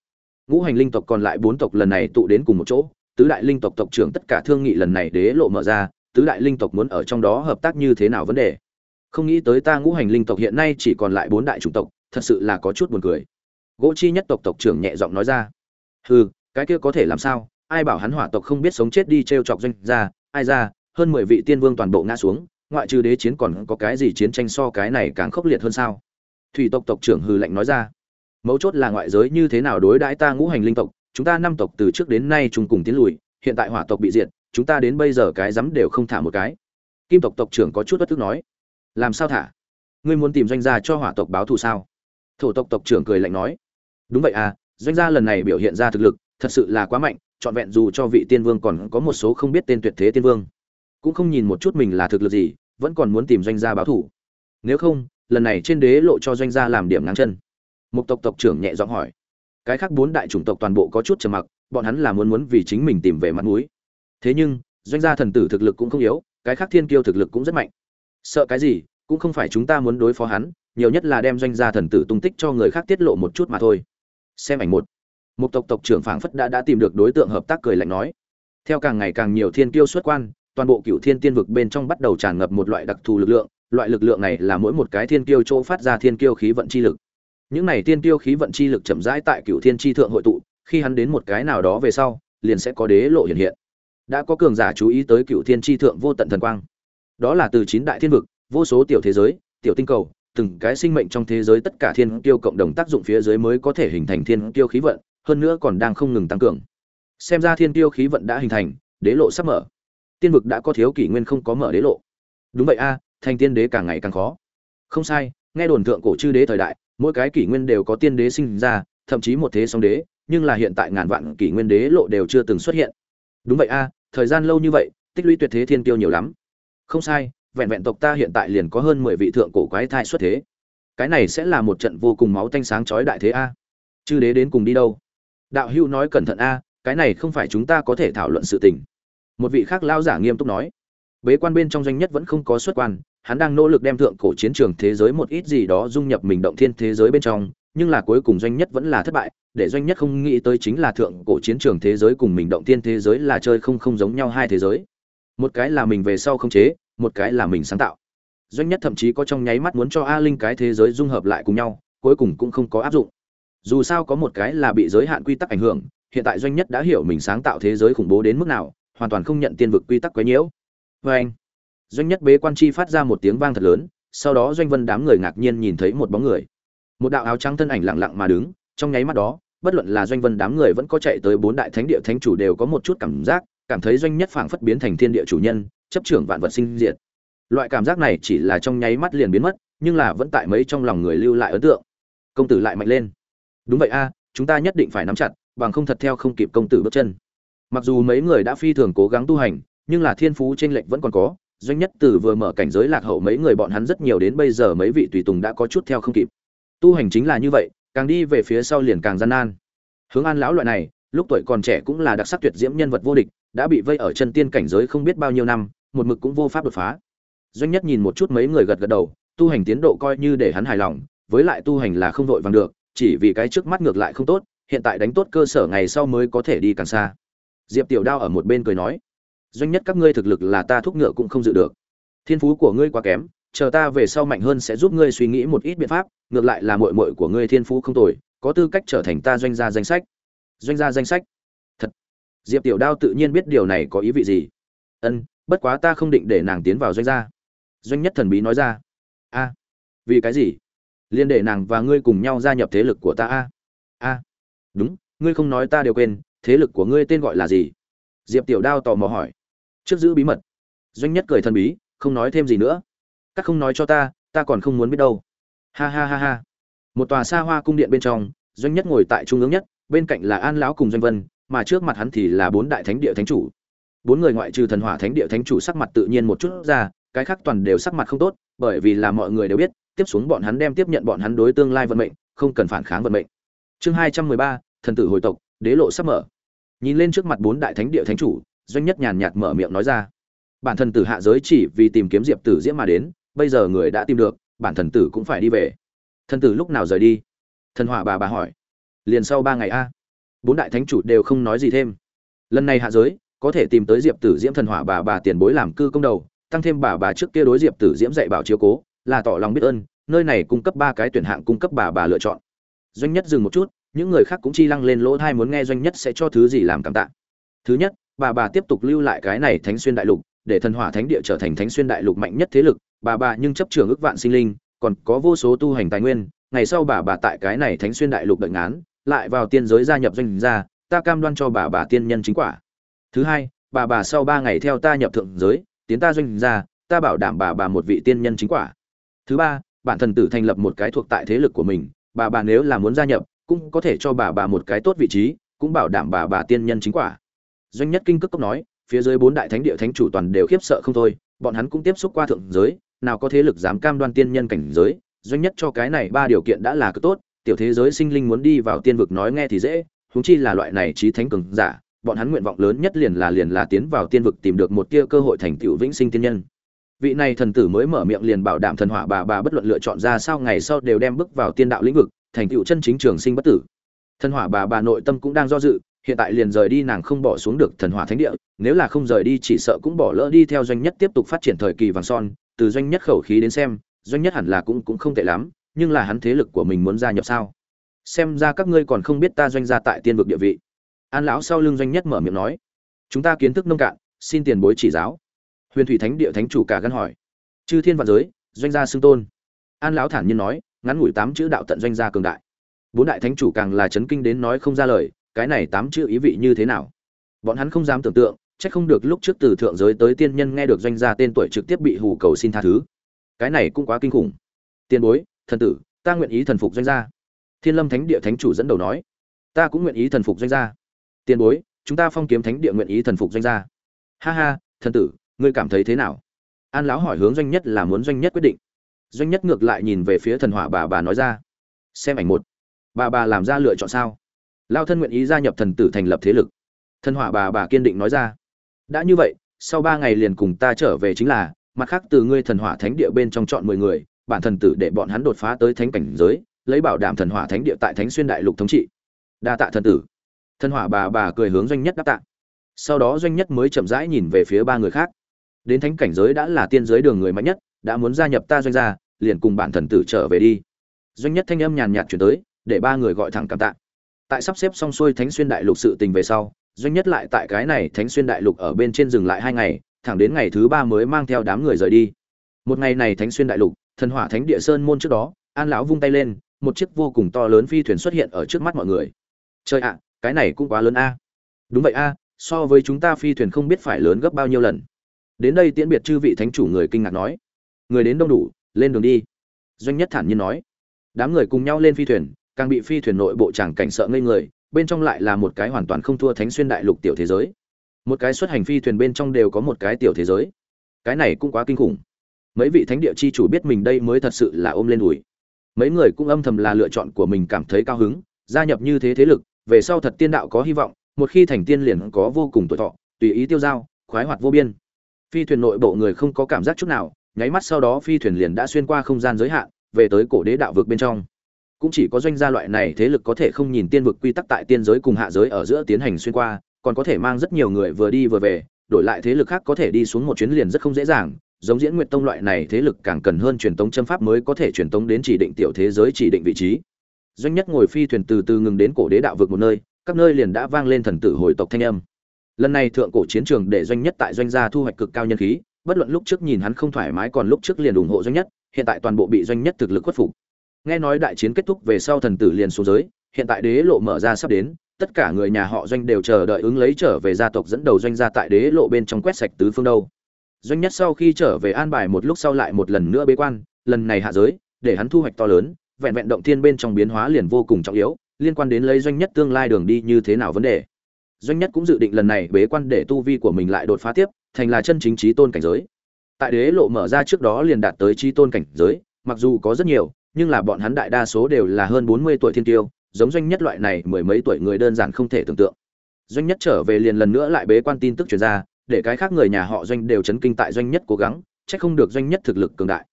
Ngũ hành linh tộc còn lại bốn tộc lần này tụ đến cùng một chỗ tứ đại linh tộc tộc trưởng tất cả thương nghị lần này đế lộ mở ra tứ đại linh tộc muốn ở trong đó hợp tác như thế nào vấn đề? Không nghĩ tới ta ngũ hành linh tộc hiện nay chỉ còn lại bốn đại chủng tộc thật sự là có chút buồn cười. Gỗ chi nhất tộc tộc trưởng nhẹ giọng nói ra hừ cái kia có thể làm sao? Ai bảo hắn hỏa tộc không biết sống chết đi trêu chọc doanh gia, ai ra hơn mười vị tiên vương toàn bộ ngã xuống ngoại trừ đế chiến còn có cái gì chiến tranh so cái này càng khốc liệt hơn sao? Thủy tộc tộc trưởng hừ lạnh nói ra. Mấu chốt là ngoại giới như thế nào đối đãi ta ngũ hành linh tộc, chúng ta năm tộc từ trước đến nay chung cùng tiến lùi, hiện tại hỏa tộc bị diệt, chúng ta đến bây giờ cái rắm đều không thả một cái. Kim tộc tộc trưởng có chút bất tức nói. Làm sao thả? Ngươi muốn tìm doanh gia cho hỏa tộc báo thù sao? Thổ tộc tộc trưởng cười lạnh nói. Đúng vậy à doanh gia lần này biểu hiện ra thực lực, thật sự là quá mạnh, trọn vẹn dù cho vị tiên vương còn có một số không biết tên tuyệt thế tiên vương cũng không nhìn một chút mình là thực lực gì, vẫn còn muốn tìm doanh gia báo thủ. nếu không, lần này trên đế lộ cho doanh gia làm điểm ngang chân. Một tộc tộc trưởng nhẹ giọng hỏi. Cái khác bốn đại chủng tộc toàn bộ có chút trầm mặc, bọn hắn là muốn muốn vì chính mình tìm về mặt mũi. Thế nhưng, doanh gia thần tử thực lực cũng không yếu, cái khác thiên kiêu thực lực cũng rất mạnh. Sợ cái gì, cũng không phải chúng ta muốn đối phó hắn, nhiều nhất là đem doanh gia thần tử tung tích cho người khác tiết lộ một chút mà thôi. Xem ảnh một. Một tộc tộc trưởng phảng phất đã đã tìm được đối tượng hợp tác cười lạnh nói. Theo càng ngày càng nhiều thiên kiêu xuất quan toàn bộ cựu thiên tiên vực bên trong bắt đầu tràn ngập một loại đặc thù lực lượng, loại lực lượng này là mỗi một cái thiên kiêu chỗ phát ra thiên kiêu khí vận chi lực. Những này thiên kiêu khí vận chi lực chậm rãi tại cựu thiên chi thượng hội tụ, khi hắn đến một cái nào đó về sau, liền sẽ có đế lộ hiện hiện. Đã có cường giả chú ý tới cựu thiên chi thượng vô tận thần quang. Đó là từ chín đại thiên vực, vô số tiểu thế giới, tiểu tinh cầu, từng cái sinh mệnh trong thế giới tất cả thiên kiêu cộng đồng tác dụng phía dưới mới có thể hình thành thiên kiêu khí vận, hơn nữa còn đang không ngừng tăng cường. Xem ra thiên kiêu khí vận đã hình thành, đế lộ sắp mở tiên vực đã có thiếu kỷ nguyên không có mở đế lộ. Đúng vậy a, thành tiên đế càng ngày càng khó. Không sai, nghe đồn thượng cổ chư đế thời đại, mỗi cái kỷ nguyên đều có tiên đế sinh ra, thậm chí một thế song đế, nhưng là hiện tại ngàn vạn kỷ nguyên đế lộ đều chưa từng xuất hiện. Đúng vậy a, thời gian lâu như vậy, tích lũy tuyệt thế thiên tiêu nhiều lắm. Không sai, vẹn vẹn tộc ta hiện tại liền có hơn mười vị thượng cổ quái thai xuất thế. Cái này sẽ là một trận vô cùng máu tanh sáng chói đại thế a. Chư đế đến cùng đi đâu? Đạo hữu nói cẩn thận a, cái này không phải chúng ta có thể thảo luận sự tình một vị khác lao giả nghiêm túc nói, bế quan bên trong doanh nhất vẫn không có xuất quan, hắn đang nỗ lực đem thượng cổ chiến trường thế giới một ít gì đó dung nhập mình động thiên thế giới bên trong, nhưng là cuối cùng doanh nhất vẫn là thất bại, để doanh nhất không nghĩ tới chính là thượng cổ chiến trường thế giới cùng mình động thiên thế giới là chơi không không giống nhau hai thế giới. Một cái là mình về sau không chế, một cái là mình sáng tạo. Doanh nhất thậm chí có trong nháy mắt muốn cho a linh cái thế giới dung hợp lại cùng nhau, cuối cùng cũng không có áp dụng. Dù sao có một cái là bị giới hạn quy tắc ảnh hưởng, hiện tại doanh nhất đã hiểu mình sáng tạo thế giới khủng bố đến mức nào hoàn toàn không nhận tiên vực quy tắc quấy nhiễu. Vê anh, doanh nhất bế quan chi phát ra một tiếng vang thật lớn, sau đó doanh vân đám người ngạc nhiên nhìn thấy một bóng người. Một đạo áo trắng thân ảnh lặng lặng mà đứng, trong nháy mắt đó, bất luận là doanh vân đám người vẫn có chạy tới bốn đại thánh địa thánh chủ đều có một chút cảm giác, cảm thấy doanh nhất phảng phất biến thành thiên địa chủ nhân, chấp trưởng vạn vật sinh diệt. Loại cảm giác này chỉ là trong nháy mắt liền biến mất, nhưng là vẫn tại mấy trong lòng người lưu lại ấn tượng. Công tử lại mạnh lên. Đúng vậy a, chúng ta nhất định phải nắm chặt, bằng không thật theo không kịp công tử bước chân mặc dù mấy người đã phi thường cố gắng tu hành, nhưng là thiên phú trên lệch vẫn còn có. Doanh nhất từ vừa mở cảnh giới lạc hậu mấy người bọn hắn rất nhiều đến bây giờ mấy vị tùy tùng đã có chút theo không kịp. Tu hành chính là như vậy, càng đi về phía sau liền càng gian nan. Hướng an lão loại này, lúc tuổi còn trẻ cũng là đặc sắc tuyệt diễm nhân vật vô địch, đã bị vây ở chân tiên cảnh giới không biết bao nhiêu năm, một mực cũng vô pháp đột phá. Doanh nhất nhìn một chút mấy người gật gật đầu, tu hành tiến độ coi như để hắn hài lòng, với lại tu hành là không vội vàng được, chỉ vì cái trước mắt ngược lại không tốt, hiện tại đánh tốt cơ sở ngày sau mới có thể đi càng xa diệp tiểu đao ở một bên cười nói, doanh nhất các ngươi thực lực là ta thúc ngựa cũng không dự được. Thiên phú của ngươi quá kém, chờ ta về sau mạnh hơn sẽ giúp ngươi suy nghĩ một ít biện pháp, ngược lại là mội mội của ngươi thiên phú không tồi, có tư cách trở thành ta doanh gia danh sách. Doanh gia danh sách? Thật. Diệp tiểu đao tự nhiên biết điều này có ý vị gì. Ân, bất quá ta không định để nàng tiến vào doanh gia. Doanh nhất thần bí nói ra. A, vì cái gì? Liên để nàng và ngươi cùng nhau gia nhập thế lực của ta a. A. Đúng, ngươi không nói ta đều quên thế lực của ngươi tên gọi là gì? Diệp tiểu đao tò mò hỏi. Trước giữ bí mật. Doanh nhất cười thần bí, không nói thêm gì nữa. Các không nói cho ta ta còn không muốn biết đâu. Ha ha ha ha. Một tòa xa hoa cung điện bên trong, doanh nhất ngồi tại trung ương nhất, bên cạnh là an lão cùng doanh vân, mà trước mặt hắn thì là bốn đại thánh địa thánh chủ. Bốn người ngoại trừ thần hỏa thánh địa thánh chủ sắc mặt tự nhiên một chút ra, cái khác toàn đều sắc mặt không tốt, bởi vì là mọi người đều biết, tiếp xuống bọn hắn đem tiếp nhận bọn hắn đối tương lai vận mệnh, không cần phản kháng vận mệnh. Chương hai trăm mười ba, thần tử hồi tộc, đế lộ sắp mở nhìn lên trước mặt bốn đại thánh địa thánh chủ, doanh nhất nhàn nhạt mở miệng nói ra. Bản thần tử hạ giới chỉ vì tìm kiếm diệp tử diễm mà đến, bây giờ người đã tìm được, bản thần tử cũng phải đi về. Thần tử lúc nào rời đi? Thần hỏa bà bà hỏi. Liền sau ba ngày a. Bốn đại thánh chủ đều không nói gì thêm. Lần này hạ giới, có thể tìm tới diệp tử diễm thần hỏa bà bà tiền bối làm cư công đầu, tăng thêm bà bà trước kia đối diệp tử diễm dạy bảo chiếu cố, là tỏ lòng biết ơn, nơi này cung cấp ba cái tuyển hạng cung cấp bà bà lựa chọn. Doanh nhất dừng một chút những người khác cũng chi lăng lên lỗ thai muốn nghe doanh nhất sẽ cho thứ gì làm cảm tạ. Thứ nhất, bà bà tiếp tục lưu lại cái này thánh xuyên đại lục, để thần hỏa thánh địa trở thành thánh xuyên đại lục mạnh nhất thế lực. Bà bà nhưng chấp trường ước vạn sinh linh, còn có vô số tu hành tài nguyên. Ngày sau bà bà tại cái này thánh xuyên đại lục đợi ngán, lại vào tiên giới gia nhập doanh gia, ta cam đoan cho bà bà tiên nhân chính quả. Thứ hai, bà bà sau ba ngày theo ta nhập thượng giới, tiến ta doanh gia, ta bảo đảm bà bà một vị tiên nhân chính quả. Thứ ba, bản thần tử thành lập một cái thuộc tại thế lực của mình. Bà bà nếu là muốn gia nhập cũng có thể cho bà bà một cái tốt vị trí, cũng bảo đảm bà bà tiên nhân chính quả. Doanh nhất kinh cước cốc nói, phía dưới bốn đại thánh địa thánh chủ toàn đều khiếp sợ không thôi, bọn hắn cũng tiếp xúc qua thượng giới, nào có thế lực dám cam đoan tiên nhân cảnh giới, doanh nhất cho cái này ba điều kiện đã là cực tốt, tiểu thế giới sinh linh muốn đi vào tiên vực nói nghe thì dễ, huống chi là loại này trí thánh cường giả, bọn hắn nguyện vọng lớn nhất liền là liền là tiến vào tiên vực tìm được một tia cơ hội thành tựu vĩnh sinh tiên nhân. Vị này thần tử mới mở miệng liền bảo đảm thần hỏa bà bà bất luận lựa chọn ra sao ngày sau đều đem bước vào tiên đạo lĩnh vực thành tựu chân chính trường sinh bất tử. Thần hỏa bà bà nội tâm cũng đang do dự, hiện tại liền rời đi nàng không bỏ xuống được thần hỏa thánh địa, nếu là không rời đi chỉ sợ cũng bỏ lỡ đi theo doanh nhất tiếp tục phát triển thời kỳ vàng son, từ doanh nhất khẩu khí đến xem, doanh nhất hẳn là cũng cũng không tệ lắm, nhưng là hắn thế lực của mình muốn gia nhập sao? Xem ra các ngươi còn không biết ta doanh gia tại tiên vực địa vị. An lão sau lưng doanh nhất mở miệng nói, chúng ta kiến thức nông cạn, xin tiền bối chỉ giáo. Huyền thủy thánh địa thánh chủ cả gân hỏi, chư thiên vạn giới, doanh gia xưng tôn. An lão thản nhiên nói ngắn ngủi tám chữ đạo tận doanh gia cường đại. Bốn đại thánh chủ càng là chấn kinh đến nói không ra lời, cái này tám chữ ý vị như thế nào? Bọn hắn không dám tưởng tượng trách không được lúc trước từ thượng giới tới tiên nhân nghe được doanh gia tên tuổi trực tiếp bị hù cầu xin tha thứ. Cái này cũng quá kinh khủng. Tiền bối, thần tử, ta nguyện ý thần phục doanh gia. Thiên lâm thánh địa thánh chủ dẫn đầu nói, ta cũng nguyện ý thần phục doanh gia. Tiền bối, chúng ta phong kiếm thánh địa nguyện ý thần phục doanh gia. Ha ha, thần tử, ngươi cảm thấy thế nào? An lão hỏi hướng doanh nhất là muốn doanh nhất quyết định doanh nhất ngược lại nhìn về phía thần hỏa bà bà nói ra. Xem ảnh một. Bà bà làm ra lựa chọn sao? Lao thân nguyện ý gia nhập thần tử thành lập thế lực. Thần hỏa bà bà kiên định nói ra. Đã như vậy, sau ba ngày liền cùng ta trở về chính là, mặt khác từ ngươi thần hỏa thánh địa bên trong chọn mười người, bản thần tử để bọn hắn đột phá tới thánh cảnh giới, lấy bảo đảm thần hỏa thánh địa tại thánh xuyên đại lục thống trị. Đa tạ thần tử. Thần hỏa bà bà cười hướng doanh nhất đáp tạ. Sau đó doanh nhất mới chậm rãi nhìn về phía ba người khác. Đến thánh cảnh giới đã là tiên giới đường người mạnh nhất đã muốn gia nhập ta doanh gia, liền cùng bản thần tử trở về đi. Doanh nhất thanh âm nhàn nhạt chuyển tới, để ba người gọi thẳng cảm tạ. Tại sắp xếp xong xuôi thánh xuyên đại lục sự tình về sau, doanh nhất lại tại cái này thánh xuyên đại lục ở bên trên dừng lại hai ngày, thẳng đến ngày thứ ba mới mang theo đám người rời đi. Một ngày này thánh xuyên đại lục, thần hỏa thánh địa sơn môn trước đó, an lão vung tay lên, một chiếc vô cùng to lớn phi thuyền xuất hiện ở trước mắt mọi người. Trời ạ, cái này cũng quá lớn a. Đúng vậy a, so với chúng ta phi thuyền không biết phải lớn gấp bao nhiêu lần. Đến đây tiễn biệt chư vị thánh chủ người kinh ngạc nói người đến đông đủ, lên đường đi. Doanh nhất thản nhiên nói. Đám người cùng nhau lên phi thuyền, càng bị phi thuyền nội bộ chẳng cảnh sợ ngây người, bên trong lại là một cái hoàn toàn không thua thánh xuyên đại lục tiểu thế giới. Một cái xuất hành phi thuyền bên trong đều có một cái tiểu thế giới. Cái này cũng quá kinh khủng. Mấy vị thánh địa chi chủ biết mình đây mới thật sự là ôm lên đùi. Mấy người cũng âm thầm là lựa chọn của mình cảm thấy cao hứng, gia nhập như thế thế lực, về sau thật tiên đạo có hy vọng, một khi thành tiên liền có vô cùng tuổi thọ, tùy ý tiêu dao khoái hoạt vô biên. Phi thuyền nội bộ người không có cảm giác chút nào nháy mắt sau đó phi thuyền liền đã xuyên qua không gian giới hạn, về tới cổ đế đạo vực bên trong. Cũng chỉ có doanh gia loại này thế lực có thể không nhìn tiên vực quy tắc tại tiên giới cùng hạ giới ở giữa tiến hành xuyên qua, còn có thể mang rất nhiều người vừa đi vừa về, đổi lại thế lực khác có thể đi xuống một chuyến liền rất không dễ dàng. Giống diễn nguyệt tông loại này thế lực càng cần hơn truyền tống châm pháp mới có thể truyền tống đến chỉ định tiểu thế giới chỉ định vị trí. Doanh nhất ngồi phi thuyền từ từ ngừng đến cổ đế đạo vực một nơi, các nơi liền đã vang lên thần tử hồi tộc thanh âm. Lần này thượng cổ chiến trường để doanh nhất tại doanh gia thu hoạch cực cao nhân khí bất luận lúc trước nhìn hắn không thoải mái còn lúc trước liền ủng hộ doanh nhất, hiện tại toàn bộ bị doanh nhất thực lực khuất phục. Nghe nói đại chiến kết thúc về sau thần tử liền xuống giới, hiện tại đế lộ mở ra sắp đến, tất cả người nhà họ doanh đều chờ đợi ứng lấy trở về gia tộc dẫn đầu doanh gia tại đế lộ bên trong quét sạch tứ phương đâu. Doanh nhất sau khi trở về an bài một lúc sau lại một lần nữa bế quan, lần này hạ giới, để hắn thu hoạch to lớn, vẹn vẹn động thiên bên trong biến hóa liền vô cùng trọng yếu, liên quan đến lấy doanh nhất tương lai đường đi như thế nào vấn đề. Doanh nhất cũng dự định lần này bế quan để tu vi của mình lại đột phá tiếp thành là chân chính trí tôn cảnh giới. Tại đế lộ mở ra trước đó liền đạt tới trí tôn cảnh giới, mặc dù có rất nhiều, nhưng là bọn hắn đại đa số đều là hơn bốn mươi tuổi thiên tiêu, giống doanh nhất loại này mười mấy tuổi người đơn giản không thể tưởng tượng. Doanh nhất trở về liền lần nữa lại bế quan tin tức truyền ra, để cái khác người nhà họ doanh đều chấn kinh tại doanh nhất cố gắng, chắc không được doanh nhất thực lực cường đại.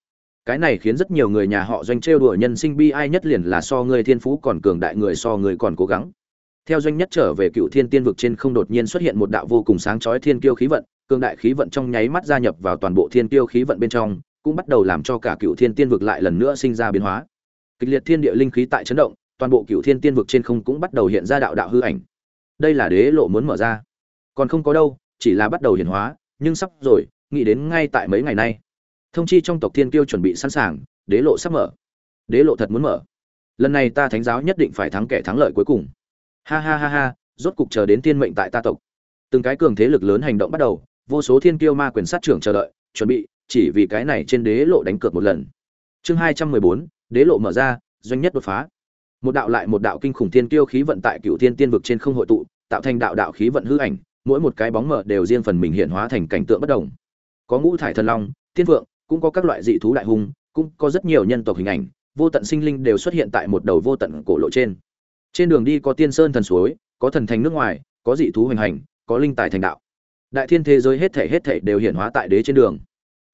Cái này khiến rất nhiều người nhà họ doanh trêu đùa nhân sinh bi ai nhất liền là so người thiên phú còn cường đại người so người còn cố gắng. Theo doanh nhất trở về cựu thiên tiên vực trên không đột nhiên xuất hiện một đạo vô cùng sáng chói thiên kiêu khí vận cường đại khí vận trong nháy mắt gia nhập vào toàn bộ thiên tiêu khí vận bên trong, cũng bắt đầu làm cho cả cựu thiên tiên vực lại lần nữa sinh ra biến hóa. Kịch liệt thiên địa linh khí tại chấn động, toàn bộ cựu thiên tiên vực trên không cũng bắt đầu hiện ra đạo đạo hư ảnh. Đây là đế lộ muốn mở ra. Còn không có đâu, chỉ là bắt đầu hiển hóa, nhưng sắp rồi, nghĩ đến ngay tại mấy ngày nay. Thông chi trong tộc thiên tiêu chuẩn bị sẵn sàng, đế lộ sắp mở. Đế lộ thật muốn mở. Lần này ta thánh giáo nhất định phải thắng kẻ thắng lợi cuối cùng. Ha ha ha ha, rốt cục chờ đến thiên mệnh tại ta tộc. Từng cái cường thế lực lớn hành động bắt đầu vô số thiên kiêu ma quyền sát trưởng chờ đợi, chuẩn bị, chỉ vì cái này trên đế lộ đánh cược một lần. Chương hai trăm mười bốn, đế lộ mở ra, doanh nhất đột phá. Một đạo lại một đạo kinh khủng thiên kiêu khí vận tại cựu thiên tiên vực trên không hội tụ, tạo thành đạo đạo khí vận hư ảnh, mỗi một cái bóng mở đều riêng phần mình hiện hóa thành cảnh tượng bất đồng. Có ngũ thải thần long, thiên vượng cũng có các loại dị thú đại hùng cũng có rất nhiều nhân tộc hình ảnh, vô tận sinh linh đều xuất hiện tại một đầu vô tận cổ lộ trên. Trên đường đi có tiên sơn thần suối, có thần thành nước ngoài, có dị thú hoành hành, có linh tài thành đạo đại thiên thế giới hết thể hết thể đều hiển hóa tại đế trên đường.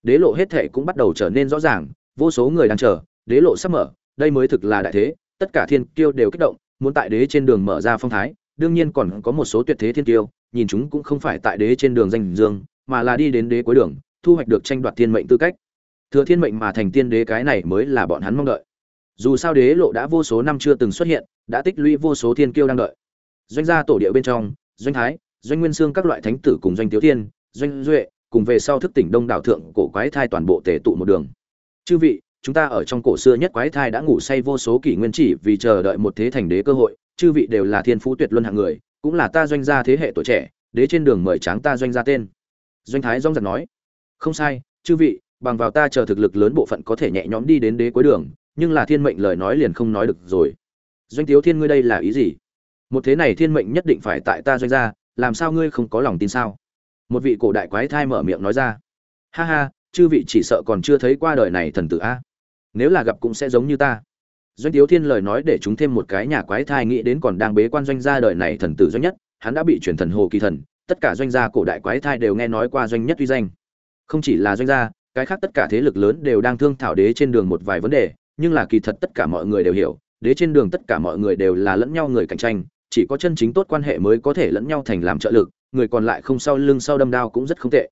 Đế lộ hết thể cũng bắt đầu trở nên rõ ràng, vô số người đang chờ, đế lộ sắp mở, đây mới thực là đại thế, tất cả thiên kiêu đều kích động, muốn tại đế trên đường mở ra phong thái, đương nhiên còn có một số tuyệt thế thiên kiêu, nhìn chúng cũng không phải tại đế trên đường danh dương, mà là đi đến đế cuối đường, thu hoạch được tranh đoạt thiên mệnh tư cách. Thừa thiên mệnh mà thành tiên đế cái này mới là bọn hắn mong đợi. Dù sao đế lộ đã vô số năm chưa từng xuất hiện, đã tích lũy vô số thiên kiêu đang đợi. Doanh gia tổ địa bên trong, doanh thái doanh nguyên xương các loại thánh tử cùng doanh tiếu thiên, doanh duệ, cùng về sau thức tỉnh đông đảo thượng cổ quái thai toàn bộ tề tụ một đường. Chư vị, chúng ta ở trong cổ xưa nhất quái thai đã ngủ say vô số kỷ nguyên chỉ vì chờ đợi một thế thành đế cơ hội, chư vị đều là thiên phú tuyệt luân hạng người, cũng là ta doanh gia thế hệ tuổi trẻ, đế trên đường mời tráng ta doanh gia tên. Doanh thái rong giật nói, không sai, chư vị, bằng vào ta chờ thực lực lớn bộ phận có thể nhẹ nhõm đi đến đế cuối đường, nhưng là thiên mệnh lời nói liền không nói được rồi. Doanh tiếu thiên ngươi đây là ý gì? Một thế này thiên mệnh nhất định phải tại ta doanh gia làm sao ngươi không có lòng tin sao? Một vị cổ đại quái thai mở miệng nói ra. Ha ha, chư vị chỉ sợ còn chưa thấy qua đời này thần tử a. Nếu là gặp cũng sẽ giống như ta. Doanh tiếu thiên lời nói để chúng thêm một cái nhà quái thai nghĩ đến còn đang bế quan doanh gia đời này thần tử doanh nhất, hắn đã bị chuyển thần hồ kỳ thần, tất cả doanh gia cổ đại quái thai đều nghe nói qua doanh nhất uy danh. Không chỉ là doanh gia, cái khác tất cả thế lực lớn đều đang thương thảo đế trên đường một vài vấn đề, nhưng là kỳ thật tất cả mọi người đều hiểu, đế trên đường tất cả mọi người đều là lẫn nhau người cạnh tranh chỉ có chân chính tốt quan hệ mới có thể lẫn nhau thành làm trợ lực, người còn lại không sau lưng sau đâm đao cũng rất không tệ.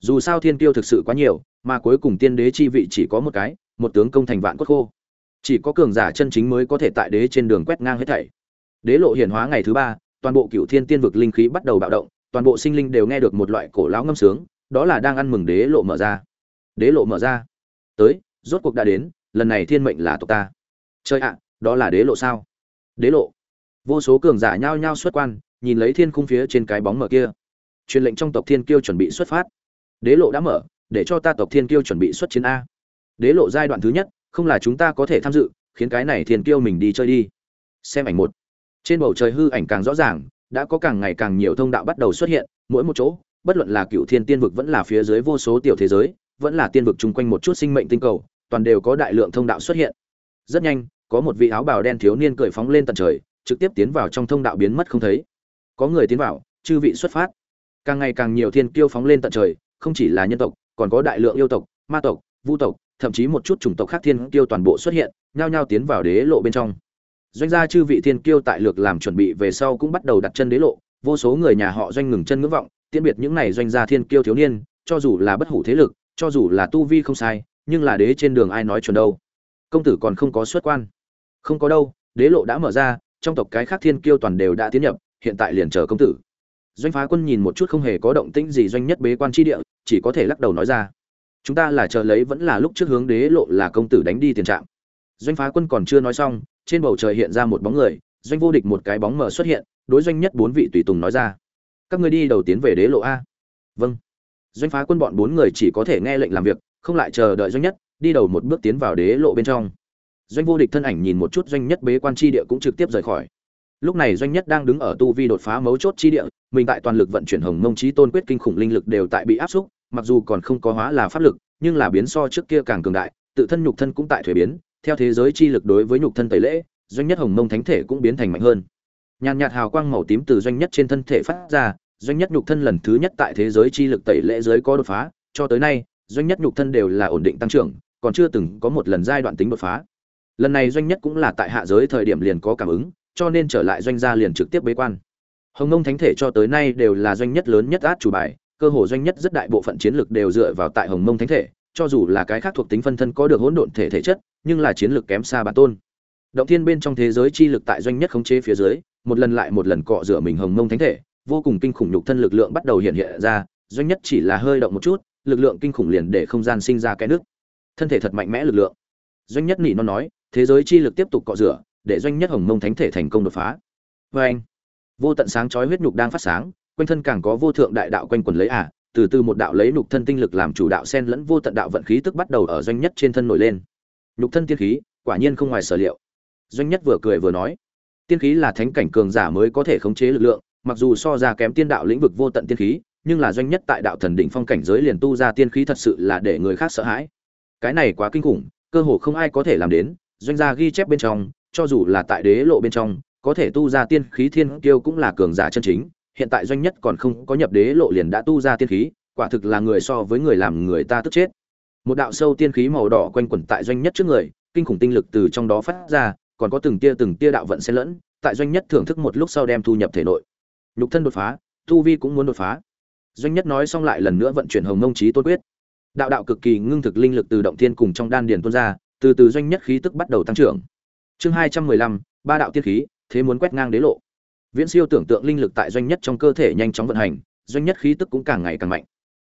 Dù sao thiên tiêu thực sự quá nhiều, mà cuối cùng tiên đế chi vị chỉ có một cái, một tướng công thành vạn cốt khô. Chỉ có cường giả chân chính mới có thể tại đế trên đường quét ngang hết thảy. Đế lộ hiển hóa ngày thứ ba, toàn bộ cựu thiên tiên vực linh khí bắt đầu bạo động, toàn bộ sinh linh đều nghe được một loại cổ lão ngâm sướng, đó là đang ăn mừng đế lộ mở ra. Đế lộ mở ra. Tới, rốt cuộc đã đến, lần này thiên mệnh là tộc ta. Chơi ạ, đó là đế lộ sao? Đế lộ vô số cường giả nhao nhao xuất quan, nhìn lấy thiên khung phía trên cái bóng mở kia. Truyền lệnh trong tộc thiên kiêu chuẩn bị xuất phát. Đế lộ đã mở, để cho ta tộc thiên kiêu chuẩn bị xuất chiến a. Đế lộ giai đoạn thứ nhất, không là chúng ta có thể tham dự, khiến cái này thiên kiêu mình đi chơi đi. Xem ảnh một. Trên bầu trời hư ảnh càng rõ ràng, đã có càng ngày càng nhiều thông đạo bắt đầu xuất hiện, mỗi một chỗ, bất luận là cựu thiên tiên vực vẫn là phía dưới vô số tiểu thế giới, vẫn là tiên vực chung quanh một chút sinh mệnh tinh cầu, toàn đều có đại lượng thông đạo xuất hiện. Rất nhanh, có một vị áo bào đen thiếu niên cười phóng lên tận trời trực tiếp tiến vào trong thông đạo biến mất không thấy. Có người tiến vào, chư vị xuất phát. Càng ngày càng nhiều thiên kiêu phóng lên tận trời, không chỉ là nhân tộc, còn có đại lượng yêu tộc, ma tộc, vu tộc, thậm chí một chút chủng tộc khác thiên kiêu toàn bộ xuất hiện, nhao nhao tiến vào đế lộ bên trong. Doanh gia chư vị thiên kiêu tại lược làm chuẩn bị về sau cũng bắt đầu đặt chân đế lộ, vô số người nhà họ doanh ngừng chân ngưỡng vọng, tiễn biệt những này doanh gia thiên kiêu thiếu niên, cho dù là bất hủ thế lực, cho dù là tu vi không sai, nhưng là đế trên đường ai nói chuẩn đâu. Công tử còn không có xuất quan. Không có đâu, đế lộ đã mở ra trong tộc cái khác thiên kiêu toàn đều đã tiến nhập, hiện tại liền chờ công tử. Doanh phá quân nhìn một chút không hề có động tĩnh gì doanh nhất bế quan tri địa, chỉ có thể lắc đầu nói ra. Chúng ta là chờ lấy vẫn là lúc trước hướng đế lộ là công tử đánh đi tiền trạng. Doanh phá quân còn chưa nói xong, trên bầu trời hiện ra một bóng người, doanh vô địch một cái bóng mờ xuất hiện, đối doanh nhất bốn vị tùy tùng nói ra. Các ngươi đi đầu tiến về đế lộ a. Vâng. Doanh phá quân bọn bốn người chỉ có thể nghe lệnh làm việc, không lại chờ đợi doanh nhất, đi đầu một bước tiến vào đế lộ bên trong doanh vô địch thân ảnh nhìn một chút doanh nhất bế quan tri địa cũng trực tiếp rời khỏi. Lúc này doanh nhất đang đứng ở tu vi đột phá mấu chốt chi địa, mình tại toàn lực vận chuyển hồng mông trí tôn quyết kinh khủng linh lực đều tại bị áp xúc, mặc dù còn không có hóa là pháp lực, nhưng là biến so trước kia càng cường đại, tự thân nhục thân cũng tại thuế biến, theo thế giới chi lực đối với nhục thân tẩy lễ, doanh nhất hồng mông thánh thể cũng biến thành mạnh hơn. Nhàn nhạt hào quang màu tím từ doanh nhất trên thân thể phát ra, doanh nhất nhục thân lần thứ nhất tại thế giới chi lực tẩy lễ giới có đột phá, cho tới nay, doanh nhất nhục thân đều là ổn định tăng trưởng, còn chưa từng có một lần giai đoạn tính đột phá lần này doanh nhất cũng là tại hạ giới thời điểm liền có cảm ứng, cho nên trở lại doanh gia liền trực tiếp bế quan. Hồng nông thánh thể cho tới nay đều là doanh nhất lớn nhất át chủ bài, cơ hồ doanh nhất rất đại bộ phận chiến lược đều dựa vào tại hồng mông thánh thể, cho dù là cái khác thuộc tính phân thân có được hỗn độn thể thể chất, nhưng là chiến lược kém xa bản tôn. Động thiên bên trong thế giới chi lực tại doanh nhất khống chế phía dưới, một lần lại một lần cọ rửa mình hồng mông thánh thể, vô cùng kinh khủng nhục thân lực lượng bắt đầu hiện hiện ra, doanh nhất chỉ là hơi động một chút, lực lượng kinh khủng liền để không gian sinh ra cái nước thân thể thật mạnh mẽ lực lượng. Doanh nhất nỉ nó nói thế giới chi lực tiếp tục cọ rửa để doanh nhất hồng mông thánh thể thành công đột phá. Vê anh vô tận sáng chói huyết nhục đang phát sáng quanh thân càng có vô thượng đại đạo quanh quần lấy ả à, từ từ một đạo lấy nhục thân tinh lực làm chủ đạo sen lẫn vô tận đạo vận khí tức bắt đầu ở doanh nhất trên thân nổi lên. Nhục thân tiên khí quả nhiên không ngoài sở liệu. Doanh nhất vừa cười vừa nói tiên khí là thánh cảnh cường giả mới có thể khống chế lực lượng mặc dù so ra kém tiên đạo lĩnh vực vô tận tiên khí nhưng là doanh nhất tại đạo thần đỉnh phong cảnh giới liền tu ra tiên khí thật sự là để người khác sợ hãi. Cái này quá kinh khủng cơ hồ không ai có thể làm đến doanh gia ghi chép bên trong, cho dù là tại đế lộ bên trong, có thể tu ra tiên khí thiên kiêu cũng là cường giả chân chính. Hiện tại doanh nhất còn không có nhập đế lộ liền đã tu ra tiên khí, quả thực là người so với người làm người ta tức chết. Một đạo sâu tiên khí màu đỏ quanh quẩn tại doanh nhất trước người, kinh khủng tinh lực từ trong đó phát ra, còn có từng tia từng tia đạo vận xen lẫn, tại doanh nhất thưởng thức một lúc sau đem thu nhập thể nội. Nhục thân đột phá, tu vi cũng muốn đột phá. Doanh nhất nói xong lại lần nữa vận chuyển hồng mông trí tôn quyết. Đạo đạo cực kỳ ngưng thực linh lực từ động thiên cùng trong đan điền tuôn ra từ từ doanh nhất khí tức bắt đầu tăng trưởng. Chương hai trăm mười lăm, ba đạo tiên khí, thế muốn quét ngang đế lộ. Viễn siêu tưởng tượng linh lực tại doanh nhất trong cơ thể nhanh chóng vận hành, doanh nhất khí tức cũng càng ngày càng mạnh.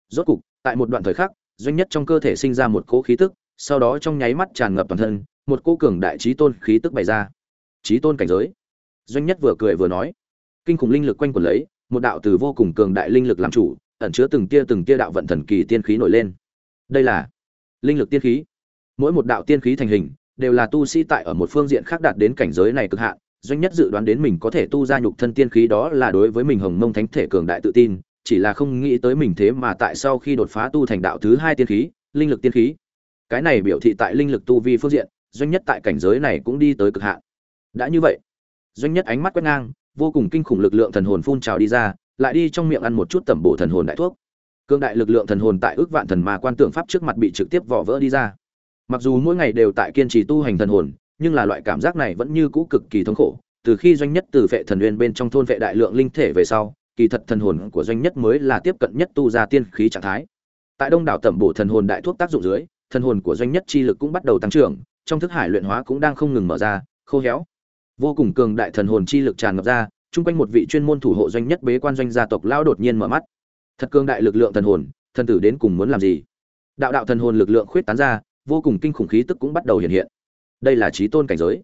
Rốt cục, tại một đoạn thời khắc, doanh nhất trong cơ thể sinh ra một cỗ khí tức, sau đó trong nháy mắt tràn ngập toàn thân, một cỗ cường đại chí tôn khí tức bày ra. Chí tôn cảnh giới. Doanh nhất vừa cười vừa nói. Kinh khủng linh lực quanh quẩn lấy, một đạo từ vô cùng cường đại linh lực làm chủ, ẩn chứa từng tia từng tia đạo vận thần kỳ tiên khí nổi lên. Đây là linh lực tiên khí mỗi một đạo tiên khí thành hình, đều là tu sĩ tại ở một phương diện khác đạt đến cảnh giới này cực hạn, doanh nhất dự đoán đến mình có thể tu ra nhục thân tiên khí đó là đối với mình hồng mông thánh thể cường đại tự tin, chỉ là không nghĩ tới mình thế mà tại sau khi đột phá tu thành đạo thứ hai tiên khí, linh lực tiên khí. Cái này biểu thị tại linh lực tu vi phương diện, doanh nhất tại cảnh giới này cũng đi tới cực hạn. Đã như vậy, doanh nhất ánh mắt quét ngang, vô cùng kinh khủng lực lượng thần hồn phun trào đi ra, lại đi trong miệng ăn một chút tẩm bổ thần hồn đại thuốc. Cương đại lực lượng thần hồn tại ước vạn thần mà quan tượng pháp trước mặt bị trực tiếp vỏ vỡ đi ra mặc dù mỗi ngày đều tại kiên trì tu hành thần hồn, nhưng là loại cảm giác này vẫn như cũ cực kỳ thống khổ. Từ khi doanh nhất từ vệ thần uyên bên trong thôn vệ đại lượng linh thể về sau, kỳ thật thần hồn của doanh nhất mới là tiếp cận nhất tu ra tiên khí trạng thái. Tại đông đảo tẩm bổ thần hồn đại thuốc tác dụng dưới, thần hồn của doanh nhất chi lực cũng bắt đầu tăng trưởng, trong thức hải luyện hóa cũng đang không ngừng mở ra, khô héo. Vô cùng cường đại thần hồn chi lực tràn ngập ra, chung quanh một vị chuyên môn thủ hộ doanh nhất bế quan doanh gia tộc lao đột nhiên mở mắt. Thật cường đại lực lượng thần hồn, thần tử đến cùng muốn làm gì? Đạo đạo thần hồn lực lượng khuyết tán ra vô cùng kinh khủng khí tức cũng bắt đầu hiện hiện. Đây là trí tôn cảnh giới.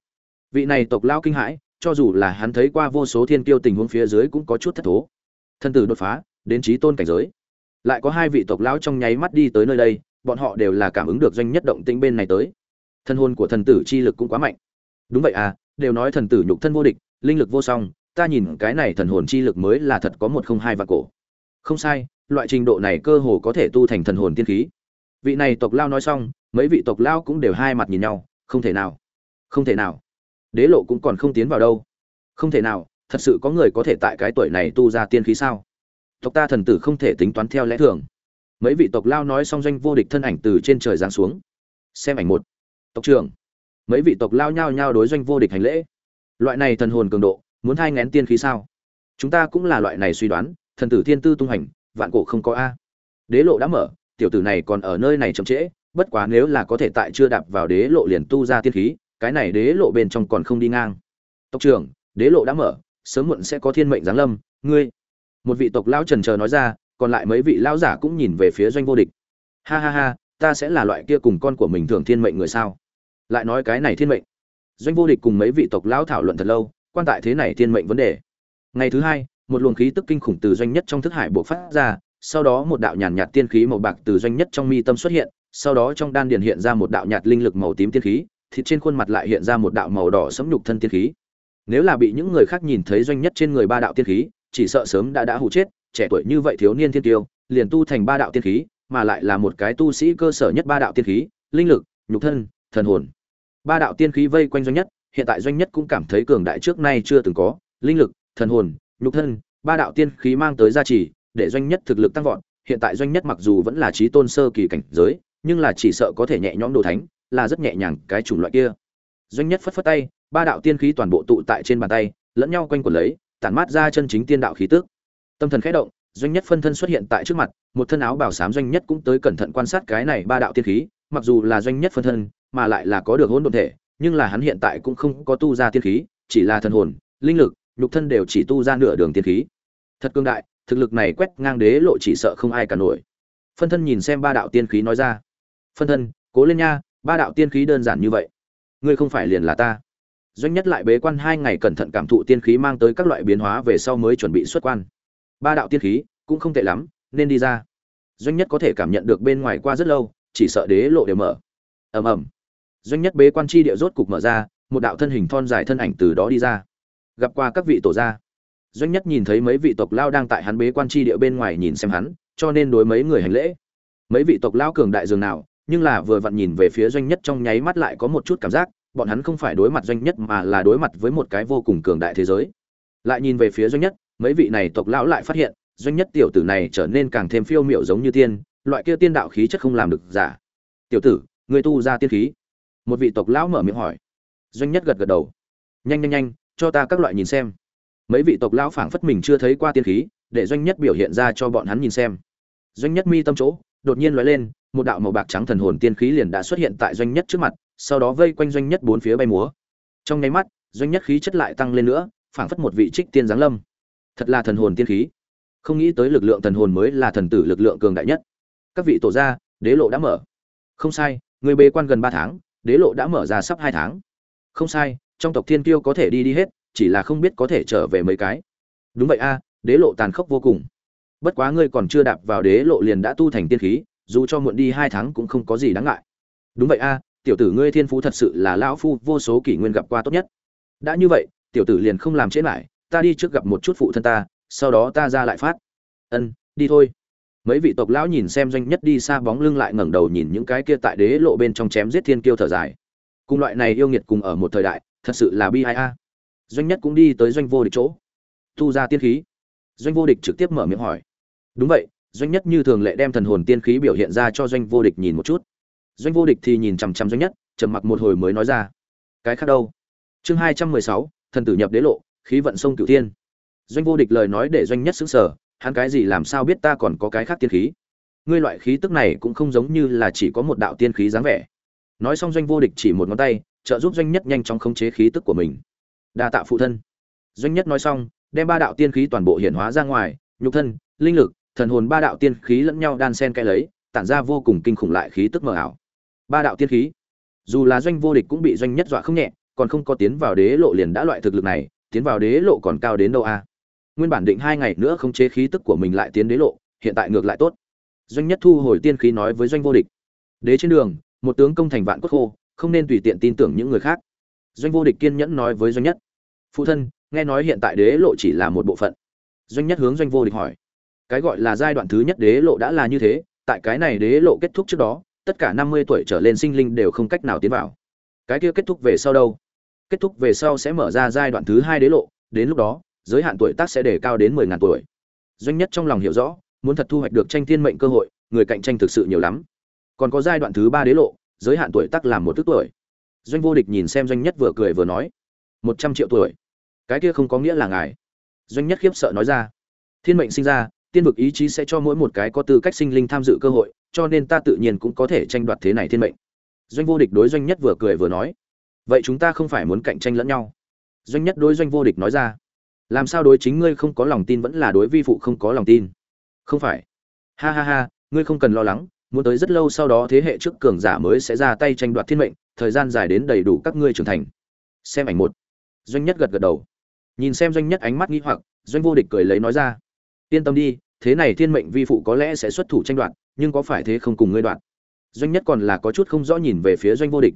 Vị này tộc lao kinh hãi, cho dù là hắn thấy qua vô số thiên kiêu tình huống phía dưới cũng có chút thất thố. Thân tử đột phá, đến trí tôn cảnh giới. Lại có hai vị tộc lão trong nháy mắt đi tới nơi đây, bọn họ đều là cảm ứng được doanh nhất động tĩnh bên này tới. Thân hồn của thần tử chi lực cũng quá mạnh. Đúng vậy à đều nói thần tử nhục thân vô địch, linh lực vô song, ta nhìn cái này thần hồn chi lực mới là thật có một không hai vạn cổ. Không sai, loại trình độ này cơ hồ có thể tu thành thần hồn tiên khí. Vị này tộc lao nói xong mấy vị tộc lao cũng đều hai mặt nhìn nhau, không thể nào, không thể nào. Đế lộ cũng còn không tiến vào đâu. Không thể nào, thật sự có người có thể tại cái tuổi này tu ra tiên khí sao? Tộc ta thần tử không thể tính toán theo lẽ thường. Mấy vị tộc lao nói xong doanh vô địch thân ảnh từ trên trời giáng xuống. Xem ảnh một. Tộc trưởng. Mấy vị tộc lao nhao nhao đối doanh vô địch hành lễ. Loại này thần hồn cường độ, muốn thai ngén tiên khí sao? Chúng ta cũng là loại này suy đoán, thần tử thiên tư tung hành, vạn cổ không có a. Đế lộ đã mở, tiểu tử này còn ở nơi này chậm trễ bất quá nếu là có thể tại chưa đạp vào đế lộ liền tu ra tiên khí, cái này đế lộ bên trong còn không đi ngang. Tộc trưởng, đế lộ đã mở, sớm muộn sẽ có thiên mệnh giáng lâm, ngươi. Một vị tộc lão trần chờ nói ra, còn lại mấy vị lão giả cũng nhìn về phía doanh vô địch. Ha ha ha, ta sẽ là loại kia cùng con của mình thường thiên mệnh người sao? Lại nói cái này thiên mệnh. Doanh vô địch cùng mấy vị tộc lão thảo luận thật lâu, quan tại thế này thiên mệnh vấn đề. Ngày thứ hai, một luồng khí tức kinh khủng từ doanh nhất trong thức hải bộc phát ra, sau đó một đạo nhàn nhạt tiên khí màu bạc từ doanh nhất trong mi tâm xuất hiện sau đó trong đan điền hiện ra một đạo nhạt linh lực màu tím tiên khí, thịt trên khuôn mặt lại hiện ra một đạo màu đỏ sẫm nhục thân tiên khí. Nếu là bị những người khác nhìn thấy doanh nhất trên người ba đạo tiên khí, chỉ sợ sớm đã đã hủ chết, trẻ tuổi như vậy thiếu niên thiên tiêu, liền tu thành ba đạo tiên khí, mà lại là một cái tu sĩ cơ sở nhất ba đạo tiên khí, linh lực, nhục thân, thần hồn. Ba đạo tiên khí vây quanh doanh nhất, hiện tại doanh nhất cũng cảm thấy cường đại trước nay chưa từng có, linh lực, thần hồn, nhục thân, ba đạo tiên khí mang tới gia trì, để doanh nhất thực lực tăng vọt, hiện tại doanh nhất mặc dù vẫn là trí tôn sơ kỳ cảnh giới nhưng là chỉ sợ có thể nhẹ nhõm đồ thánh, là rất nhẹ nhàng cái chủng loại kia. Doanh nhất phất phất tay, ba đạo tiên khí toàn bộ tụ tại trên bàn tay, lẫn nhau quanh quẩn lấy, tản mát ra chân chính tiên đạo khí tức. Tâm thần khẽ động, doanh nhất phân thân xuất hiện tại trước mặt, một thân áo bảo sám doanh nhất cũng tới cẩn thận quan sát cái này ba đạo tiên khí, mặc dù là doanh nhất phân thân, mà lại là có được hỗn độn thể, nhưng là hắn hiện tại cũng không có tu ra tiên khí, chỉ là thần hồn, linh lực, nhục thân đều chỉ tu ra nửa đường tiên khí. Thật cương đại, thực lực này quét ngang đế lộ chỉ sợ không ai cả nổi. Phân thân nhìn xem ba đạo tiên khí nói ra phân thân, cố lên nha, ba đạo tiên khí đơn giản như vậy. Ngươi không phải liền là ta. Doanh nhất lại bế quan hai ngày cẩn thận cảm thụ tiên khí mang tới các loại biến hóa về sau mới chuẩn bị xuất quan. Ba đạo tiên khí, cũng không tệ lắm, nên đi ra. Doanh nhất có thể cảm nhận được bên ngoài qua rất lâu, chỉ sợ đế lộ đều mở. Ầm ầm. Doanh nhất bế quan chi địa rốt cục mở ra, một đạo thân hình thon dài thân ảnh từ đó đi ra. Gặp qua các vị tổ gia. Doanh nhất nhìn thấy mấy vị tộc lao đang tại hắn bế quan chi địa bên ngoài nhìn xem hắn, cho nên đối mấy người hành lễ. Mấy vị tộc lao cường đại dường nào nhưng là vừa vặn nhìn về phía doanh nhất trong nháy mắt lại có một chút cảm giác, bọn hắn không phải đối mặt doanh nhất mà là đối mặt với một cái vô cùng cường đại thế giới. Lại nhìn về phía doanh nhất, mấy vị này tộc lão lại phát hiện, doanh nhất tiểu tử này trở nên càng thêm phiêu miệu giống như tiên, loại kia tiên đạo khí chất không làm được giả. Tiểu tử người tu ra tiên khí. Một vị tộc lão mở miệng hỏi. Doanh nhất gật gật đầu. Nhanh nhanh nhanh, cho ta các loại nhìn xem. Mấy vị tộc lão phảng phất mình chưa thấy qua tiên khí, để doanh nhất biểu hiện ra cho bọn hắn nhìn xem. Doanh nhất mi tâm chỗ đột nhiên lóe lên, một đạo màu bạc trắng thần hồn tiên khí liền đã xuất hiện tại doanh nhất trước mặt, sau đó vây quanh doanh nhất bốn phía bay múa. Trong nháy mắt, doanh nhất khí chất lại tăng lên nữa, phảng phất một vị trích tiên giáng lâm. Thật là thần hồn tiên khí. Không nghĩ tới lực lượng thần hồn mới là thần tử lực lượng cường đại nhất. Các vị tổ gia, đế lộ đã mở. Không sai, người bê quan gần ba tháng, đế lộ đã mở ra sắp hai tháng. Không sai, trong tộc thiên kiêu có thể đi đi hết, chỉ là không biết có thể trở về mấy cái. Đúng vậy a, đế lộ tàn khốc vô cùng bất quá ngươi còn chưa đạp vào đế lộ liền đã tu thành tiên khí, dù cho muộn đi hai tháng cũng không có gì đáng ngại. Đúng vậy a, tiểu tử ngươi thiên phú thật sự là lão phu vô số kỷ nguyên gặp qua tốt nhất. Đã như vậy, tiểu tử liền không làm trễ lại, ta đi trước gặp một chút phụ thân ta, sau đó ta ra lại phát. Ân, đi thôi. Mấy vị tộc lão nhìn xem doanh nhất đi xa bóng lưng lại ngẩng đầu nhìn những cái kia tại đế lộ bên trong chém giết thiên kiêu thở dài. Cùng loại này yêu nghiệt cùng ở một thời đại, thật sự là bi ai a. Doanh nhất cũng đi tới doanh vô địch chỗ, thu ra tiên khí doanh vô địch trực tiếp mở miệng hỏi. Đúng vậy, doanh nhất như thường lệ đem thần hồn tiên khí biểu hiện ra cho doanh vô địch nhìn một chút. Doanh vô địch thì nhìn chằm chằm doanh nhất, trầm mặc một hồi mới nói ra. Cái khác đâu? Chương hai trăm mười sáu, thần tử nhập đế lộ, khí vận sông cửu thiên. Doanh vô địch lời nói để doanh nhất xứng sở hắn cái gì làm sao biết ta còn có cái khác tiên khí? Ngươi loại khí tức này cũng không giống như là chỉ có một đạo tiên khí dáng vẻ. Nói xong doanh vô địch chỉ một ngón tay, trợ giúp doanh nhất nhanh chóng khống chế khí tức của mình. Đa tạ phụ thân. Doanh nhất nói xong đem ba đạo tiên khí toàn bộ hiện hóa ra ngoài, nhục thân, linh lực, thần hồn ba đạo tiên khí lẫn nhau đan xen kẽ lấy, tản ra vô cùng kinh khủng lại khí tức mờ ảo. Ba đạo tiên khí, dù là doanh vô địch cũng bị doanh nhất dọa không nhẹ, còn không có tiến vào đế lộ liền đã loại thực lực này, tiến vào đế lộ còn cao đến đâu a? Nguyên bản định hai ngày nữa không chế khí tức của mình lại tiến đế lộ, hiện tại ngược lại tốt. Doanh nhất thu hồi tiên khí nói với doanh vô địch. Đế trên đường, một tướng công thành vạn cốt khô, không nên tùy tiện tin tưởng những người khác. Doanh vô địch kiên nhẫn nói với doanh nhất. Phụ thân nghe nói hiện tại đế lộ chỉ là một bộ phận. Doanh nhất hướng doanh vô địch hỏi. Cái gọi là giai đoạn thứ nhất đế lộ đã là như thế, tại cái này đế lộ kết thúc trước đó, tất cả năm mươi tuổi trở lên sinh linh đều không cách nào tiến vào. Cái kia kết thúc về sau đâu? Kết thúc về sau sẽ mở ra giai đoạn thứ hai đế lộ, đến lúc đó, giới hạn tuổi tác sẽ đề cao đến mười ngàn tuổi. Doanh nhất trong lòng hiểu rõ, muốn thật thu hoạch được tranh thiên mệnh cơ hội, người cạnh tranh thực sự nhiều lắm. Còn có giai đoạn thứ ba đế lộ, giới hạn tuổi tác làm một tức tuổi. Doanh vô địch nhìn xem doanh nhất vừa cười vừa nói, một trăm triệu tuổi cái kia không có nghĩa là ngài. Doanh nhất khiếp sợ nói ra. Thiên mệnh sinh ra, tiên vực ý chí sẽ cho mỗi một cái có tư cách sinh linh tham dự cơ hội, cho nên ta tự nhiên cũng có thể tranh đoạt thế này thiên mệnh. Doanh vô địch đối doanh nhất vừa cười vừa nói. Vậy chúng ta không phải muốn cạnh tranh lẫn nhau? Doanh nhất đối doanh vô địch nói ra. Làm sao đối chính ngươi không có lòng tin vẫn là đối vi phụ không có lòng tin? Không phải. Ha ha ha, ngươi không cần lo lắng, muốn tới rất lâu sau đó thế hệ trước cường giả mới sẽ ra tay tranh đoạt thiên mệnh, thời gian dài đến đầy đủ các ngươi trưởng thành. Xem ảnh một. Doanh nhất gật gật đầu nhìn xem doanh nhất ánh mắt nghi hoặc, doanh vô địch cười lấy nói ra. Yên tâm đi, thế này thiên mệnh vi phụ có lẽ sẽ xuất thủ tranh đoạt, nhưng có phải thế không cùng ngươi đoạt? Doanh nhất còn là có chút không rõ nhìn về phía doanh vô địch.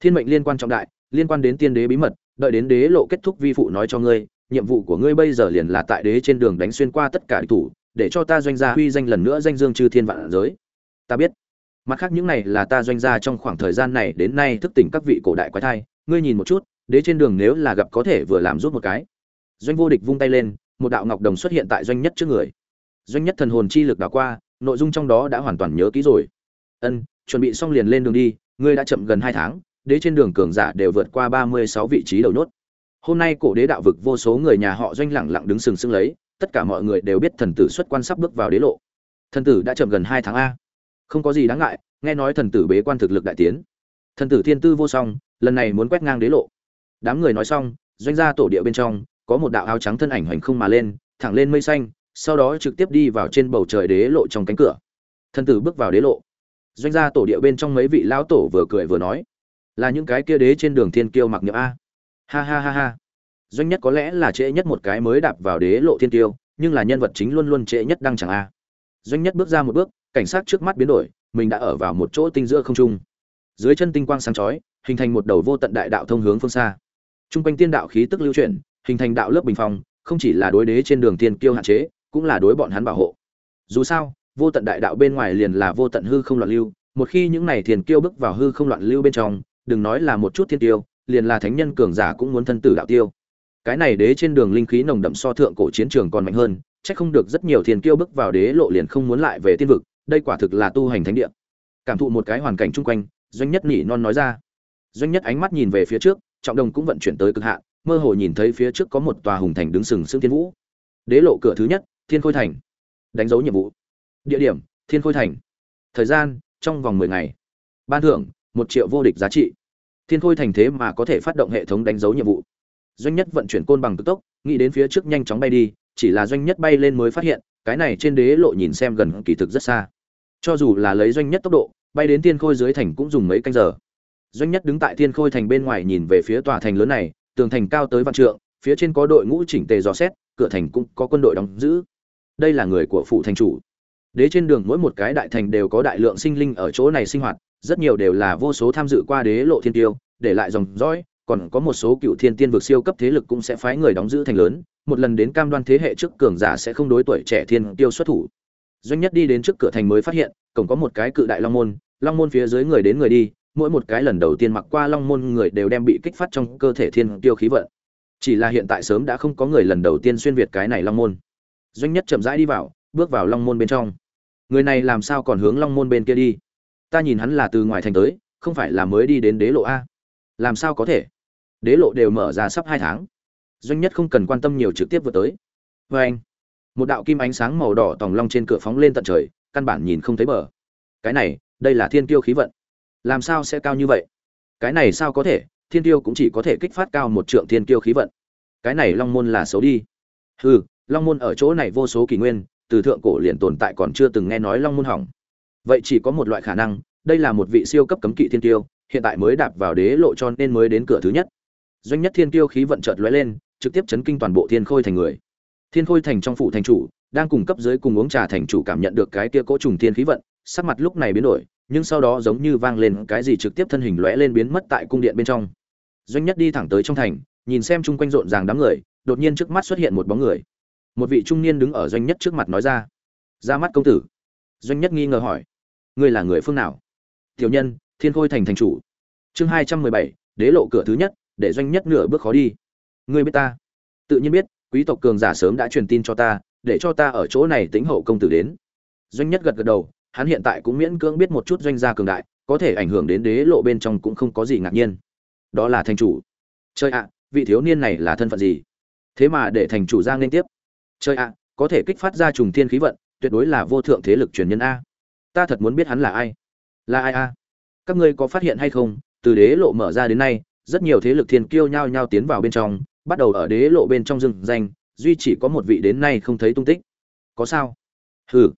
Thiên mệnh liên quan trọng đại, liên quan đến tiên đế bí mật, đợi đến đế lộ kết thúc vi phụ nói cho ngươi, nhiệm vụ của ngươi bây giờ liền là tại đế trên đường đánh xuyên qua tất cả địch thủ, để cho ta doanh gia huy danh lần nữa danh dương chư thiên vạn giới. Ta biết. Mặt khác những này là ta doanh gia trong khoảng thời gian này đến nay thức tỉnh các vị cổ đại quái thai, ngươi nhìn một chút, đế trên đường nếu là gặp có thể vừa làm rút một cái doanh vô địch vung tay lên, một đạo ngọc đồng xuất hiện tại doanh nhất trước người. Doanh nhất thần hồn chi lực đảo qua, nội dung trong đó đã hoàn toàn nhớ kỹ rồi. Ân, chuẩn bị xong liền lên đường đi, ngươi đã chậm gần hai tháng, đế trên đường cường giả đều vượt qua ba mươi sáu vị trí đầu nốt. Hôm nay cổ đế đạo vực vô số người nhà họ doanh lẳng lặng đứng sừng sững lấy, tất cả mọi người đều biết thần tử xuất quan sắp bước vào đế lộ. Thần tử đã chậm gần hai tháng a. Không có gì đáng ngại, nghe nói thần tử bế quan thực lực đại tiến. Thần tử thiên tư vô song, lần này muốn quét ngang đế lộ. Đám người nói xong, doanh gia tổ địa bên trong có một đạo áo trắng thân ảnh hoành không mà lên, thẳng lên mây xanh, sau đó trực tiếp đi vào trên bầu trời đế lộ trong cánh cửa. Thân tử bước vào đế lộ. Doanh gia tổ địa bên trong mấy vị lão tổ vừa cười vừa nói, là những cái kia đế trên đường thiên kiêu mặc niệm a. Ha ha ha ha. Doanh nhất có lẽ là trễ nhất một cái mới đạp vào đế lộ thiên kiêu, nhưng là nhân vật chính luôn luôn trễ nhất đăng chẳng a. Doanh nhất bước ra một bước, cảnh sát trước mắt biến đổi, mình đã ở vào một chỗ tinh giữa không trung. Dưới chân tinh quang sáng chói, hình thành một đầu vô tận đại đạo thông hướng phương xa. Trung quanh tiên đạo khí tức lưu chuyển hình thành đạo lớp bình phong, không chỉ là đối đế trên đường tiên kiêu hạn chế, cũng là đối bọn hắn bảo hộ. Dù sao, vô tận đại đạo bên ngoài liền là vô tận hư không loạn lưu, một khi những này thiền kiêu bước vào hư không loạn lưu bên trong, đừng nói là một chút thiên tiêu, liền là thánh nhân cường giả cũng muốn thân tử đạo tiêu. Cái này đế trên đường linh khí nồng đậm so thượng cổ chiến trường còn mạnh hơn, chắc không được rất nhiều thiên kiêu bước vào đế lộ liền không muốn lại về tiên vực, đây quả thực là tu hành thánh địa. Cảm thụ một cái hoàn cảnh chung quanh, doanh nhất nỉ non nói ra. Doanh nhất ánh mắt nhìn về phía trước, trọng đồng cũng vận chuyển tới cực hạn mơ hồ nhìn thấy phía trước có một tòa hùng thành đứng sừng sững thiên vũ. Đế lộ cửa thứ nhất, thiên khôi thành. Đánh dấu nhiệm vụ. Địa điểm, thiên khôi thành. Thời gian, trong vòng mười ngày. Ban thưởng, một triệu vô địch giá trị. Thiên khôi thành thế mà có thể phát động hệ thống đánh dấu nhiệm vụ. Doanh nhất vận chuyển côn bằng cực tốc, nghĩ đến phía trước nhanh chóng bay đi, chỉ là doanh nhất bay lên mới phát hiện, cái này trên đế lộ nhìn xem gần kỳ thực rất xa. Cho dù là lấy doanh nhất tốc độ, bay đến thiên khôi dưới thành cũng dùng mấy canh giờ. Doanh nhất đứng tại thiên khôi thành bên ngoài nhìn về phía tòa thành lớn này tường thành cao tới vạn trượng, phía trên có đội ngũ chỉnh tề dò xét, cửa thành cũng có quân đội đóng giữ. Đây là người của phụ thành chủ. Đế trên đường mỗi một cái đại thành đều có đại lượng sinh linh ở chỗ này sinh hoạt, rất nhiều đều là vô số tham dự qua đế lộ thiên tiêu, để lại dòng dõi, còn có một số cựu thiên tiên vực siêu cấp thế lực cũng sẽ phái người đóng giữ thành lớn, một lần đến cam đoan thế hệ trước cường giả sẽ không đối tuổi trẻ thiên tiêu xuất thủ. Doanh nhất đi đến trước cửa thành mới phát hiện, cổng có một cái cự đại long môn long môn phía dưới người đến người đi mỗi một cái lần đầu tiên mặc qua long môn người đều đem bị kích phát trong cơ thể thiên tiêu khí vận. Chỉ là hiện tại sớm đã không có người lần đầu tiên xuyên việt cái này long môn. Doanh nhất chậm rãi đi vào, bước vào long môn bên trong. Người này làm sao còn hướng long môn bên kia đi? Ta nhìn hắn là từ ngoài thành tới, không phải là mới đi đến đế lộ a. Làm sao có thể? Đế lộ đều mở ra sắp hai tháng. Doanh nhất không cần quan tâm nhiều trực tiếp vừa tới. Vê anh, một đạo kim ánh sáng màu đỏ tòng long trên cửa phóng lên tận trời, căn bản nhìn không thấy bờ. Cái này, đây là thiên tiêu khí vận làm sao sẽ cao như vậy? Cái này sao có thể? Thiên tiêu cũng chỉ có thể kích phát cao một trượng thiên tiêu khí vận. Cái này long môn là xấu đi. Hừ, long môn ở chỗ này vô số kỷ nguyên, từ thượng cổ liền tồn tại còn chưa từng nghe nói long môn hỏng. Vậy chỉ có một loại khả năng, đây là một vị siêu cấp cấm kỵ thiên tiêu hiện tại mới đạp vào đế lộ cho nên mới đến cửa thứ nhất. Doanh nhất thiên tiêu khí vận chợt lóe lên, trực tiếp chấn kinh toàn bộ thiên khôi thành người. Thiên khôi thành trong phủ thành chủ, đang cùng cấp dưới cùng uống trà thành chủ cảm nhận được cái kia cỗ trùng thiên khí vận, sắc mặt lúc này biến đổi nhưng sau đó giống như vang lên cái gì trực tiếp thân hình lóe lên biến mất tại cung điện bên trong. Doanh nhất đi thẳng tới trong thành, nhìn xem chung quanh rộn ràng đám người, đột nhiên trước mắt xuất hiện một bóng người. Một vị trung niên đứng ở doanh nhất trước mặt nói ra ra mắt công tử. Doanh nhất nghi ngờ hỏi, ngươi là người phương nào? Tiểu nhân, thiên khôi thành thành chủ. Chương hai trăm mười bảy, đế lộ cửa thứ nhất, để doanh nhất nửa bước khó đi. Ngươi biết ta? Tự nhiên biết, quý tộc cường giả sớm đã truyền tin cho ta, để cho ta ở chỗ này tính hậu công tử đến. Doanh nhất gật gật đầu hắn hiện tại cũng miễn cưỡng biết một chút doanh gia cường đại, có thể ảnh hưởng đến đế lộ bên trong cũng không có gì ngạc nhiên. Đó là thành chủ. Chơi ạ, vị thiếu niên này là thân phận gì? Thế mà để thành chủ ra liên tiếp. Chơi ạ, có thể kích phát ra trùng thiên khí vận, tuyệt đối là vô thượng thế lực truyền nhân a. Ta thật muốn biết hắn là ai. Là ai a? Các ngươi có phát hiện hay không, từ đế lộ mở ra đến nay, rất nhiều thế lực thiên kiêu nhao nhao tiến vào bên trong, bắt đầu ở đế lộ bên trong rừng danh, duy chỉ có một vị đến nay không thấy tung tích. Có sao? Hừ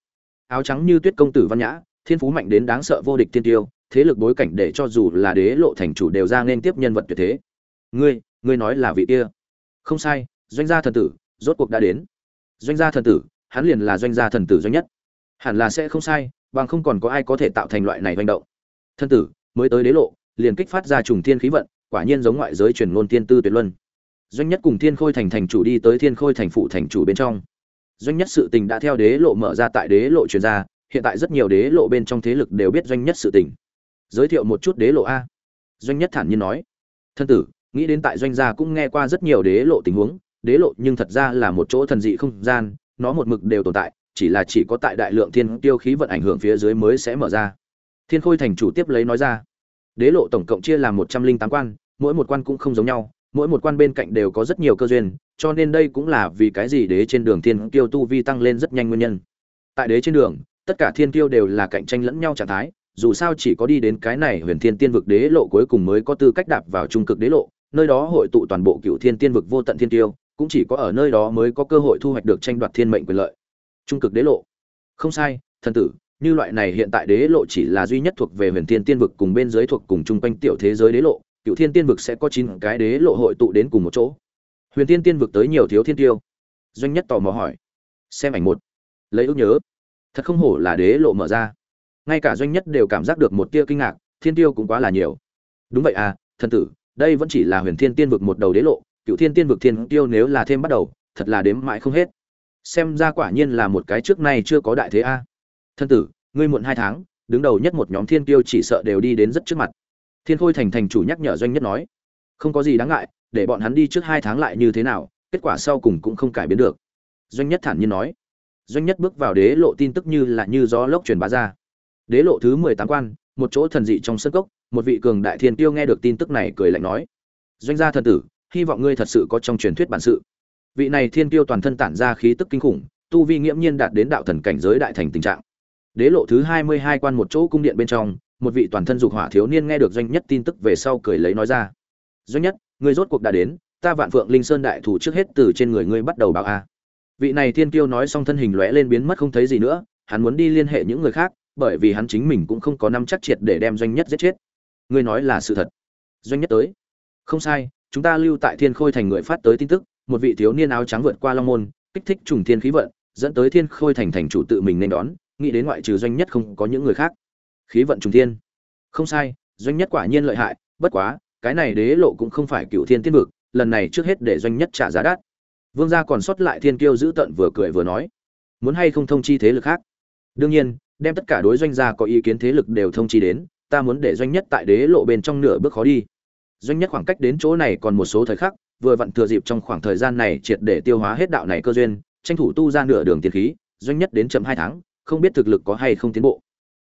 áo trắng như tuyết công tử văn nhã, thiên phú mạnh đến đáng sợ vô địch tiên tiêu, thế lực bối cảnh để cho dù là đế lộ thành chủ đều ra nên tiếp nhân vật tuyệt thế. Ngươi ngươi nói là vị kia. Không sai, doanh gia thần tử, rốt cuộc đã đến. Doanh gia thần tử, hắn liền là doanh gia thần tử doanh nhất. Hẳn là sẽ không sai, bằng không còn có ai có thể tạo thành loại này doanh động. Thần tử, mới tới đế lộ, liền kích phát ra trùng thiên khí vận, quả nhiên giống ngoại giới truyền ngôn tiên tư tuyệt luân. Doanh nhất cùng thiên khôi thành thành chủ đi tới thiên khôi thành phụ thành chủ bên trong doanh nhất sự tình đã theo đế lộ mở ra tại đế lộ truyền ra, hiện tại rất nhiều đế lộ bên trong thế lực đều biết doanh nhất sự tình. Giới thiệu một chút đế lộ a. Doanh nhất thản nhiên nói. Thân tử, nghĩ đến tại doanh gia cũng nghe qua rất nhiều đế lộ tình huống, đế lộ nhưng thật ra là một chỗ thần dị không gian, nó một mực đều tồn tại, chỉ là chỉ có tại đại lượng thiên tiêu khí vận ảnh hưởng phía dưới mới sẽ mở ra. Thiên khôi thành chủ tiếp lấy nói ra. Đế lộ tổng cộng chia làm một trăm linh tám quan, mỗi một quan cũng không giống nhau mỗi một quan bên cạnh đều có rất nhiều cơ duyên, cho nên đây cũng là vì cái gì đế trên đường thiên tiêu tu vi tăng lên rất nhanh nguyên nhân. Tại đế trên đường, tất cả thiên tiêu đều là cạnh tranh lẫn nhau trạng thái, dù sao chỉ có đi đến cái này huyền thiên tiên vực đế lộ cuối cùng mới có tư cách đạp vào trung cực đế lộ, nơi đó hội tụ toàn bộ cựu thiên tiên vực vô tận thiên tiêu cũng chỉ có ở nơi đó mới có cơ hội thu hoạch được tranh đoạt thiên mệnh quyền lợi. Trung cực đế lộ. Không sai, thần tử, như loại này hiện tại đế lộ chỉ là duy nhất thuộc về huyền thiên tiên vực cùng bên dưới thuộc cùng chung quanh tiểu thế giới đế lộ cựu thiên tiên vực sẽ có chín cái đế lộ hội tụ đến cùng một chỗ. Huyền thiên tiên vực tới nhiều thiếu thiên tiêu. Doanh nhất tò mò hỏi. Xem ảnh một. Lấy ước nhớ. Thật không hổ là đế lộ mở ra. Ngay cả doanh nhất đều cảm giác được một tia kinh ngạc, thiên tiêu cũng quá là nhiều. Đúng vậy à thần tử, đây vẫn chỉ là huyền thiên tiên vực một đầu đế lộ, cựu thiên tiên vực thiên tiêu nếu là thêm bắt đầu, thật là đếm mãi không hết. Xem ra quả nhiên là một cái trước nay chưa có đại thế a. À. thân tử, ngươi muộn hai tháng, đứng đầu nhất một nhóm thiên tiêu chỉ sợ đều đi đến rất trước mặt thiên khôi thành thành chủ nhắc nhở doanh nhất nói, không có gì đáng ngại, để bọn hắn đi trước hai tháng lại như thế nào, kết quả sau cùng cũng không cải biến được. Doanh nhất thản nhiên nói. Doanh nhất bước vào đế lộ tin tức như là như gió lốc truyền bá ra. Đế lộ thứ mười tám quan, một chỗ thần dị trong sân cốc, một vị cường đại thiên tiêu nghe được tin tức này cười lạnh nói, doanh gia thần tử, hy vọng ngươi thật sự có trong truyền thuyết bản sự. Vị này thiên tiêu toàn thân tản ra khí tức kinh khủng, tu vi nghiễm nhiên đạt đến đạo thần cảnh giới đại thành tình trạng. Đế lộ thứ hai mươi hai quan một chỗ cung điện bên trong một vị toàn thân dục hỏa thiếu niên nghe được doanh nhất tin tức về sau cười lấy nói ra. Doanh nhất, ngươi rốt cuộc đã đến, ta vạn phượng linh sơn đại thủ trước hết từ trên người ngươi bắt đầu báo a. Vị này thiên kiêu nói xong thân hình lóe lên biến mất không thấy gì nữa, hắn muốn đi liên hệ những người khác, bởi vì hắn chính mình cũng không có năm chắc triệt để đem doanh nhất giết chết. Ngươi nói là sự thật. Doanh nhất tới. Không sai, chúng ta lưu tại thiên khôi thành người phát tới tin tức, một vị thiếu niên áo trắng vượt qua long môn, kích thích trùng thiên khí vận, dẫn tới thiên khôi thành thành chủ tự mình nên đón, nghĩ đến ngoại trừ doanh nhất không có những người khác khí vận trùng thiên. Không sai, doanh nhất quả nhiên lợi hại, bất quá, cái này đế lộ cũng không phải cựu thiên tiên vực, lần này trước hết để doanh nhất trả giá đắt. Vương gia còn sót lại thiên kiêu giữ tận vừa cười vừa nói. Muốn hay không thông chi thế lực khác? Đương nhiên, đem tất cả đối doanh gia có ý kiến thế lực đều thông chi đến, ta muốn để doanh nhất tại đế lộ bên trong nửa bước khó đi. Doanh nhất khoảng cách đến chỗ này còn một số thời khắc, vừa vặn thừa dịp trong khoảng thời gian này triệt để tiêu hóa hết đạo này cơ duyên, tranh thủ tu ra nửa đường tiền khí, doanh nhất đến chậm hai tháng, không biết thực lực có hay không tiến bộ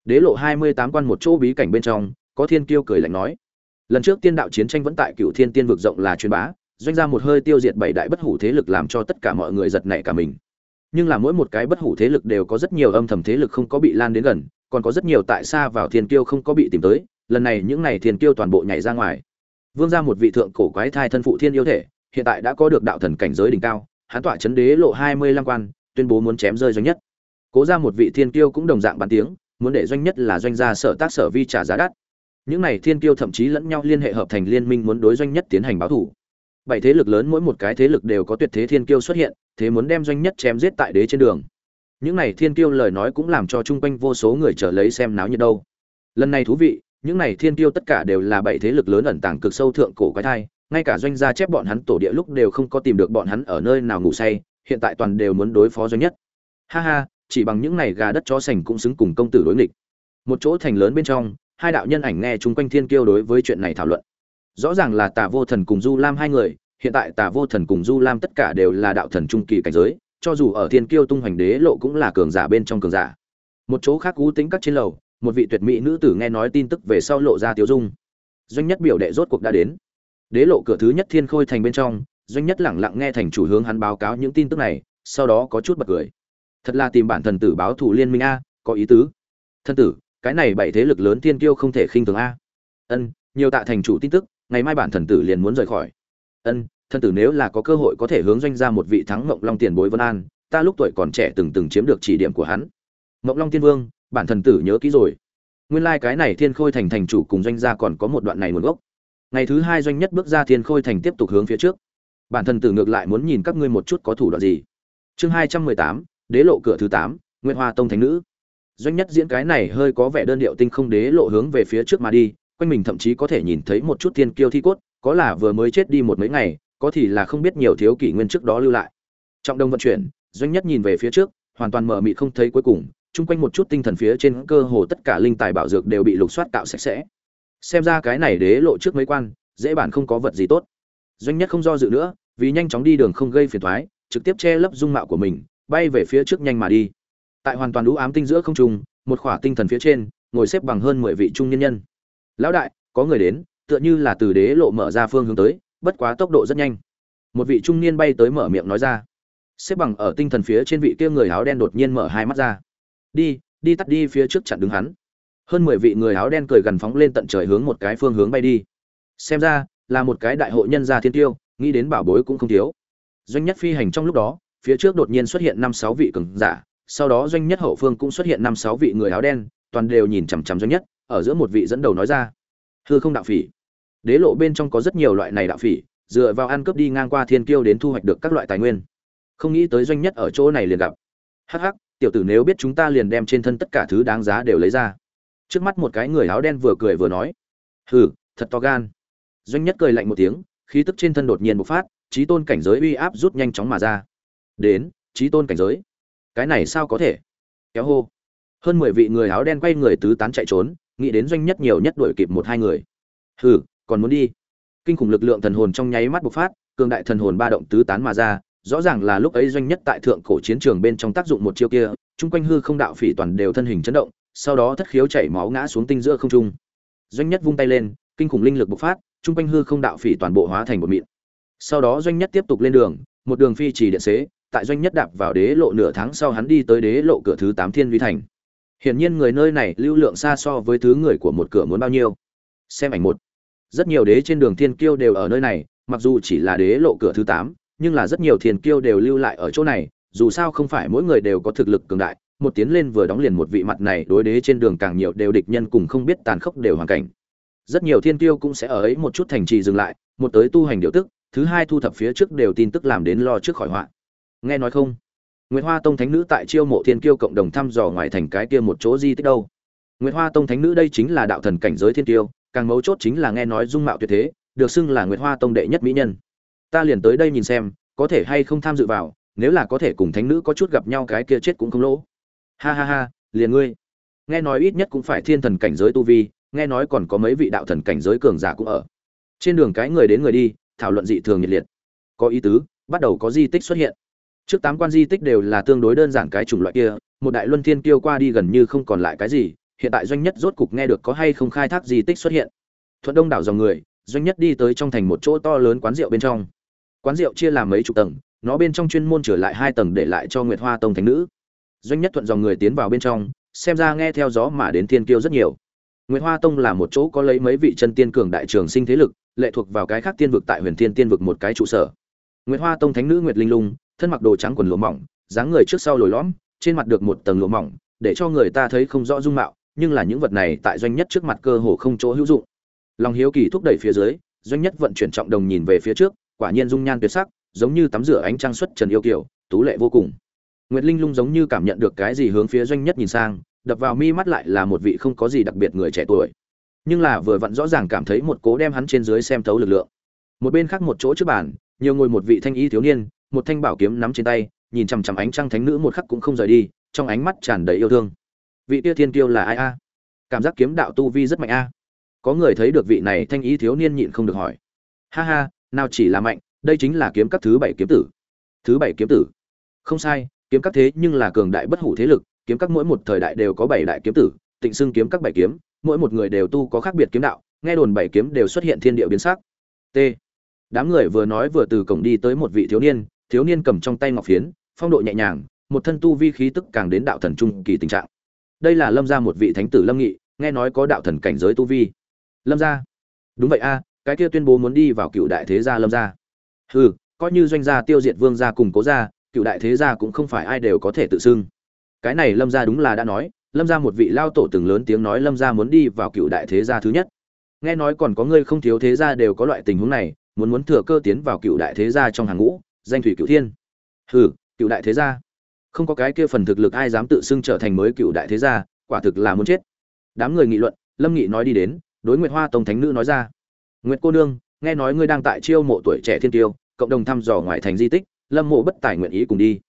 đế lộ hai mươi tám quan một chỗ bí cảnh bên trong, có thiên kiêu cười lạnh nói. Lần trước tiên đạo chiến tranh vẫn tại cựu thiên tiên vực rộng là truyền bá, doanh ra một hơi tiêu diệt bảy đại bất hủ thế lực làm cho tất cả mọi người giật nảy cả mình. Nhưng là mỗi một cái bất hủ thế lực đều có rất nhiều âm thầm thế lực không có bị lan đến gần, còn có rất nhiều tại xa vào thiên kiêu không có bị tìm tới, lần này những này thiên kiêu toàn bộ nhảy ra ngoài. Vương ra một vị thượng cổ quái thai thân phụ thiên yêu thể, hiện tại đã có được đạo thần cảnh giới đỉnh cao hán tọa chấn đế lộ hai mươi lăm quan, tuyên bố muốn chém rơi doanh nhất. Cố ra một vị thiên kiêu cũng đồng dạng bàn tiếng muốn để doanh nhất là doanh gia sở tác sở vi trả giá đắt. Những này thiên kiêu thậm chí lẫn nhau liên hệ hợp thành liên minh muốn đối doanh nhất tiến hành báo thủ. Bảy thế lực lớn mỗi một cái thế lực đều có tuyệt thế thiên kiêu xuất hiện, thế muốn đem doanh nhất chém giết tại đế trên đường. Những này thiên kiêu lời nói cũng làm cho chung quanh vô số người trở lấy xem náo nhiệt đâu. Lần này thú vị, những này thiên kiêu tất cả đều là bảy thế lực lớn ẩn tàng cực sâu thượng cổ quái thai, ngay cả doanh gia chép bọn hắn tổ địa lúc đều không có tìm được bọn hắn ở nơi nào ngủ say, hiện tại toàn đều muốn đối phó doanh nhất. Ha ha chỉ bằng những này gà đất chó sành cũng xứng cùng công tử đối nghịch. Một chỗ thành lớn bên trong, hai đạo nhân ảnh nghe chúng quanh thiên kiêu đối với chuyện này thảo luận. Rõ ràng là tà vô thần cùng du lam hai người, hiện tại tà vô thần cùng du lam tất cả đều là đạo thần trung kỳ cảnh giới, cho dù ở thiên kiêu tung hoành đế lộ cũng là cường giả bên trong cường giả. Một chỗ khác cú tính các trên lầu, một vị tuyệt mỹ nữ tử nghe nói tin tức về sau lộ ra tiêu dung. Doanh nhất biểu đệ rốt cuộc đã đến. Đế lộ cửa thứ nhất thiên khôi thành bên trong, doanh nhất lẳng lặng nghe thành chủ hướng hắn báo cáo những tin tức này, sau đó có chút bật cười thật là tìm bản thần tử báo thủ liên minh a, có ý tứ. Thân tử, cái này bảy thế lực lớn tiên tiêu không thể khinh thường a. Ân, nhiều tạ thành chủ tin tức, ngày mai bản thần tử liền muốn rời khỏi. Ân, thân tử nếu là có cơ hội có thể hướng doanh ra một vị thắng mộng long tiền bối vân an, ta lúc tuổi còn trẻ từng từng chiếm được chỉ điểm của hắn. Mộng long tiên vương, bản thần tử nhớ kỹ rồi. Nguyên lai cái này thiên khôi thành thành chủ cùng doanh gia còn có một đoạn này nguồn gốc. Ngày thứ hai doanh nhất bước ra thiên khôi thành tiếp tục hướng phía trước. Bản thần tử ngược lại muốn nhìn các ngươi một chút có thủ đoạn gì. Chương hai trăm mười tám đế lộ cửa thứ tám nguyên hoa tông thánh nữ. Doanh nhất diễn cái này hơi có vẻ đơn điệu tinh không đế lộ hướng về phía trước mà đi, quanh mình thậm chí có thể nhìn thấy một chút thiên kiêu thi cốt, có là vừa mới chết đi một mấy ngày, có thì là không biết nhiều thiếu kỷ nguyên trước đó lưu lại. Trọng đông vận chuyển, doanh nhất nhìn về phía trước, hoàn toàn mờ mịt không thấy cuối cùng, chung quanh một chút tinh thần phía trên cơ hồ tất cả linh tài bảo dược đều bị lục soát tạo sạch sẽ. Xem ra cái này đế lộ trước mấy quan, dễ bản không có vật gì tốt. Doanh nhất không do dự nữa, vì nhanh chóng đi đường không gây phiền thoái trực tiếp che lấp dung mạo của mình bay về phía trước nhanh mà đi. Tại hoàn toàn đũ ám tinh giữa không trung, một khỏa tinh thần phía trên, ngồi xếp bằng hơn mười vị trung nhân nhân. Lão đại, có người đến, tựa như là từ đế lộ mở ra phương hướng tới, bất quá tốc độ rất nhanh. Một vị trung niên bay tới mở miệng nói ra. Xếp bằng ở tinh thần phía trên vị kia người áo đen đột nhiên mở hai mắt ra. Đi đi tắt đi phía trước chặn đứng hắn. Hơn mười vị người áo đen cười gần phóng lên tận trời hướng một cái phương hướng bay đi. Xem ra, là một cái đại hội nhân gia thiên tiêu, nghĩ đến bảo bối cũng không thiếu. Doanh nhất phi hành trong lúc đó phía trước đột nhiên xuất hiện năm sáu vị cường giả, sau đó doanh nhất hậu phương cũng xuất hiện năm sáu vị người áo đen, toàn đều nhìn chằm chằm doanh nhất, ở giữa một vị dẫn đầu nói ra, hư không đạo phỉ. Đế lộ bên trong có rất nhiều loại này đạo phỉ, dựa vào ăn cướp đi ngang qua thiên kiêu đến thu hoạch được các loại tài nguyên. Không nghĩ tới doanh nhất ở chỗ này liền gặp. Hắc hắc, tiểu tử nếu biết chúng ta liền đem trên thân tất cả thứ đáng giá đều lấy ra. Trước mắt một cái người áo đen vừa cười vừa nói, hừ, thật to gan. Doanh nhất cười lạnh một tiếng, khí tức trên thân đột nhiên bộc phát trí tôn cảnh giới uy áp rút nhanh chóng mà ra đến trí tôn cảnh giới. Cái này sao có thể? Kéo hô. Hơn mười vị người áo đen quay người tứ tán chạy trốn, nghĩ đến doanh nhất nhiều nhất đuổi kịp một hai người. Hừ, còn muốn đi. Kinh khủng lực lượng thần hồn trong nháy mắt bộc phát, cường đại thần hồn ba động tứ tán mà ra, rõ ràng là lúc ấy doanh nhất tại thượng cổ chiến trường bên trong tác dụng một chiêu kia, chung quanh hư không đạo phỉ toàn đều thân hình chấn động, sau đó thất khiếu chảy máu ngã xuống tinh giữa không trung. Doanh nhất vung tay lên, kinh khủng linh lực bộc phát, chung quanh hư không đạo phỉ toàn bộ hóa thành một mịn. Sau đó doanh nhất tiếp tục lên đường, một đường phi trì điện xế tại doanh nhất đạp vào đế lộ nửa tháng sau hắn đi tới đế lộ cửa thứ tám thiên vi thành. Hiển nhiên người nơi này lưu lượng xa so với thứ người của một cửa muốn bao nhiêu. Xem ảnh một. Rất nhiều đế trên đường thiên kiêu đều ở nơi này, mặc dù chỉ là đế lộ cửa thứ tám, nhưng là rất nhiều thiên kiêu đều lưu lại ở chỗ này, dù sao không phải mỗi người đều có thực lực cường đại, một tiến lên vừa đóng liền một vị mặt này đối đế trên đường càng nhiều đều địch nhân cùng không biết tàn khốc đều hoàn cảnh. Rất nhiều thiên kiêu cũng sẽ ở ấy một chút thành trì dừng lại, một tới tu hành điều tức, thứ hai thu thập phía trước đều tin tức làm đến lo trước khỏi họa nghe nói không Nguyệt Hoa Tông Thánh nữ tại chiêu mộ thiên kiêu cộng đồng thăm dò ngoài thành cái kia một chỗ di tích đâu. Nguyệt Hoa Tông Thánh nữ đây chính là đạo thần cảnh giới thiên kiêu, càng mấu chốt chính là nghe nói dung mạo tuyệt thế, được xưng là Nguyệt Hoa Tông đệ nhất mỹ nhân. Ta liền tới đây nhìn xem, có thể hay không tham dự vào, nếu là có thể cùng thánh nữ có chút gặp nhau cái kia chết cũng không lỗ. Ha ha ha, liền ngươi. Nghe nói ít nhất cũng phải thiên thần cảnh giới tu vi, nghe nói còn có mấy vị đạo thần cảnh giới cường giả cũng ở. Trên đường cái người đến người đi, thảo luận dị thường nhiệt liệt. Có ý tứ, bắt đầu có di tích xuất hiện trước tám quan di tích đều là tương đối đơn giản cái chủng loại kia, một đại luân thiên tiêu qua đi gần như không còn lại cái gì, hiện tại doanh nhất rốt cục nghe được có hay không khai thác di tích xuất hiện. Thuận đông đảo dòng người, doanh nhất đi tới trong thành một chỗ to lớn quán rượu bên trong. Quán rượu chia làm mấy chục tầng, nó bên trong chuyên môn trở lại hai tầng để lại cho nguyệt hoa tông thánh nữ. Doanh nhất thuận dòng người tiến vào bên trong, xem ra nghe theo gió mà đến thiên kiêu rất nhiều. Nguyệt hoa tông là một chỗ có lấy mấy vị chân tiên cường đại trường sinh thế lực, lệ thuộc vào cái khác tiên vực tại huyền thiên tiên vực một cái trụ sở. Nguyệt hoa tông thánh nữ nguyệt linh lung thân mặc đồ trắng quần lụa mỏng, dáng người trước sau lồi lõm, trên mặt được một tầng lụa mỏng, để cho người ta thấy không rõ dung mạo, nhưng là những vật này tại doanh nhất trước mặt cơ hồ không chỗ hữu dụng. Lòng hiếu kỳ thúc đẩy phía dưới, doanh nhất vận chuyển trọng đồng nhìn về phía trước, quả nhiên dung nhan tuyệt sắc, giống như tắm rửa ánh trăng xuất trần yêu kiều, tú lệ vô cùng. Nguyệt linh lung giống như cảm nhận được cái gì hướng phía doanh nhất nhìn sang, đập vào mi mắt lại là một vị không có gì đặc biệt người trẻ tuổi. Nhưng là vừa vặn rõ ràng cảm thấy một cố đem hắn trên dưới xem thấu lực lượng. Một bên khác một chỗ trước bàn, nhiều ngồi một vị thanh y thiếu niên một thanh bảo kiếm nắm trên tay, nhìn chằm chằm ánh trăng thánh nữ một khắc cũng không rời đi, trong ánh mắt tràn đầy yêu thương. Vị kia thiên kiêu là ai a? Cảm giác kiếm đạo tu vi rất mạnh a. Có người thấy được vị này thanh ý thiếu niên nhịn không được hỏi. Ha ha, nào chỉ là mạnh, đây chính là kiếm các thứ bảy kiếm tử. Thứ bảy kiếm tử. Không sai, kiếm các thế nhưng là cường đại bất hủ thế lực, kiếm các mỗi một thời đại đều có bảy đại kiếm tử, tịnh xưng kiếm các bảy kiếm, mỗi một người đều tu có khác biệt kiếm đạo, nghe đồn bảy kiếm đều xuất hiện thiên địa biến sắc. T. Đám người vừa nói vừa từ cổng đi tới một vị thiếu niên thiếu niên cầm trong tay ngọc phiến phong độ nhẹ nhàng một thân tu vi khí tức càng đến đạo thần trung kỳ tình trạng. Đây là lâm gia một vị thánh tử lâm nghị nghe nói có đạo thần cảnh giới tu vi. Lâm gia? Đúng vậy a cái kia tuyên bố muốn đi vào cựu đại thế gia lâm gia. Ừ, coi như doanh gia tiêu diệt vương gia cùng cố gia cựu đại thế gia cũng không phải ai đều có thể tự xưng. Cái này lâm gia đúng là đã nói lâm gia một vị lao tổ từng lớn tiếng nói lâm gia muốn đi vào cựu đại thế gia thứ nhất. Nghe nói còn có người không thiếu thế gia đều có loại tình huống này muốn muốn thừa cơ tiến vào cựu đại thế gia trong hàng ngũ danh thủy cựu thiên. Hừ cựu đại thế gia. Không có cái kia phần thực lực ai dám tự xưng trở thành mới cựu đại thế gia, quả thực là muốn chết. Đám người nghị luận, lâm nghị nói đi đến, đối nguyệt hoa tông thánh nữ nói ra. Nguyệt cô nương, nghe nói ngươi đang tại chiêu mộ tuổi trẻ thiên tiêu, cộng đồng thăm dò ngoại thành di tích, lâm mộ bất tài nguyện ý cùng đi.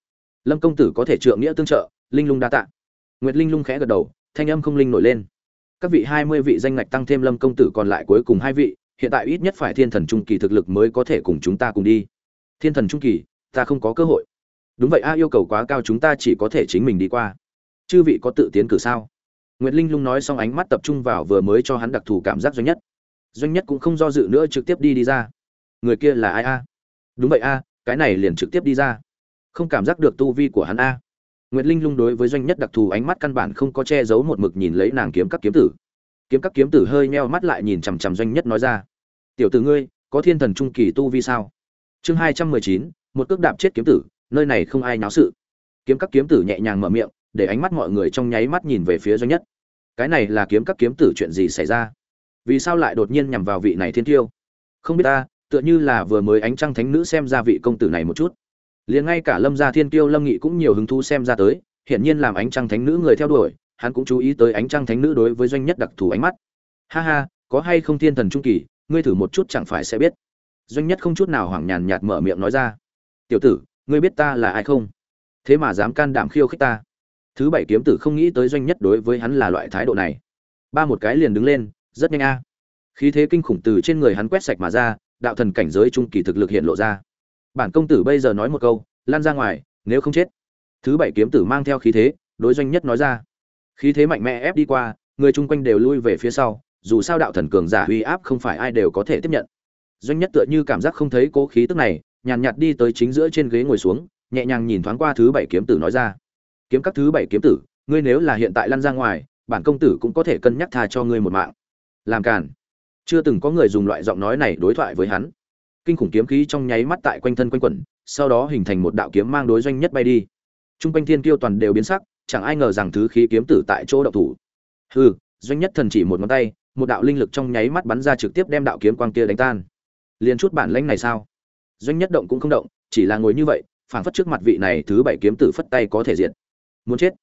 Lâm công tử có thể trượng nghĩa tương trợ, linh lung đa tạ. Nguyệt linh lung khẽ gật đầu, thanh âm không linh nổi lên. Các vị hai mươi vị danh ngạch tăng thêm lâm công tử còn lại cuối cùng hai vị, hiện tại ít nhất phải thiên thần trung kỳ thực lực mới có thể cùng chúng ta cùng đi thiên thần trung kỳ, ta không có cơ hội. Đúng vậy, a, yêu cầu quá cao, chúng ta chỉ có thể chính mình đi qua. Chư vị có tự tiến cử sao? Nguyệt linh lung nói xong ánh mắt tập trung vào vừa mới cho hắn đặc thù cảm giác doanh nhất. Doanh nhất cũng không do dự nữa trực tiếp đi đi ra. Người kia là ai a? Đúng vậy, a, cái này liền trực tiếp đi ra. Không cảm giác được tu vi của hắn a. Nguyệt linh lung đối với doanh nhất đặc thù ánh mắt căn bản không có che giấu một mực nhìn lấy nàng kiếm các kiếm tử. Kiếm các kiếm tử hơi meo mắt lại nhìn chằm chằm doanh nhất nói ra. Tiểu tử ngươi, có thiên thần trung kỳ tu vi sao? Chương hai trăm mười chín, một cước đạp chết kiếm tử, nơi này không ai náo sự. Kiếm các kiếm tử nhẹ nhàng mở miệng, để ánh mắt mọi người trong nháy mắt nhìn về phía doanh nhất. Cái này là kiếm các kiếm tử chuyện gì xảy ra? Vì sao lại đột nhiên nhằm vào vị này thiên tiêu? Không biết ta, tựa như là vừa mới ánh trăng thánh nữ xem ra vị công tử này một chút. Liền ngay cả lâm gia thiên tiêu lâm nghị cũng nhiều hứng thú xem ra tới, hiển nhiên làm ánh trăng thánh nữ người theo đuổi, hắn cũng chú ý tới ánh trăng thánh nữ đối với doanh nhất đặc thù ánh mắt. Ha ha, có hay không thiên thần trung kỳ, ngươi thử một chút chẳng phải sẽ biết doanh nhất không chút nào hoảng nhàn nhạt mở miệng nói ra. Tiểu tử, ngươi biết ta là ai không? Thế mà dám can đảm khiêu khích ta. Thứ bảy kiếm tử không nghĩ tới doanh nhất đối với hắn là loại thái độ này. Ba một cái liền đứng lên, rất nhanh a. Khí thế kinh khủng từ trên người hắn quét sạch mà ra, đạo thần cảnh giới trung kỳ thực lực hiện lộ ra. Bản công tử bây giờ nói một câu, lan ra ngoài, nếu không chết. Thứ bảy kiếm tử mang theo khí thế, đối doanh nhất nói ra. Khí thế mạnh mẽ ép đi qua, người chung quanh đều lui về phía sau, dù sao đạo thần cường giả uy áp không phải ai đều có thể tiếp nhận doanh nhất tựa như cảm giác không thấy cố khí tức này, nhàn nhạt đi tới chính giữa trên ghế ngồi xuống, nhẹ nhàng nhìn thoáng qua thứ bảy kiếm tử nói ra. Kiếm các thứ bảy kiếm tử, ngươi nếu là hiện tại lăn ra ngoài, bản công tử cũng có thể cân nhắc tha cho ngươi một mạng. Làm càn. Chưa từng có người dùng loại giọng nói này đối thoại với hắn. Kinh khủng kiếm khí trong nháy mắt tại quanh thân quanh quẩn, sau đó hình thành một đạo kiếm mang đối doanh nhất bay đi. Trung quanh thiên kiêu toàn đều biến sắc, chẳng ai ngờ rằng thứ khí kiếm tử tại chỗ đậu thủ. Hừ, doanh nhất thần chỉ một ngón tay, một đạo linh lực trong nháy mắt bắn ra trực tiếp đem đạo kiếm quang kia đánh tan liền chút bản lãnh này sao? Doanh nhất động cũng không động chỉ là ngồi như vậy phảng phất trước mặt vị này thứ bảy kiếm tử phất tay có thể diện, muốn chết.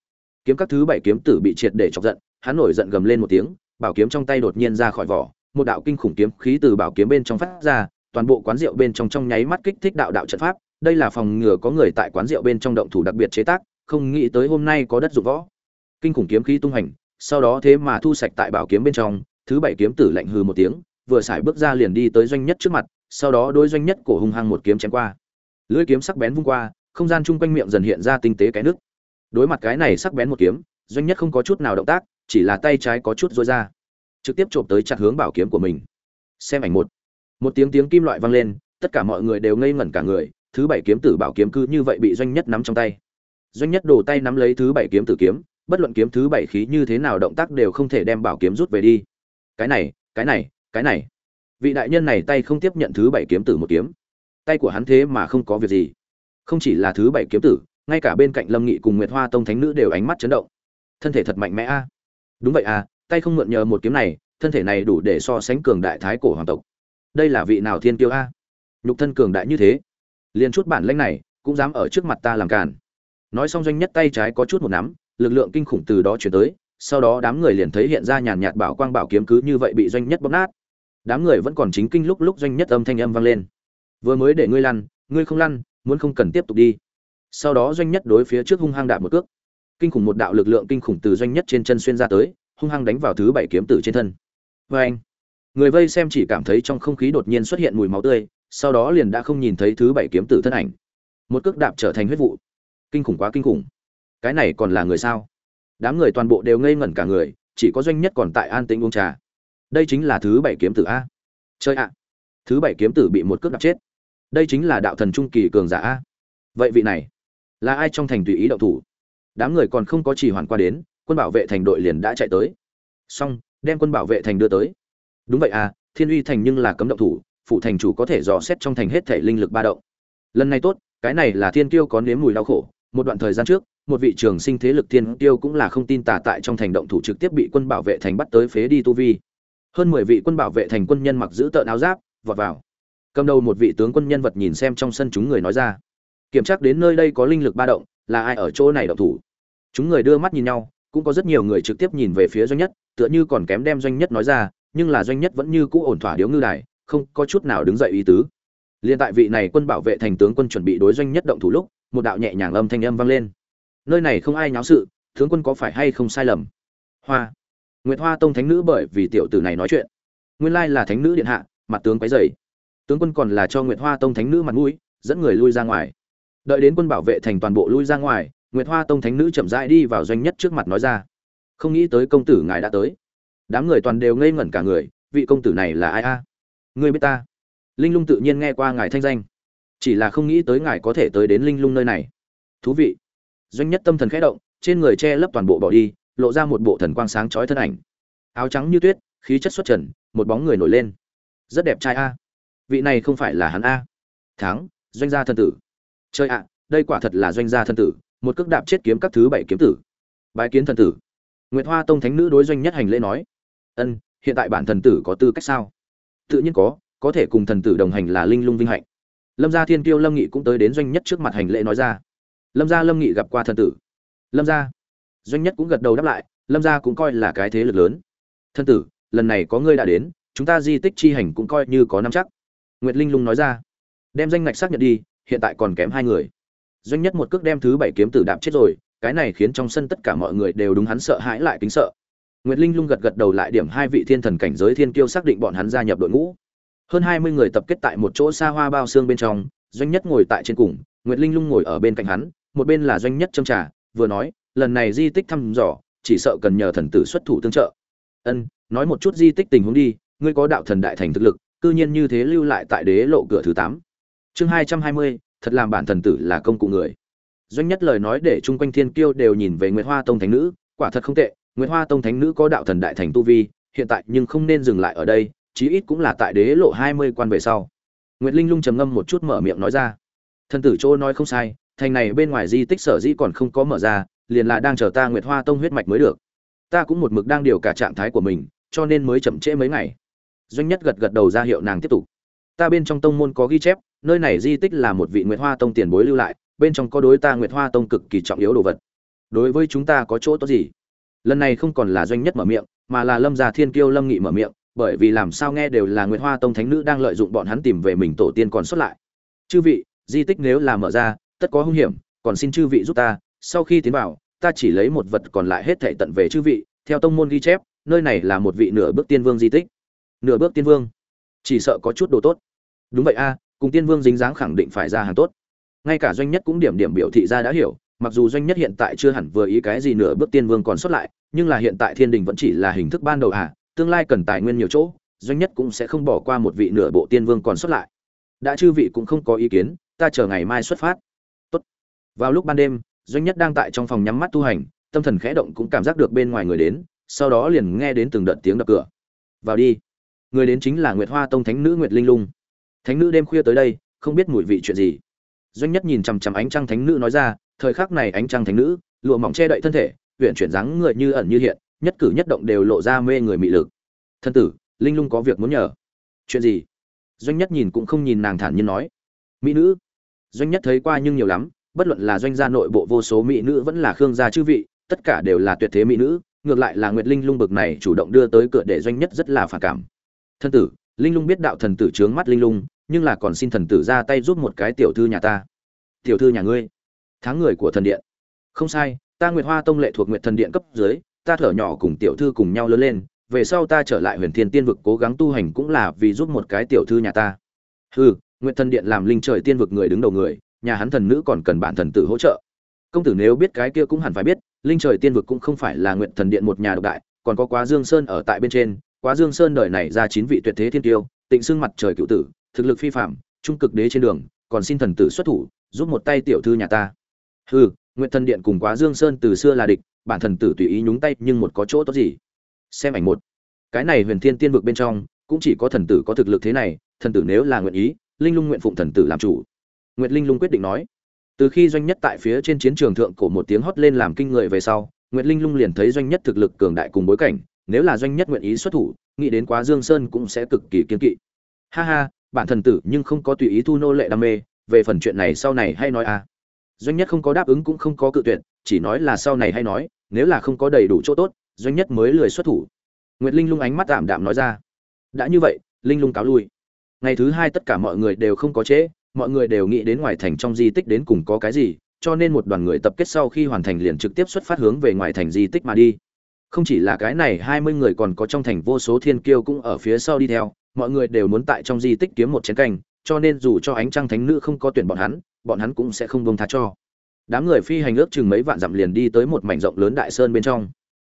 Kiếm các thứ bảy kiếm tử bị triệt để chọc giận hắn nổi giận gầm lên một tiếng bảo kiếm trong tay đột nhiên ra khỏi vỏ một đạo kinh khủng kiếm khí từ bảo kiếm bên trong phát ra toàn bộ quán rượu bên trong trong nháy mắt kích thích đạo đạo trận pháp đây là phòng ngừa có người tại quán rượu bên trong động thủ đặc biệt chế tác không nghĩ tới hôm nay có đất dụng võ. Kinh khủng kiếm khí tung hành sau đó thế mà thu sạch tại bảo kiếm bên trong thứ bảy kiếm tử lạnh hừ một tiếng vừa xài bước ra liền đi tới doanh nhất trước mặt, sau đó đôi doanh nhất cổ hung hăng một kiếm chém qua. Lưỡi kiếm sắc bén vung qua, không gian chung quanh miệng dần hiện ra tinh tế cái nước đối mặt cái này sắc bén một kiếm, doanh nhất không có chút nào động tác, chỉ là tay trái có chút dối ra, trực tiếp trộm tới chặt hướng bảo kiếm của mình. Xem ảnh một. Một tiếng tiếng kim loại vang lên, tất cả mọi người đều ngây ngẩn cả người, thứ bảy kiếm tử bảo kiếm cứ như vậy bị doanh nhất nắm trong tay. Doanh nhất đổ tay nắm lấy thứ bảy kiếm tử kiếm, bất luận kiếm thứ bảy khí như thế nào động tác đều không thể đem bảo kiếm rút về đi. Cái này cái này cái này. Vị đại nhân này tay không tiếp nhận thứ bảy kiếm tử một kiếm. Tay của hắn thế mà không có việc gì. Không chỉ là thứ bảy kiếm tử, ngay cả bên cạnh lâm nghị cùng nguyệt hoa tông thánh nữ đều ánh mắt chấn động. Thân thể thật mạnh mẽ a. Đúng vậy à tay không mượn nhờ một kiếm này, thân thể này đủ để so sánh cường đại thái cổ hoàng tộc. Đây là vị nào thiên tiêu a? Nhục thân cường đại như thế. Liền chút bản lãnh này, cũng dám ở trước mặt ta làm càn. Nói xong doanh nhất tay trái có chút một nắm, lực lượng kinh khủng từ đó chuyển tới sau đó đám người liền thấy hiện ra nhàn nhạt bảo quang bảo kiếm cứ như vậy bị doanh nhất bóp nát. Đám người vẫn còn chính kinh lúc lúc doanh nhất âm thanh âm vang lên. Vừa mới để ngươi lăn, ngươi không lăn, muốn không cần tiếp tục đi. Sau đó doanh nhất đối phía trước hung hăng đạp một cước. Kinh khủng một đạo lực lượng kinh khủng từ doanh nhất trên chân xuyên ra tới, hung hăng đánh vào thứ bảy kiếm tử trên thân. Vê anh, người vây xem chỉ cảm thấy trong không khí đột nhiên xuất hiện mùi máu tươi, sau đó liền đã không nhìn thấy thứ bảy kiếm tử thân ảnh. Một cước đạp trở thành huyết vụ. Kinh khủng quá kinh khủng. Cái này còn là người sao? Đám người toàn bộ đều ngây ngẩn cả người, chỉ có doanh nhất còn tại an tĩnh uống trà. Đây chính là thứ bảy kiếm tử a. Chơi ạ, thứ bảy kiếm tử bị một cước đạp chết. Đây chính là đạo thần trung kỳ cường giả a. Vậy vị này, là ai trong thành tùy ý đậu thủ? Đám người còn không có chỉ hoàn qua đến, quân bảo vệ thành đội liền đã chạy tới. Xong, đem quân bảo vệ thành đưa tới. Đúng vậy à thiên uy thành nhưng là cấm động thủ phụ thành chủ có thể dò xét trong thành hết thể linh lực ba động. Lần này tốt, cái này là thiên kiêu có nếm mùi đau khổ, một đoạn thời gian trước một vị trường sinh thế lực thiên tiêu cũng là không tin tà tại trong thành động thủ trực tiếp bị quân bảo vệ thành bắt tới phế đi tu vi. Hơn mười vị quân bảo vệ thành quân nhân mặc giữ tợn áo giáp, vọt vào. Cầm đầu một vị tướng quân nhân vật nhìn xem trong sân chúng người nói ra. Kiểm tra đến nơi đây có linh lực ba động, là ai ở chỗ này động thủ? Chúng người đưa mắt nhìn nhau, cũng có rất nhiều người trực tiếp nhìn về phía doanh nhất, tựa như còn kém đem doanh nhất nói ra, nhưng là doanh nhất vẫn như cũ ổn thỏa điếu ngư đài, không có chút nào đứng dậy ý tứ. Liên tại vị này quân bảo vệ thành tướng quân chuẩn bị đối doanh nhất động thủ lúc, một đạo nhẹ nhàng âm thanh âm vang lên nơi này không ai nháo sự, tướng quân có phải hay không sai lầm? Hoa. Nguyệt hoa tông thánh nữ bởi vì tiểu tử này nói chuyện. Nguyên lai là thánh nữ điện hạ, mặt tướng quấy dày tướng quân còn là cho nguyệt hoa tông thánh nữ mặt mũi, dẫn người lui ra ngoài. Đợi đến quân bảo vệ thành toàn bộ lui ra ngoài, nguyệt hoa tông thánh nữ chậm rãi đi vào doanh nhất trước mặt nói ra. Không nghĩ tới công tử ngài đã tới. Đám người toàn đều ngây ngẩn cả người, vị công tử này là ai a? Ngươi biết ta? Linh lung tự nhiên nghe qua ngài thanh danh. Chỉ là không nghĩ tới ngài có thể tới đến linh lung nơi này. Thú vị doanh nhất tâm thần khẽ động, trên người che lấp toàn bộ bỏ đi, lộ ra một bộ thần quang sáng chói thân ảnh. Áo trắng như tuyết, khí chất xuất trần, một bóng người nổi lên. Rất đẹp trai a. Vị này không phải là hắn a. Thắng, doanh gia thân tử. Chơi ạ, đây quả thật là doanh gia thân tử, một cước đạp chết kiếm các thứ bảy kiếm tử. Bái kiến thần tử. Nguyệt hoa tông thánh nữ đối doanh nhất hành lễ nói. Ân, hiện tại bản thần tử có tư cách sao? Tự nhiên có có thể cùng thần tử đồng hành là linh lung vinh hạnh. Lâm gia thiên kiêu lâm nghị cũng tới đến doanh nhất trước mặt hành lễ nói ra lâm gia lâm nghị gặp qua thần tử. Lâm gia. Doanh nhất cũng gật đầu đáp lại, lâm gia cũng coi là cái thế lực lớn. Thần tử, lần này có ngươi đã đến, chúng ta di tích chi hành cũng coi như có năm chắc. Nguyệt linh lung nói ra. Đem danh ngạch xác nhận đi, hiện tại còn kém hai người. Doanh nhất một cước đem thứ bảy kiếm tử đạp chết rồi, cái này khiến trong sân tất cả mọi người đều đúng hắn sợ hãi lại kính sợ. Nguyệt linh lung gật gật đầu lại điểm hai vị thiên thần cảnh giới thiên kiêu xác định bọn hắn gia nhập đội ngũ. Hơn hai mươi người tập kết tại một chỗ xa hoa bao xương bên trong, doanh nhất ngồi tại trên cùng, nguyệt linh lung ngồi ở bên cạnh hắn một bên là doanh nhất châm trà, vừa nói, lần này di tích thăm dò, chỉ sợ cần nhờ thần tử xuất thủ tương trợ. Ân, nói một chút di tích tình huống đi, ngươi có đạo thần đại thành thực lực, cư nhiên như thế lưu lại tại đế lộ cửa thứ tám. Chương hai trăm hai mươi, thật làm bản thần tử là công cụ người. Doanh nhất lời nói để chung quanh thiên kiêu đều nhìn về nguyệt hoa tông thánh nữ, quả thật không tệ, nguyệt hoa tông thánh nữ có đạo thần đại thành tu vi, hiện tại nhưng không nên dừng lại ở đây, chí ít cũng là tại đế lộ hai mươi quan về sau. Nguyệt linh lung trầm ngâm một chút mở miệng nói ra. Thần tử chỗ nói không sai thành này bên ngoài di tích sở dĩ còn không có mở ra, liền là đang chờ ta nguyệt hoa tông huyết mạch mới được. Ta cũng một mực đang điều cả trạng thái của mình, cho nên mới chậm trễ mấy ngày. Doanh nhất gật gật đầu ra hiệu nàng tiếp tục. Ta bên trong tông môn có ghi chép, nơi này di tích là một vị nguyệt hoa tông tiền bối lưu lại, bên trong có đối ta nguyệt hoa tông cực kỳ trọng yếu đồ vật. Đối với chúng ta có chỗ tốt gì? Lần này không còn là doanh nhất mở miệng, mà là lâm gia thiên kiêu lâm nghị mở miệng, bởi vì làm sao nghe đều là nguyệt hoa tông thánh nữ đang lợi dụng bọn hắn tìm về mình tổ tiên còn xuất lại. Chư vị, di tích nếu là mở ra tất có hung hiểm, còn xin chư vị giúp ta, sau khi tiến vào, ta chỉ lấy một vật còn lại hết thảy tận về chư vị, theo tông môn ghi chép, nơi này là một vị nửa bước tiên vương di tích. Nửa bước tiên vương? Chỉ sợ có chút đồ tốt. Đúng vậy a, cùng tiên vương dính dáng khẳng định phải ra hàng tốt. Ngay cả doanh nhất cũng điểm điểm biểu thị ra đã hiểu, mặc dù doanh nhất hiện tại chưa hẳn vừa ý cái gì nửa bước tiên vương còn xuất lại, nhưng là hiện tại thiên đình vẫn chỉ là hình thức ban đầu à tương lai cần tài nguyên nhiều chỗ, doanh nhất cũng sẽ không bỏ qua một vị nửa bộ tiên vương còn xuất lại. Đã chư vị cũng không có ý kiến, ta chờ ngày mai xuất phát vào lúc ban đêm, doanh nhất đang tại trong phòng nhắm mắt tu hành, tâm thần khẽ động cũng cảm giác được bên ngoài người đến, sau đó liền nghe đến từng đợt tiếng đập cửa. Vào đi. Người đến chính là nguyệt hoa tông thánh nữ nguyệt linh lung. Thánh nữ đêm khuya tới đây, không biết mùi vị chuyện gì. Doanh nhất nhìn chằm chằm ánh trăng thánh nữ nói ra, thời khắc này ánh trăng thánh nữ, lụa mỏng che đậy thân thể huyện chuyển dáng người như ẩn như hiện, nhất cử nhất động đều lộ ra mê người mị lực. Thân tử, linh lung có việc muốn nhờ. Chuyện gì? Doanh nhất nhìn cũng không nhìn nàng thản nhiên nói. Mỹ nữ. Doanh nhất thấy qua nhưng nhiều lắm bất luận là doanh gia nội bộ vô số mỹ nữ vẫn là khương gia chư vị, tất cả đều là tuyệt thế mỹ nữ, ngược lại là nguyệt linh lung bực này chủ động đưa tới cửa để doanh nhất rất là phản cảm. Thân tử, linh lung biết đạo thần tử trướng mắt linh lung, nhưng là còn xin thần tử ra tay giúp một cái tiểu thư nhà ta. Tiểu thư nhà ngươi? Tháng người của thần điện. Không sai, ta nguyệt hoa tông lệ thuộc nguyệt thần điện cấp dưới, ta thở nhỏ cùng tiểu thư cùng nhau lớn lên, về sau ta trở lại huyền thiên tiên vực cố gắng tu hành cũng là vì giúp một cái tiểu thư nhà ta. Hừ, nguyệt thần điện làm linh trời tiên vực người đứng đầu người nhà hắn thần nữ còn cần bản thần tử hỗ trợ. Công tử nếu biết cái kia cũng hẳn phải biết, linh trời tiên vực cũng không phải là nguyện thần điện một nhà độc đại, còn có quá dương sơn ở tại bên trên. Quá dương sơn đời này ra chín vị tuyệt thế thiên tiêu, tịnh xương mặt trời cựu tử, thực lực phi phạm trung cực đế trên đường, còn xin thần tử xuất thủ, giúp một tay tiểu thư nhà ta. Hừ, nguyện thần điện cùng quá dương sơn từ xưa là địch, bản thần tử tùy ý nhúng tay nhưng một có chỗ tốt gì? Xem ảnh một. Cái này huyền thiên tiên vực bên trong, cũng chỉ có thần tử có thực lực thế này, thần tử nếu là nguyện ý, linh lung nguyện phụng thần tử làm chủ nguyệt linh lung quyết định nói. Từ khi doanh nhất tại phía trên chiến trường thượng cổ một tiếng hót lên làm kinh người về sau, nguyệt linh lung liền thấy doanh nhất thực lực cường đại cùng bối cảnh, nếu là doanh nhất nguyện ý xuất thủ, nghĩ đến quá dương sơn cũng sẽ cực kỳ kiên kỵ. Ha ha, bản thần tử nhưng không có tùy ý thu nô lệ đam mê, về phần chuyện này sau này hay nói à. Doanh nhất không có đáp ứng cũng không có cự tuyệt, chỉ nói là sau này hay nói, nếu là không có đầy đủ chỗ tốt, doanh nhất mới lười xuất thủ. Nguyệt linh lung ánh mắt tạm đạm nói ra. Đã như vậy, linh lung cáo lui. Ngày thứ hai tất cả mọi người đều không có trễ mọi người đều nghĩ đến ngoài thành trong di tích đến cùng có cái gì, cho nên một đoàn người tập kết sau khi hoàn thành liền trực tiếp xuất phát hướng về ngoài thành di tích mà đi. Không chỉ là cái này, hai mươi người còn có trong thành vô số thiên kiêu cũng ở phía sau đi theo, mọi người đều muốn tại trong di tích kiếm một chén canh, cho nên dù cho ánh trăng thánh nữ không có tuyển bọn hắn bọn hắn cũng sẽ không buông tha cho. Đám người phi hành ước chừng mấy vạn dặm liền đi tới một mảnh rộng lớn đại sơn bên trong.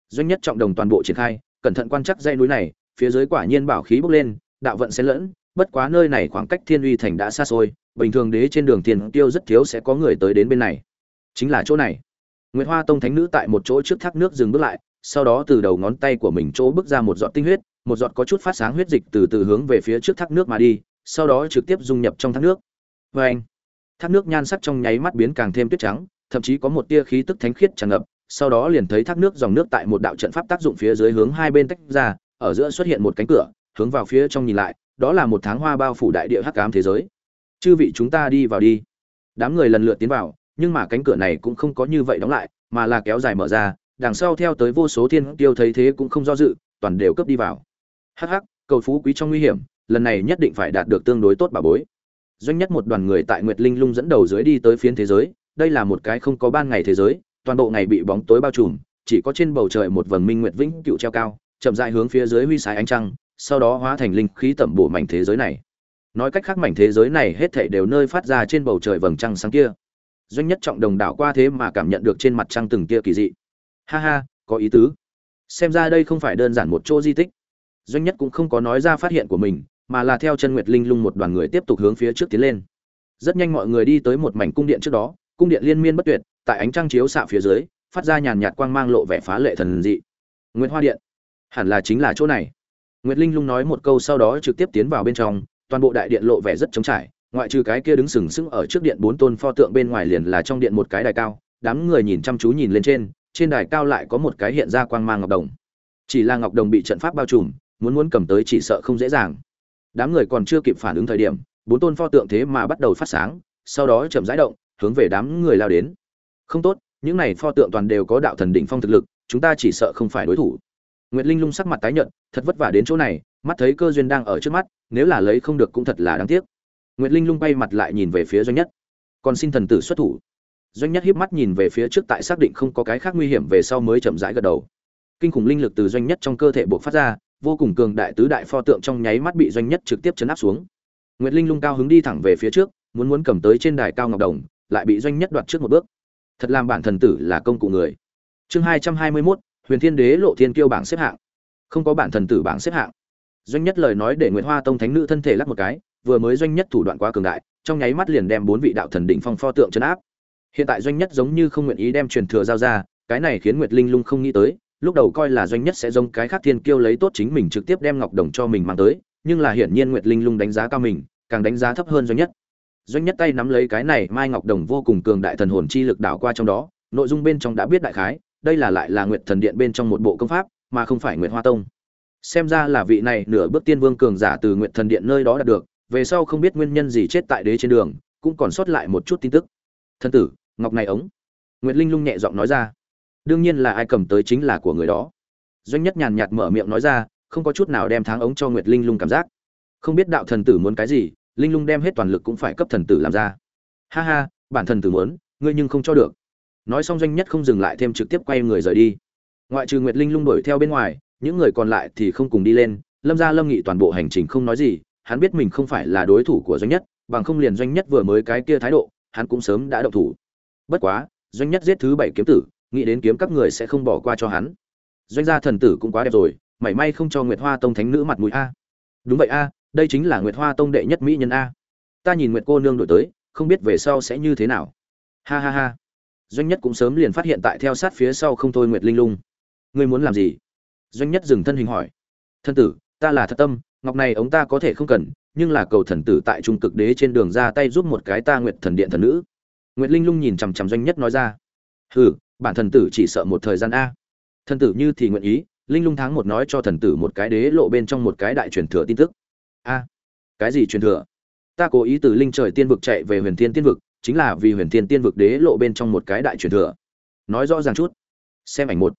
Doanh nhất trọng đồng toàn bộ triển khai, cẩn thận quan chắc dãy núi này, phía dưới quả nhiên bảo khí bốc lên, đạo vận xen lẫn bất quá nơi này khoảng cách thiên uy thành đã xa xôi, bình thường đế trên đường tiền tiêu rất thiếu sẽ có người tới đến bên này. Chính là chỗ này. Nguyễn hoa tông thánh nữ tại một chỗ trước thác nước dừng bước lại, sau đó từ đầu ngón tay của mình chỗ bước ra một giọt tinh huyết, một giọt có chút phát sáng huyết dịch từ từ hướng về phía trước thác nước mà đi, sau đó trực tiếp dung nhập trong thác nước. Vê anh, thác nước nhan sắc trong nháy mắt biến càng thêm tuyết trắng, thậm chí có một tia khí tức thánh khiết tràn ngập, sau đó liền thấy thác nước dòng nước tại một đạo trận pháp tác dụng phía dưới hướng hai bên tách ra, ở giữa xuất hiện một cánh cửa, hướng vào phía trong nhìn lại đó là một tháng hoa bao phủ đại địa hắc ám thế giới. Chư vị chúng ta đi vào đi. Đám người lần lượt tiến vào, nhưng mà cánh cửa này cũng không có như vậy đóng lại, mà là kéo dài mở ra, đằng sau theo tới vô số thiên tiêu thấy thế cũng không do dự, toàn đều cướp đi vào. Hắc hắc, cầu phú quý trong nguy hiểm, lần này nhất định phải đạt được tương đối tốt bà bối. Doanh nhất một đoàn người tại nguyệt linh lung dẫn đầu dưới đi tới phiến thế giới, đây là một cái không có ban ngày thế giới, toàn bộ ngày bị bóng tối bao trùm, chỉ có trên bầu trời một vầng minh nguyệt vĩnh cựu treo cao, chậm rãi hướng phía dưới huy sái ánh trăng sau đó hóa thành linh khí tẩm bổ mảnh thế giới này. Nói cách khác mảnh thế giới này hết thảy đều nơi phát ra trên bầu trời vầng trăng sáng kia. Doanh nhất trọng đồng đảo qua thế mà cảm nhận được trên mặt trăng từng kia kỳ dị. Ha ha, có ý tứ. Xem ra đây không phải đơn giản một chỗ di tích. Doanh nhất cũng không có nói ra phát hiện của mình, mà là theo chân nguyệt linh lung một đoàn người tiếp tục hướng phía trước tiến lên. Rất nhanh mọi người đi tới một mảnh cung điện trước đó, cung điện liên miên bất tuyệt, tại ánh trăng chiếu xạ phía dưới, phát ra nhàn nhạt quang mang lộ vẻ phá lệ thần dị. Nguyệt hoa điện. Hẳn là chính là chỗ này nguyệt linh lung nói một câu sau đó trực tiếp tiến vào bên trong, toàn bộ đại điện lộ vẻ rất trống trải, ngoại trừ cái kia đứng sừng sững ở trước điện bốn tôn pho tượng bên ngoài liền là trong điện một cái đài cao, đám người nhìn chăm chú nhìn lên trên trên đài cao lại có một cái hiện ra quang mang ngọc đồng. Chỉ là ngọc đồng bị trận pháp bao trùm, muốn muốn cầm tới chỉ sợ không dễ dàng. Đám người còn chưa kịp phản ứng thời điểm, bốn tôn pho tượng thế mà bắt đầu phát sáng, sau đó chậm rãi động, hướng về đám người lao đến. Không tốt, những này pho tượng toàn đều có đạo thần đỉnh phong thực lực, chúng ta chỉ sợ không phải đối thủ nguyệt linh lung sắc mặt tái nhợt, thật vất vả đến chỗ này, mắt thấy cơ duyên đang ở trước mắt, nếu là lấy không được cũng thật là đáng tiếc. Nguyệt linh lung bay mặt lại nhìn về phía doanh nhất. Còn xin thần tử xuất thủ. Doanh nhất híp mắt nhìn về phía trước tại xác định không có cái khác nguy hiểm về sau mới chậm rãi gật đầu. Kinh khủng linh lực từ doanh nhất trong cơ thể bộc phát ra, vô cùng cường đại tứ đại pho tượng trong nháy mắt bị doanh nhất trực tiếp chấn áp xuống. Nguyệt linh lung cao hứng đi thẳng về phía trước, muốn muốn cầm tới trên đài cao ngọc đồng, lại bị doanh nhất đoạt trước một bước. Thật làm bản thần tử là công cụ người. Chương hai trăm hai mươi mốt huyền thiên đế lộ thiên kiêu bảng xếp hạng. Không có bản thần tử bảng xếp hạng. Doanh nhất lời nói để nguyễn hoa tông thánh nữ thân thể lắc một cái, vừa mới doanh nhất thủ đoạn quá cường đại, trong nháy mắt liền đem bốn vị đạo thần đỉnh phong pho tượng chấn áp. Hiện tại doanh nhất giống như không nguyện ý đem truyền thừa giao ra, cái này khiến nguyệt linh lung không nghĩ tới, lúc đầu coi là doanh nhất sẽ giống cái khác thiên kiêu lấy tốt chính mình trực tiếp đem ngọc đồng cho mình mang tới, nhưng là hiển nhiên nguyệt linh lung đánh giá cao mình, càng đánh giá thấp hơn doanh nhất. Doanh nhất tay nắm lấy cái này mai ngọc đồng vô cùng cường đại thần hồn chi lực đảo qua trong đó, nội dung bên trong đã biết đại khái đây là lại là nguyệt thần điện bên trong một bộ công pháp, mà không phải nguyệt hoa tông. Xem ra là vị này nửa bước tiên vương cường giả từ nguyệt thần điện nơi đó đạt được, về sau không biết nguyên nhân gì chết tại đế trên đường, cũng còn sót lại một chút tin tức. Thân tử, ngọc này ống. Nguyệt linh lung nhẹ giọng nói ra. Đương nhiên là ai cầm tới chính là của người đó. Doanh nhất nhàn nhạt mở miệng nói ra, không có chút nào đem tháng ống cho nguyệt linh lung cảm giác. Không biết đạo thần tử muốn cái gì, linh lung đem hết toàn lực cũng phải cấp thần tử làm ra. Ha ha, bản thần tử muốn, ngươi nhưng không cho được nói xong doanh nhất không dừng lại thêm trực tiếp quay người rời đi. Ngoại trừ nguyệt linh lung đuổi theo bên ngoài, những người còn lại thì không cùng đi lên, lâm ra lâm nghị toàn bộ hành trình không nói gì, hắn biết mình không phải là đối thủ của doanh nhất, bằng không liền doanh nhất vừa mới cái kia thái độ, hắn cũng sớm đã động thủ. Bất quá, doanh nhất giết thứ bảy kiếm tử, nghĩ đến kiếm các người sẽ không bỏ qua cho hắn. Doanh gia thần tử cũng quá đẹp rồi, mảy may không cho nguyệt hoa tông thánh nữ mặt mũi a. Đúng vậy a, đây chính là nguyệt hoa tông đệ nhất mỹ nhân a. Ta nhìn nguyệt cô nương đổi tới, không biết về sau sẽ như thế nào. Ha ha ha doanh nhất cũng sớm liền phát hiện tại theo sát phía sau không thôi nguyệt linh lung. Ngươi muốn làm gì? Doanh nhất dừng thân hình hỏi. Thân tử, ta là thật tâm, ngọc này ông ta có thể không cần, nhưng là cầu thần tử tại trung cực đế trên đường ra tay giúp một cái ta nguyệt thần điện thần nữ. Nguyệt linh lung nhìn chằm chằm doanh nhất nói ra. Hừ, bản thần tử chỉ sợ một thời gian a. Thần tử như thì nguyện ý, linh lung tháng một nói cho thần tử một cái đế lộ bên trong một cái đại truyền thừa tin tức. A, cái gì truyền thừa? Ta cố ý từ linh trời tiên vực chạy về huyền thiên tiên vực chính là vì huyền thiên tiên vực đế lộ bên trong một cái đại truyền thừa. Nói rõ ràng chút. Xem ảnh một.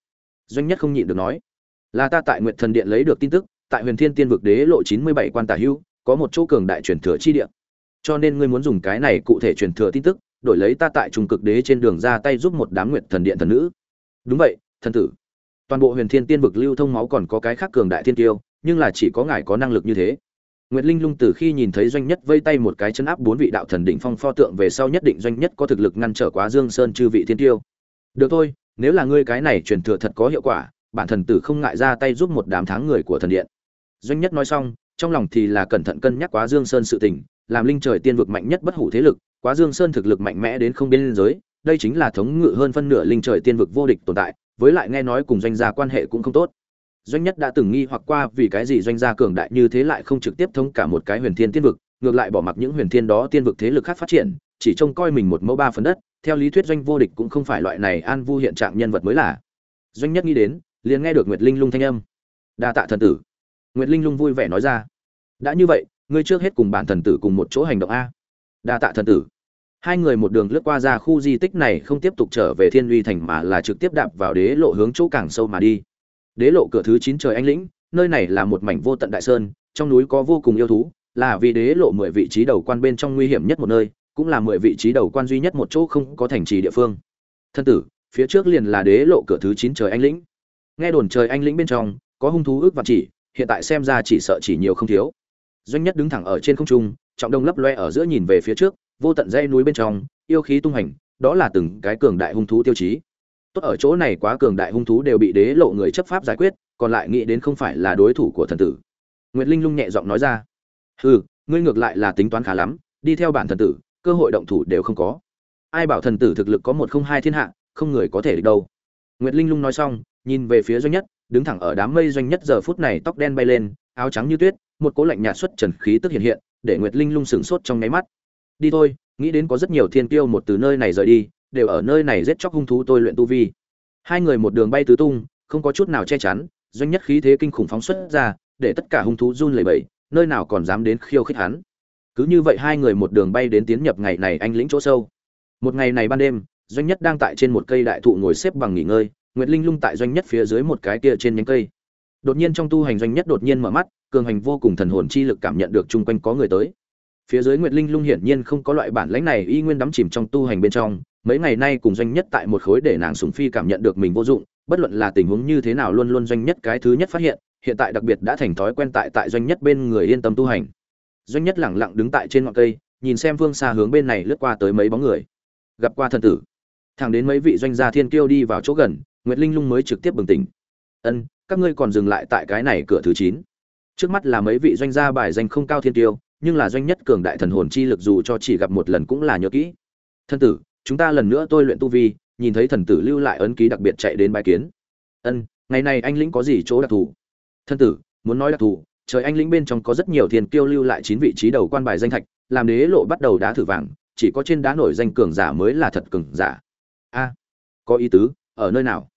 Doanh nhất không nhịn được nói. Là ta tại nguyệt thần điện lấy được tin tức, tại huyền thiên tiên vực đế lộ chín mươi bảy quan tả hưu có một chỗ cường đại truyền thừa chi địa. Cho nên ngươi muốn dùng cái này cụ thể truyền thừa tin tức, đổi lấy ta tại trung cực đế trên đường ra tay giúp một đám nguyệt thần điện thần nữ. Đúng vậy, thần tử. Toàn bộ huyền thiên tiên vực lưu thông máu còn có cái khác cường đại thiên tiêu, nhưng là chỉ có ngài có năng lực như thế. Nguyệt Linh Lung từ khi nhìn thấy doanh nhất vây tay một cái chân áp bốn vị đạo thần đỉnh phong pho tượng về sau nhất định doanh nhất có thực lực ngăn trở quá Dương Sơn chư vị thiên tiêu. Được thôi, nếu là ngươi cái này truyền thừa thật có hiệu quả, bản thần tử không ngại ra tay giúp một đám tháng người của thần điện. Doanh nhất nói xong, trong lòng thì là cẩn thận cân nhắc quá Dương Sơn sự tình, làm linh trời tiên vực mạnh nhất bất hủ thế lực, quá Dương Sơn thực lực mạnh mẽ đến không biên giới, đây chính là thống ngự hơn phân nửa linh trời tiên vực vô địch tồn tại, với lại nghe nói cùng doanh gia quan hệ cũng không tốt doanh nhất đã từng nghi hoặc qua vì cái gì doanh gia cường đại như thế lại không trực tiếp thông cả một cái huyền thiên tiên vực, ngược lại bỏ mặc những huyền thiên đó tiên vực thế lực khác phát triển, chỉ trông coi mình một mẫu ba phần đất. Theo lý thuyết doanh vô địch cũng không phải loại này an vu hiện trạng nhân vật mới là. Doanh nhất nghĩ đến, liền nghe được nguyệt linh lung thanh âm. Đa tạ thần tử. Nguyệt linh lung vui vẻ nói ra. Đã như vậy, ngươi trước hết cùng bản thần tử cùng một chỗ hành động a. Đa tạ thần tử. Hai người một đường lướt qua ra khu di tích này không tiếp tục trở về thiên uy thành mà là trực tiếp đạp vào đế lộ hướng chỗ càng sâu mà đi đế lộ cửa thứ chín trời anh lĩnh, nơi này là một mảnh vô tận đại sơn, trong núi có vô cùng yêu thú, là vì đế lộ mười vị trí đầu quan bên trong nguy hiểm nhất một nơi, cũng là mười vị trí đầu quan duy nhất một chỗ không có thành trì địa phương. Thân tử, phía trước liền là đế lộ cửa thứ chín trời anh lĩnh. Nghe đồn trời anh lĩnh bên trong, có hung thú ước và chỉ, hiện tại xem ra chỉ sợ chỉ nhiều không thiếu. Doanh nhất đứng thẳng ở trên không trung, trọng đông lấp loe ở giữa nhìn về phía trước, vô tận dãy núi bên trong, yêu khí tung hành, đó là từng cái cường đại hung thú tiêu chí tốt ở chỗ này quá cường đại hung thú đều bị đế lộ người chấp pháp giải quyết, còn lại nghĩ đến không phải là đối thủ của thần tử. Nguyệt linh lung nhẹ giọng nói ra. Hừ, ngươi ngược lại là tính toán khá lắm, đi theo bản thần tử, cơ hội động thủ đều không có. Ai bảo thần tử thực lực có một không hai thiên hạ, không người có thể được đâu. Nguyệt linh lung nói xong, nhìn về phía doanh nhất, đứng thẳng ở đám mây doanh nhất giờ phút này tóc đen bay lên, áo trắng như tuyết, một cố lạnh nhạt xuất trần khí tức hiện hiện, để nguyệt linh lung sửng sốt trong nháy mắt. Đi thôi, nghĩ đến có rất nhiều thiên tiêu một từ nơi này rời đi đều ở nơi này giết chóc hung thú tôi luyện tu vi. Hai người một đường bay tứ tung, không có chút nào che chắn, doanh nhất khí thế kinh khủng phóng xuất ra, để tất cả hung thú run lẩy bẩy, nơi nào còn dám đến khiêu khích hắn. Cứ như vậy hai người một đường bay đến tiến nhập ngày này anh lĩnh chỗ sâu. Một ngày này ban đêm, doanh nhất đang tại trên một cây đại thụ ngồi xếp bằng nghỉ ngơi, nguyệt linh lung tại doanh nhất phía dưới một cái kia trên nhánh cây. Đột nhiên trong tu hành doanh nhất đột nhiên mở mắt, cường hành vô cùng thần hồn chi lực cảm nhận được chung quanh có người tới. Phía dưới nguyệt linh lung hiển nhiên không có loại bản lãnh này y nguyên đắm chìm trong tu hành bên trong mấy ngày nay cùng doanh nhất tại một khối để nàng sùng phi cảm nhận được mình vô dụng, bất luận là tình huống như thế nào luôn luôn doanh nhất cái thứ nhất phát hiện hiện tại đặc biệt đã thành thói quen tại tại doanh nhất bên người yên tâm tu hành. Doanh nhất lẳng lặng đứng tại trên ngọn cây, nhìn xem phương xa hướng bên này lướt qua tới mấy bóng người. Gặp qua thần tử. Thẳng đến mấy vị doanh gia thiên kiêu đi vào chỗ gần, nguyệt linh lung mới trực tiếp bừng tỉnh. Ân, các ngươi còn dừng lại tại cái này cửa thứ chín. Trước mắt là mấy vị doanh gia bài danh không cao thiên kiêu, nhưng là doanh nhất cường đại thần hồn chi lực dù cho chỉ gặp một lần cũng là nhớ kỹ. Thân tử chúng ta lần nữa tôi luyện tu vi, nhìn thấy thần tử lưu lại ấn ký đặc biệt chạy đến bài kiến. Ân, ngày này anh lĩnh có gì chỗ đặc thù? Thân tử, muốn nói đặc thù, trời anh lĩnh bên trong có rất nhiều thiên kiêu lưu lại chín vị trí đầu quan bài danh thạch, làm đế lộ bắt đầu đá thử vàng, chỉ có trên đá nổi danh cường giả mới là thật cường giả. A, có ý tứ, ở nơi nào?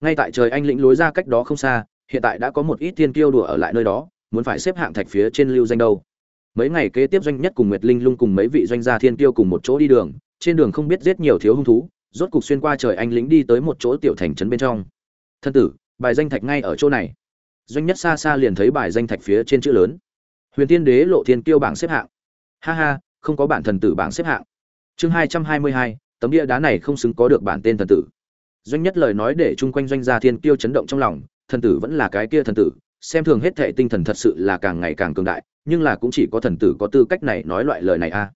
Ngay tại trời anh lĩnh lối ra cách đó không xa, hiện tại đã có một ít thiên kiêu đùa ở lại nơi đó, muốn phải xếp hạng thạch phía trên lưu danh đâu. Mấy ngày kế tiếp doanh nhất cùng nguyệt linh lung cùng mấy vị doanh gia thiên tiêu cùng một chỗ đi đường trên đường không biết giết nhiều thiếu hung thú, rốt cục xuyên qua trời anh lính đi tới một chỗ tiểu thành trấn bên trong. Thân tử, bài danh thạch ngay ở chỗ này. Doanh nhất xa xa liền thấy bài danh thạch phía trên chữ lớn. Huyền tiên đế lộ thiên kiêu bảng xếp hạng. Ha ha, không có bản thần tử bảng xếp hạng. Chương hai trăm hai mươi hai, tấm địa đá này không xứng có được bản tên thần tử. Doanh nhất lời nói để chung quanh doanh gia thiên kiêu chấn động trong lòng, thần tử vẫn là cái kia thần tử, xem thường hết thệ tinh thần thật sự là càng ngày càng cường đại, nhưng là cũng chỉ có thần tử có tư cách này nói loại lời này a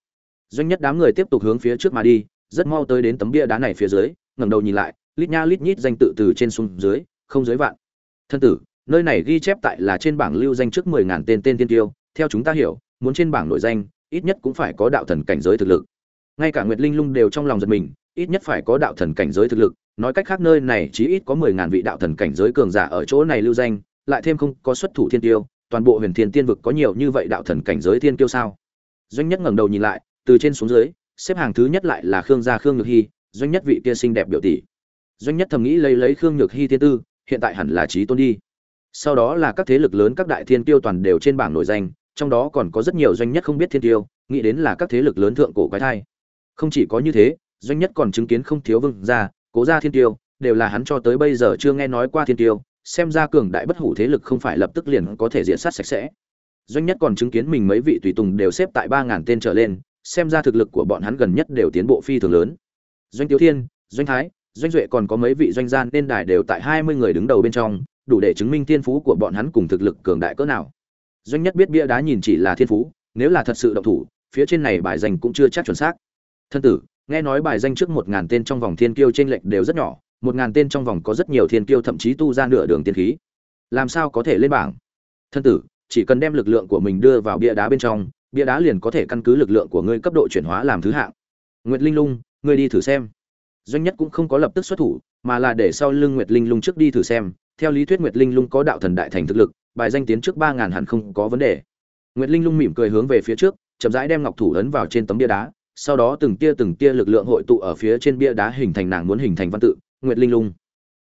doanh nhất đám người tiếp tục hướng phía trước mà đi, rất mau tới đến tấm bia đá này phía dưới, ngẩng đầu nhìn lại, lít nha lít nhít danh tự từ trên xuống dưới, không dưới vạn. Thân tử, nơi này ghi chép tại là trên bảng lưu danh trước mười ngàn tên tên tiên tiêu, theo chúng ta hiểu, muốn trên bảng nội danh, ít nhất cũng phải có đạo thần cảnh giới thực lực. Ngay cả nguyệt linh lung đều trong lòng giật mình, ít nhất phải có đạo thần cảnh giới thực lực, nói cách khác nơi này chỉ ít có mười ngàn vị đạo thần cảnh giới cường giả ở chỗ này lưu danh, lại thêm không có xuất thủ thiên tiêu, toàn bộ huyền thiên tiên vực có nhiều như vậy đạo thần cảnh giới thiên tiêu sao? Doanh nhất ngẩng đầu nhìn lại từ trên xuống dưới, xếp hàng thứ nhất lại là khương gia khương nhược hy, doanh nhất vị kia xinh đẹp biểu tỷ. Doanh nhất thầm nghĩ lấy lấy khương nhược hy thiên tư, hiện tại hẳn là trí tôn đi. Sau đó là các thế lực lớn, các đại thiên tiêu toàn đều trên bảng nổi danh, trong đó còn có rất nhiều doanh nhất không biết thiên tiêu nghĩ đến là các thế lực lớn thượng cổ quái thai. Không chỉ có như thế, doanh nhất còn chứng kiến không thiếu vương gia, cố gia thiên tiêu đều là hắn cho tới bây giờ chưa nghe nói qua thiên tiêu xem ra cường đại bất hủ thế lực không phải lập tức liền có thể diện sát sạch sẽ. Doanh nhất còn chứng kiến mình mấy vị tùy tùng đều xếp tại ba ngàn tên trở lên xem ra thực lực của bọn hắn gần nhất đều tiến bộ phi thường lớn. Doanh tiếu thiên, doanh thái, doanh duệ còn có mấy vị doanh gian nên đài đều tại hai mươi người đứng đầu bên trong, đủ để chứng minh thiên phú của bọn hắn cùng thực lực cường đại cỡ nào. Doanh nhất biết bia đá nhìn chỉ là thiên phú, nếu là thật sự động thủ, phía trên này bài danh cũng chưa chắc chuẩn xác. Thân tử, nghe nói bài danh trước một ngàn tên trong vòng thiên kiêu trên lệch đều rất nhỏ, một ngàn tên trong vòng có rất nhiều thiên kiêu thậm chí tu ra nửa đường tiên khí. Làm sao có thể lên bảng? Thân tử, chỉ cần đem lực lượng của mình đưa vào bia đá bên trong bia đá liền có thể căn cứ lực lượng của ngươi cấp độ chuyển hóa làm thứ hạng. Nguyệt linh lung, ngươi đi thử xem. Doanh nhất cũng không có lập tức xuất thủ, mà là để sau lưng nguyệt linh lung trước đi thử xem. Theo lý thuyết nguyệt linh lung có đạo thần đại thành thực lực, bài danh tiến trước ba ngàn hẳn không có vấn đề. Nguyệt linh lung mỉm cười hướng về phía trước, chậm rãi đem ngọc thủ ấn vào trên tấm bia đá, sau đó từng tia từng tia lực lượng hội tụ ở phía trên bia đá hình thành nàng muốn hình thành văn tự, nguyệt linh lung.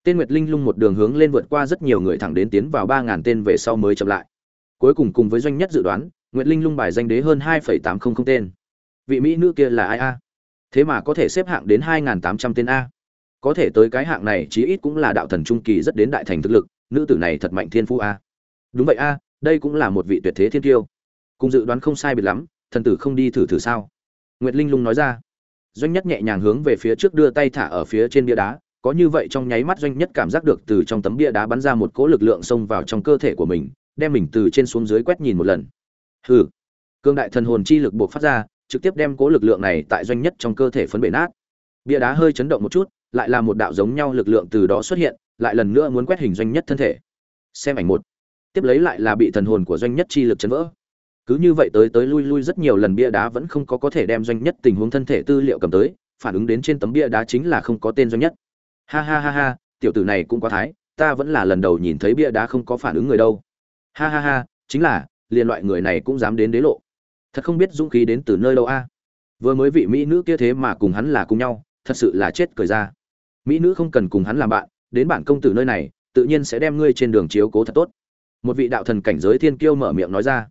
Tên nguyệt linh lung một đường hướng lên vượt qua rất nhiều người thẳng đến tiến vào ba ngàn tên về sau mới chậm lại. Cuối cùng cùng với doanh nhất dự đoán nguyệt linh lung bài danh đế hơn hai phẩy tám không không tên. Vị mỹ nữ kia là ai a? Thế mà có thể xếp hạng đến hai ngàn tám trăm tên a. Có thể tới cái hạng này chí ít cũng là đạo thần trung kỳ rất đến đại thành thực lực, nữ tử này thật mạnh thiên phú a. Đúng vậy a, đây cũng là một vị tuyệt thế thiên tiêu cùng dự đoán không sai biệt lắm, thần tử không đi thử thử sao? Nguyệt linh lung nói ra. Doanh nhất nhẹ nhàng hướng về phía trước đưa tay thả ở phía trên bia đá, có như vậy trong nháy mắt doanh nhất cảm giác được từ trong tấm bia đá bắn ra một cỗ lực lượng xông vào trong cơ thể của mình, đem mình từ trên xuống dưới quét nhìn một lần hừ. Cương đại thần hồn chi lực buộc phát ra, trực tiếp đem cố lực lượng này tại doanh nhất trong cơ thể phấn bể nát. Bia đá hơi chấn động một chút, lại là một đạo giống nhau lực lượng từ đó xuất hiện, lại lần nữa muốn quét hình doanh nhất thân thể. Xem ảnh một. Tiếp lấy lại là bị thần hồn của doanh nhất chi lực chấn vỡ. Cứ như vậy tới tới lui lui rất nhiều lần bia đá vẫn không có có thể đem doanh nhất tình huống thân thể tư liệu cầm tới, phản ứng đến trên tấm bia đá chính là không có tên doanh nhất. Ha ha ha ha, tiểu tử này cũng quá thái, ta vẫn là lần đầu nhìn thấy bia đá không có phản ứng người đâu. Ha ha ha, chính là liền loại người này cũng dám đến đế lộ. Thật không biết dũng khí đến từ nơi đâu a. Vừa mới vị mỹ nữ kia thế mà cùng hắn là cùng nhau, thật sự là chết cười ra. Mỹ nữ không cần cùng hắn làm bạn, đến bản công tử nơi này, tự nhiên sẽ đem ngươi trên đường chiếu cố thật tốt. Một vị đạo thần cảnh giới thiên kiêu mở miệng nói ra.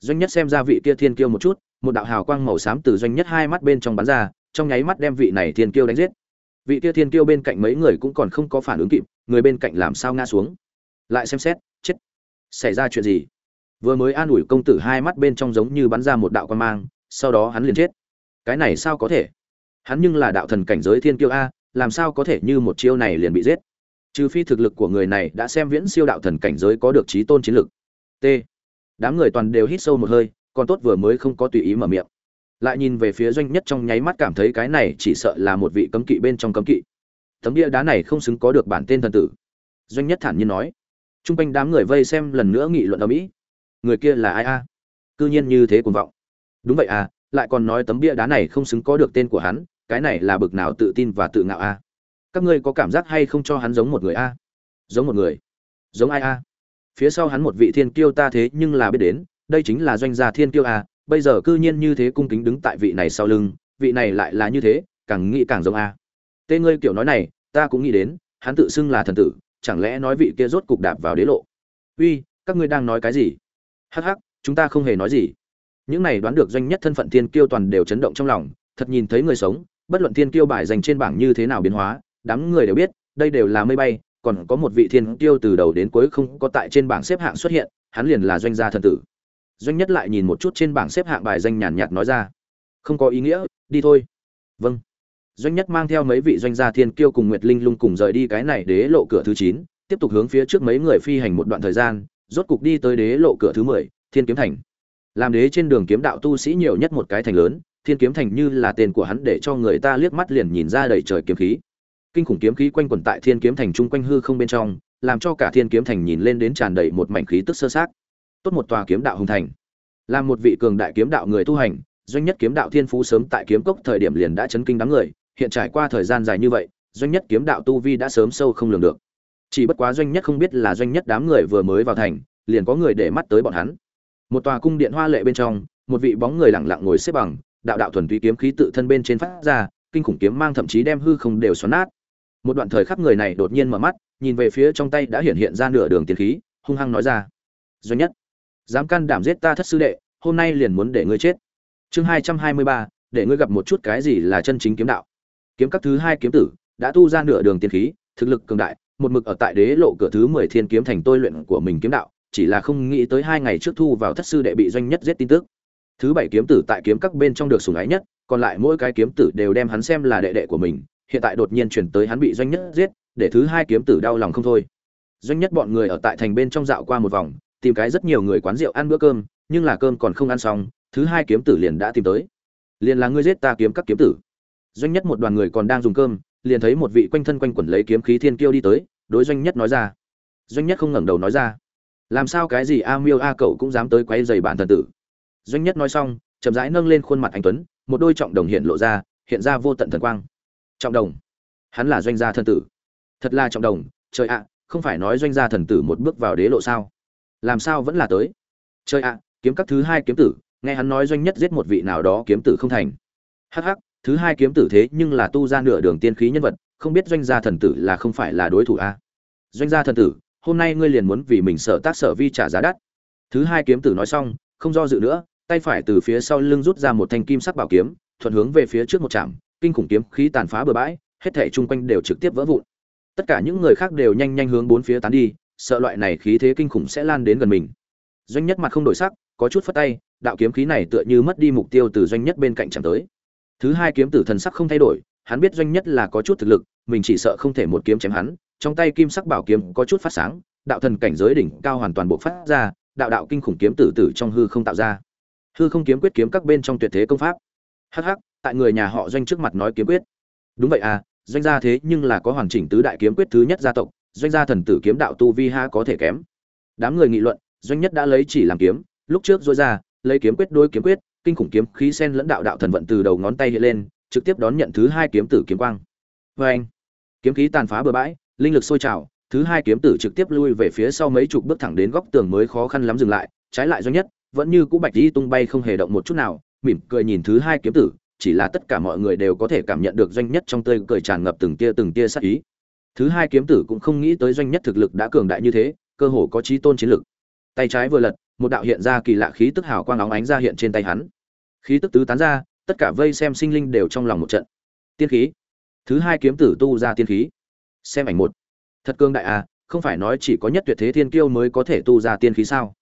Doanh nhất xem ra vị kia thiên kiêu một chút, một đạo hào quang màu xám từ doanh nhất hai mắt bên trong bắn ra, trong nháy mắt đem vị này thiên kiêu đánh giết. Vị kia thiên kiêu bên cạnh mấy người cũng còn không có phản ứng kịp, người bên cạnh làm sao ngã xuống. Lại xem xét, chết. Xảy ra chuyện gì? Vừa mới an ủi công tử hai mắt bên trong giống như bắn ra một đạo quan mang, sau đó hắn liền chết. Cái này sao có thể? Hắn nhưng là đạo thần cảnh giới thiên kiêu a, làm sao có thể như một chiêu này liền bị giết? Trừ phi thực lực của người này đã xem viễn siêu đạo thần cảnh giới có được trí tôn chiến lực. T. Đám người toàn đều hít sâu một hơi, còn tốt vừa mới không có tùy ý mở miệng. Lại nhìn về phía doanh nhất trong nháy mắt cảm thấy cái này chỉ sợ là một vị cấm kỵ bên trong cấm kỵ. Tấm bia đá này không xứng có được bản tên thần tử. Doanh nhất thản nhiên nói. T r u n g quanh đám người vây xem lần nữa nghị luận ở mỹ người kia là ai a? À? cư nhiên như thế cuồng vọng. Đúng vậy à lại còn nói tấm bia đá này không xứng có được tên của hắn, cái này là bực nào tự tin và tự ngạo a? Các ngươi có cảm giác hay không cho hắn giống một người a? Giống một người. Giống ai a? Phía sau hắn một vị thiên kiêu ta thế nhưng là biết đến, đây chính là doanh gia thiên kiêu a, bây giờ cư nhiên như thế cung kính đứng tại vị này sau lưng, vị này lại là như thế, càng nghĩ càng giống a. Tên ngươi kiểu nói này, ta cũng nghĩ đến, hắn tự xưng là thần tử, chẳng lẽ nói vị kia rốt cục đạp vào đế lộ? Uy, các ngươi đang nói cái gì? Hắc hắc, chúng ta không hề nói gì. Những này đoán được doanh nhất thân phận thiên kiêu toàn đều chấn động trong lòng, thật nhìn thấy người sống, bất luận thiên kiêu bài dành trên bảng như thế nào biến hóa, đám người đều biết, đây đều là mây bay, còn có một vị thiên kiêu từ đầu đến cuối không có tại trên bảng xếp hạng xuất hiện, hắn liền là doanh gia thần tử. Doanh nhất lại nhìn một chút trên bảng xếp hạng bài danh nhàn nhạt nói ra, không có ý nghĩa, đi thôi. Vâng. Doanh nhất mang theo mấy vị doanh gia thiên kiêu cùng nguyệt linh lung cùng rời đi cái này đế lộ cửa thứ chín, tiếp tục hướng phía trước mấy người phi hành một đoạn thời gian rốt cục đi tới đế lộ cửa thứ mười, thiên kiếm thành. Làm đế trên đường kiếm đạo tu sĩ nhiều nhất một cái thành lớn, thiên kiếm thành như là tên của hắn để cho người ta liếc mắt liền nhìn ra đầy trời kiếm khí. Kinh khủng kiếm khí quanh quẩn tại thiên kiếm thành chung quanh hư không bên trong, làm cho cả thiên kiếm thành nhìn lên đến tràn đầy một mảnh khí tức sơ sát tốt một tòa kiếm đạo hùng thành. Là một vị cường đại kiếm đạo người tu hành, doanh nhất kiếm đạo thiên phú sớm tại kiếm cốc thời điểm liền đã chấn kinh đám người, hiện trải qua thời gian dài như vậy, doanh nhất kiếm đạo tu vi đã sớm sâu không lường được chỉ bất quá doanh nhất không biết là doanh nhất đám người vừa mới vào thành, liền có người để mắt tới bọn hắn. Một tòa cung điện hoa lệ bên trong, một vị bóng người lặng lặng ngồi xếp bằng, đạo đạo thuần túy kiếm khí tự thân bên trên phát ra, kinh khủng kiếm mang thậm chí đem hư không đều xoắn nát. Một đoạn thời khắc người này đột nhiên mở mắt, nhìn về phía trong tay đã hiện hiện ra nửa đường tiền khí, hung hăng nói ra, doanh nhất, dám can đảm giết ta thất sư đệ, hôm nay liền muốn để ngươi chết. Chương hai trăm hai mươi ba, để ngươi gặp một chút cái gì là chân chính kiếm đạo. Kiếm các thứ hai kiếm tử, đã tu ra nửa đường tiên khí, thực lực cường đại một mực ở tại đế lộ cửa thứ mười thiên kiếm thành tôi luyện của mình kiếm đạo, chỉ là không nghĩ tới hai ngày trước thu vào thất sư đệ bị doanh nhất giết tin tức. Thứ bảy kiếm tử tại kiếm các bên trong được sủng ái nhất, còn lại mỗi cái kiếm tử đều đem hắn xem là đệ đệ của mình, hiện tại đột nhiên chuyển tới hắn bị doanh nhất giết, để thứ hai kiếm tử đau lòng không thôi. Doanh nhất bọn người ở tại thành bên trong dạo qua một vòng, tìm cái rất nhiều người quán rượu ăn bữa cơm, nhưng là cơm còn không ăn xong, thứ hai kiếm tử liền đã tìm tới. Liền là ngươi giết ta kiếm các kiếm tử. Doanh nhất một đoàn người còn đang dùng cơm, liền thấy một vị quanh thân quanh quẩn lấy kiếm khí thiên kiêu đi tới đối doanh nhất nói ra. Doanh nhất không ngẩng đầu nói ra. Làm sao cái gì a miêu a cậu cũng dám tới quay dày bản thần tử. Doanh nhất nói xong, chậm rãi nâng lên khuôn mặt anh tuấn, một đôi trọng đồng hiện lộ ra, hiện ra vô tận thần quang. Trọng đồng. Hắn là doanh gia thần tử. Thật là trọng đồng, trời ạ, không phải nói doanh gia thần tử một bước vào đế lộ sao? Làm sao vẫn là tới? Trời ạ, kiếm các thứ hai kiếm tử, nghe hắn nói doanh nhất giết một vị nào đó kiếm tử không thành. Hắc hắc, thứ hai kiếm tử thế nhưng là tu ra nửa đường tiên khí nhân vật không biết doanh gia thần tử là không phải là đối thủ a. Doanh gia thần tử, hôm nay ngươi liền muốn vì mình sợ tác sở vi trả giá đắt. Thứ hai kiếm tử nói xong, không do dự nữa, tay phải từ phía sau lưng rút ra một thanh kim sắc bảo kiếm, thuận hướng về phía trước một chạm kinh khủng kiếm khí tàn phá bừa bãi, hết thảy chung quanh đều trực tiếp vỡ vụn. Tất cả những người khác đều nhanh nhanh hướng bốn phía tán đi, sợ loại này khí thế kinh khủng sẽ lan đến gần mình. Doanh nhất mặt không đổi sắc, có chút phất tay, đạo kiếm khí này tựa như mất đi mục tiêu từ doanh nhất bên cạnh chẳng tới. Thứ hai kiếm tử thần sắc không thay đổi, hắn biết doanh nhất là có chút thực lực mình chỉ sợ không thể một kiếm chém hắn, trong tay kim sắc bảo kiếm có chút phát sáng, đạo thần cảnh giới đỉnh cao hoàn toàn bộ phát ra, đạo đạo kinh khủng kiếm tử tử trong hư không tạo ra. Hư không kiếm quyết kiếm các bên trong tuyệt thế công pháp. Hh tại người nhà họ doanh trước mặt nói kiếm quyết. Đúng vậy à doanh gia thế nhưng là có hoàn chỉnh tứ đại kiếm quyết thứ nhất gia tộc, doanh gia thần tử kiếm đạo tu vi ha có thể kém. Đám người nghị luận, doanh nhất đã lấy chỉ làm kiếm, lúc trước dối ra, lấy kiếm quyết đôi kiếm quyết, kinh khủng kiếm khí sen lẫn đạo đạo thần vận từ đầu ngón tay hiện lên, trực tiếp đón nhận thứ hai kiếm tử kiếm quang vê anh, kiếm khí tàn phá bừa bãi, linh lực sôi trào, thứ hai kiếm tử trực tiếp lui về phía sau mấy chục bước thẳng đến góc tường mới khó khăn lắm dừng lại, trái lại doanh nhất, vẫn như cũ bạch đi tung bay không hề động một chút nào, mỉm cười nhìn thứ hai kiếm tử, chỉ là tất cả mọi người đều có thể cảm nhận được doanh nhất trong tươi cười tràn ngập từng tia từng tia sát ý. Thứ hai kiếm tử cũng không nghĩ tới doanh nhất thực lực đã cường đại như thế, cơ hồ có trí tôn chiến lực. Tay trái vừa lật, một đạo hiện ra kỳ lạ khí tức hào quang óng ánh ra hiện trên tay hắn. Khí tức tứ tán ra, tất cả vây xem sinh linh đều trong lòng một trận. Tiên khí thứ hai kiếm tử tu ra tiên khí. Xem ảnh một. Thật cương đại à không phải nói chỉ có nhất tuyệt thế thiên kiêu mới có thể tu ra tiên khí sao?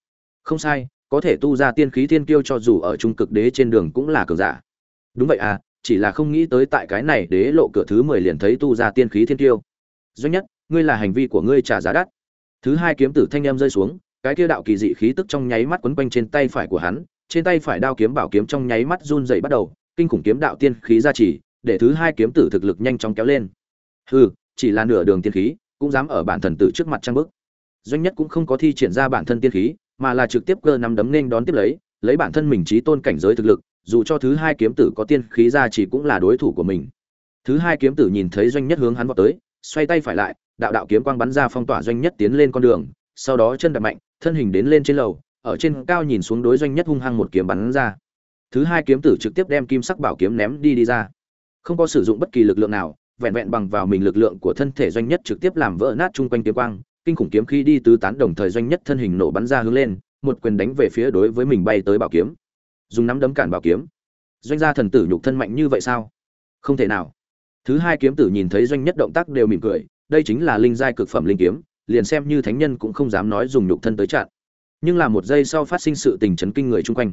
Không sai, có thể tu ra tiên khí thiên kiêu cho dù ở trung cực đế trên đường cũng là cường giả. Đúng vậy à chỉ là không nghĩ tới tại cái này đế lộ cửa thứ mười liền thấy tu ra tiên khí thiên kiêu. Doanh nhất, ngươi là hành vi của ngươi trả giá đắt. Thứ hai kiếm tử thanh em rơi xuống, cái kia đạo kỳ dị khí tức trong nháy mắt quấn quanh trên tay phải của hắn, trên tay phải đao kiếm bảo kiếm trong nháy mắt run dậy bắt đầu, kinh khủng kiếm đạo tiên khí ra chỉ để thứ hai kiếm tử thực lực nhanh chóng kéo lên. Hừ, chỉ là nửa đường tiên khí, cũng dám ở bản thần tử trước mặt trang bức. Doanh nhất cũng không có thi triển ra bản thân tiên khí, mà là trực tiếp cơ nắm đấm nên đón tiếp lấy lấy bản thân mình trí tôn cảnh giới thực lực, dù cho thứ hai kiếm tử có tiên khí ra chỉ cũng là đối thủ của mình. Thứ hai kiếm tử nhìn thấy doanh nhất hướng hắn vào tới, xoay tay phải lại, đạo đạo kiếm quang bắn ra phong tỏa doanh nhất tiến lên con đường, sau đó chân đập mạnh, thân hình đến lên trên lầu, ở trên cao nhìn xuống đối doanh nhất hung hăng một kiếm bắn ra. Thứ hai kiếm tử trực tiếp đem kim sắc bảo kiếm ném đi đi ra không có sử dụng bất kỳ lực lượng nào, vẹn vẹn bằng vào mình lực lượng của thân thể doanh nhất trực tiếp làm vỡ nát chung quanh kiếm quang, kinh khủng kiếm khi đi tứ tán đồng thời doanh nhất thân hình nổ bắn ra hướng lên, một quyền đánh về phía đối với mình bay tới bảo kiếm. Dùng nắm đấm cản bảo kiếm. Doanh gia thần tử nhục thân mạnh như vậy sao? Không thể nào. Thứ hai kiếm tử nhìn thấy doanh nhất động tác đều mỉm cười, đây chính là linh giai cực phẩm linh kiếm, liền xem như thánh nhân cũng không dám nói dùng nhục thân tới chặn. Nhưng là một giây sau phát sinh sự tình chấn kinh người chung quanh.